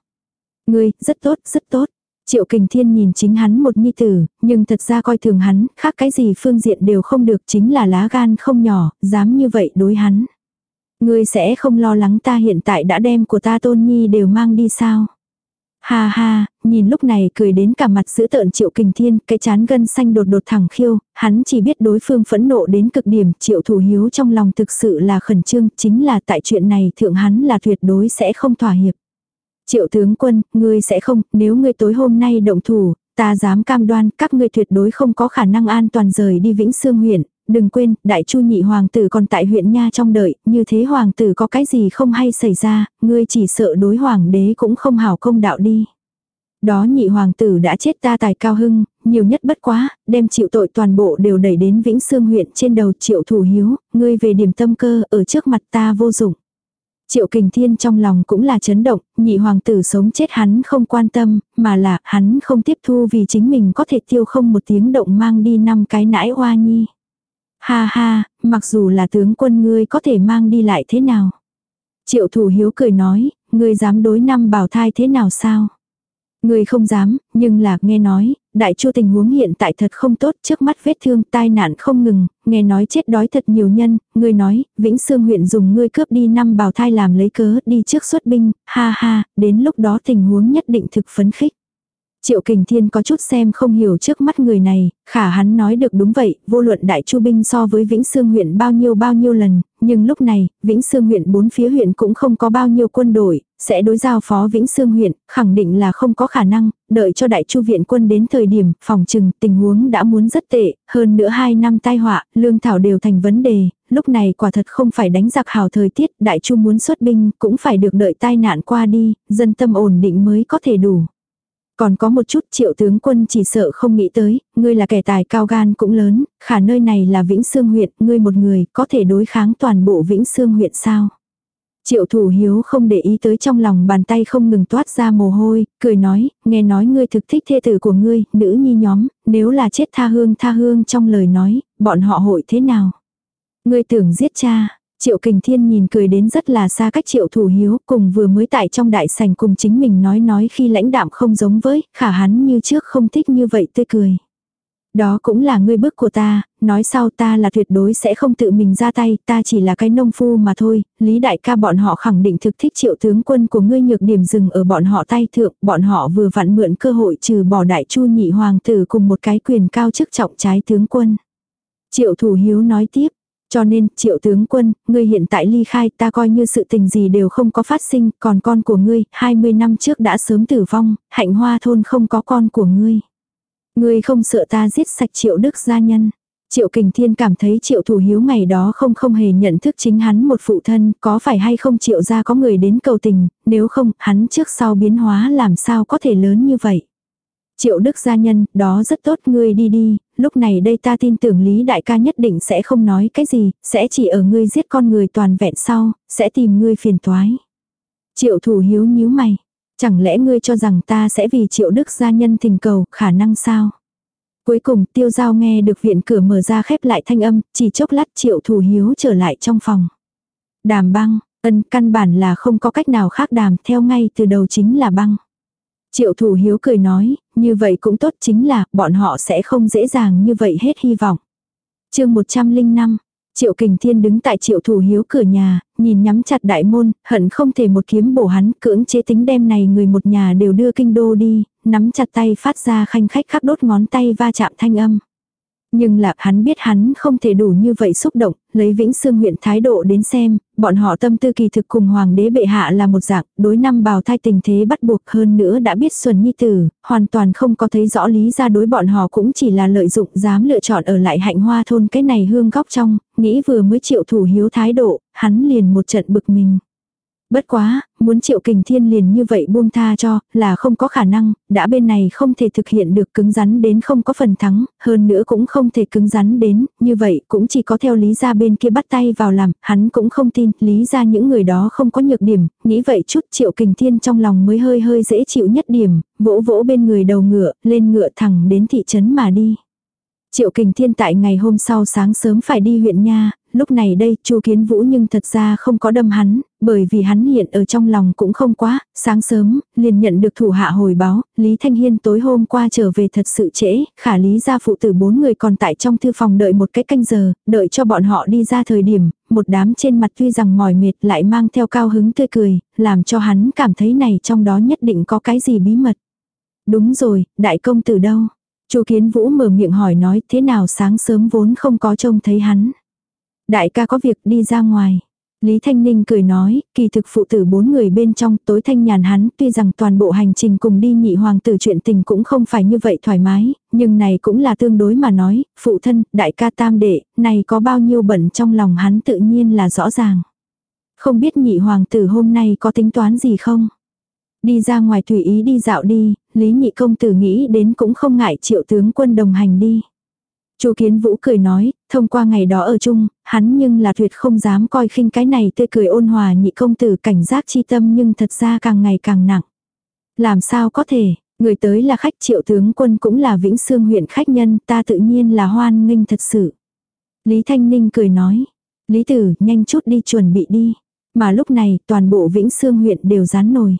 Ngươi, rất tốt, rất tốt. Triệu kình thiên nhìn chính hắn một nhi tử, nhưng thật ra coi thường hắn, khác cái gì phương diện đều không được chính là lá gan không nhỏ, dám như vậy đối hắn. Ngươi sẽ không lo lắng ta hiện tại đã đem của ta tôn nhi đều mang đi sao? Ha ha, nhìn lúc này cười đến cả mặt giữ tợn triệu kình thiên, cái chán gân xanh đột đột thẳng khiêu, hắn chỉ biết đối phương phẫn nộ đến cực điểm, triệu thủ hiếu trong lòng thực sự là khẩn trương, chính là tại chuyện này thượng hắn là tuyệt đối sẽ không thỏa hiệp. Triệu tướng quân, ngươi sẽ không, nếu ngươi tối hôm nay động thủ, ta dám cam đoan các ngươi tuyệt đối không có khả năng an toàn rời đi Vĩnh Sương huyện, đừng quên, đại chu nhị hoàng tử còn tại huyện Nha trong đợi, như thế hoàng tử có cái gì không hay xảy ra, ngươi chỉ sợ đối hoàng đế cũng không hảo công đạo đi. Đó nhị hoàng tử đã chết ta tài cao hưng, nhiều nhất bất quá, đem chịu tội toàn bộ đều đẩy đến Vĩnh Sương huyện trên đầu triệu thủ hiếu, ngươi về điểm tâm cơ ở trước mặt ta vô dụng. Triệu kình thiên trong lòng cũng là chấn động, nhị hoàng tử sống chết hắn không quan tâm, mà là hắn không tiếp thu vì chính mình có thể tiêu không một tiếng động mang đi năm cái nãi hoa nhi. Ha ha, mặc dù là tướng quân ngươi có thể mang đi lại thế nào? Triệu thủ hiếu cười nói, ngươi dám đối năm bảo thai thế nào sao? Người không dám, nhưng là nghe nói, đại chu tình huống hiện tại thật không tốt, trước mắt vết thương tai nạn không ngừng, nghe nói chết đói thật nhiều nhân, người nói, Vĩnh Sương huyện dùng ngươi cướp đi năm bào thai làm lấy cớ, đi trước xuất binh, ha ha, đến lúc đó tình huống nhất định thực phấn khích. Triệu Kình Thiên có chút xem không hiểu trước mắt người này, khả hắn nói được đúng vậy, vô luận đại chu binh so với Vĩnh Sương huyện bao nhiêu bao nhiêu lần, nhưng lúc này, Vĩnh Sương huyện bốn phía huyện cũng không có bao nhiêu quân đội, sẽ đối giao phó Vĩnh Sương huyện, khẳng định là không có khả năng, đợi cho đại chu viện quân đến thời điểm, phòng trừng, tình huống đã muốn rất tệ, hơn nữa hai năm tai họa, lương thảo đều thành vấn đề, lúc này quả thật không phải đánh giặc hào thời tiết, đại chu muốn xuất binh, cũng phải được đợi tai nạn qua đi, dân tâm ổn định mới có thể đủ. Còn có một chút triệu tướng quân chỉ sợ không nghĩ tới, ngươi là kẻ tài cao gan cũng lớn, khả nơi này là Vĩnh Sương huyện, ngươi một người có thể đối kháng toàn bộ Vĩnh Sương huyện sao. Triệu thủ hiếu không để ý tới trong lòng bàn tay không ngừng toát ra mồ hôi, cười nói, nghe nói ngươi thực thích thê tử của ngươi, nữ nhi nhóm, nếu là chết tha hương tha hương trong lời nói, bọn họ hội thế nào? Ngươi tưởng giết cha, Triệu Kình Thiên nhìn cười đến rất là xa cách Triệu Thủ Hiếu cùng vừa mới tại trong đại sảnh cùng chính mình nói nói khi lãnh đạm không giống với, khả hắn như trước không thích như vậy tươi cười. Đó cũng là ngươi bước của ta, nói sau ta là tuyệt đối sẽ không tự mình ra tay, ta chỉ là cái nông phu mà thôi, Lý đại ca bọn họ khẳng định thực thích triệu tướng quân của ngươi nhược điểm dừng ở bọn họ tay thượng, bọn họ vừa vặn mượn cơ hội trừ bỏ đại chu nhị hoàng tử cùng một cái quyền cao chức trọng trái tướng quân. Triệu thủ hiếu nói tiếp, cho nên, triệu tướng quân, ngươi hiện tại ly khai ta coi như sự tình gì đều không có phát sinh, còn con của ngươi, 20 năm trước đã sớm tử vong, hạnh hoa thôn không có con của ngươi. Ngươi không sợ ta giết sạch triệu đức gia nhân. Triệu Kình Thiên cảm thấy triệu thủ hiếu ngày đó không không hề nhận thức chính hắn một phụ thân, có phải hay không triệu gia có người đến cầu tình, nếu không, hắn trước sau biến hóa làm sao có thể lớn như vậy. Triệu Đức gia nhân, đó rất tốt ngươi đi đi, lúc này đây ta tin tưởng Lý Đại ca nhất định sẽ không nói cái gì, sẽ chỉ ở ngươi giết con người toàn vẹn sau, sẽ tìm ngươi phiền toái. Triệu thủ hiếu nhíu mày, chẳng lẽ ngươi cho rằng ta sẽ vì Triệu Đức gia nhân tình cầu, khả năng sao? Cuối cùng tiêu giao nghe được viện cửa mở ra khép lại thanh âm, chỉ chốc lát Triệu thủ hiếu trở lại trong phòng. Đàm băng, ân căn bản là không có cách nào khác đàm theo ngay từ đầu chính là băng. Triệu thủ hiếu cười nói, như vậy cũng tốt chính là bọn họ sẽ không dễ dàng như vậy hết hy vọng. chương 105, Triệu Kình Thiên đứng tại Triệu Thủ Hiếu cửa nhà, nhìn nhắm chặt đại môn, hận không thể một kiếm bổ hắn, cưỡng chế tính đem này người một nhà đều đưa kinh đô đi, nắm chặt tay phát ra khanh khách khắc đốt ngón tay va chạm thanh âm. Nhưng là hắn biết hắn không thể đủ như vậy xúc động, lấy Vĩnh Sương huyện thái độ đến xem, bọn họ tâm tư kỳ thực cùng hoàng đế bệ hạ là một dạng, đối năm bào thai tình thế bắt buộc hơn nữa đã biết xuân nhi tử, hoàn toàn không có thấy rõ lý ra đối bọn họ cũng chỉ là lợi dụng dám lựa chọn ở lại hạnh hoa thôn cái này hương góc trong, nghĩ vừa mới chịu thủ hiếu thái độ, hắn liền một trận bực mình. Bất quá, muốn triệu kình thiên liền như vậy buông tha cho, là không có khả năng, đã bên này không thể thực hiện được cứng rắn đến không có phần thắng, hơn nữa cũng không thể cứng rắn đến, như vậy cũng chỉ có theo lý ra bên kia bắt tay vào làm, hắn cũng không tin, lý ra những người đó không có nhược điểm, nghĩ vậy chút triệu kình thiên trong lòng mới hơi hơi dễ chịu nhất điểm, vỗ vỗ bên người đầu ngựa, lên ngựa thẳng đến thị trấn mà đi. Triệu Kình Thiên tại ngày hôm sau sáng sớm phải đi huyện nha, lúc này đây Chu Kiến Vũ nhưng thật ra không có đâm hắn, bởi vì hắn hiện ở trong lòng cũng không quá, sáng sớm, liền nhận được thủ hạ hồi báo, Lý Thanh Hiên tối hôm qua trở về thật sự trễ, khả lý gia phụ tử bốn người còn tại trong thư phòng đợi một cái canh giờ, đợi cho bọn họ đi ra thời điểm, một đám trên mặt tuy rằng mỏi mệt lại mang theo cao hứng tươi cười, làm cho hắn cảm thấy này trong đó nhất định có cái gì bí mật. Đúng rồi, đại công tử đâu? Chu Kiến Vũ mở miệng hỏi nói thế nào sáng sớm vốn không có trông thấy hắn. Đại ca có việc đi ra ngoài. Lý Thanh Ninh cười nói, kỳ thực phụ tử bốn người bên trong tối thanh nhàn hắn, tuy rằng toàn bộ hành trình cùng đi nhị hoàng tử chuyện tình cũng không phải như vậy thoải mái, nhưng này cũng là tương đối mà nói, phụ thân, đại ca tam đệ, này có bao nhiêu bận trong lòng hắn tự nhiên là rõ ràng. Không biết nhị hoàng tử hôm nay có tính toán gì không? Đi ra ngoài tùy ý đi dạo đi, Lý nhị công tử nghĩ đến cũng không ngại triệu tướng quân đồng hành đi. Chu Kiến Vũ cười nói, thông qua ngày đó ở chung, hắn nhưng là tuyệt không dám coi khinh cái này tươi cười ôn hòa nhị công tử cảnh giác chi tâm nhưng thật ra càng ngày càng nặng. Làm sao có thể, người tới là khách triệu tướng quân cũng là Vĩnh Sương huyện khách nhân, ta tự nhiên là hoan nghênh thật sự. Lý Thanh Ninh cười nói, Lý Tử nhanh chút đi chuẩn bị đi. Mà lúc này toàn bộ Vĩnh Sương huyện đều rán nồi.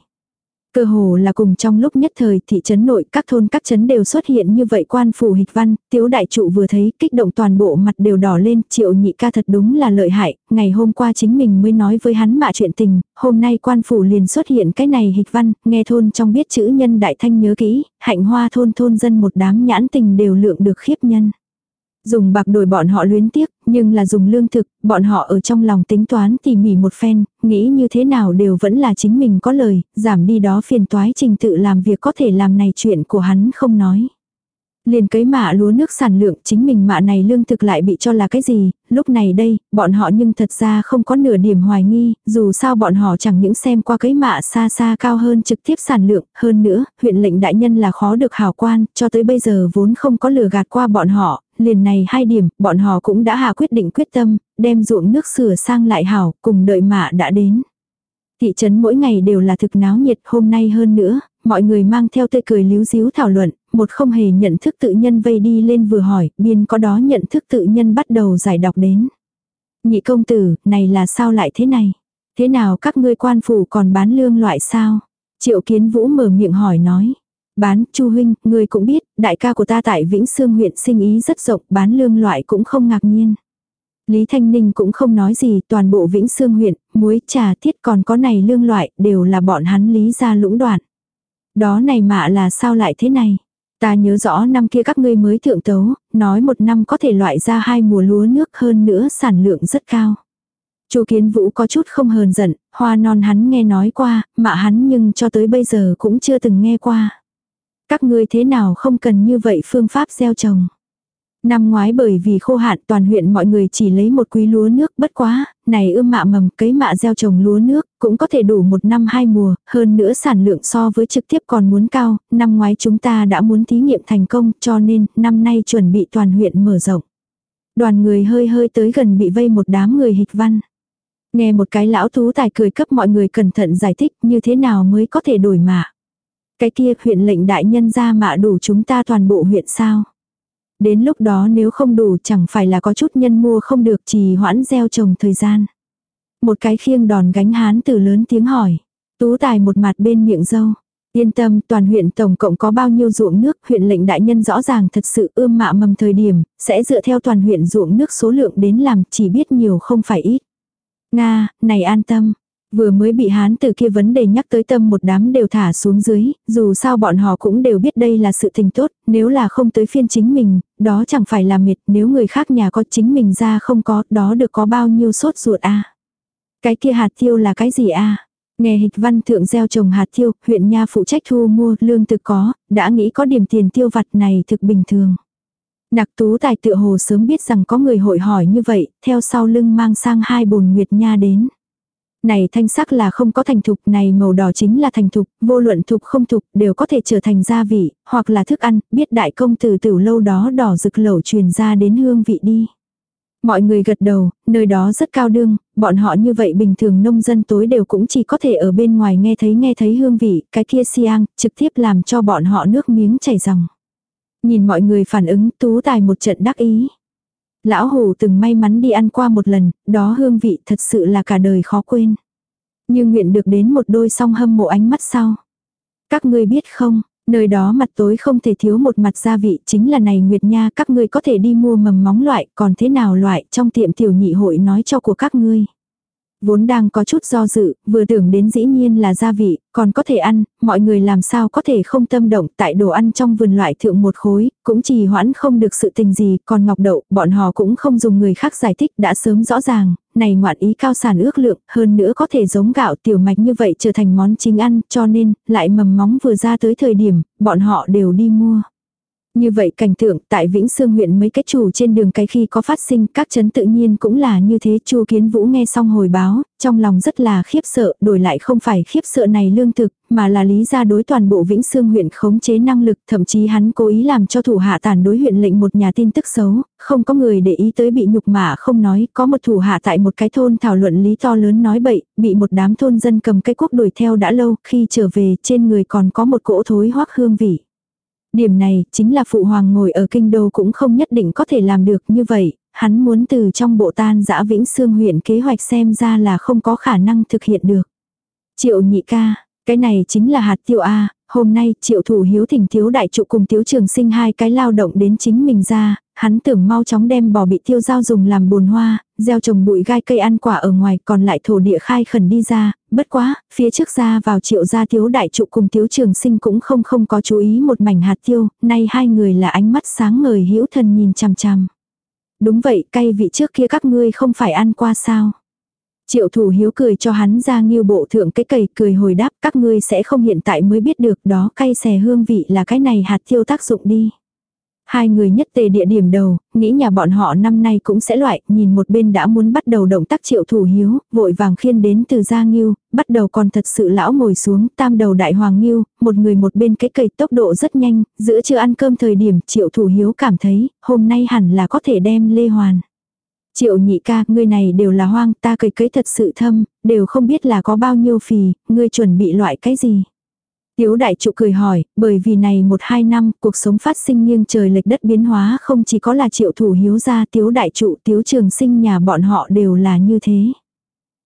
Cơ hồ là cùng trong lúc nhất thời thị trấn nội các thôn các trấn đều xuất hiện như vậy quan phủ hịch văn, tiếu đại trụ vừa thấy kích động toàn bộ mặt đều đỏ lên, triệu nhị ca thật đúng là lợi hại, ngày hôm qua chính mình mới nói với hắn mạ chuyện tình, hôm nay quan phủ liền xuất hiện cái này hịch văn, nghe thôn trong biết chữ nhân đại thanh nhớ kỹ, hạnh hoa thôn thôn dân một đám nhãn tình đều lượng được khiếp nhân. Dùng bạc đổi bọn họ luyến tiếc, nhưng là dùng lương thực, bọn họ ở trong lòng tính toán tỉ mỉ một phen, nghĩ như thế nào đều vẫn là chính mình có lời, giảm đi đó phiền toái trình tự làm việc có thể làm này chuyện của hắn không nói. Liền cấy mạ lúa nước sản lượng chính mình mạ này lương thực lại bị cho là cái gì, lúc này đây, bọn họ nhưng thật ra không có nửa điểm hoài nghi, dù sao bọn họ chẳng những xem qua cấy mạ xa xa cao hơn trực tiếp sản lượng, hơn nữa, huyện lệnh đại nhân là khó được hảo quan, cho tới bây giờ vốn không có lừa gạt qua bọn họ, liền này hai điểm, bọn họ cũng đã hạ quyết định quyết tâm, đem ruộng nước sửa sang lại hảo, cùng đợi mạ đã đến. Thị trấn mỗi ngày đều là thực náo nhiệt hôm nay hơn nữa, mọi người mang theo tươi cười líu díu thảo luận, một không hề nhận thức tự nhân vây đi lên vừa hỏi, biên có đó nhận thức tự nhân bắt đầu giải đọc đến. Nhị công tử, này là sao lại thế này? Thế nào các ngươi quan phủ còn bán lương loại sao? Triệu kiến vũ mở miệng hỏi nói. Bán, chu huynh, ngươi cũng biết, đại ca của ta tại Vĩnh Sương huyện sinh ý rất rộng, bán lương loại cũng không ngạc nhiên. Lý Thanh Ninh cũng không nói gì, toàn bộ Vĩnh Sương huyện, muối, trà, thiết còn có này lương loại, đều là bọn hắn lý ra lũng đoạn. Đó này mạ là sao lại thế này? Ta nhớ rõ năm kia các ngươi mới thượng tấu, nói một năm có thể loại ra hai mùa lúa nước hơn nữa sản lượng rất cao. Chu Kiến Vũ có chút không hờn giận, hoa non hắn nghe nói qua, mà hắn nhưng cho tới bây giờ cũng chưa từng nghe qua. Các ngươi thế nào không cần như vậy phương pháp gieo trồng. Năm ngoái bởi vì khô hạn toàn huyện mọi người chỉ lấy một quý lúa nước bất quá, này ươm mạ mầm cấy mạ gieo trồng lúa nước cũng có thể đủ một năm hai mùa, hơn nữa sản lượng so với trực tiếp còn muốn cao, năm ngoái chúng ta đã muốn thí nghiệm thành công cho nên năm nay chuẩn bị toàn huyện mở rộng. Đoàn người hơi hơi tới gần bị vây một đám người hịch văn. Nghe một cái lão thú tài cười cấp mọi người cẩn thận giải thích như thế nào mới có thể đổi mạ. Cái kia huyện lệnh đại nhân ra mạ đủ chúng ta toàn bộ huyện sao. Đến lúc đó nếu không đủ chẳng phải là có chút nhân mua không được trì hoãn gieo trồng thời gian. Một cái khiêng đòn gánh hán từ lớn tiếng hỏi. Tú tài một mặt bên miệng dâu. Yên tâm, toàn huyện tổng cộng có bao nhiêu ruộng nước, huyện lệnh đại nhân rõ ràng thật sự ươm mạ mầm thời điểm, sẽ dựa theo toàn huyện ruộng nước số lượng đến làm, chỉ biết nhiều không phải ít. Nga, này an tâm, Vừa mới bị hán từ kia vấn đề nhắc tới tâm một đám đều thả xuống dưới, dù sao bọn họ cũng đều biết đây là sự tình tốt, nếu là không tới phiên chính mình, đó chẳng phải là mệt, nếu người khác nhà có chính mình ra không có, đó được có bao nhiêu sốt ruột a Cái kia hạt tiêu là cái gì a Nghe hịch văn thượng gieo trồng hạt tiêu, huyện nha phụ trách thu mua, lương thực có, đã nghĩ có điểm tiền tiêu vặt này thực bình thường. Nặc tú tài tựa hồ sớm biết rằng có người hội hỏi như vậy, theo sau lưng mang sang hai bồn nguyệt nha đến. Này thanh sắc là không có thành thục, này màu đỏ chính là thành thục, vô luận thục không thục đều có thể trở thành gia vị, hoặc là thức ăn, biết đại công tử từ lâu đó đỏ rực lẩu truyền ra đến hương vị đi. Mọi người gật đầu, nơi đó rất cao đương, bọn họ như vậy bình thường nông dân tối đều cũng chỉ có thể ở bên ngoài nghe thấy nghe thấy hương vị, cái kia siang, trực tiếp làm cho bọn họ nước miếng chảy ròng. Nhìn mọi người phản ứng tú tài một trận đắc ý. Lão hủ từng may mắn đi ăn qua một lần, đó hương vị thật sự là cả đời khó quên. Như nguyện được đến một đôi song hâm mộ ánh mắt sau. Các ngươi biết không, nơi đó mặt tối không thể thiếu một mặt gia vị chính là này Nguyệt Nha các ngươi có thể đi mua mầm móng loại còn thế nào loại trong tiệm tiểu nhị hội nói cho của các ngươi. Vốn đang có chút do dự, vừa tưởng đến dĩ nhiên là gia vị, còn có thể ăn, mọi người làm sao có thể không tâm động tại đồ ăn trong vườn loại thượng một khối, cũng trì hoãn không được sự tình gì, còn ngọc đậu, bọn họ cũng không dùng người khác giải thích đã sớm rõ ràng, này ngoạn ý cao sản ước lượng, hơn nữa có thể giống gạo tiểu mạch như vậy trở thành món chính ăn, cho nên, lại mầm móng vừa ra tới thời điểm, bọn họ đều đi mua. Như vậy cảnh tượng tại Vĩnh Sương huyện mấy cái chủ trên đường cái khi có phát sinh các chấn tự nhiên cũng là như thế chu kiến vũ nghe xong hồi báo, trong lòng rất là khiếp sợ, đổi lại không phải khiếp sợ này lương thực, mà là lý ra đối toàn bộ Vĩnh Sương huyện khống chế năng lực, thậm chí hắn cố ý làm cho thủ hạ tàn đối huyện lệnh một nhà tin tức xấu, không có người để ý tới bị nhục mạ không nói, có một thủ hạ tại một cái thôn thảo luận lý to lớn nói bậy, bị một đám thôn dân cầm cái quốc đuổi theo đã lâu, khi trở về trên người còn có một cỗ thối hoác hương vị. Điểm này chính là phụ hoàng ngồi ở kinh đô cũng không nhất định có thể làm được như vậy, hắn muốn từ trong bộ tan giã vĩnh xương huyện kế hoạch xem ra là không có khả năng thực hiện được. Triệu nhị ca, cái này chính là hạt tiêu A, hôm nay triệu thủ hiếu thỉnh thiếu đại trụ cùng thiếu trường sinh hai cái lao động đến chính mình ra, hắn tưởng mau chóng đem bò bị tiêu giao dùng làm bồn hoa, gieo trồng bụi gai cây ăn quả ở ngoài còn lại thổ địa khai khẩn đi ra, bất quá, phía trước ra vào triệu gia thiếu đại trụ cùng thiếu trường sinh cũng không không có chú ý một mảnh hạt tiêu, nay hai người là ánh mắt sáng ngời hữu thần nhìn chằm chằm. Đúng vậy, cây vị trước kia các ngươi không phải ăn qua sao. Triệu thủ hiếu cười cho hắn ra nghiêu bộ thượng cái cầy cười hồi đáp các ngươi sẽ không hiện tại mới biết được đó cay xè hương vị là cái này hạt tiêu tác dụng đi. Hai người nhất tề địa điểm đầu, nghĩ nhà bọn họ năm nay cũng sẽ loại, nhìn một bên đã muốn bắt đầu động tác triệu thủ hiếu, vội vàng khiên đến từ gia nghiêu, bắt đầu còn thật sự lão ngồi xuống, tam đầu đại hoàng nghiêu, một người một bên cái cây tốc độ rất nhanh, giữa chưa ăn cơm thời điểm triệu thủ hiếu cảm thấy, hôm nay hẳn là có thể đem lê hoàn. Triệu nhị ca, người này đều là hoang, ta cầy cấy thật sự thâm, đều không biết là có bao nhiêu phì, ngươi chuẩn bị loại cái gì. Tiếu đại trụ cười hỏi, bởi vì này một hai năm, cuộc sống phát sinh nghiêng trời lệch đất biến hóa không chỉ có là triệu thủ hiếu gia tiếu đại trụ tiếu trường sinh nhà bọn họ đều là như thế.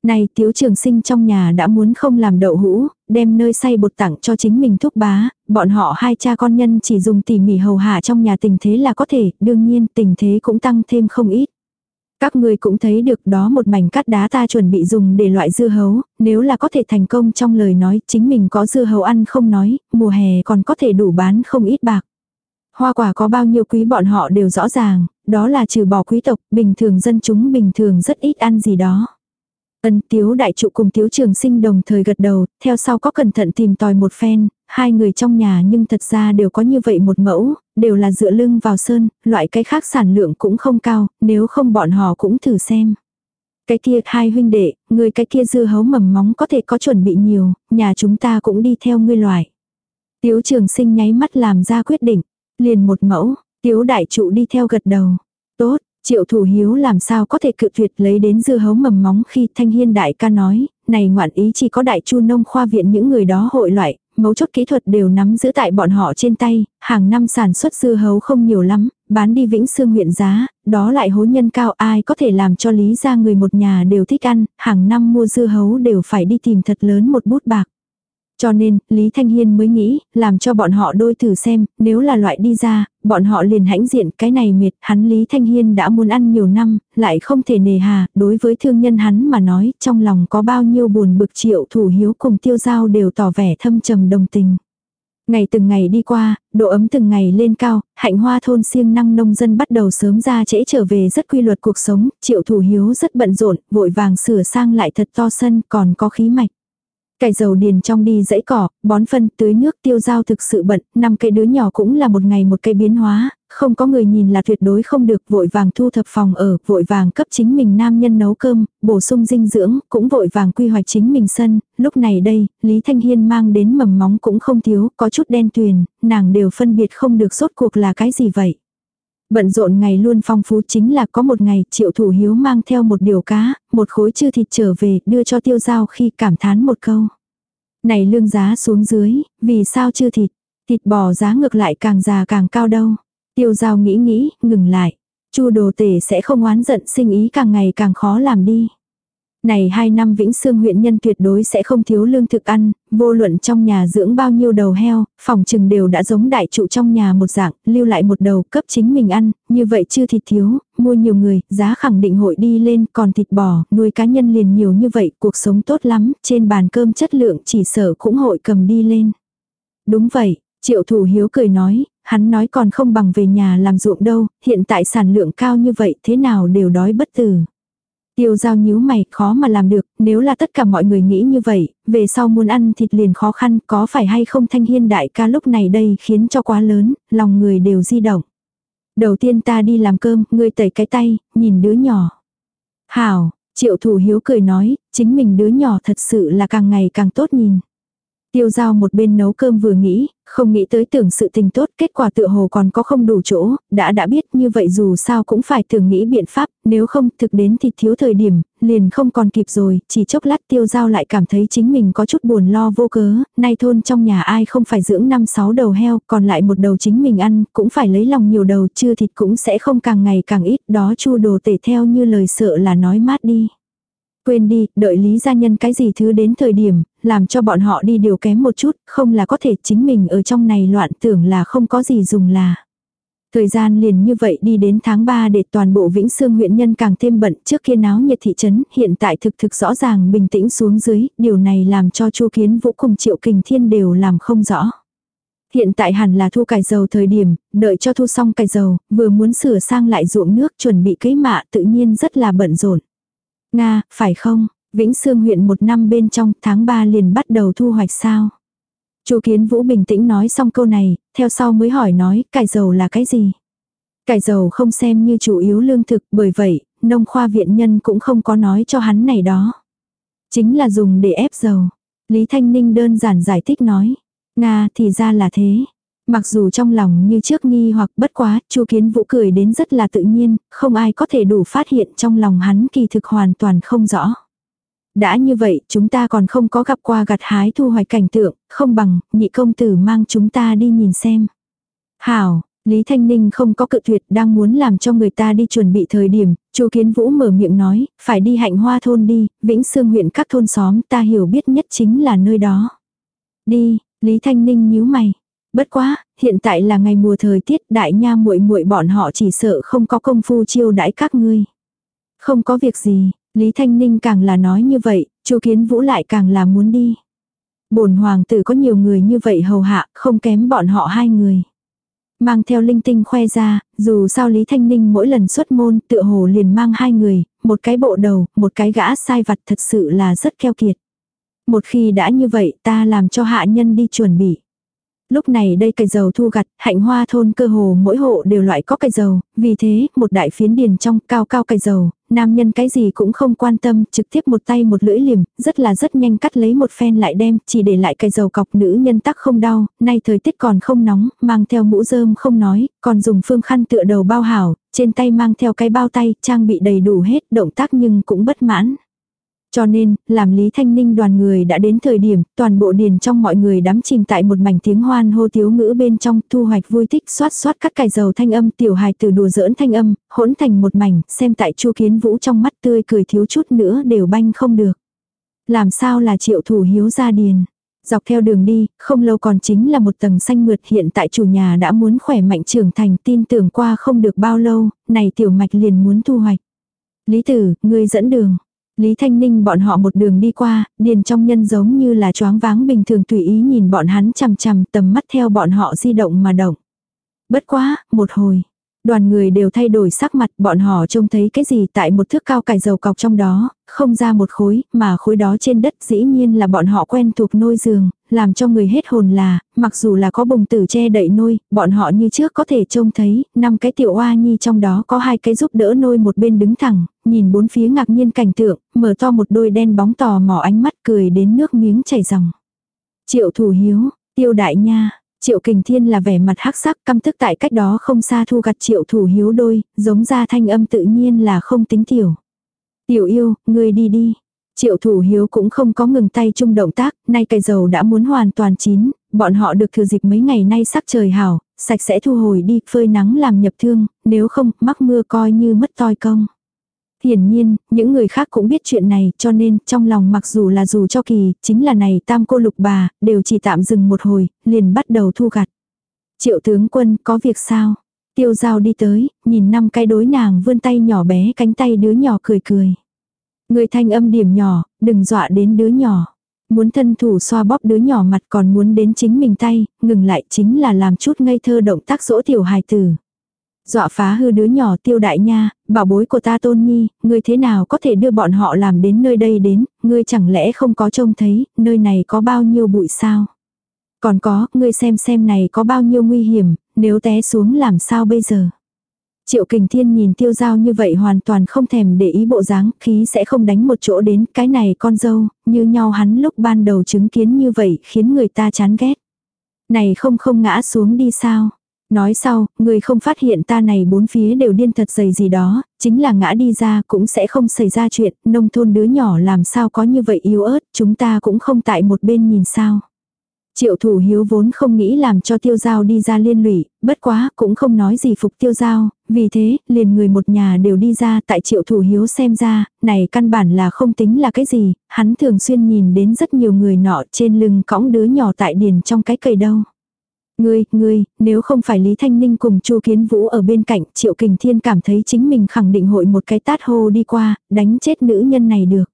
Này tiếu trường sinh trong nhà đã muốn không làm đậu hũ, đem nơi say bột tặng cho chính mình thúc bá, bọn họ hai cha con nhân chỉ dùng tỉ mỉ hầu hạ trong nhà tình thế là có thể, đương nhiên tình thế cũng tăng thêm không ít. Các người cũng thấy được đó một mảnh cắt đá ta chuẩn bị dùng để loại dưa hấu, nếu là có thể thành công trong lời nói chính mình có dưa hấu ăn không nói, mùa hè còn có thể đủ bán không ít bạc. Hoa quả có bao nhiêu quý bọn họ đều rõ ràng, đó là trừ bỏ quý tộc, bình thường dân chúng bình thường rất ít ăn gì đó. Ân tiếu đại trụ cùng tiếu trường sinh đồng thời gật đầu, theo sau có cẩn thận tìm tòi một phen, hai người trong nhà nhưng thật ra đều có như vậy một mẫu, đều là dựa lưng vào sơn, loại cái khác sản lượng cũng không cao, nếu không bọn họ cũng thử xem. Cái kia hai huynh đệ, người cái kia dưa hấu mầm móng có thể có chuẩn bị nhiều, nhà chúng ta cũng đi theo ngươi loại. Tiếu trường sinh nháy mắt làm ra quyết định, liền một mẫu, tiếu đại trụ đi theo gật đầu. Tốt, Triệu thủ hiếu làm sao có thể cự tuyệt lấy đến dưa hấu mầm móng khi thanh hiên đại ca nói, này ngoạn ý chỉ có đại chu nông khoa viện những người đó hội loại, mấu chốt kỹ thuật đều nắm giữ tại bọn họ trên tay, hàng năm sản xuất dưa hấu không nhiều lắm, bán đi vĩnh xương huyện giá, đó lại hối nhân cao ai có thể làm cho lý ra người một nhà đều thích ăn, hàng năm mua dưa hấu đều phải đi tìm thật lớn một bút bạc. Cho nên, Lý Thanh Hiên mới nghĩ, làm cho bọn họ đôi thử xem, nếu là loại đi ra, bọn họ liền hãnh diện cái này mệt, hắn Lý Thanh Hiên đã muốn ăn nhiều năm, lại không thể nề hà, đối với thương nhân hắn mà nói, trong lòng có bao nhiêu buồn bực triệu thủ hiếu cùng tiêu giao đều tỏ vẻ thâm trầm đồng tình. Ngày từng ngày đi qua, độ ấm từng ngày lên cao, hạnh hoa thôn siêng năng nông dân bắt đầu sớm ra trễ trở về rất quy luật cuộc sống, triệu thủ hiếu rất bận rộn, vội vàng sửa sang lại thật to sân, còn có khí mạch. Cải dầu điền trong đi dãy cỏ, bón phân, tưới nước tiêu giao thực sự bận, năm cây đứa nhỏ cũng là một ngày một cây biến hóa, không có người nhìn là tuyệt đối không được, vội vàng thu thập phòng ở, vội vàng cấp chính mình nam nhân nấu cơm, bổ sung dinh dưỡng, cũng vội vàng quy hoạch chính mình sân, lúc này đây, Lý Thanh Hiên mang đến mầm móng cũng không thiếu, có chút đen tuyền, nàng đều phân biệt không được sốt cuộc là cái gì vậy. Bận rộn ngày luôn phong phú chính là có một ngày triệu thủ hiếu mang theo một điều cá, một khối chư thịt trở về đưa cho tiêu giao khi cảm thán một câu. Này lương giá xuống dưới, vì sao chưa thịt? Thịt bò giá ngược lại càng già càng cao đâu. Tiêu giao nghĩ nghĩ, ngừng lại. Chu đồ tể sẽ không oán giận sinh ý càng ngày càng khó làm đi. Này hai năm Vĩnh Sương huyện nhân tuyệt đối sẽ không thiếu lương thực ăn, vô luận trong nhà dưỡng bao nhiêu đầu heo, phòng trừng đều đã giống đại trụ trong nhà một dạng, lưu lại một đầu cấp chính mình ăn, như vậy chưa thịt thiếu, mua nhiều người, giá khẳng định hội đi lên, còn thịt bò, nuôi cá nhân liền nhiều như vậy, cuộc sống tốt lắm, trên bàn cơm chất lượng chỉ sở cũng hội cầm đi lên. Đúng vậy, Triệu thủ hiếu cười nói, hắn nói còn không bằng về nhà làm ruộng đâu, hiện tại sản lượng cao như vậy thế nào đều đói bất tử. Tiêu giao nhíu mày, khó mà làm được, nếu là tất cả mọi người nghĩ như vậy, về sau muốn ăn thịt liền khó khăn, có phải hay không thanh hiên đại ca lúc này đây khiến cho quá lớn, lòng người đều di động. Đầu tiên ta đi làm cơm, ngươi tẩy cái tay, nhìn đứa nhỏ. Hảo, triệu thủ hiếu cười nói, chính mình đứa nhỏ thật sự là càng ngày càng tốt nhìn. Tiêu giao một bên nấu cơm vừa nghĩ, không nghĩ tới tưởng sự tình tốt, kết quả tựa hồ còn có không đủ chỗ, đã đã biết như vậy dù sao cũng phải tưởng nghĩ biện pháp, nếu không thực đến thì thiếu thời điểm, liền không còn kịp rồi, chỉ chốc lát tiêu giao lại cảm thấy chính mình có chút buồn lo vô cớ, nay thôn trong nhà ai không phải dưỡng năm sáu đầu heo, còn lại một đầu chính mình ăn, cũng phải lấy lòng nhiều đầu, chưa thịt cũng sẽ không càng ngày càng ít, đó chu đồ tể theo như lời sợ là nói mát đi. Quên đi, đợi lý gia nhân cái gì thứ đến thời điểm, làm cho bọn họ đi điều kém một chút, không là có thể chính mình ở trong này loạn tưởng là không có gì dùng là. Thời gian liền như vậy đi đến tháng 3 để toàn bộ Vĩnh Sương huyện nhân càng thêm bận trước kia náo nhiệt thị trấn, hiện tại thực thực rõ ràng bình tĩnh xuống dưới, điều này làm cho Chu Kiến Vũ cùng Triệu Kình Thiên đều làm không rõ. Hiện tại hẳn là thu cải dầu thời điểm, đợi cho thu xong cải dầu, vừa muốn sửa sang lại ruộng nước chuẩn bị cấy mạ tự nhiên rất là bận rộn. Nga, phải không? Vĩnh Sương huyện một năm bên trong tháng 3 liền bắt đầu thu hoạch sao? Chu Kiến Vũ bình tĩnh nói xong câu này, theo sau mới hỏi nói, cải dầu là cái gì? Cải dầu không xem như chủ yếu lương thực, bởi vậy, nông khoa viện nhân cũng không có nói cho hắn này đó. Chính là dùng để ép dầu. Lý Thanh Ninh đơn giản giải thích nói. Nga thì ra là thế. Mặc dù trong lòng như trước nghi hoặc bất quá, Chu Kiến Vũ cười đến rất là tự nhiên, không ai có thể đủ phát hiện trong lòng hắn kỳ thực hoàn toàn không rõ. Đã như vậy, chúng ta còn không có gặp qua gặt hái thu hoạch cảnh tượng, không bằng, nhị công tử mang chúng ta đi nhìn xem. Hảo, Lý Thanh Ninh không có cự tuyệt đang muốn làm cho người ta đi chuẩn bị thời điểm, Chu Kiến Vũ mở miệng nói, phải đi hạnh hoa thôn đi, Vĩnh Sương huyện các thôn xóm ta hiểu biết nhất chính là nơi đó. Đi, Lý Thanh Ninh nhíu mày. Bất quá, hiện tại là ngày mùa thời tiết đại nha muội muội bọn họ chỉ sợ không có công phu chiêu đãi các ngươi. Không có việc gì, Lý Thanh Ninh càng là nói như vậy, Chu Kiến Vũ lại càng là muốn đi. Bổn hoàng tử có nhiều người như vậy hầu hạ, không kém bọn họ hai người. Mang theo linh tinh khoe ra, dù sao Lý Thanh Ninh mỗi lần xuất môn tựa hồ liền mang hai người, một cái bộ đầu, một cái gã sai vặt thật sự là rất keo kiệt. Một khi đã như vậy ta làm cho hạ nhân đi chuẩn bị. Lúc này đây cây dầu thu gặt, hạnh hoa thôn cơ hồ mỗi hộ đều loại có cây dầu, vì thế, một đại phiến điền trong cao cao cây dầu, nam nhân cái gì cũng không quan tâm, trực tiếp một tay một lưỡi liềm, rất là rất nhanh cắt lấy một phen lại đem, chỉ để lại cây dầu cọc nữ nhân tắc không đau, nay thời tiết còn không nóng, mang theo mũ rơm không nói, còn dùng phương khăn tựa đầu bao hảo, trên tay mang theo cái bao tay, trang bị đầy đủ hết, động tác nhưng cũng bất mãn. Cho nên, làm Lý Thanh Ninh đoàn người đã đến thời điểm, toàn bộ điền trong mọi người đắm chìm tại một mảnh tiếng hoan hô tiếu ngữ bên trong, thu hoạch vui thích xoát xoát cắt cải dầu thanh âm, tiểu hài từ đùa giỡn thanh âm, hỗn thành một mảnh, xem tại chu kiến vũ trong mắt tươi cười thiếu chút nữa đều banh không được. Làm sao là triệu thủ hiếu ra điền. Dọc theo đường đi, không lâu còn chính là một tầng xanh mượt hiện tại chủ nhà đã muốn khỏe mạnh trưởng thành tin tưởng qua không được bao lâu, này tiểu mạch liền muốn thu hoạch. Lý tử, ngươi dẫn đường. Lý Thanh Ninh bọn họ một đường đi qua, điền trong nhân giống như là choáng váng bình thường tùy ý nhìn bọn hắn chằm chằm tầm mắt theo bọn họ di động mà động. Bất quá, một hồi. Đoàn người đều thay đổi sắc mặt, bọn họ trông thấy cái gì tại một thước cao cải dầu cọc trong đó, không ra một khối, mà khối đó trên đất dĩ nhiên là bọn họ quen thuộc nôi giường, làm cho người hết hồn là, mặc dù là có bùng tử che đậy nôi, bọn họ như trước có thể trông thấy, năm cái tiểu oa nhi trong đó có hai cái giúp đỡ nôi một bên đứng thẳng, nhìn bốn phía ngạc nhiên cảnh tượng, mở to một đôi đen bóng tò mò ánh mắt cười đến nước miếng chảy ròng. Triệu thủ hiếu, tiêu đại nha, Triệu Kình Thiên là vẻ mặt hắc sắc căm tức tại cách đó không xa thu gặt triệu thủ hiếu đôi, giống ra thanh âm tự nhiên là không tính tiểu. Tiểu yêu, ngươi đi đi. Triệu thủ hiếu cũng không có ngừng tay chung động tác, nay cây dầu đã muốn hoàn toàn chín, bọn họ được thừa dịp mấy ngày nay sắc trời hảo, sạch sẽ thu hồi đi, phơi nắng làm nhập thương, nếu không, mắc mưa coi như mất toi công. Hiển nhiên, những người khác cũng biết chuyện này, cho nên trong lòng mặc dù là dù cho kỳ, chính là này tam cô lục bà, đều chỉ tạm dừng một hồi, liền bắt đầu thu gặt. Triệu tướng quân có việc sao? Tiêu giao đi tới, nhìn năm cái đối nàng vươn tay nhỏ bé cánh tay đứa nhỏ cười cười. Người thanh âm điểm nhỏ, đừng dọa đến đứa nhỏ. Muốn thân thủ xoa bóp đứa nhỏ mặt còn muốn đến chính mình tay, ngừng lại chính là làm chút ngây thơ động tác dỗ tiểu hài tử. Dọa phá hư đứa nhỏ tiêu đại nha, bảo bối của ta tôn nhi, ngươi thế nào có thể đưa bọn họ làm đến nơi đây đến, ngươi chẳng lẽ không có trông thấy, nơi này có bao nhiêu bụi sao? Còn có, ngươi xem xem này có bao nhiêu nguy hiểm, nếu té xuống làm sao bây giờ? Triệu kình thiên nhìn tiêu giao như vậy hoàn toàn không thèm để ý bộ dáng, khí sẽ không đánh một chỗ đến, cái này con dâu, như nhau hắn lúc ban đầu chứng kiến như vậy khiến người ta chán ghét. Này không không ngã xuống đi sao? Nói sau, người không phát hiện ta này bốn phía đều điên thật dày gì đó, chính là ngã đi ra cũng sẽ không xảy ra chuyện, nông thôn đứa nhỏ làm sao có như vậy yếu ớt, chúng ta cũng không tại một bên nhìn sao. Triệu thủ hiếu vốn không nghĩ làm cho tiêu giao đi ra liên lụy, bất quá cũng không nói gì phục tiêu giao, vì thế, liền người một nhà đều đi ra tại triệu thủ hiếu xem ra, này căn bản là không tính là cái gì, hắn thường xuyên nhìn đến rất nhiều người nọ trên lưng cõng đứa nhỏ tại điền trong cái cây đâu. Ngươi, ngươi, nếu không phải Lý Thanh Ninh cùng Chu Kiến Vũ ở bên cạnh, Triệu Kình Thiên cảm thấy chính mình khẳng định hội một cái tát hô đi qua, đánh chết nữ nhân này được.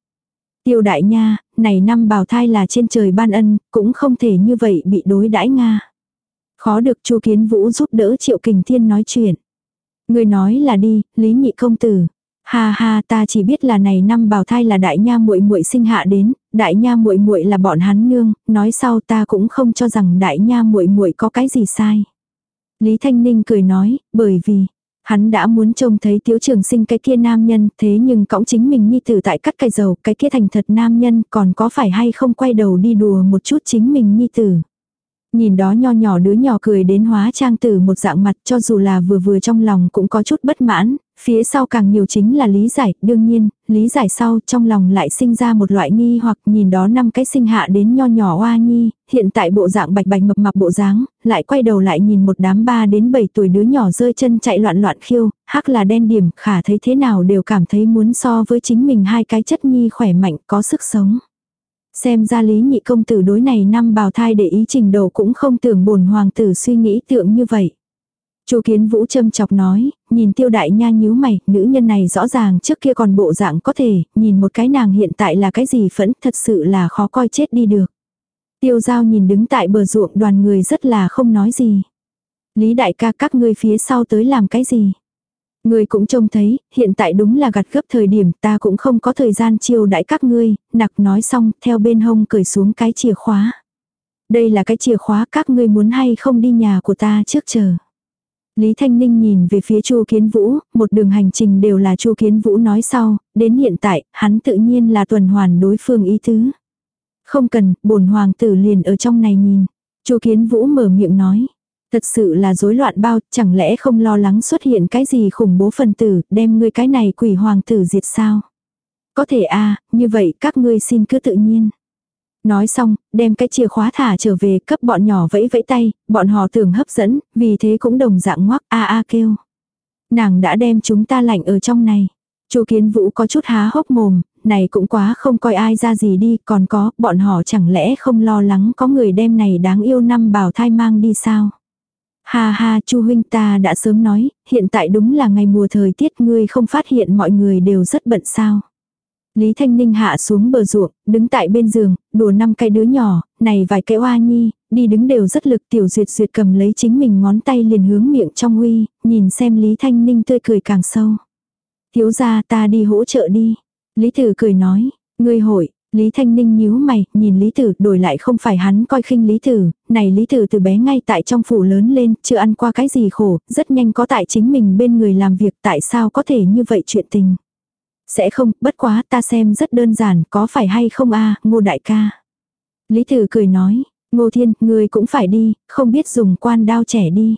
Tiêu đại nha, này năm bào thai là trên trời ban ân, cũng không thể như vậy bị đối đãi Nga. Khó được Chu Kiến Vũ giúp đỡ Triệu Kình Thiên nói chuyện. Người nói là đi, Lý Nhị Công Tử. Ha ha ta chỉ biết là này năm bào thai là đại nha muội muội sinh hạ đến, đại nha muội muội là bọn hắn nương, nói sau ta cũng không cho rằng đại nha muội muội có cái gì sai. Lý Thanh Ninh cười nói, bởi vì, hắn đã muốn trông thấy tiếu trường sinh cái kia nam nhân, thế nhưng cõng chính mình nhi tử tại cắt cây dầu, cái kia thành thật nam nhân còn có phải hay không quay đầu đi đùa một chút chính mình nhi tử. Nhìn đó nho nhỏ đứa nhỏ cười đến hóa trang từ một dạng mặt cho dù là vừa vừa trong lòng cũng có chút bất mãn, phía sau càng nhiều chính là lý giải, đương nhiên, lý giải sau trong lòng lại sinh ra một loại nghi hoặc nhìn đó năm cái sinh hạ đến nho nhỏ oa nhi, hiện tại bộ dạng bạch bạch mập mập bộ dáng, lại quay đầu lại nhìn một đám ba đến 7 tuổi đứa nhỏ rơi chân chạy loạn loạn khiêu, hắc là đen điểm, khả thấy thế nào đều cảm thấy muốn so với chính mình hai cái chất nhi khỏe mạnh có sức sống. Xem ra lý nhị công tử đối này năm bào thai để ý trình độ cũng không tưởng bổn hoàng tử suy nghĩ tượng như vậy. Chu Kiến Vũ châm chọc nói, nhìn tiêu đại nha nhíu mày, nữ nhân này rõ ràng trước kia còn bộ dạng có thể, nhìn một cái nàng hiện tại là cái gì phẫn, thật sự là khó coi chết đi được. Tiêu giao nhìn đứng tại bờ ruộng đoàn người rất là không nói gì. Lý đại ca các ngươi phía sau tới làm cái gì? Ngươi cũng trông thấy, hiện tại đúng là gặt gấp thời điểm ta cũng không có thời gian chiêu đãi các ngươi, nặc nói xong theo bên hông cởi xuống cái chìa khóa. Đây là cái chìa khóa các ngươi muốn hay không đi nhà của ta trước chờ. Lý Thanh Ninh nhìn về phía Chu Kiến Vũ, một đường hành trình đều là Chu Kiến Vũ nói sau, đến hiện tại, hắn tự nhiên là tuần hoàn đối phương ý tứ. Không cần, bổn hoàng tử liền ở trong này nhìn. Chu Kiến Vũ mở miệng nói. Thật sự là rối loạn bao, chẳng lẽ không lo lắng xuất hiện cái gì khủng bố phần tử, đem ngươi cái này quỷ hoàng tử diệt sao? Có thể a à, như vậy các ngươi xin cứ tự nhiên. Nói xong, đem cái chìa khóa thả trở về cấp bọn nhỏ vẫy vẫy tay, bọn họ tưởng hấp dẫn, vì thế cũng đồng dạng ngoắc a a kêu. Nàng đã đem chúng ta lạnh ở trong này. Chu Kiến Vũ có chút há hốc mồm, này cũng quá không coi ai ra gì đi, còn có, bọn họ chẳng lẽ không lo lắng có người đem này đáng yêu năm bào thai mang đi sao? Ha ha, Chu huynh ta đã sớm nói, hiện tại đúng là ngày mùa thời tiết ngươi không phát hiện mọi người đều rất bận sao? Lý Thanh Ninh hạ xuống bờ ruộng, đứng tại bên giường, đùa năm cái đứa nhỏ, này vài cái oa nhi, đi đứng đều rất lực tiểu duyệt duyệt cầm lấy chính mình ngón tay liền hướng miệng trong uy, nhìn xem Lý Thanh Ninh tươi cười càng sâu. Thiếu gia ta đi hỗ trợ đi. Lý Tử cười nói, ngươi hội, Lý Thanh Ninh nhíu mày, nhìn Lý Tử, đổi lại không phải hắn coi khinh Lý Tử, này Lý Tử từ bé ngay tại trong phủ lớn lên, chưa ăn qua cái gì khổ, rất nhanh có tại chính mình bên người làm việc, tại sao có thể như vậy chuyện tình. Sẽ không, bất quá ta xem rất đơn giản, có phải hay không a ngô đại ca. Lý Tử cười nói, ngô thiên, người cũng phải đi, không biết dùng quan đao trẻ đi.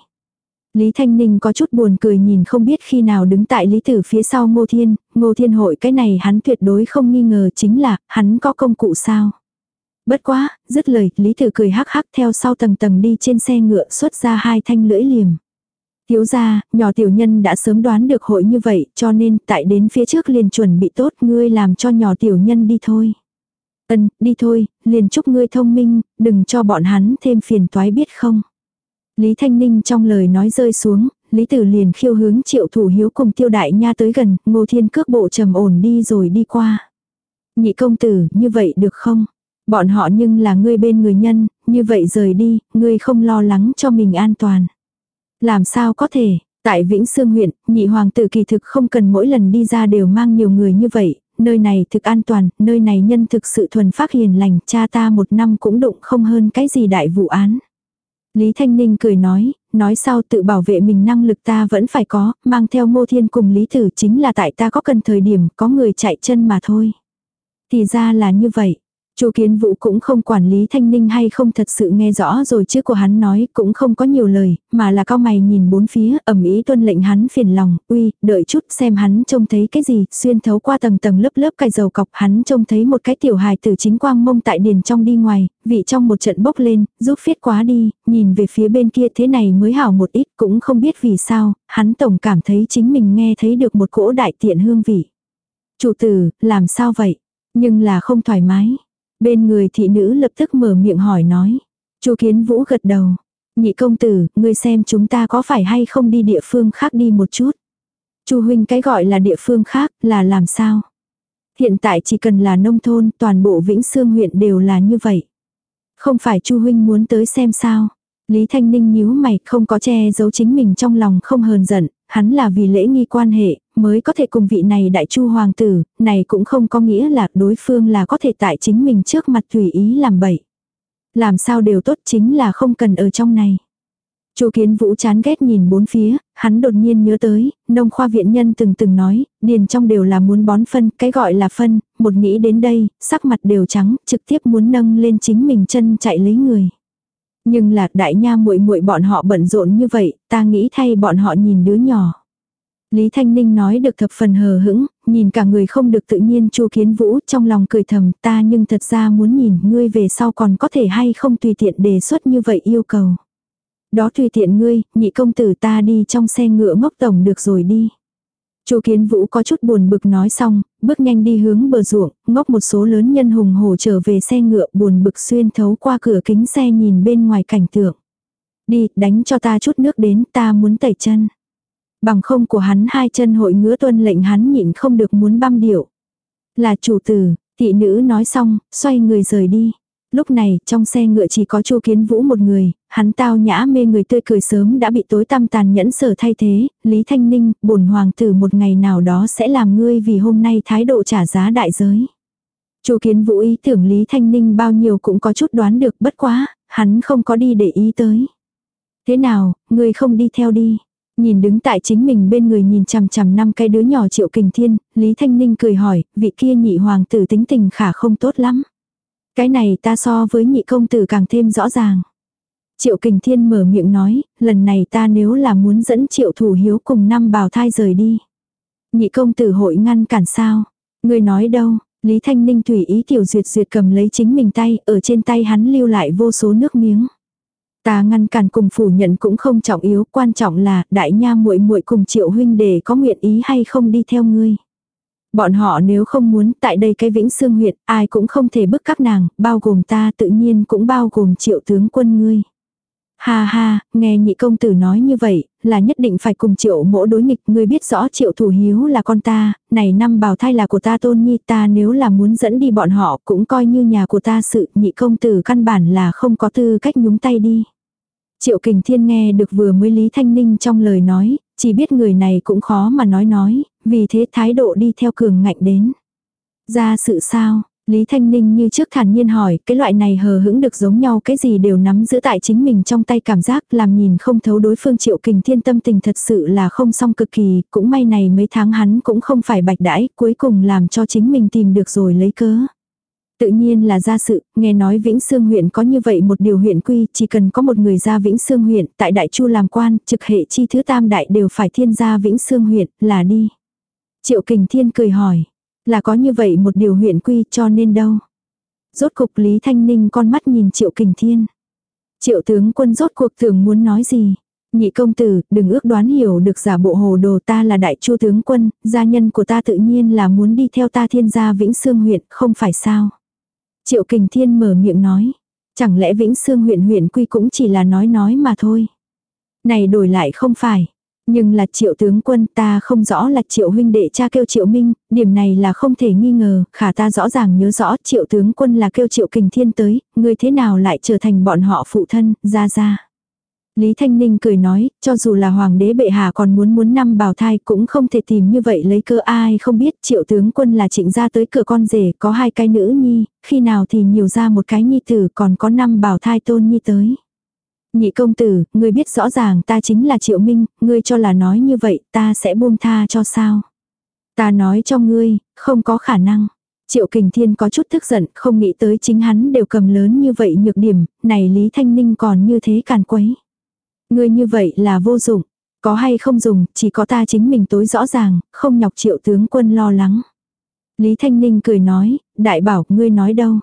Lý Thanh Ninh có chút buồn cười nhìn không biết khi nào đứng tại Lý Tử phía sau Ngô Thiên, Ngô Thiên hội cái này hắn tuyệt đối không nghi ngờ chính là hắn có công cụ sao. Bất quá, dứt lời, Lý Tử cười hắc hắc theo sau tầng tầng đi trên xe ngựa xuất ra hai thanh lưỡi liềm. Thiếu ra, nhỏ tiểu nhân đã sớm đoán được hội như vậy, cho nên tại đến phía trước liền chuẩn bị tốt ngươi làm cho nhỏ tiểu nhân đi thôi. Ân, đi thôi, liền chúc ngươi thông minh, đừng cho bọn hắn thêm phiền toái biết không. Lý Thanh Ninh trong lời nói rơi xuống, Lý Tử liền khiêu hướng triệu thủ hiếu cùng tiêu đại nha tới gần, ngô thiên cước bộ trầm ổn đi rồi đi qua. Nhị công tử, như vậy được không? Bọn họ nhưng là ngươi bên người nhân, như vậy rời đi, ngươi không lo lắng cho mình an toàn. Làm sao có thể, tại Vĩnh Sương huyện, nhị hoàng tử kỳ thực không cần mỗi lần đi ra đều mang nhiều người như vậy, nơi này thực an toàn, nơi này nhân thực sự thuần phát hiền lành, cha ta một năm cũng đụng không hơn cái gì đại vụ án. Lý Thanh Ninh cười nói, nói sau tự bảo vệ mình năng lực ta vẫn phải có, mang theo ngô thiên cùng Lý Tử chính là tại ta có cần thời điểm có người chạy chân mà thôi. Thì ra là như vậy. Chu Kiến Vũ cũng không quản lý Thanh Ninh hay không thật sự nghe rõ rồi chứ của hắn nói cũng không có nhiều lời, mà là cao mày nhìn bốn phía, ẩm ý tuân lệnh hắn phiền lòng, uy, đợi chút xem hắn trông thấy cái gì, xuyên thấu qua tầng tầng lớp lớp cài dầu cọc, hắn trông thấy một cái tiểu hài tử chính quang mông tại điền trong đi ngoài, vị trong một trận bốc lên, giúp phiết quá đi, nhìn về phía bên kia thế này mới hảo một ít, cũng không biết vì sao, hắn tổng cảm thấy chính mình nghe thấy được một cỗ đại tiện hương vị. Chủ tử, làm sao vậy? Nhưng là không thoải mái. Bên người thị nữ lập tức mở miệng hỏi nói. Chu Kiến Vũ gật đầu. Nhị công tử, ngươi xem chúng ta có phải hay không đi địa phương khác đi một chút. Chu huynh cái gọi là địa phương khác là làm sao? Hiện tại chỉ cần là nông thôn, toàn bộ Vĩnh Sương huyện đều là như vậy. Không phải Chu huynh muốn tới xem sao? Lý Thanh Ninh nhíu mày, không có che giấu chính mình trong lòng không hờn giận, hắn là vì lễ nghi quan hệ, mới có thể cùng vị này đại chu hoàng tử, này cũng không có nghĩa là đối phương là có thể tại chính mình trước mặt tùy ý làm bậy. Làm sao đều tốt chính là không cần ở trong này. Chu Kiến Vũ chán ghét nhìn bốn phía, hắn đột nhiên nhớ tới, nông khoa viện nhân từng từng nói, điền trong đều là muốn bón phân, cái gọi là phân, một nghĩ đến đây, sắc mặt đều trắng, trực tiếp muốn nâng lên chính mình chân chạy lấy người. Nhưng là đại nha muội muội bọn họ bận rộn như vậy, ta nghĩ thay bọn họ nhìn đứa nhỏ. Lý Thanh Ninh nói được thập phần hờ hững, nhìn cả người không được tự nhiên Chu Kiến Vũ trong lòng cười thầm ta nhưng thật ra muốn nhìn ngươi về sau còn có thể hay không tùy tiện đề xuất như vậy yêu cầu. Đó tùy tiện ngươi, nhị công tử ta đi trong xe ngựa ngốc tổng được rồi đi. Chu Kiến Vũ có chút buồn bực nói xong, bước nhanh đi hướng bờ ruộng, ngốc một số lớn nhân hùng hổ trở về xe ngựa buồn bực xuyên thấu qua cửa kính xe nhìn bên ngoài cảnh tượng. Đi, đánh cho ta chút nước đến, ta muốn tẩy chân. Bằng không của hắn hai chân hội ngứa tuân lệnh hắn nhịn không được muốn băm điệu. Là chủ tử, thị nữ nói xong, xoay người rời đi. Lúc này, trong xe ngựa chỉ có Chu Kiến Vũ một người, hắn tao nhã mê người tươi cười sớm đã bị tối tăm tàn nhẫn sở thay thế, Lý Thanh Ninh, bổn hoàng tử một ngày nào đó sẽ làm ngươi vì hôm nay thái độ trả giá đại giới. Chu Kiến Vũ ý tưởng Lý Thanh Ninh bao nhiêu cũng có chút đoán được bất quá, hắn không có đi để ý tới. Thế nào, ngươi không đi theo đi. Nhìn đứng tại chính mình bên người nhìn chằm chằm năm cái đứa nhỏ triệu kình thiên, Lý Thanh Ninh cười hỏi, vị kia nhị hoàng tử tính tình khả không tốt lắm. Cái này ta so với nhị công tử càng thêm rõ ràng. Triệu kình thiên mở miệng nói, lần này ta nếu là muốn dẫn triệu thủ hiếu cùng năm bào thai rời đi. Nhị công tử hội ngăn cản sao? Người nói đâu? Lý Thanh Ninh tùy ý tiểu duyệt duyệt cầm lấy chính mình tay, ở trên tay hắn lưu lại vô số nước miếng. Ta ngăn cản cùng phủ nhận cũng không trọng yếu, quan trọng là đại nha muội muội cùng triệu huynh để có nguyện ý hay không đi theo ngươi. Bọn họ nếu không muốn tại đây cái vĩnh xương huyện ai cũng không thể bức các nàng, bao gồm ta tự nhiên cũng bao gồm triệu tướng quân ngươi. Ha ha, nghe nhị công tử nói như vậy, là nhất định phải cùng triệu mỗ đối nghịch, ngươi biết rõ triệu thủ hiếu là con ta, này năm bào thai là của ta tôn nhi ta nếu là muốn dẫn đi bọn họ cũng coi như nhà của ta sự nhị công tử căn bản là không có tư cách nhúng tay đi. Triệu kình thiên nghe được vừa mới Lý Thanh Ninh trong lời nói, chỉ biết người này cũng khó mà nói nói, vì thế thái độ đi theo cường ngạnh đến. Ra sự sao, Lý Thanh Ninh như trước thản nhiên hỏi, cái loại này hờ hững được giống nhau cái gì đều nắm giữ tại chính mình trong tay cảm giác làm nhìn không thấu đối phương triệu kình thiên tâm tình thật sự là không song cực kỳ, cũng may này mấy tháng hắn cũng không phải bạch đãi, cuối cùng làm cho chính mình tìm được rồi lấy cớ. Tự nhiên là ra sự, nghe nói Vĩnh Sương huyện có như vậy một điều huyện quy, chỉ cần có một người ra Vĩnh Sương huyện, tại Đại Chu làm quan, trực hệ chi thứ tam đại đều phải thiên gia Vĩnh Sương huyện, là đi. Triệu Kình Thiên cười hỏi, là có như vậy một điều huyện quy cho nên đâu. Rốt cục Lý Thanh Ninh con mắt nhìn Triệu Kình Thiên. Triệu tướng quân rốt cuộc thường muốn nói gì. Nhị công tử, đừng ước đoán hiểu được giả bộ hồ đồ ta là đại chu tướng quân, gia nhân của ta tự nhiên là muốn đi theo ta thiên gia Vĩnh Sương huyện, không phải sao. Triệu Kình Thiên mở miệng nói. Chẳng lẽ Vĩnh Sương huyện huyện quy cũng chỉ là nói nói mà thôi. Này đổi lại không phải. Nhưng là triệu tướng quân ta không rõ là triệu huynh đệ cha kêu triệu minh, điểm này là không thể nghi ngờ, khả ta rõ ràng nhớ rõ triệu tướng quân là kêu triệu kình thiên tới, người thế nào lại trở thành bọn họ phụ thân, ra ra. Lý Thanh Ninh cười nói, cho dù là hoàng đế bệ hạ còn muốn muốn năm bào thai cũng không thể tìm như vậy lấy cơ ai không biết triệu tướng quân là trịnh ra tới cửa con rể có hai cái nữ nhi, khi nào thì nhiều ra một cái nhi tử còn có năm bào thai tôn nhi tới. Nhị công tử, ngươi biết rõ ràng ta chính là triệu minh, ngươi cho là nói như vậy ta sẽ buông tha cho sao. Ta nói cho ngươi, không có khả năng. Triệu Kình Thiên có chút tức giận, không nghĩ tới chính hắn đều cầm lớn như vậy nhược điểm, này Lý Thanh Ninh còn như thế càn quấy. Ngươi như vậy là vô dụng. Có hay không dùng, chỉ có ta chính mình tối rõ ràng, không nhọc triệu tướng quân lo lắng. Lý Thanh Ninh cười nói, đại bảo, ngươi nói đâu.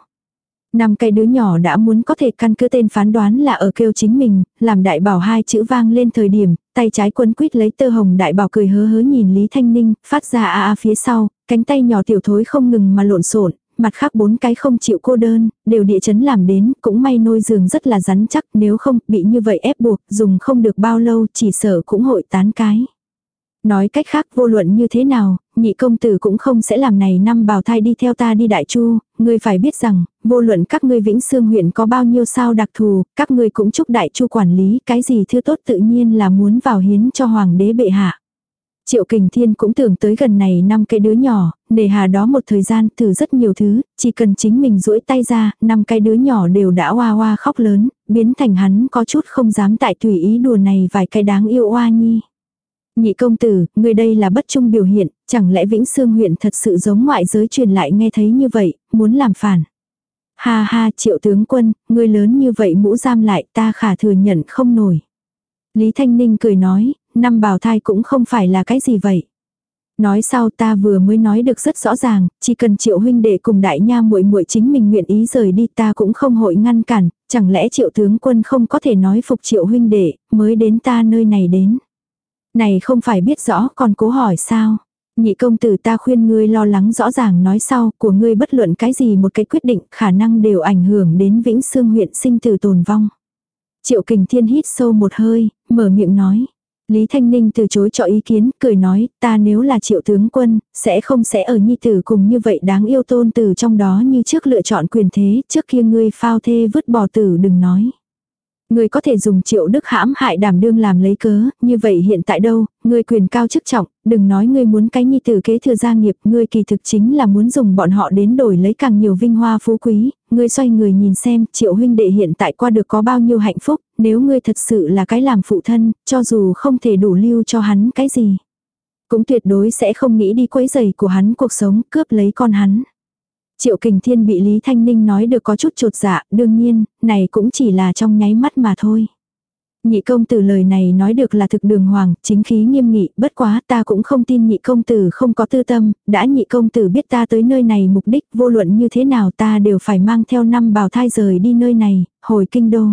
Năm cái đứa nhỏ đã muốn có thể căn cứ tên phán đoán là ở kêu chính mình, làm đại bảo hai chữ vang lên thời điểm, tay trái quân quýt lấy tơ hồng đại bảo cười hớ hớ nhìn Lý Thanh Ninh, phát ra a a phía sau, cánh tay nhỏ tiểu thối không ngừng mà lộn xộn mặt khác bốn cái không chịu cô đơn, đều địa chấn làm đến, cũng may nôi giường rất là rắn chắc, nếu không bị như vậy ép buộc, dùng không được bao lâu chỉ sợ cũng hội tán cái. Nói cách khác vô luận như thế nào, nhị công tử cũng không sẽ làm này năm bào thai đi theo ta đi đại chu, ngươi phải biết rằng, vô luận các ngươi vĩnh xương huyện có bao nhiêu sao đặc thù, các ngươi cũng chúc đại chu quản lý, cái gì thưa tốt tự nhiên là muốn vào hiến cho hoàng đế bệ hạ. Triệu Kình Thiên cũng tưởng tới gần này năm cái đứa nhỏ, nề hà đó một thời gian thử rất nhiều thứ, chỉ cần chính mình duỗi tay ra, năm cái đứa nhỏ đều đã oa oa khóc lớn, biến thành hắn có chút không dám tại tùy ý đùa này vài cái đáng yêu oa nhi. Nhị công tử, người đây là bất trung biểu hiện, chẳng lẽ Vĩnh Sương huyện thật sự giống ngoại giới truyền lại nghe thấy như vậy, muốn làm phản. Ha ha triệu tướng quân, người lớn như vậy mũ giam lại ta khả thừa nhận không nổi. Lý Thanh Ninh cười nói, năm bào thai cũng không phải là cái gì vậy. Nói sau ta vừa mới nói được rất rõ ràng, chỉ cần triệu huynh đệ cùng đại nha muội muội chính mình nguyện ý rời đi ta cũng không hội ngăn cản, chẳng lẽ triệu tướng quân không có thể nói phục triệu huynh đệ, mới đến ta nơi này đến. Này không phải biết rõ còn cố hỏi sao. Nhị công tử ta khuyên ngươi lo lắng rõ ràng nói sau, của ngươi bất luận cái gì một cái quyết định khả năng đều ảnh hưởng đến vĩnh xương huyện sinh tử tồn vong. Triệu kình thiên hít sâu một hơi, mở miệng nói. Lý Thanh Ninh từ chối cho ý kiến, cười nói, ta nếu là triệu tướng quân, sẽ không sẽ ở nhi tử cùng như vậy đáng yêu tôn tử trong đó như trước lựa chọn quyền thế, trước kia ngươi phao thê vứt bỏ tử đừng nói người có thể dùng triệu đức hãm hại đảm đương làm lấy cớ, như vậy hiện tại đâu, người quyền cao chức trọng, đừng nói người muốn cái nhi tử kế thừa gia nghiệp, người kỳ thực chính là muốn dùng bọn họ đến đổi lấy càng nhiều vinh hoa phú quý, người xoay người nhìn xem triệu huynh đệ hiện tại qua được có bao nhiêu hạnh phúc, nếu ngươi thật sự là cái làm phụ thân, cho dù không thể đủ lưu cho hắn cái gì. Cũng tuyệt đối sẽ không nghĩ đi quấy giày của hắn cuộc sống, cướp lấy con hắn. Triệu Kình Thiên bị Lý Thanh Ninh nói được có chút trột dạ, đương nhiên, này cũng chỉ là trong nháy mắt mà thôi. Nhị công tử lời này nói được là thực đường hoàng, chính khí nghiêm nghị, bất quá ta cũng không tin nhị công tử không có tư tâm, đã nhị công tử biết ta tới nơi này mục đích vô luận như thế nào ta đều phải mang theo năm bào thai rời đi nơi này, hồi kinh đô.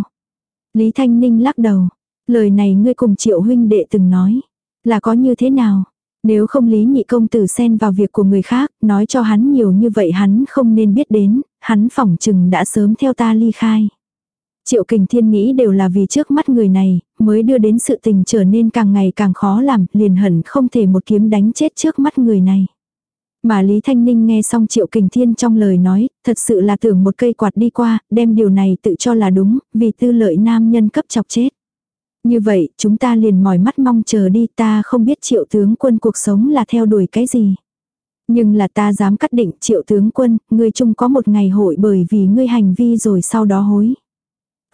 Lý Thanh Ninh lắc đầu, lời này ngươi cùng triệu huynh đệ từng nói, là có như thế nào? Nếu không lý nhị công tử xen vào việc của người khác, nói cho hắn nhiều như vậy hắn không nên biết đến, hắn phỏng chừng đã sớm theo ta ly khai. Triệu kình thiên nghĩ đều là vì trước mắt người này, mới đưa đến sự tình trở nên càng ngày càng khó làm, liền hẳn không thể một kiếm đánh chết trước mắt người này. Mà Lý Thanh Ninh nghe xong Triệu Kình Thiên trong lời nói, thật sự là tưởng một cây quạt đi qua, đem điều này tự cho là đúng, vì tư lợi nam nhân cấp chọc chết. Như vậy, chúng ta liền mỏi mắt mong chờ đi ta không biết triệu tướng quân cuộc sống là theo đuổi cái gì. Nhưng là ta dám cắt định triệu tướng quân, ngươi chung có một ngày hội bởi vì ngươi hành vi rồi sau đó hối.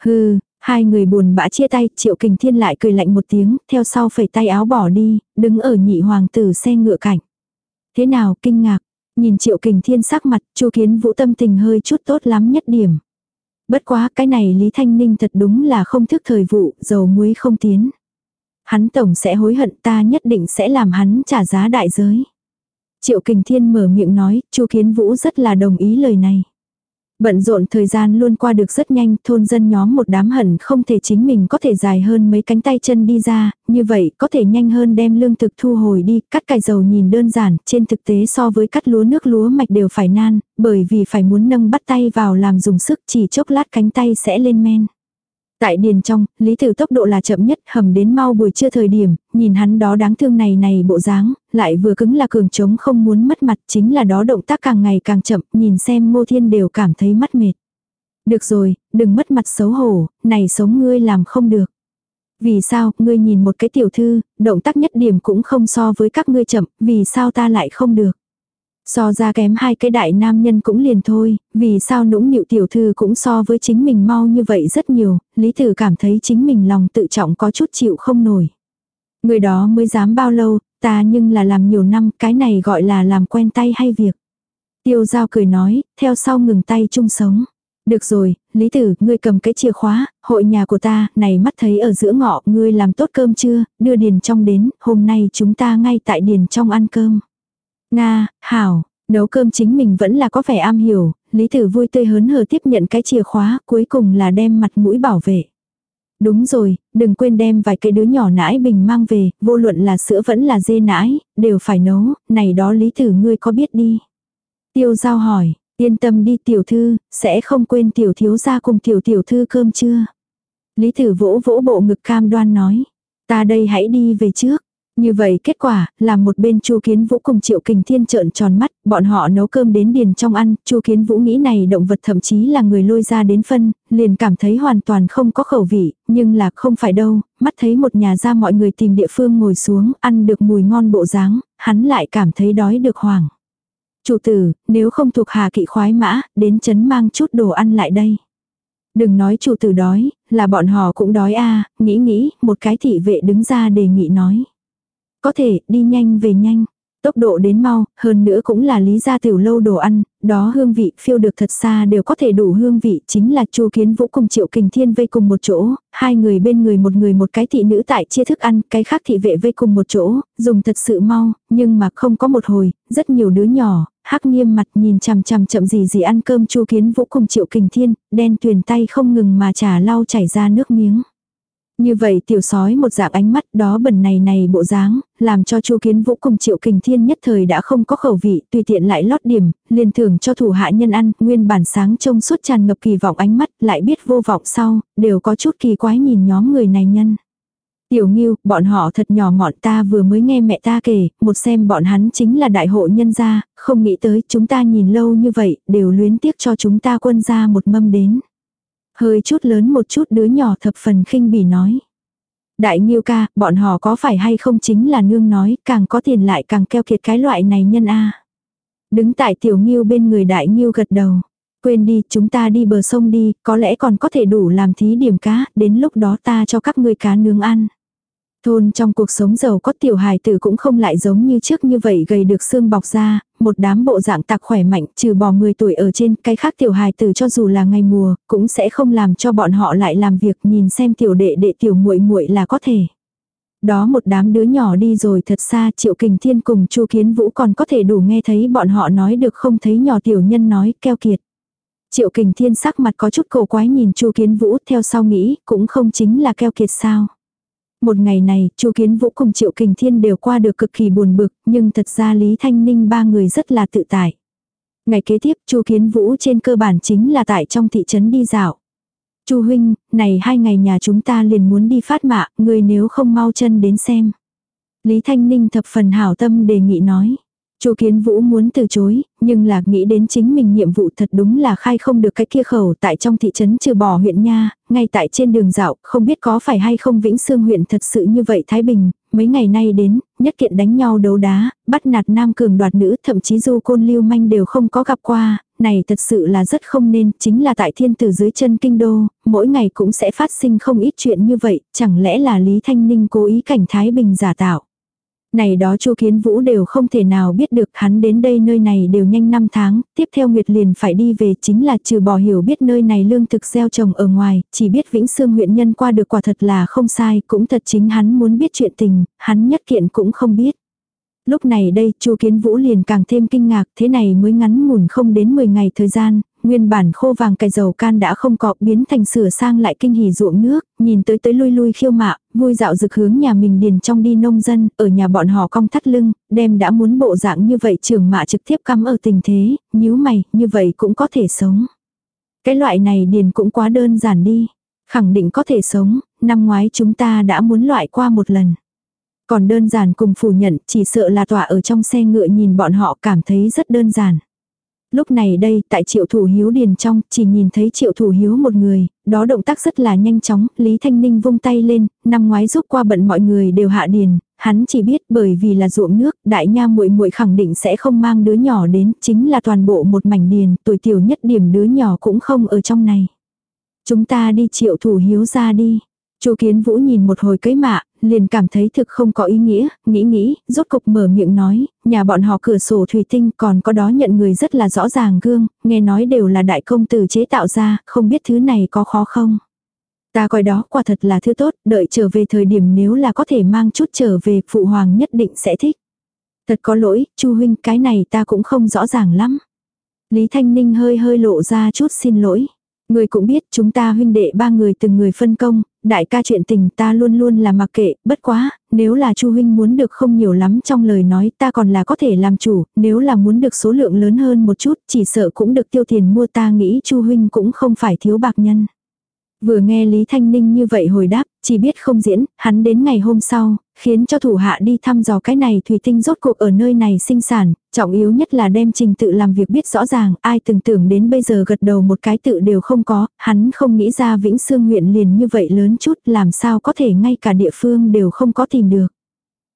Hừ, hai người buồn bã chia tay, triệu kình thiên lại cười lạnh một tiếng, theo sau phẩy tay áo bỏ đi, đứng ở nhị hoàng tử xe ngựa cảnh. Thế nào, kinh ngạc, nhìn triệu kình thiên sắc mặt, chu kiến vũ tâm tình hơi chút tốt lắm nhất điểm. Bất quá cái này Lý Thanh Ninh thật đúng là không thức thời vụ, dầu muối không tiến. Hắn tổng sẽ hối hận ta nhất định sẽ làm hắn trả giá đại giới. Triệu Kình Thiên mở miệng nói, Chu Kiến Vũ rất là đồng ý lời này. Bận rộn thời gian luôn qua được rất nhanh, thôn dân nhóm một đám hận không thể chính mình có thể dài hơn mấy cánh tay chân đi ra, như vậy có thể nhanh hơn đem lương thực thu hồi đi, cắt cải dầu nhìn đơn giản, trên thực tế so với cắt lúa nước lúa mạch đều phải nan, bởi vì phải muốn nâng bắt tay vào làm dùng sức chỉ chốc lát cánh tay sẽ lên men. Tại điền trong, Lý Tử tốc độ là chậm nhất, hầm đến mau buổi trưa thời điểm, nhìn hắn đó đáng thương này này bộ dáng, lại vừa cứng là cường trống không muốn mất mặt, chính là đó động tác càng ngày càng chậm, nhìn xem Ngô Thiên đều cảm thấy mắt mệt. Được rồi, đừng mất mặt xấu hổ, này sống ngươi làm không được. Vì sao, ngươi nhìn một cái tiểu thư, động tác nhất điểm cũng không so với các ngươi chậm, vì sao ta lại không được. So ra kém hai cái đại nam nhân cũng liền thôi, vì sao nũng nịu tiểu thư cũng so với chính mình mau như vậy rất nhiều, Lý Tử cảm thấy chính mình lòng tự trọng có chút chịu không nổi. Người đó mới dám bao lâu, ta nhưng là làm nhiều năm, cái này gọi là làm quen tay hay việc. Tiêu giao cười nói, theo sau ngừng tay chung sống. Được rồi, Lý Tử, ngươi cầm cái chìa khóa, hội nhà của ta, này mắt thấy ở giữa ngọ, ngươi làm tốt cơm chưa, đưa điền trong đến, hôm nay chúng ta ngay tại điền trong ăn cơm. Nga, Hảo, nấu cơm chính mình vẫn là có vẻ am hiểu, Lý Tử vui tươi hớn hở tiếp nhận cái chìa khóa, cuối cùng là đem mặt mũi bảo vệ. Đúng rồi, đừng quên đem vài cái đứa nhỏ nãi bình mang về, vô luận là sữa vẫn là dê nãi, đều phải nấu, này đó Lý Tử ngươi có biết đi. Tiêu giao hỏi, yên tâm đi tiểu thư, sẽ không quên tiểu thiếu gia cùng tiểu tiểu thư cơm chưa. Lý Tử vỗ vỗ bộ ngực cam đoan nói, ta đây hãy đi về trước. Như vậy kết quả, là một bên Chu Kiến Vũ cùng Triệu Kình Thiên trợn tròn mắt, bọn họ nấu cơm đến điền trong ăn, Chu Kiến Vũ nghĩ này động vật thậm chí là người lôi ra đến phân, liền cảm thấy hoàn toàn không có khẩu vị, nhưng là không phải đâu, mắt thấy một nhà ra mọi người tìm địa phương ngồi xuống, ăn được mùi ngon bộ dáng, hắn lại cảm thấy đói được hoảng. Chủ tử, nếu không thuộc hà kỵ khoái mã, đến chấn mang chút đồ ăn lại đây. Đừng nói chủ tử đói, là bọn họ cũng đói a nghĩ nghĩ, một cái thị vệ đứng ra đề nghị nói. Có thể, đi nhanh về nhanh. Tốc độ đến mau, hơn nữa cũng là lý gia tiểu lâu đồ ăn, đó hương vị phiêu được thật xa đều có thể đủ hương vị, chính là Chu Kiến Vũ cùng Triệu Kình Thiên vây cùng một chỗ, hai người bên người một người một cái thị nữ tại chia thức ăn, cái khác thị vệ vây cùng một chỗ, dùng thật sự mau, nhưng mà không có một hồi, rất nhiều đứa nhỏ, hắc nghiêm mặt nhìn chằm chằm chậm gì gì ăn cơm Chu Kiến Vũ cùng Triệu Kình Thiên, đen tuyền tay không ngừng mà trả lau chảy ra nước miếng. Như vậy tiểu sói một dạng ánh mắt đó bẩn này này bộ dáng, làm cho Chu Kiến Vũ cùng Triệu Kình Thiên nhất thời đã không có khẩu vị, tùy tiện lại lót điểm, liền thưởng cho thủ hạ nhân ăn, nguyên bản sáng trông suốt tràn ngập kỳ vọng ánh mắt, lại biết vô vọng sau, đều có chút kỳ quái nhìn nhóm người này nhân. Tiểu Nghiêu, bọn họ thật nhỏ mọn ta vừa mới nghe mẹ ta kể, một xem bọn hắn chính là đại hộ nhân gia, không nghĩ tới chúng ta nhìn lâu như vậy, đều luyến tiếc cho chúng ta quân ra một mâm đến. Hơi chút lớn một chút đứa nhỏ thập phần khinh bỉ nói. Đại Nghiêu ca, bọn họ có phải hay không chính là nương nói, càng có tiền lại càng keo kiệt cái loại này nhân a. Đứng tại tiểu Nghiêu bên người đại Nghiêu gật đầu. Quên đi, chúng ta đi bờ sông đi, có lẽ còn có thể đủ làm thí điểm cá, đến lúc đó ta cho các ngươi cá nướng ăn. Thôn trong cuộc sống giàu có tiểu hài tử cũng không lại giống như trước như vậy gầy được xương bọc ra, một đám bộ dạng tạc khỏe mạnh trừ bỏ 10 tuổi ở trên cái khác tiểu hài tử cho dù là ngày mùa cũng sẽ không làm cho bọn họ lại làm việc nhìn xem tiểu đệ đệ tiểu muội muội là có thể. Đó một đám đứa nhỏ đi rồi thật xa triệu kình thiên cùng chu kiến vũ còn có thể đủ nghe thấy bọn họ nói được không thấy nhỏ tiểu nhân nói keo kiệt. Triệu kình thiên sắc mặt có chút cổ quái nhìn chu kiến vũ theo sau nghĩ cũng không chính là keo kiệt sao. Một ngày này, Chu Kiến Vũ cùng Triệu Kình Thiên đều qua được cực kỳ buồn bực, nhưng thật ra Lý Thanh Ninh ba người rất là tự tại. Ngày kế tiếp, Chu Kiến Vũ trên cơ bản chính là tại trong thị trấn đi dạo. Chu huynh, này hai ngày nhà chúng ta liền muốn đi phát mạ, người nếu không mau chân đến xem. Lý Thanh Ninh thập phần hảo tâm đề nghị nói. Chu Kiến Vũ muốn từ chối, nhưng là nghĩ đến chính mình nhiệm vụ thật đúng là khai không được cái kia khẩu tại trong thị trấn trừ bỏ huyện nha, ngay tại trên đường dạo, không biết có phải hay không Vĩnh Sương huyện thật sự như vậy Thái Bình, mấy ngày nay đến, nhất kiện đánh nhau đấu đá, bắt nạt nam cường đoạt nữ, thậm chí du côn lưu manh đều không có gặp qua, này thật sự là rất không nên, chính là tại thiên tử dưới chân kinh đô, mỗi ngày cũng sẽ phát sinh không ít chuyện như vậy, chẳng lẽ là Lý Thanh Ninh cố ý cảnh Thái Bình giả tạo. Này đó Chu Kiến Vũ đều không thể nào biết được hắn đến đây nơi này đều nhanh 5 tháng, tiếp theo Nguyệt liền phải đi về chính là trừ bỏ hiểu biết nơi này lương thực gieo trồng ở ngoài, chỉ biết Vĩnh Sương huyện nhân qua được quả thật là không sai, cũng thật chính hắn muốn biết chuyện tình, hắn nhất kiện cũng không biết. Lúc này đây Chu Kiến Vũ liền càng thêm kinh ngạc, thế này mới ngắn ngủn không đến 10 ngày thời gian, nguyên bản khô vàng cải dầu can đã không có biến thành sửa sang lại kinh hỉ ruộng nước, nhìn tới tới lui lui khiêu mạ, vui dạo rực hướng nhà mình điền trong đi nông dân, ở nhà bọn họ cong thắt lưng, đem đã muốn bộ dạng như vậy trưởng mạ trực tiếp cắm ở tình thế, nhíu mày, như vậy cũng có thể sống. Cái loại này điền cũng quá đơn giản đi, khẳng định có thể sống, năm ngoái chúng ta đã muốn loại qua một lần. Còn đơn giản cùng phủ nhận, chỉ sợ là tỏa ở trong xe ngựa nhìn bọn họ cảm thấy rất đơn giản. Lúc này đây, tại triệu thủ hiếu điền trong, chỉ nhìn thấy triệu thủ hiếu một người, đó động tác rất là nhanh chóng, Lý Thanh Ninh vung tay lên, năm ngoái giúp qua bận mọi người đều hạ điền, hắn chỉ biết bởi vì là ruộng nước, đại nha muội muội khẳng định sẽ không mang đứa nhỏ đến, chính là toàn bộ một mảnh điền, tuổi tiểu nhất điểm đứa nhỏ cũng không ở trong này. Chúng ta đi triệu thủ hiếu ra đi. Chu Kiến Vũ nhìn một hồi cấy mạ, liền cảm thấy thực không có ý nghĩa, nghĩ nghĩ, rốt cục mở miệng nói, nhà bọn họ cửa sổ thủy tinh còn có đó nhận người rất là rõ ràng gương, nghe nói đều là đại công tử chế tạo ra, không biết thứ này có khó không. Ta coi đó quả thật là thứ tốt, đợi trở về thời điểm nếu là có thể mang chút trở về, phụ hoàng nhất định sẽ thích. Thật có lỗi, chu huynh, cái này ta cũng không rõ ràng lắm. Lý Thanh Ninh hơi hơi lộ ra chút xin lỗi. Người cũng biết chúng ta huynh đệ ba người từng người phân công, đại ca chuyện tình ta luôn luôn là mặc kệ, bất quá, nếu là chu huynh muốn được không nhiều lắm trong lời nói ta còn là có thể làm chủ, nếu là muốn được số lượng lớn hơn một chút chỉ sợ cũng được tiêu tiền mua ta nghĩ chu huynh cũng không phải thiếu bạc nhân. Vừa nghe Lý Thanh Ninh như vậy hồi đáp, chỉ biết không diễn, hắn đến ngày hôm sau, khiến cho thủ hạ đi thăm dò cái này thủy tinh rốt cuộc ở nơi này sinh sản, trọng yếu nhất là đem trình tự làm việc biết rõ ràng, ai từng tưởng đến bây giờ gật đầu một cái tự đều không có, hắn không nghĩ ra Vĩnh Sương huyện liền như vậy lớn chút, làm sao có thể ngay cả địa phương đều không có tìm được.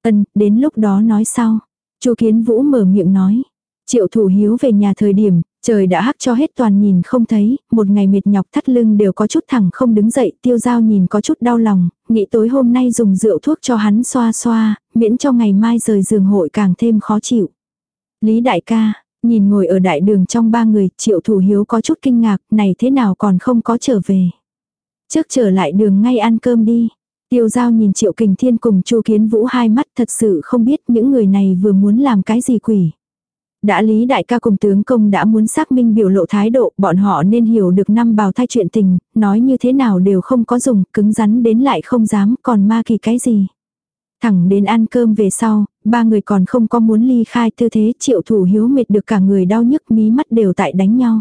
Ân, đến lúc đó nói sau. Chu Kiến Vũ mở miệng nói. Triệu thủ hiếu về nhà thời điểm, Trời đã hắc cho hết toàn nhìn không thấy, một ngày mệt nhọc thắt lưng đều có chút thẳng không đứng dậy, tiêu dao nhìn có chút đau lòng, nghĩ tối hôm nay dùng rượu thuốc cho hắn xoa xoa, miễn cho ngày mai rời giường hội càng thêm khó chịu. Lý đại ca, Nhìn ngồi ở đại đường trong ba người, triệu thủ hiếu có chút kinh ngạc, này thế nào còn không có trở về. Trước trở lại đường ngay ăn cơm đi. Tiêu giao nhìn triệu kình thiên cùng chu kiến vũ hai mắt thật sự không biết những người này vừa muốn làm cái gì quỷ. Đã lý đại ca cùng tướng công đã muốn xác minh biểu lộ thái độ, bọn họ nên hiểu được năm bào thai chuyện tình, nói như thế nào đều không có dùng, cứng rắn đến lại không dám, còn ma kỳ cái gì. Thẳng đến ăn cơm về sau, ba người còn không có muốn ly khai tư thế triệu thủ hiếu mệt được cả người đau nhức mí mắt đều tại đánh nhau.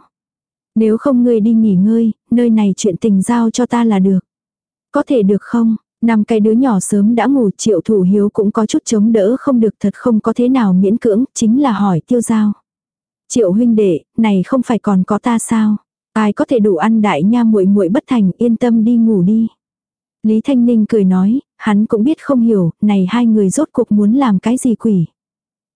Nếu không ngươi đi nghỉ ngơi, nơi này chuyện tình giao cho ta là được. Có thể được không? Năm cái đứa nhỏ sớm đã ngủ triệu thủ hiếu cũng có chút chống đỡ không được thật không có thế nào miễn cưỡng, chính là hỏi tiêu giao. Triệu huynh đệ, này không phải còn có ta sao? Ai có thể đủ ăn đại nha muội muội bất thành yên tâm đi ngủ đi. Lý Thanh Ninh cười nói, hắn cũng biết không hiểu, này hai người rốt cuộc muốn làm cái gì quỷ.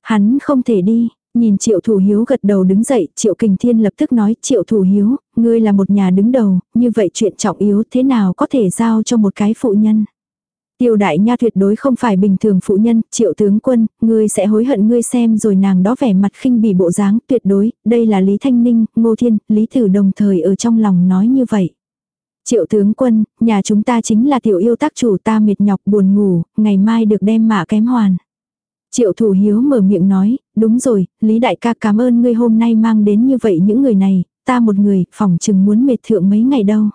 Hắn không thể đi, nhìn triệu thủ hiếu gật đầu đứng dậy, triệu kình thiên lập tức nói triệu thủ hiếu, ngươi là một nhà đứng đầu, như vậy chuyện trọng yếu thế nào có thể giao cho một cái phụ nhân. Tiêu đại nha tuyệt đối không phải bình thường phụ nhân, triệu tướng quân, ngươi sẽ hối hận ngươi xem rồi nàng đó vẻ mặt khinh bỉ bộ dáng tuyệt đối, đây là Lý Thanh Ninh, Ngô Thiên, Lý Thử đồng thời ở trong lòng nói như vậy. Triệu tướng quân, nhà chúng ta chính là tiểu yêu tác chủ ta mệt nhọc buồn ngủ, ngày mai được đem mạ kém hoàn. Triệu thủ hiếu mở miệng nói, đúng rồi, Lý đại ca cảm ơn ngươi hôm nay mang đến như vậy những người này, ta một người, phòng chừng muốn mệt thượng mấy ngày đâu.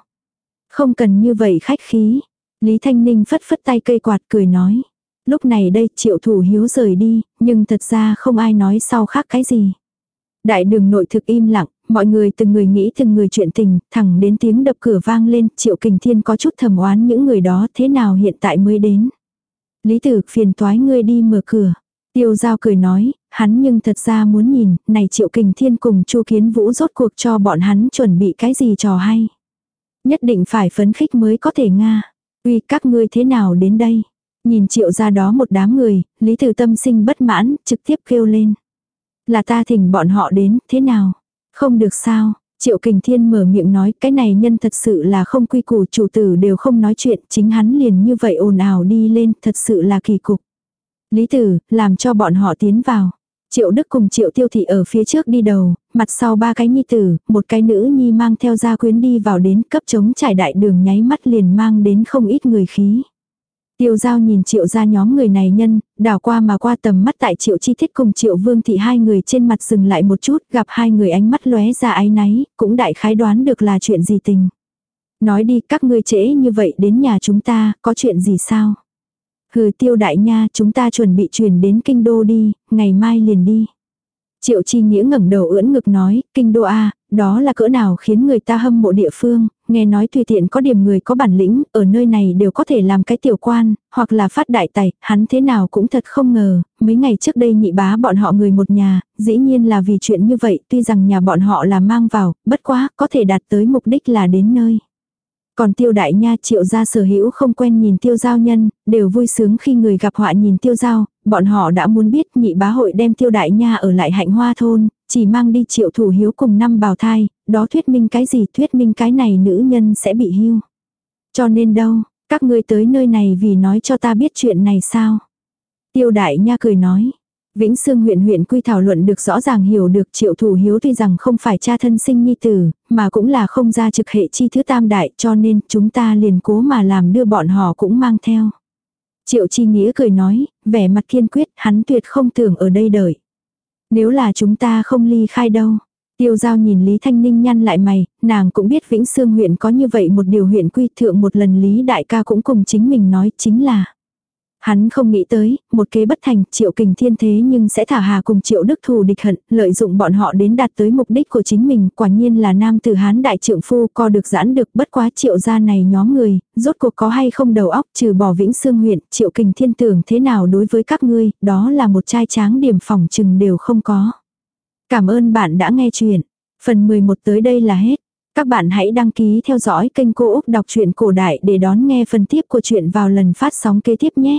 Không cần như vậy khách khí. Lý Thanh Ninh phất phất tay cây quạt cười nói. Lúc này đây triệu thủ hiếu rời đi, nhưng thật ra không ai nói sau khác cái gì. Đại đường nội thực im lặng, mọi người từng người nghĩ từng người chuyện tình, thẳng đến tiếng đập cửa vang lên, triệu kình thiên có chút thầm oán những người đó thế nào hiện tại mới đến. Lý tử phiền toái ngươi đi mở cửa. Tiêu giao cười nói, hắn nhưng thật ra muốn nhìn, này triệu kình thiên cùng chu kiến vũ rốt cuộc cho bọn hắn chuẩn bị cái gì trò hay. Nhất định phải phấn khích mới có thể nga. Uy các ngươi thế nào đến đây? Nhìn triệu ra đó một đám người, Lý Tử Tâm sinh bất mãn, trực tiếp kêu lên. Là ta thỉnh bọn họ đến, thế nào? Không được sao? Triệu Kình Thiên mở miệng nói cái này nhân thật sự là không quy củ chủ tử đều không nói chuyện, chính hắn liền như vậy ồn ào đi lên, thật sự là kỳ cục. Lý Tử, làm cho bọn họ tiến vào. Triệu Đức cùng Triệu Tiêu Thị ở phía trước đi đầu, mặt sau ba cái nhi tử, một cái nữ nhi mang theo gia quyến đi vào đến cấp chống trải đại đường nháy mắt liền mang đến không ít người khí. Tiêu giao nhìn triệu ra nhóm người này nhân, đảo qua mà qua tầm mắt tại triệu chi thiết cùng triệu vương thị hai người trên mặt dừng lại một chút, gặp hai người ánh mắt lóe ra ái náy, cũng đại khái đoán được là chuyện gì tình. Nói đi các ngươi trễ như vậy đến nhà chúng ta, có chuyện gì sao? Hừ tiêu đại nha, chúng ta chuẩn bị chuyển đến kinh đô đi, ngày mai liền đi. Triệu chi nghĩa ngẩng đầu ưỡn ngực nói, kinh đô A, đó là cỡ nào khiến người ta hâm mộ địa phương, nghe nói tùy tiện có điểm người có bản lĩnh, ở nơi này đều có thể làm cái tiểu quan, hoặc là phát đại tài, hắn thế nào cũng thật không ngờ, mấy ngày trước đây nhị bá bọn họ người một nhà, dĩ nhiên là vì chuyện như vậy, tuy rằng nhà bọn họ là mang vào, bất quá, có thể đạt tới mục đích là đến nơi. Còn tiêu đại nha triệu gia sở hữu không quen nhìn tiêu giao nhân, đều vui sướng khi người gặp họa nhìn tiêu giao, bọn họ đã muốn biết nhị bá hội đem tiêu đại nha ở lại hạnh hoa thôn, chỉ mang đi triệu thủ hiếu cùng năm bào thai, đó thuyết minh cái gì thuyết minh cái này nữ nhân sẽ bị hưu. Cho nên đâu, các ngươi tới nơi này vì nói cho ta biết chuyện này sao. Tiêu đại nha cười nói. Vĩnh Sương huyện huyện quy thảo luận được rõ ràng hiểu được triệu thủ hiếu tuy rằng không phải cha thân sinh nhi tử, mà cũng là không ra trực hệ chi thứ tam đại cho nên chúng ta liền cố mà làm đưa bọn họ cũng mang theo. Triệu chi nghĩa cười nói, vẻ mặt kiên quyết hắn tuyệt không tưởng ở đây đợi. Nếu là chúng ta không ly khai đâu. Tiêu giao nhìn Lý Thanh Ninh nhăn lại mày, nàng cũng biết Vĩnh Sương huyện có như vậy một điều huyện quy thượng một lần Lý Đại ca cũng cùng chính mình nói chính là. Hắn không nghĩ tới, một kế bất thành, triệu kình thiên thế nhưng sẽ thả hà cùng triệu đức thù địch hận, lợi dụng bọn họ đến đạt tới mục đích của chính mình, quả nhiên là nam tử hán đại trượng phu, co được giãn được bất quá triệu gia này nhóm người, rốt cuộc có hay không đầu óc, trừ bỏ vĩnh xương huyện, triệu kình thiên tưởng thế nào đối với các ngươi, đó là một trai tráng điểm phòng chừng đều không có. Cảm ơn bạn đã nghe chuyện. Phần 11 tới đây là hết. Các bạn hãy đăng ký theo dõi kênh Cô Úc Đọc truyện Cổ Đại để đón nghe phần tiếp của chuyện vào lần phát sóng kế tiếp nhé.